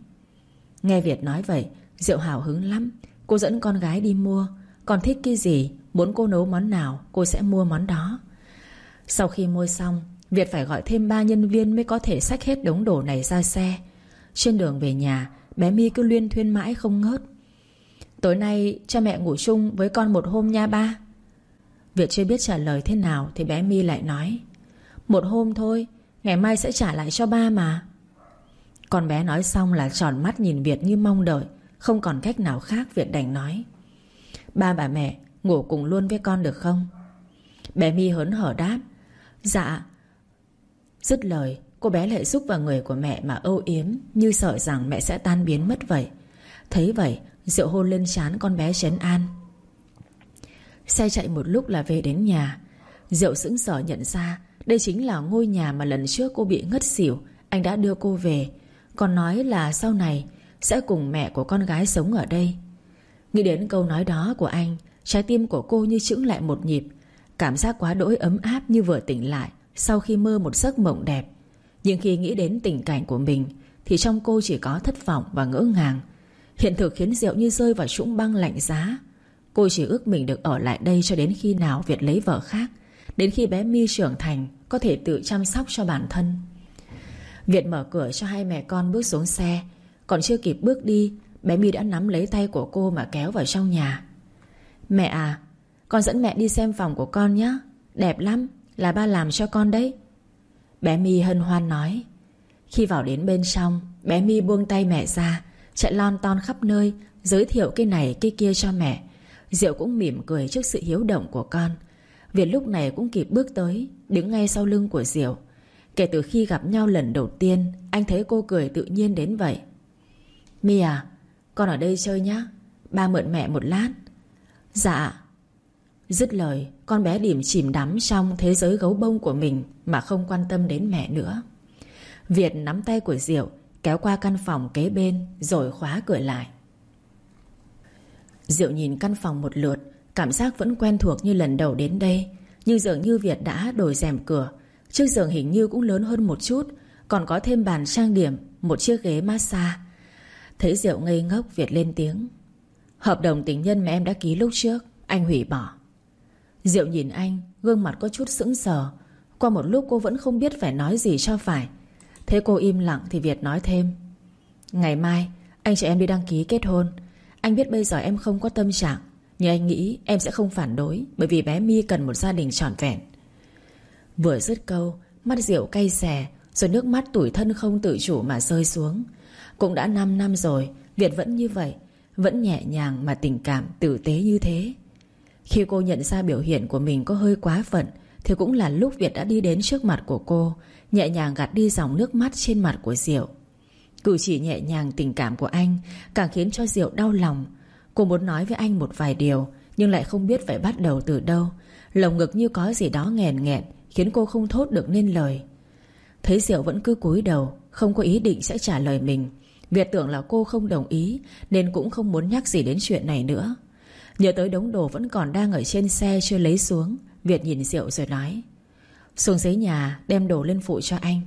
Nghe Việt nói vậy Diệu hào hứng lắm. Cô dẫn con gái đi mua. Còn thích cái gì, Muốn cô nấu món nào, cô sẽ mua món đó. Sau khi mua xong, Việt phải gọi thêm ba nhân viên Mới có thể xách hết đống đồ này ra xe. Trên đường về nhà, Bé My cứ liên thuyên mãi không ngớt. Tối nay cha mẹ ngủ chung với con một hôm nha ba. Việt chưa biết trả lời thế nào Thì bé My lại nói, Một hôm thôi, Ngày mai sẽ trả lại cho ba mà. Con bé nói xong là tròn mắt nhìn Việt như mong đợi, Không còn cách nào khác, Việt đành nói, Ba bà mẹ, Ngủ cùng luôn với con được không? Bé mi hớn hở đáp Dạ. Dứt lời, cô bé lại xúc vào người của mẹ mà âu yếm, Như sợ rằng mẹ sẽ tan biến mất vậy. Thấy vậy Rượu hôn lên chán con bé chấn an. Xe chạy một lúc là về đến nhà. Diệu sững sờ nhận ra Đây chính là ngôi nhà mà lần trước cô bị ngất xỉu, Anh đã đưa cô về. Còn nói là sau này Sẽ cùng mẹ của con gái sống ở đây. Nghĩ đến câu nói đó của anh, Trái tim của cô như chững lại một nhịp. Cảm giác quá đỗi ấm áp như vừa tỉnh lại Sau khi mơ một giấc mộng đẹp. Nhưng khi nghĩ đến tình cảnh của mình, Thì trong cô chỉ có thất vọng và ngỡ ngàng. Hiện thực khiến Diệu như rơi vào trũng băng lạnh giá. Cô chỉ ước mình được ở lại đây cho đến khi nào Việt lấy vợ khác, Đến khi bé My trưởng thành, Có thể tự chăm sóc cho bản thân. Việt mở cửa cho hai mẹ con bước xuống xe. Còn chưa kịp bước đi, Bé My đã nắm lấy tay của cô mà kéo vào trong nhà. Mẹ à Con dẫn mẹ đi xem phòng của con nhé. Đẹp lắm, Là ba làm cho con đấy. Bé My hân hoan nói. Khi vào đến bên trong, Bé My buông tay mẹ ra Chạy lon ton khắp nơi, Giới thiệu cái này, cái kia cho mẹ. Diệu cũng mỉm cười trước sự hiếu động của con. Việt lúc này cũng kịp bước tới, Đứng ngay sau lưng của Diệu. Kể từ khi gặp nhau lần đầu tiên, Anh thấy cô cười tự nhiên đến vậy. Mi à Con ở đây chơi nhá, Ba mượn mẹ một lát. Dạ. Dứt lời, Con bé điểm chìm đắm trong thế giới gấu bông của mình Mà không quan tâm đến mẹ nữa. Việt nắm tay của Diệu Kéo qua căn phòng kế bên Rồi khóa cửa lại. Diệu nhìn căn phòng một lượt, Cảm giác vẫn quen thuộc như lần đầu đến đây, Nhưng dường như Việt đã đổi rèm cửa. Chiếc giường hình như cũng lớn hơn một chút, Còn có thêm bàn trang điểm, Một chiếc ghế massage. Thấy Diệu ngây ngốc, Việt lên tiếng. Hợp đồng tình nhân mà em đã ký lúc trước, Anh hủy bỏ. Diệu nhìn anh, Gương mặt có chút sững sờ. Qua một lúc cô vẫn không biết phải nói gì cho phải. Thế cô im lặng thì Việt nói thêm. Ngày mai, Anh cho em đi đăng ký kết hôn. Anh biết bây giờ em không có tâm trạng, Nhưng anh nghĩ em sẽ không phản đối, Bởi vì bé My cần một gia đình trọn vẹn. Vừa dứt câu, Mắt Diệu cay xè, Rồi nước mắt tủi thân không tự chủ mà rơi xuống. Cũng đã 5 năm rồi, Việt vẫn như vậy, Vẫn nhẹ nhàng mà tình cảm tử tế như thế. Khi cô nhận ra biểu hiện của mình có hơi quá phận, Thì cũng là lúc Việt đã đi đến trước mặt của cô Nhẹ nhàng gạt đi dòng nước mắt trên mặt của Diệu. Cử chỉ nhẹ nhàng tình cảm của anh Càng khiến cho Diệu đau lòng. Cô muốn nói với anh một vài điều, Nhưng lại không biết phải bắt đầu từ đâu. Lồng ngực như có gì đó nghèn nghẹn, Khiến cô không thốt được nên lời. Thấy Diệu vẫn cứ cúi đầu, Không có ý định sẽ trả lời mình. Việt tưởng là cô không đồng ý, Nên cũng không muốn nhắc gì đến chuyện này nữa. Nhớ tới đống đồ vẫn còn đang ở trên xe Chưa lấy xuống, Việt nhìn Diệu rồi nói. Xuống dưới nhà, đem đồ lên phụ cho anh.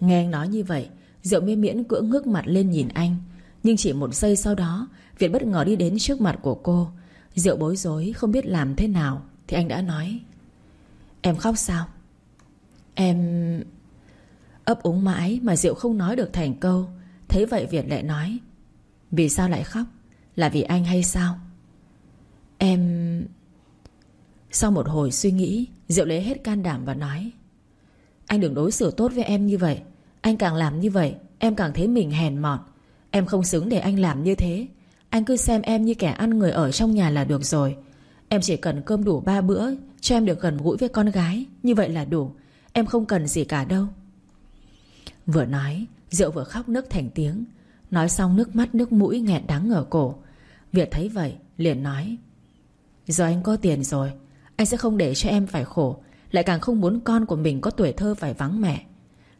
Nghe anh nói như vậy, Diệu miên miễn cưỡng ngước mặt lên nhìn anh. Nhưng chỉ một giây sau đó, Việt bất ngờ đi đến trước mặt của cô. Diệu bối rối, không biết làm thế nào, Thì anh đã nói, Em khóc sao? Em... Ấp úng mãi mà Diệu không nói được thành câu. Thấy vậy Việt lại nói, Vì sao lại khóc? Là vì anh hay sao? Em... Sau một hồi suy nghĩ, Diệu lấy hết can đảm và nói, Anh đừng đối xử tốt với em như vậy. Anh càng làm như vậy, Em càng thấy mình hèn mọn. Em không xứng để anh làm như thế. Anh cứ xem em như kẻ ăn người ở trong nhà là được rồi. Em chỉ cần cơm đủ ba bữa, Cho em được gần gũi với con gái, Như vậy là đủ. Em không cần gì cả đâu. Vừa nói, Diệu vừa khóc nức thành tiếng. Nói xong, nước mắt, nước mũi nghẹn đắng ở cổ. Việt thấy vậy, liền nói, Giờ anh có tiền rồi anh sẽ không để cho em phải khổ, Lại càng không muốn con của mình có tuổi thơ phải vắng mẹ.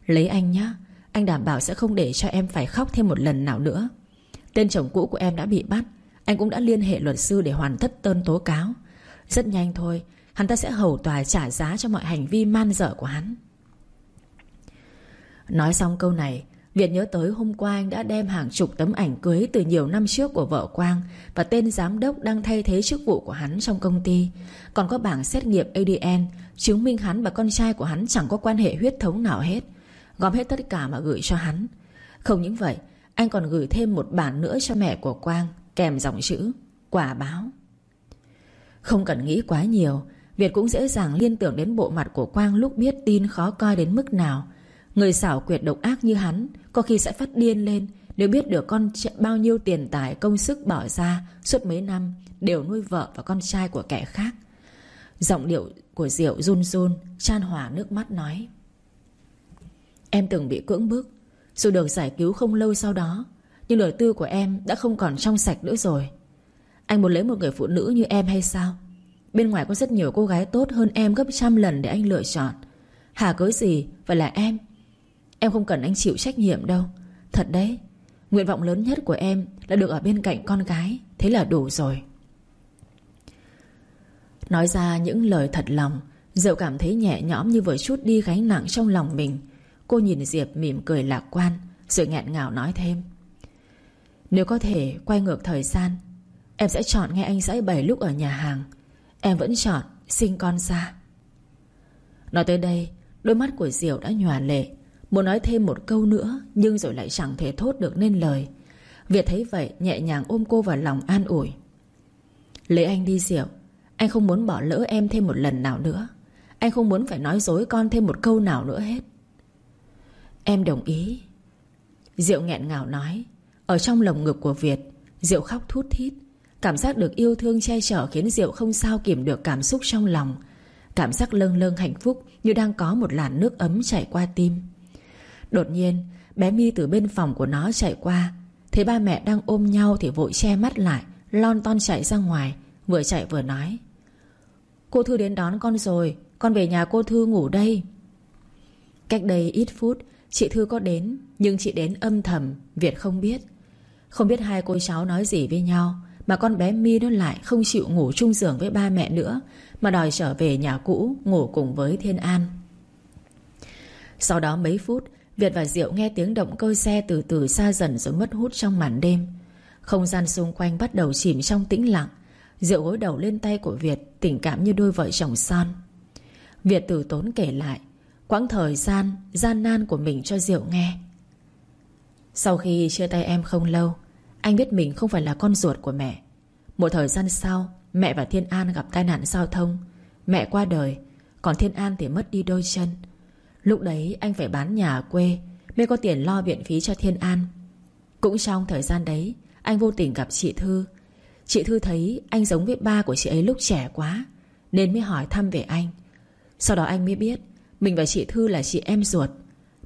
Lấy anh nhá, Anh đảm bảo sẽ không để cho em phải khóc thêm một lần nào nữa. Tên chồng cũ của em đã bị bắt, Anh cũng đã liên hệ luật sư để hoàn tất đơn tố cáo. Rất nhanh thôi, Hắn ta sẽ hầu tòa trả giá cho mọi hành vi man dở của hắn. Nói xong câu này Việt nhớ tới hôm qua anh đã đem hàng chục tấm ảnh cưới từ nhiều năm trước của vợ Quang và tên giám đốc đang thay thế chức vụ của hắn trong công ty. Còn có bảng xét nghiệm ADN chứng minh hắn và con trai của hắn chẳng có quan hệ huyết thống nào hết. Gom hết tất cả mà gửi cho hắn. Không những vậy, anh còn gửi thêm một bản nữa cho mẹ của Quang kèm dòng chữ quả báo. Không cần nghĩ quá nhiều, Việt cũng dễ dàng liên tưởng đến bộ mặt của Quang lúc biết tin khó coi đến mức nào. Người xảo quyệt độc ác như hắn, Có khi sẽ phát điên lên. Nếu biết được con bao nhiêu tiền tài, công sức bỏ ra, Suốt mấy năm Đều nuôi vợ và con trai của kẻ khác. Giọng điệu của Diệu run run, Chan hòa nước mắt nói, Em từng bị cưỡng bức, Dù được giải cứu không lâu sau đó, Nhưng đời tư của em đã không còn trong sạch nữa rồi. Anh muốn lấy một người phụ nữ như em hay sao? Bên ngoài có rất nhiều cô gái tốt hơn em gấp trăm lần để anh lựa chọn. Hà cớ gì Phải là em? Em không cần anh chịu trách nhiệm đâu. Thật đấy, Nguyện vọng lớn nhất của em là được ở bên cạnh con gái Thế là đủ rồi. Nói ra những lời thật lòng, Diệu cảm thấy nhẹ nhõm như vừa chút đi gánh nặng trong lòng mình. Cô nhìn Diệp mỉm cười lạc quan, Rồi nghẹn ngào nói thêm. Nếu có thể, quay ngược thời gian, Em sẽ chọn nghe anh dãy bảy lúc ở nhà hàng. Em vẫn chọn sinh con ra Nói tới đây, Đôi mắt của Diệu đã nhòa lệ. Muốn nói thêm một câu nữa, Nhưng rồi lại chẳng thể thốt được nên lời. Việt thấy vậy, nhẹ nhàng ôm cô vào lòng an ủi. Lấy anh đi rượu, Anh không muốn bỏ lỡ em thêm một lần nào nữa. Anh không muốn phải nói dối con thêm một câu nào nữa hết. Em đồng ý. Diệu nghẹn ngào nói, Ở trong lồng ngực của Việt Diệu khóc thút thít. Cảm giác được yêu thương che chở khiến Diệu không sao kiểm được cảm xúc trong lòng. Cảm giác lâng lâng hạnh phúc Như đang có một làn nước ấm chảy qua tim. Đột nhiên, bé mi từ bên phòng của nó chạy qua. Thấy ba mẹ đang ôm nhau Thì vội che mắt lại, Lon ton chạy ra ngoài, Vừa chạy vừa nói. Cô Thư đến đón con rồi, Con về nhà cô Thư ngủ đây. Cách đây ít phút, Chị Thư có đến, Nhưng chị đến âm thầm, Việt không biết. Không biết hai cô cháu nói gì với nhau, Mà con bé mi nó lại không chịu ngủ chung giường với ba mẹ nữa, Mà đòi trở về nhà cũ, Ngủ cùng với Thiên An. Sau đó mấy phút Việt và Diệu nghe tiếng động cơ xe từ từ xa dần rồi mất hút trong màn đêm. Không gian xung quanh bắt đầu chìm trong tĩnh lặng. Diệu gối đầu lên tay của Việt, Tình cảm như đôi vợ chồng son. Việt từ tốn kể lại, Quãng thời gian gian nan của mình cho Diệu nghe. Sau khi chia tay em không lâu, Anh biết mình không phải là con ruột của mẹ. Một thời gian sau, Mẹ và Thiên An gặp tai nạn giao thông. Mẹ qua đời, Còn Thiên An thì mất đi đôi chân. Lúc đấy anh phải bán nhà ở quê, Mới có tiền lo viện phí cho Thiên An. Cũng trong thời gian đấy, Anh vô tình gặp chị Thư. Chị Thư thấy anh giống với ba của chị ấy lúc trẻ quá, Nên mới hỏi thăm về anh. Sau đó anh mới biết Mình và chị Thư là chị em ruột.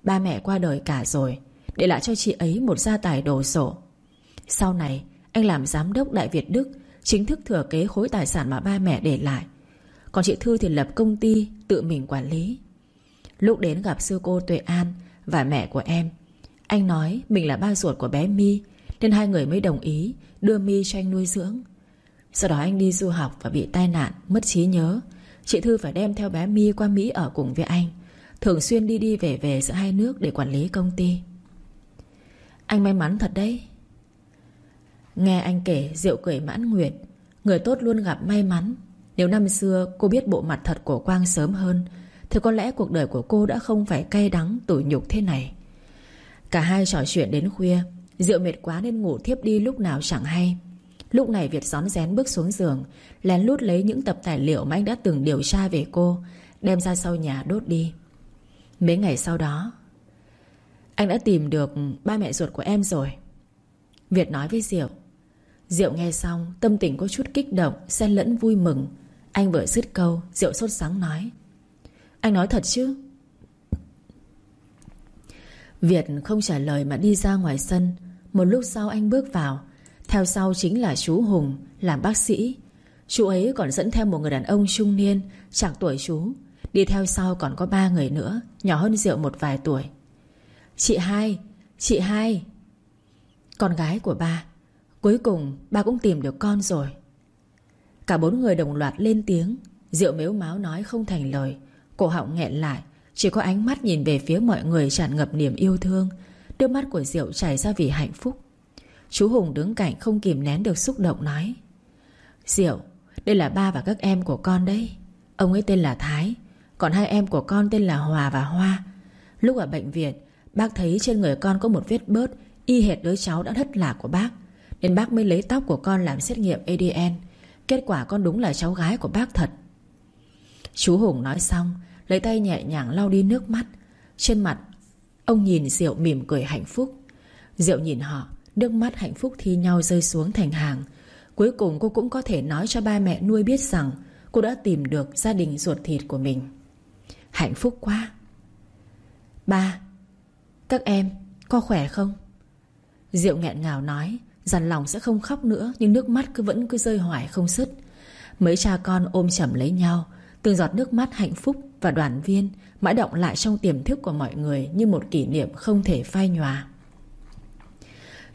Ba mẹ qua đời cả rồi, Để lại cho chị ấy một gia tài đồ sổ Sau này, Anh làm giám đốc Đại Việt Đức, Chính thức thừa kế khối tài sản mà ba mẹ để lại. Còn chị Thư thì lập công ty Tự mình quản lý. Lúc đến gặp sư cô Tuệ An Và mẹ của em, Anh nói mình là ba ruột của bé My Nên hai người mới đồng ý Đưa My cho anh nuôi dưỡng. Sau đó anh đi du học và bị tai nạn, Mất trí nhớ. Chị Thư phải đem theo bé My qua Mỹ ở cùng với anh, Thường xuyên đi đi về về giữa hai nước Để quản lý công ty. Anh may mắn thật đấy. Nghe anh kể Diệu cười mãn nguyện Người tốt luôn gặp may mắn. Nếu năm xưa cô biết bộ mặt thật của Quang sớm hơn thì có lẽ cuộc đời của cô đã không phải cay đắng, tủi nhục thế này. Cả hai trò chuyện đến khuya Diệu mệt quá nên ngủ thiếp đi lúc nào chẳng hay. Lúc này Việt rón rén bước xuống giường, Lén lút lấy những tập tài liệu mà anh đã từng điều tra về cô, Đem ra sau nhà đốt đi. Mấy ngày sau đó, Anh đã tìm được ba mẹ ruột của em rồi. Việt nói với Diệu Diệu nghe xong, Tâm tình có chút kích động, Xen lẫn vui mừng. Anh vừa dứt câu, Diệu sốt sáng nói anh nói thật chứ? Việt không trả lời mà đi ra ngoài sân. Một lúc sau anh bước vào. Theo sau chính là chú Hùng Làm bác sĩ. Chú ấy còn dẫn theo một người đàn ông trung niên Chẳng tuổi chú. Đi theo sau còn có ba người nữa, Nhỏ hơn Diệu một vài tuổi. Chị hai Chị hai. Con gái của ba. Cuối cùng ba cũng tìm được con rồi. Cả bốn người đồng loạt lên tiếng. Diệu mếu máu nói không thành lời. Cổ họng nghẹn lại, Chỉ có ánh mắt nhìn về phía mọi người tràn ngập niềm yêu thương. Đôi mắt của Diệu chảy ra vì hạnh phúc. Chú Hùng đứng cạnh không kìm nén được xúc động nói, Diệu, Đây là ba và các em của con đấy. Ông ấy tên là Thái, Còn hai em của con tên là Hòa và Hoa. Lúc ở bệnh viện, Bác thấy trên người con có một vết bớt, Y hệt đứa cháu đã thất lạc của bác, Nên bác mới lấy tóc của con làm xét nghiệm ADN Kết quả con đúng là cháu gái của bác thật. Chú Hùng nói xong, Lấy tay nhẹ nhàng lau đi nước mắt. Trên mặt, Ông nhìn Diệu mỉm cười hạnh phúc. Diệu nhìn họ, Nước mắt hạnh phúc thi nhau rơi xuống thành hàng. Cuối cùng cô cũng có thể nói cho ba mẹ nuôi biết rằng Cô đã tìm được gia đình ruột thịt của mình. Hạnh phúc quá. Ba, Các em, có khỏe không? Diệu nghẹn ngào nói, Dằn lòng sẽ không khóc nữa, Nhưng nước mắt cứ vẫn cứ rơi hoài không dứt. Mấy cha con ôm chầm lấy nhau Từng giọt nước mắt hạnh phúc và đoàn viên Mãi động lại trong tiềm thức của mọi người Như một kỷ niệm không thể phai nhòa.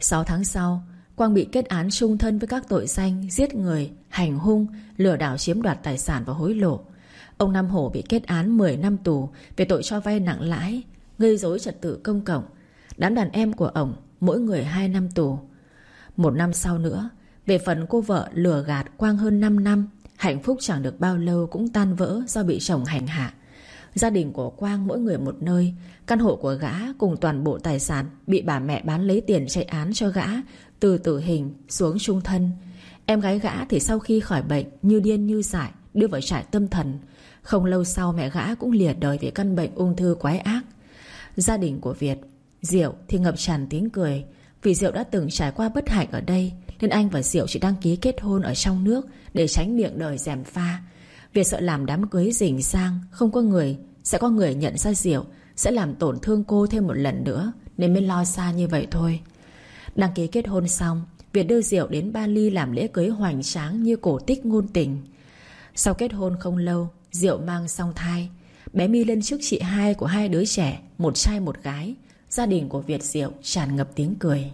6 tháng sau Quang bị kết án trung thân với các tội danh Giết người, hành hung, lừa đảo chiếm đoạt tài sản và hối lộ. Ông Nam Hổ bị kết án 10 năm tù Về tội cho vay nặng lãi Gây dối trật tự công cộng. Đám đàn em của ông Mỗi người 2 năm tù. Một năm sau nữa Về phần cô vợ lừa gạt Quang hơn 5 năm Hạnh phúc chẳng được bao lâu cũng tan vỡ Do bị chồng hành hạ. Gia đình của Quang mỗi người một nơi, Căn hộ của gã cùng toàn bộ tài sản Bị bà mẹ bán lấy tiền chạy án cho gã, Từ tử hình xuống trung thân. Em gái gã thì sau khi khỏi bệnh Như điên như dại, Đưa vào trại tâm thần. Không lâu sau mẹ gã cũng lìa đời Vì căn bệnh ung thư quái ác. Gia đình của Việt, Diệu thì ngập tràn tiếng cười, Vì Diệu đã từng trải qua bất hạnh ở đây. Nên anh và Diệu chỉ đăng ký kết hôn ở trong nước Để tránh miệng đời dèm pha. Việt sợ làm đám cưới rình sang Không có người, Sẽ có người nhận ra Diệu, Sẽ làm tổn thương cô thêm một lần nữa, Nên mới lo xa như vậy thôi. Đăng ký kết hôn xong, Việt đưa Diệu đến Bali làm lễ cưới hoành tráng Như cổ tích ngôn tình. Sau kết hôn không lâu, Diệu mang song thai. Bé My lên trước chị hai của hai đứa trẻ, Một trai một gái. Gia đình của Việt Diệu tràn ngập tiếng cười.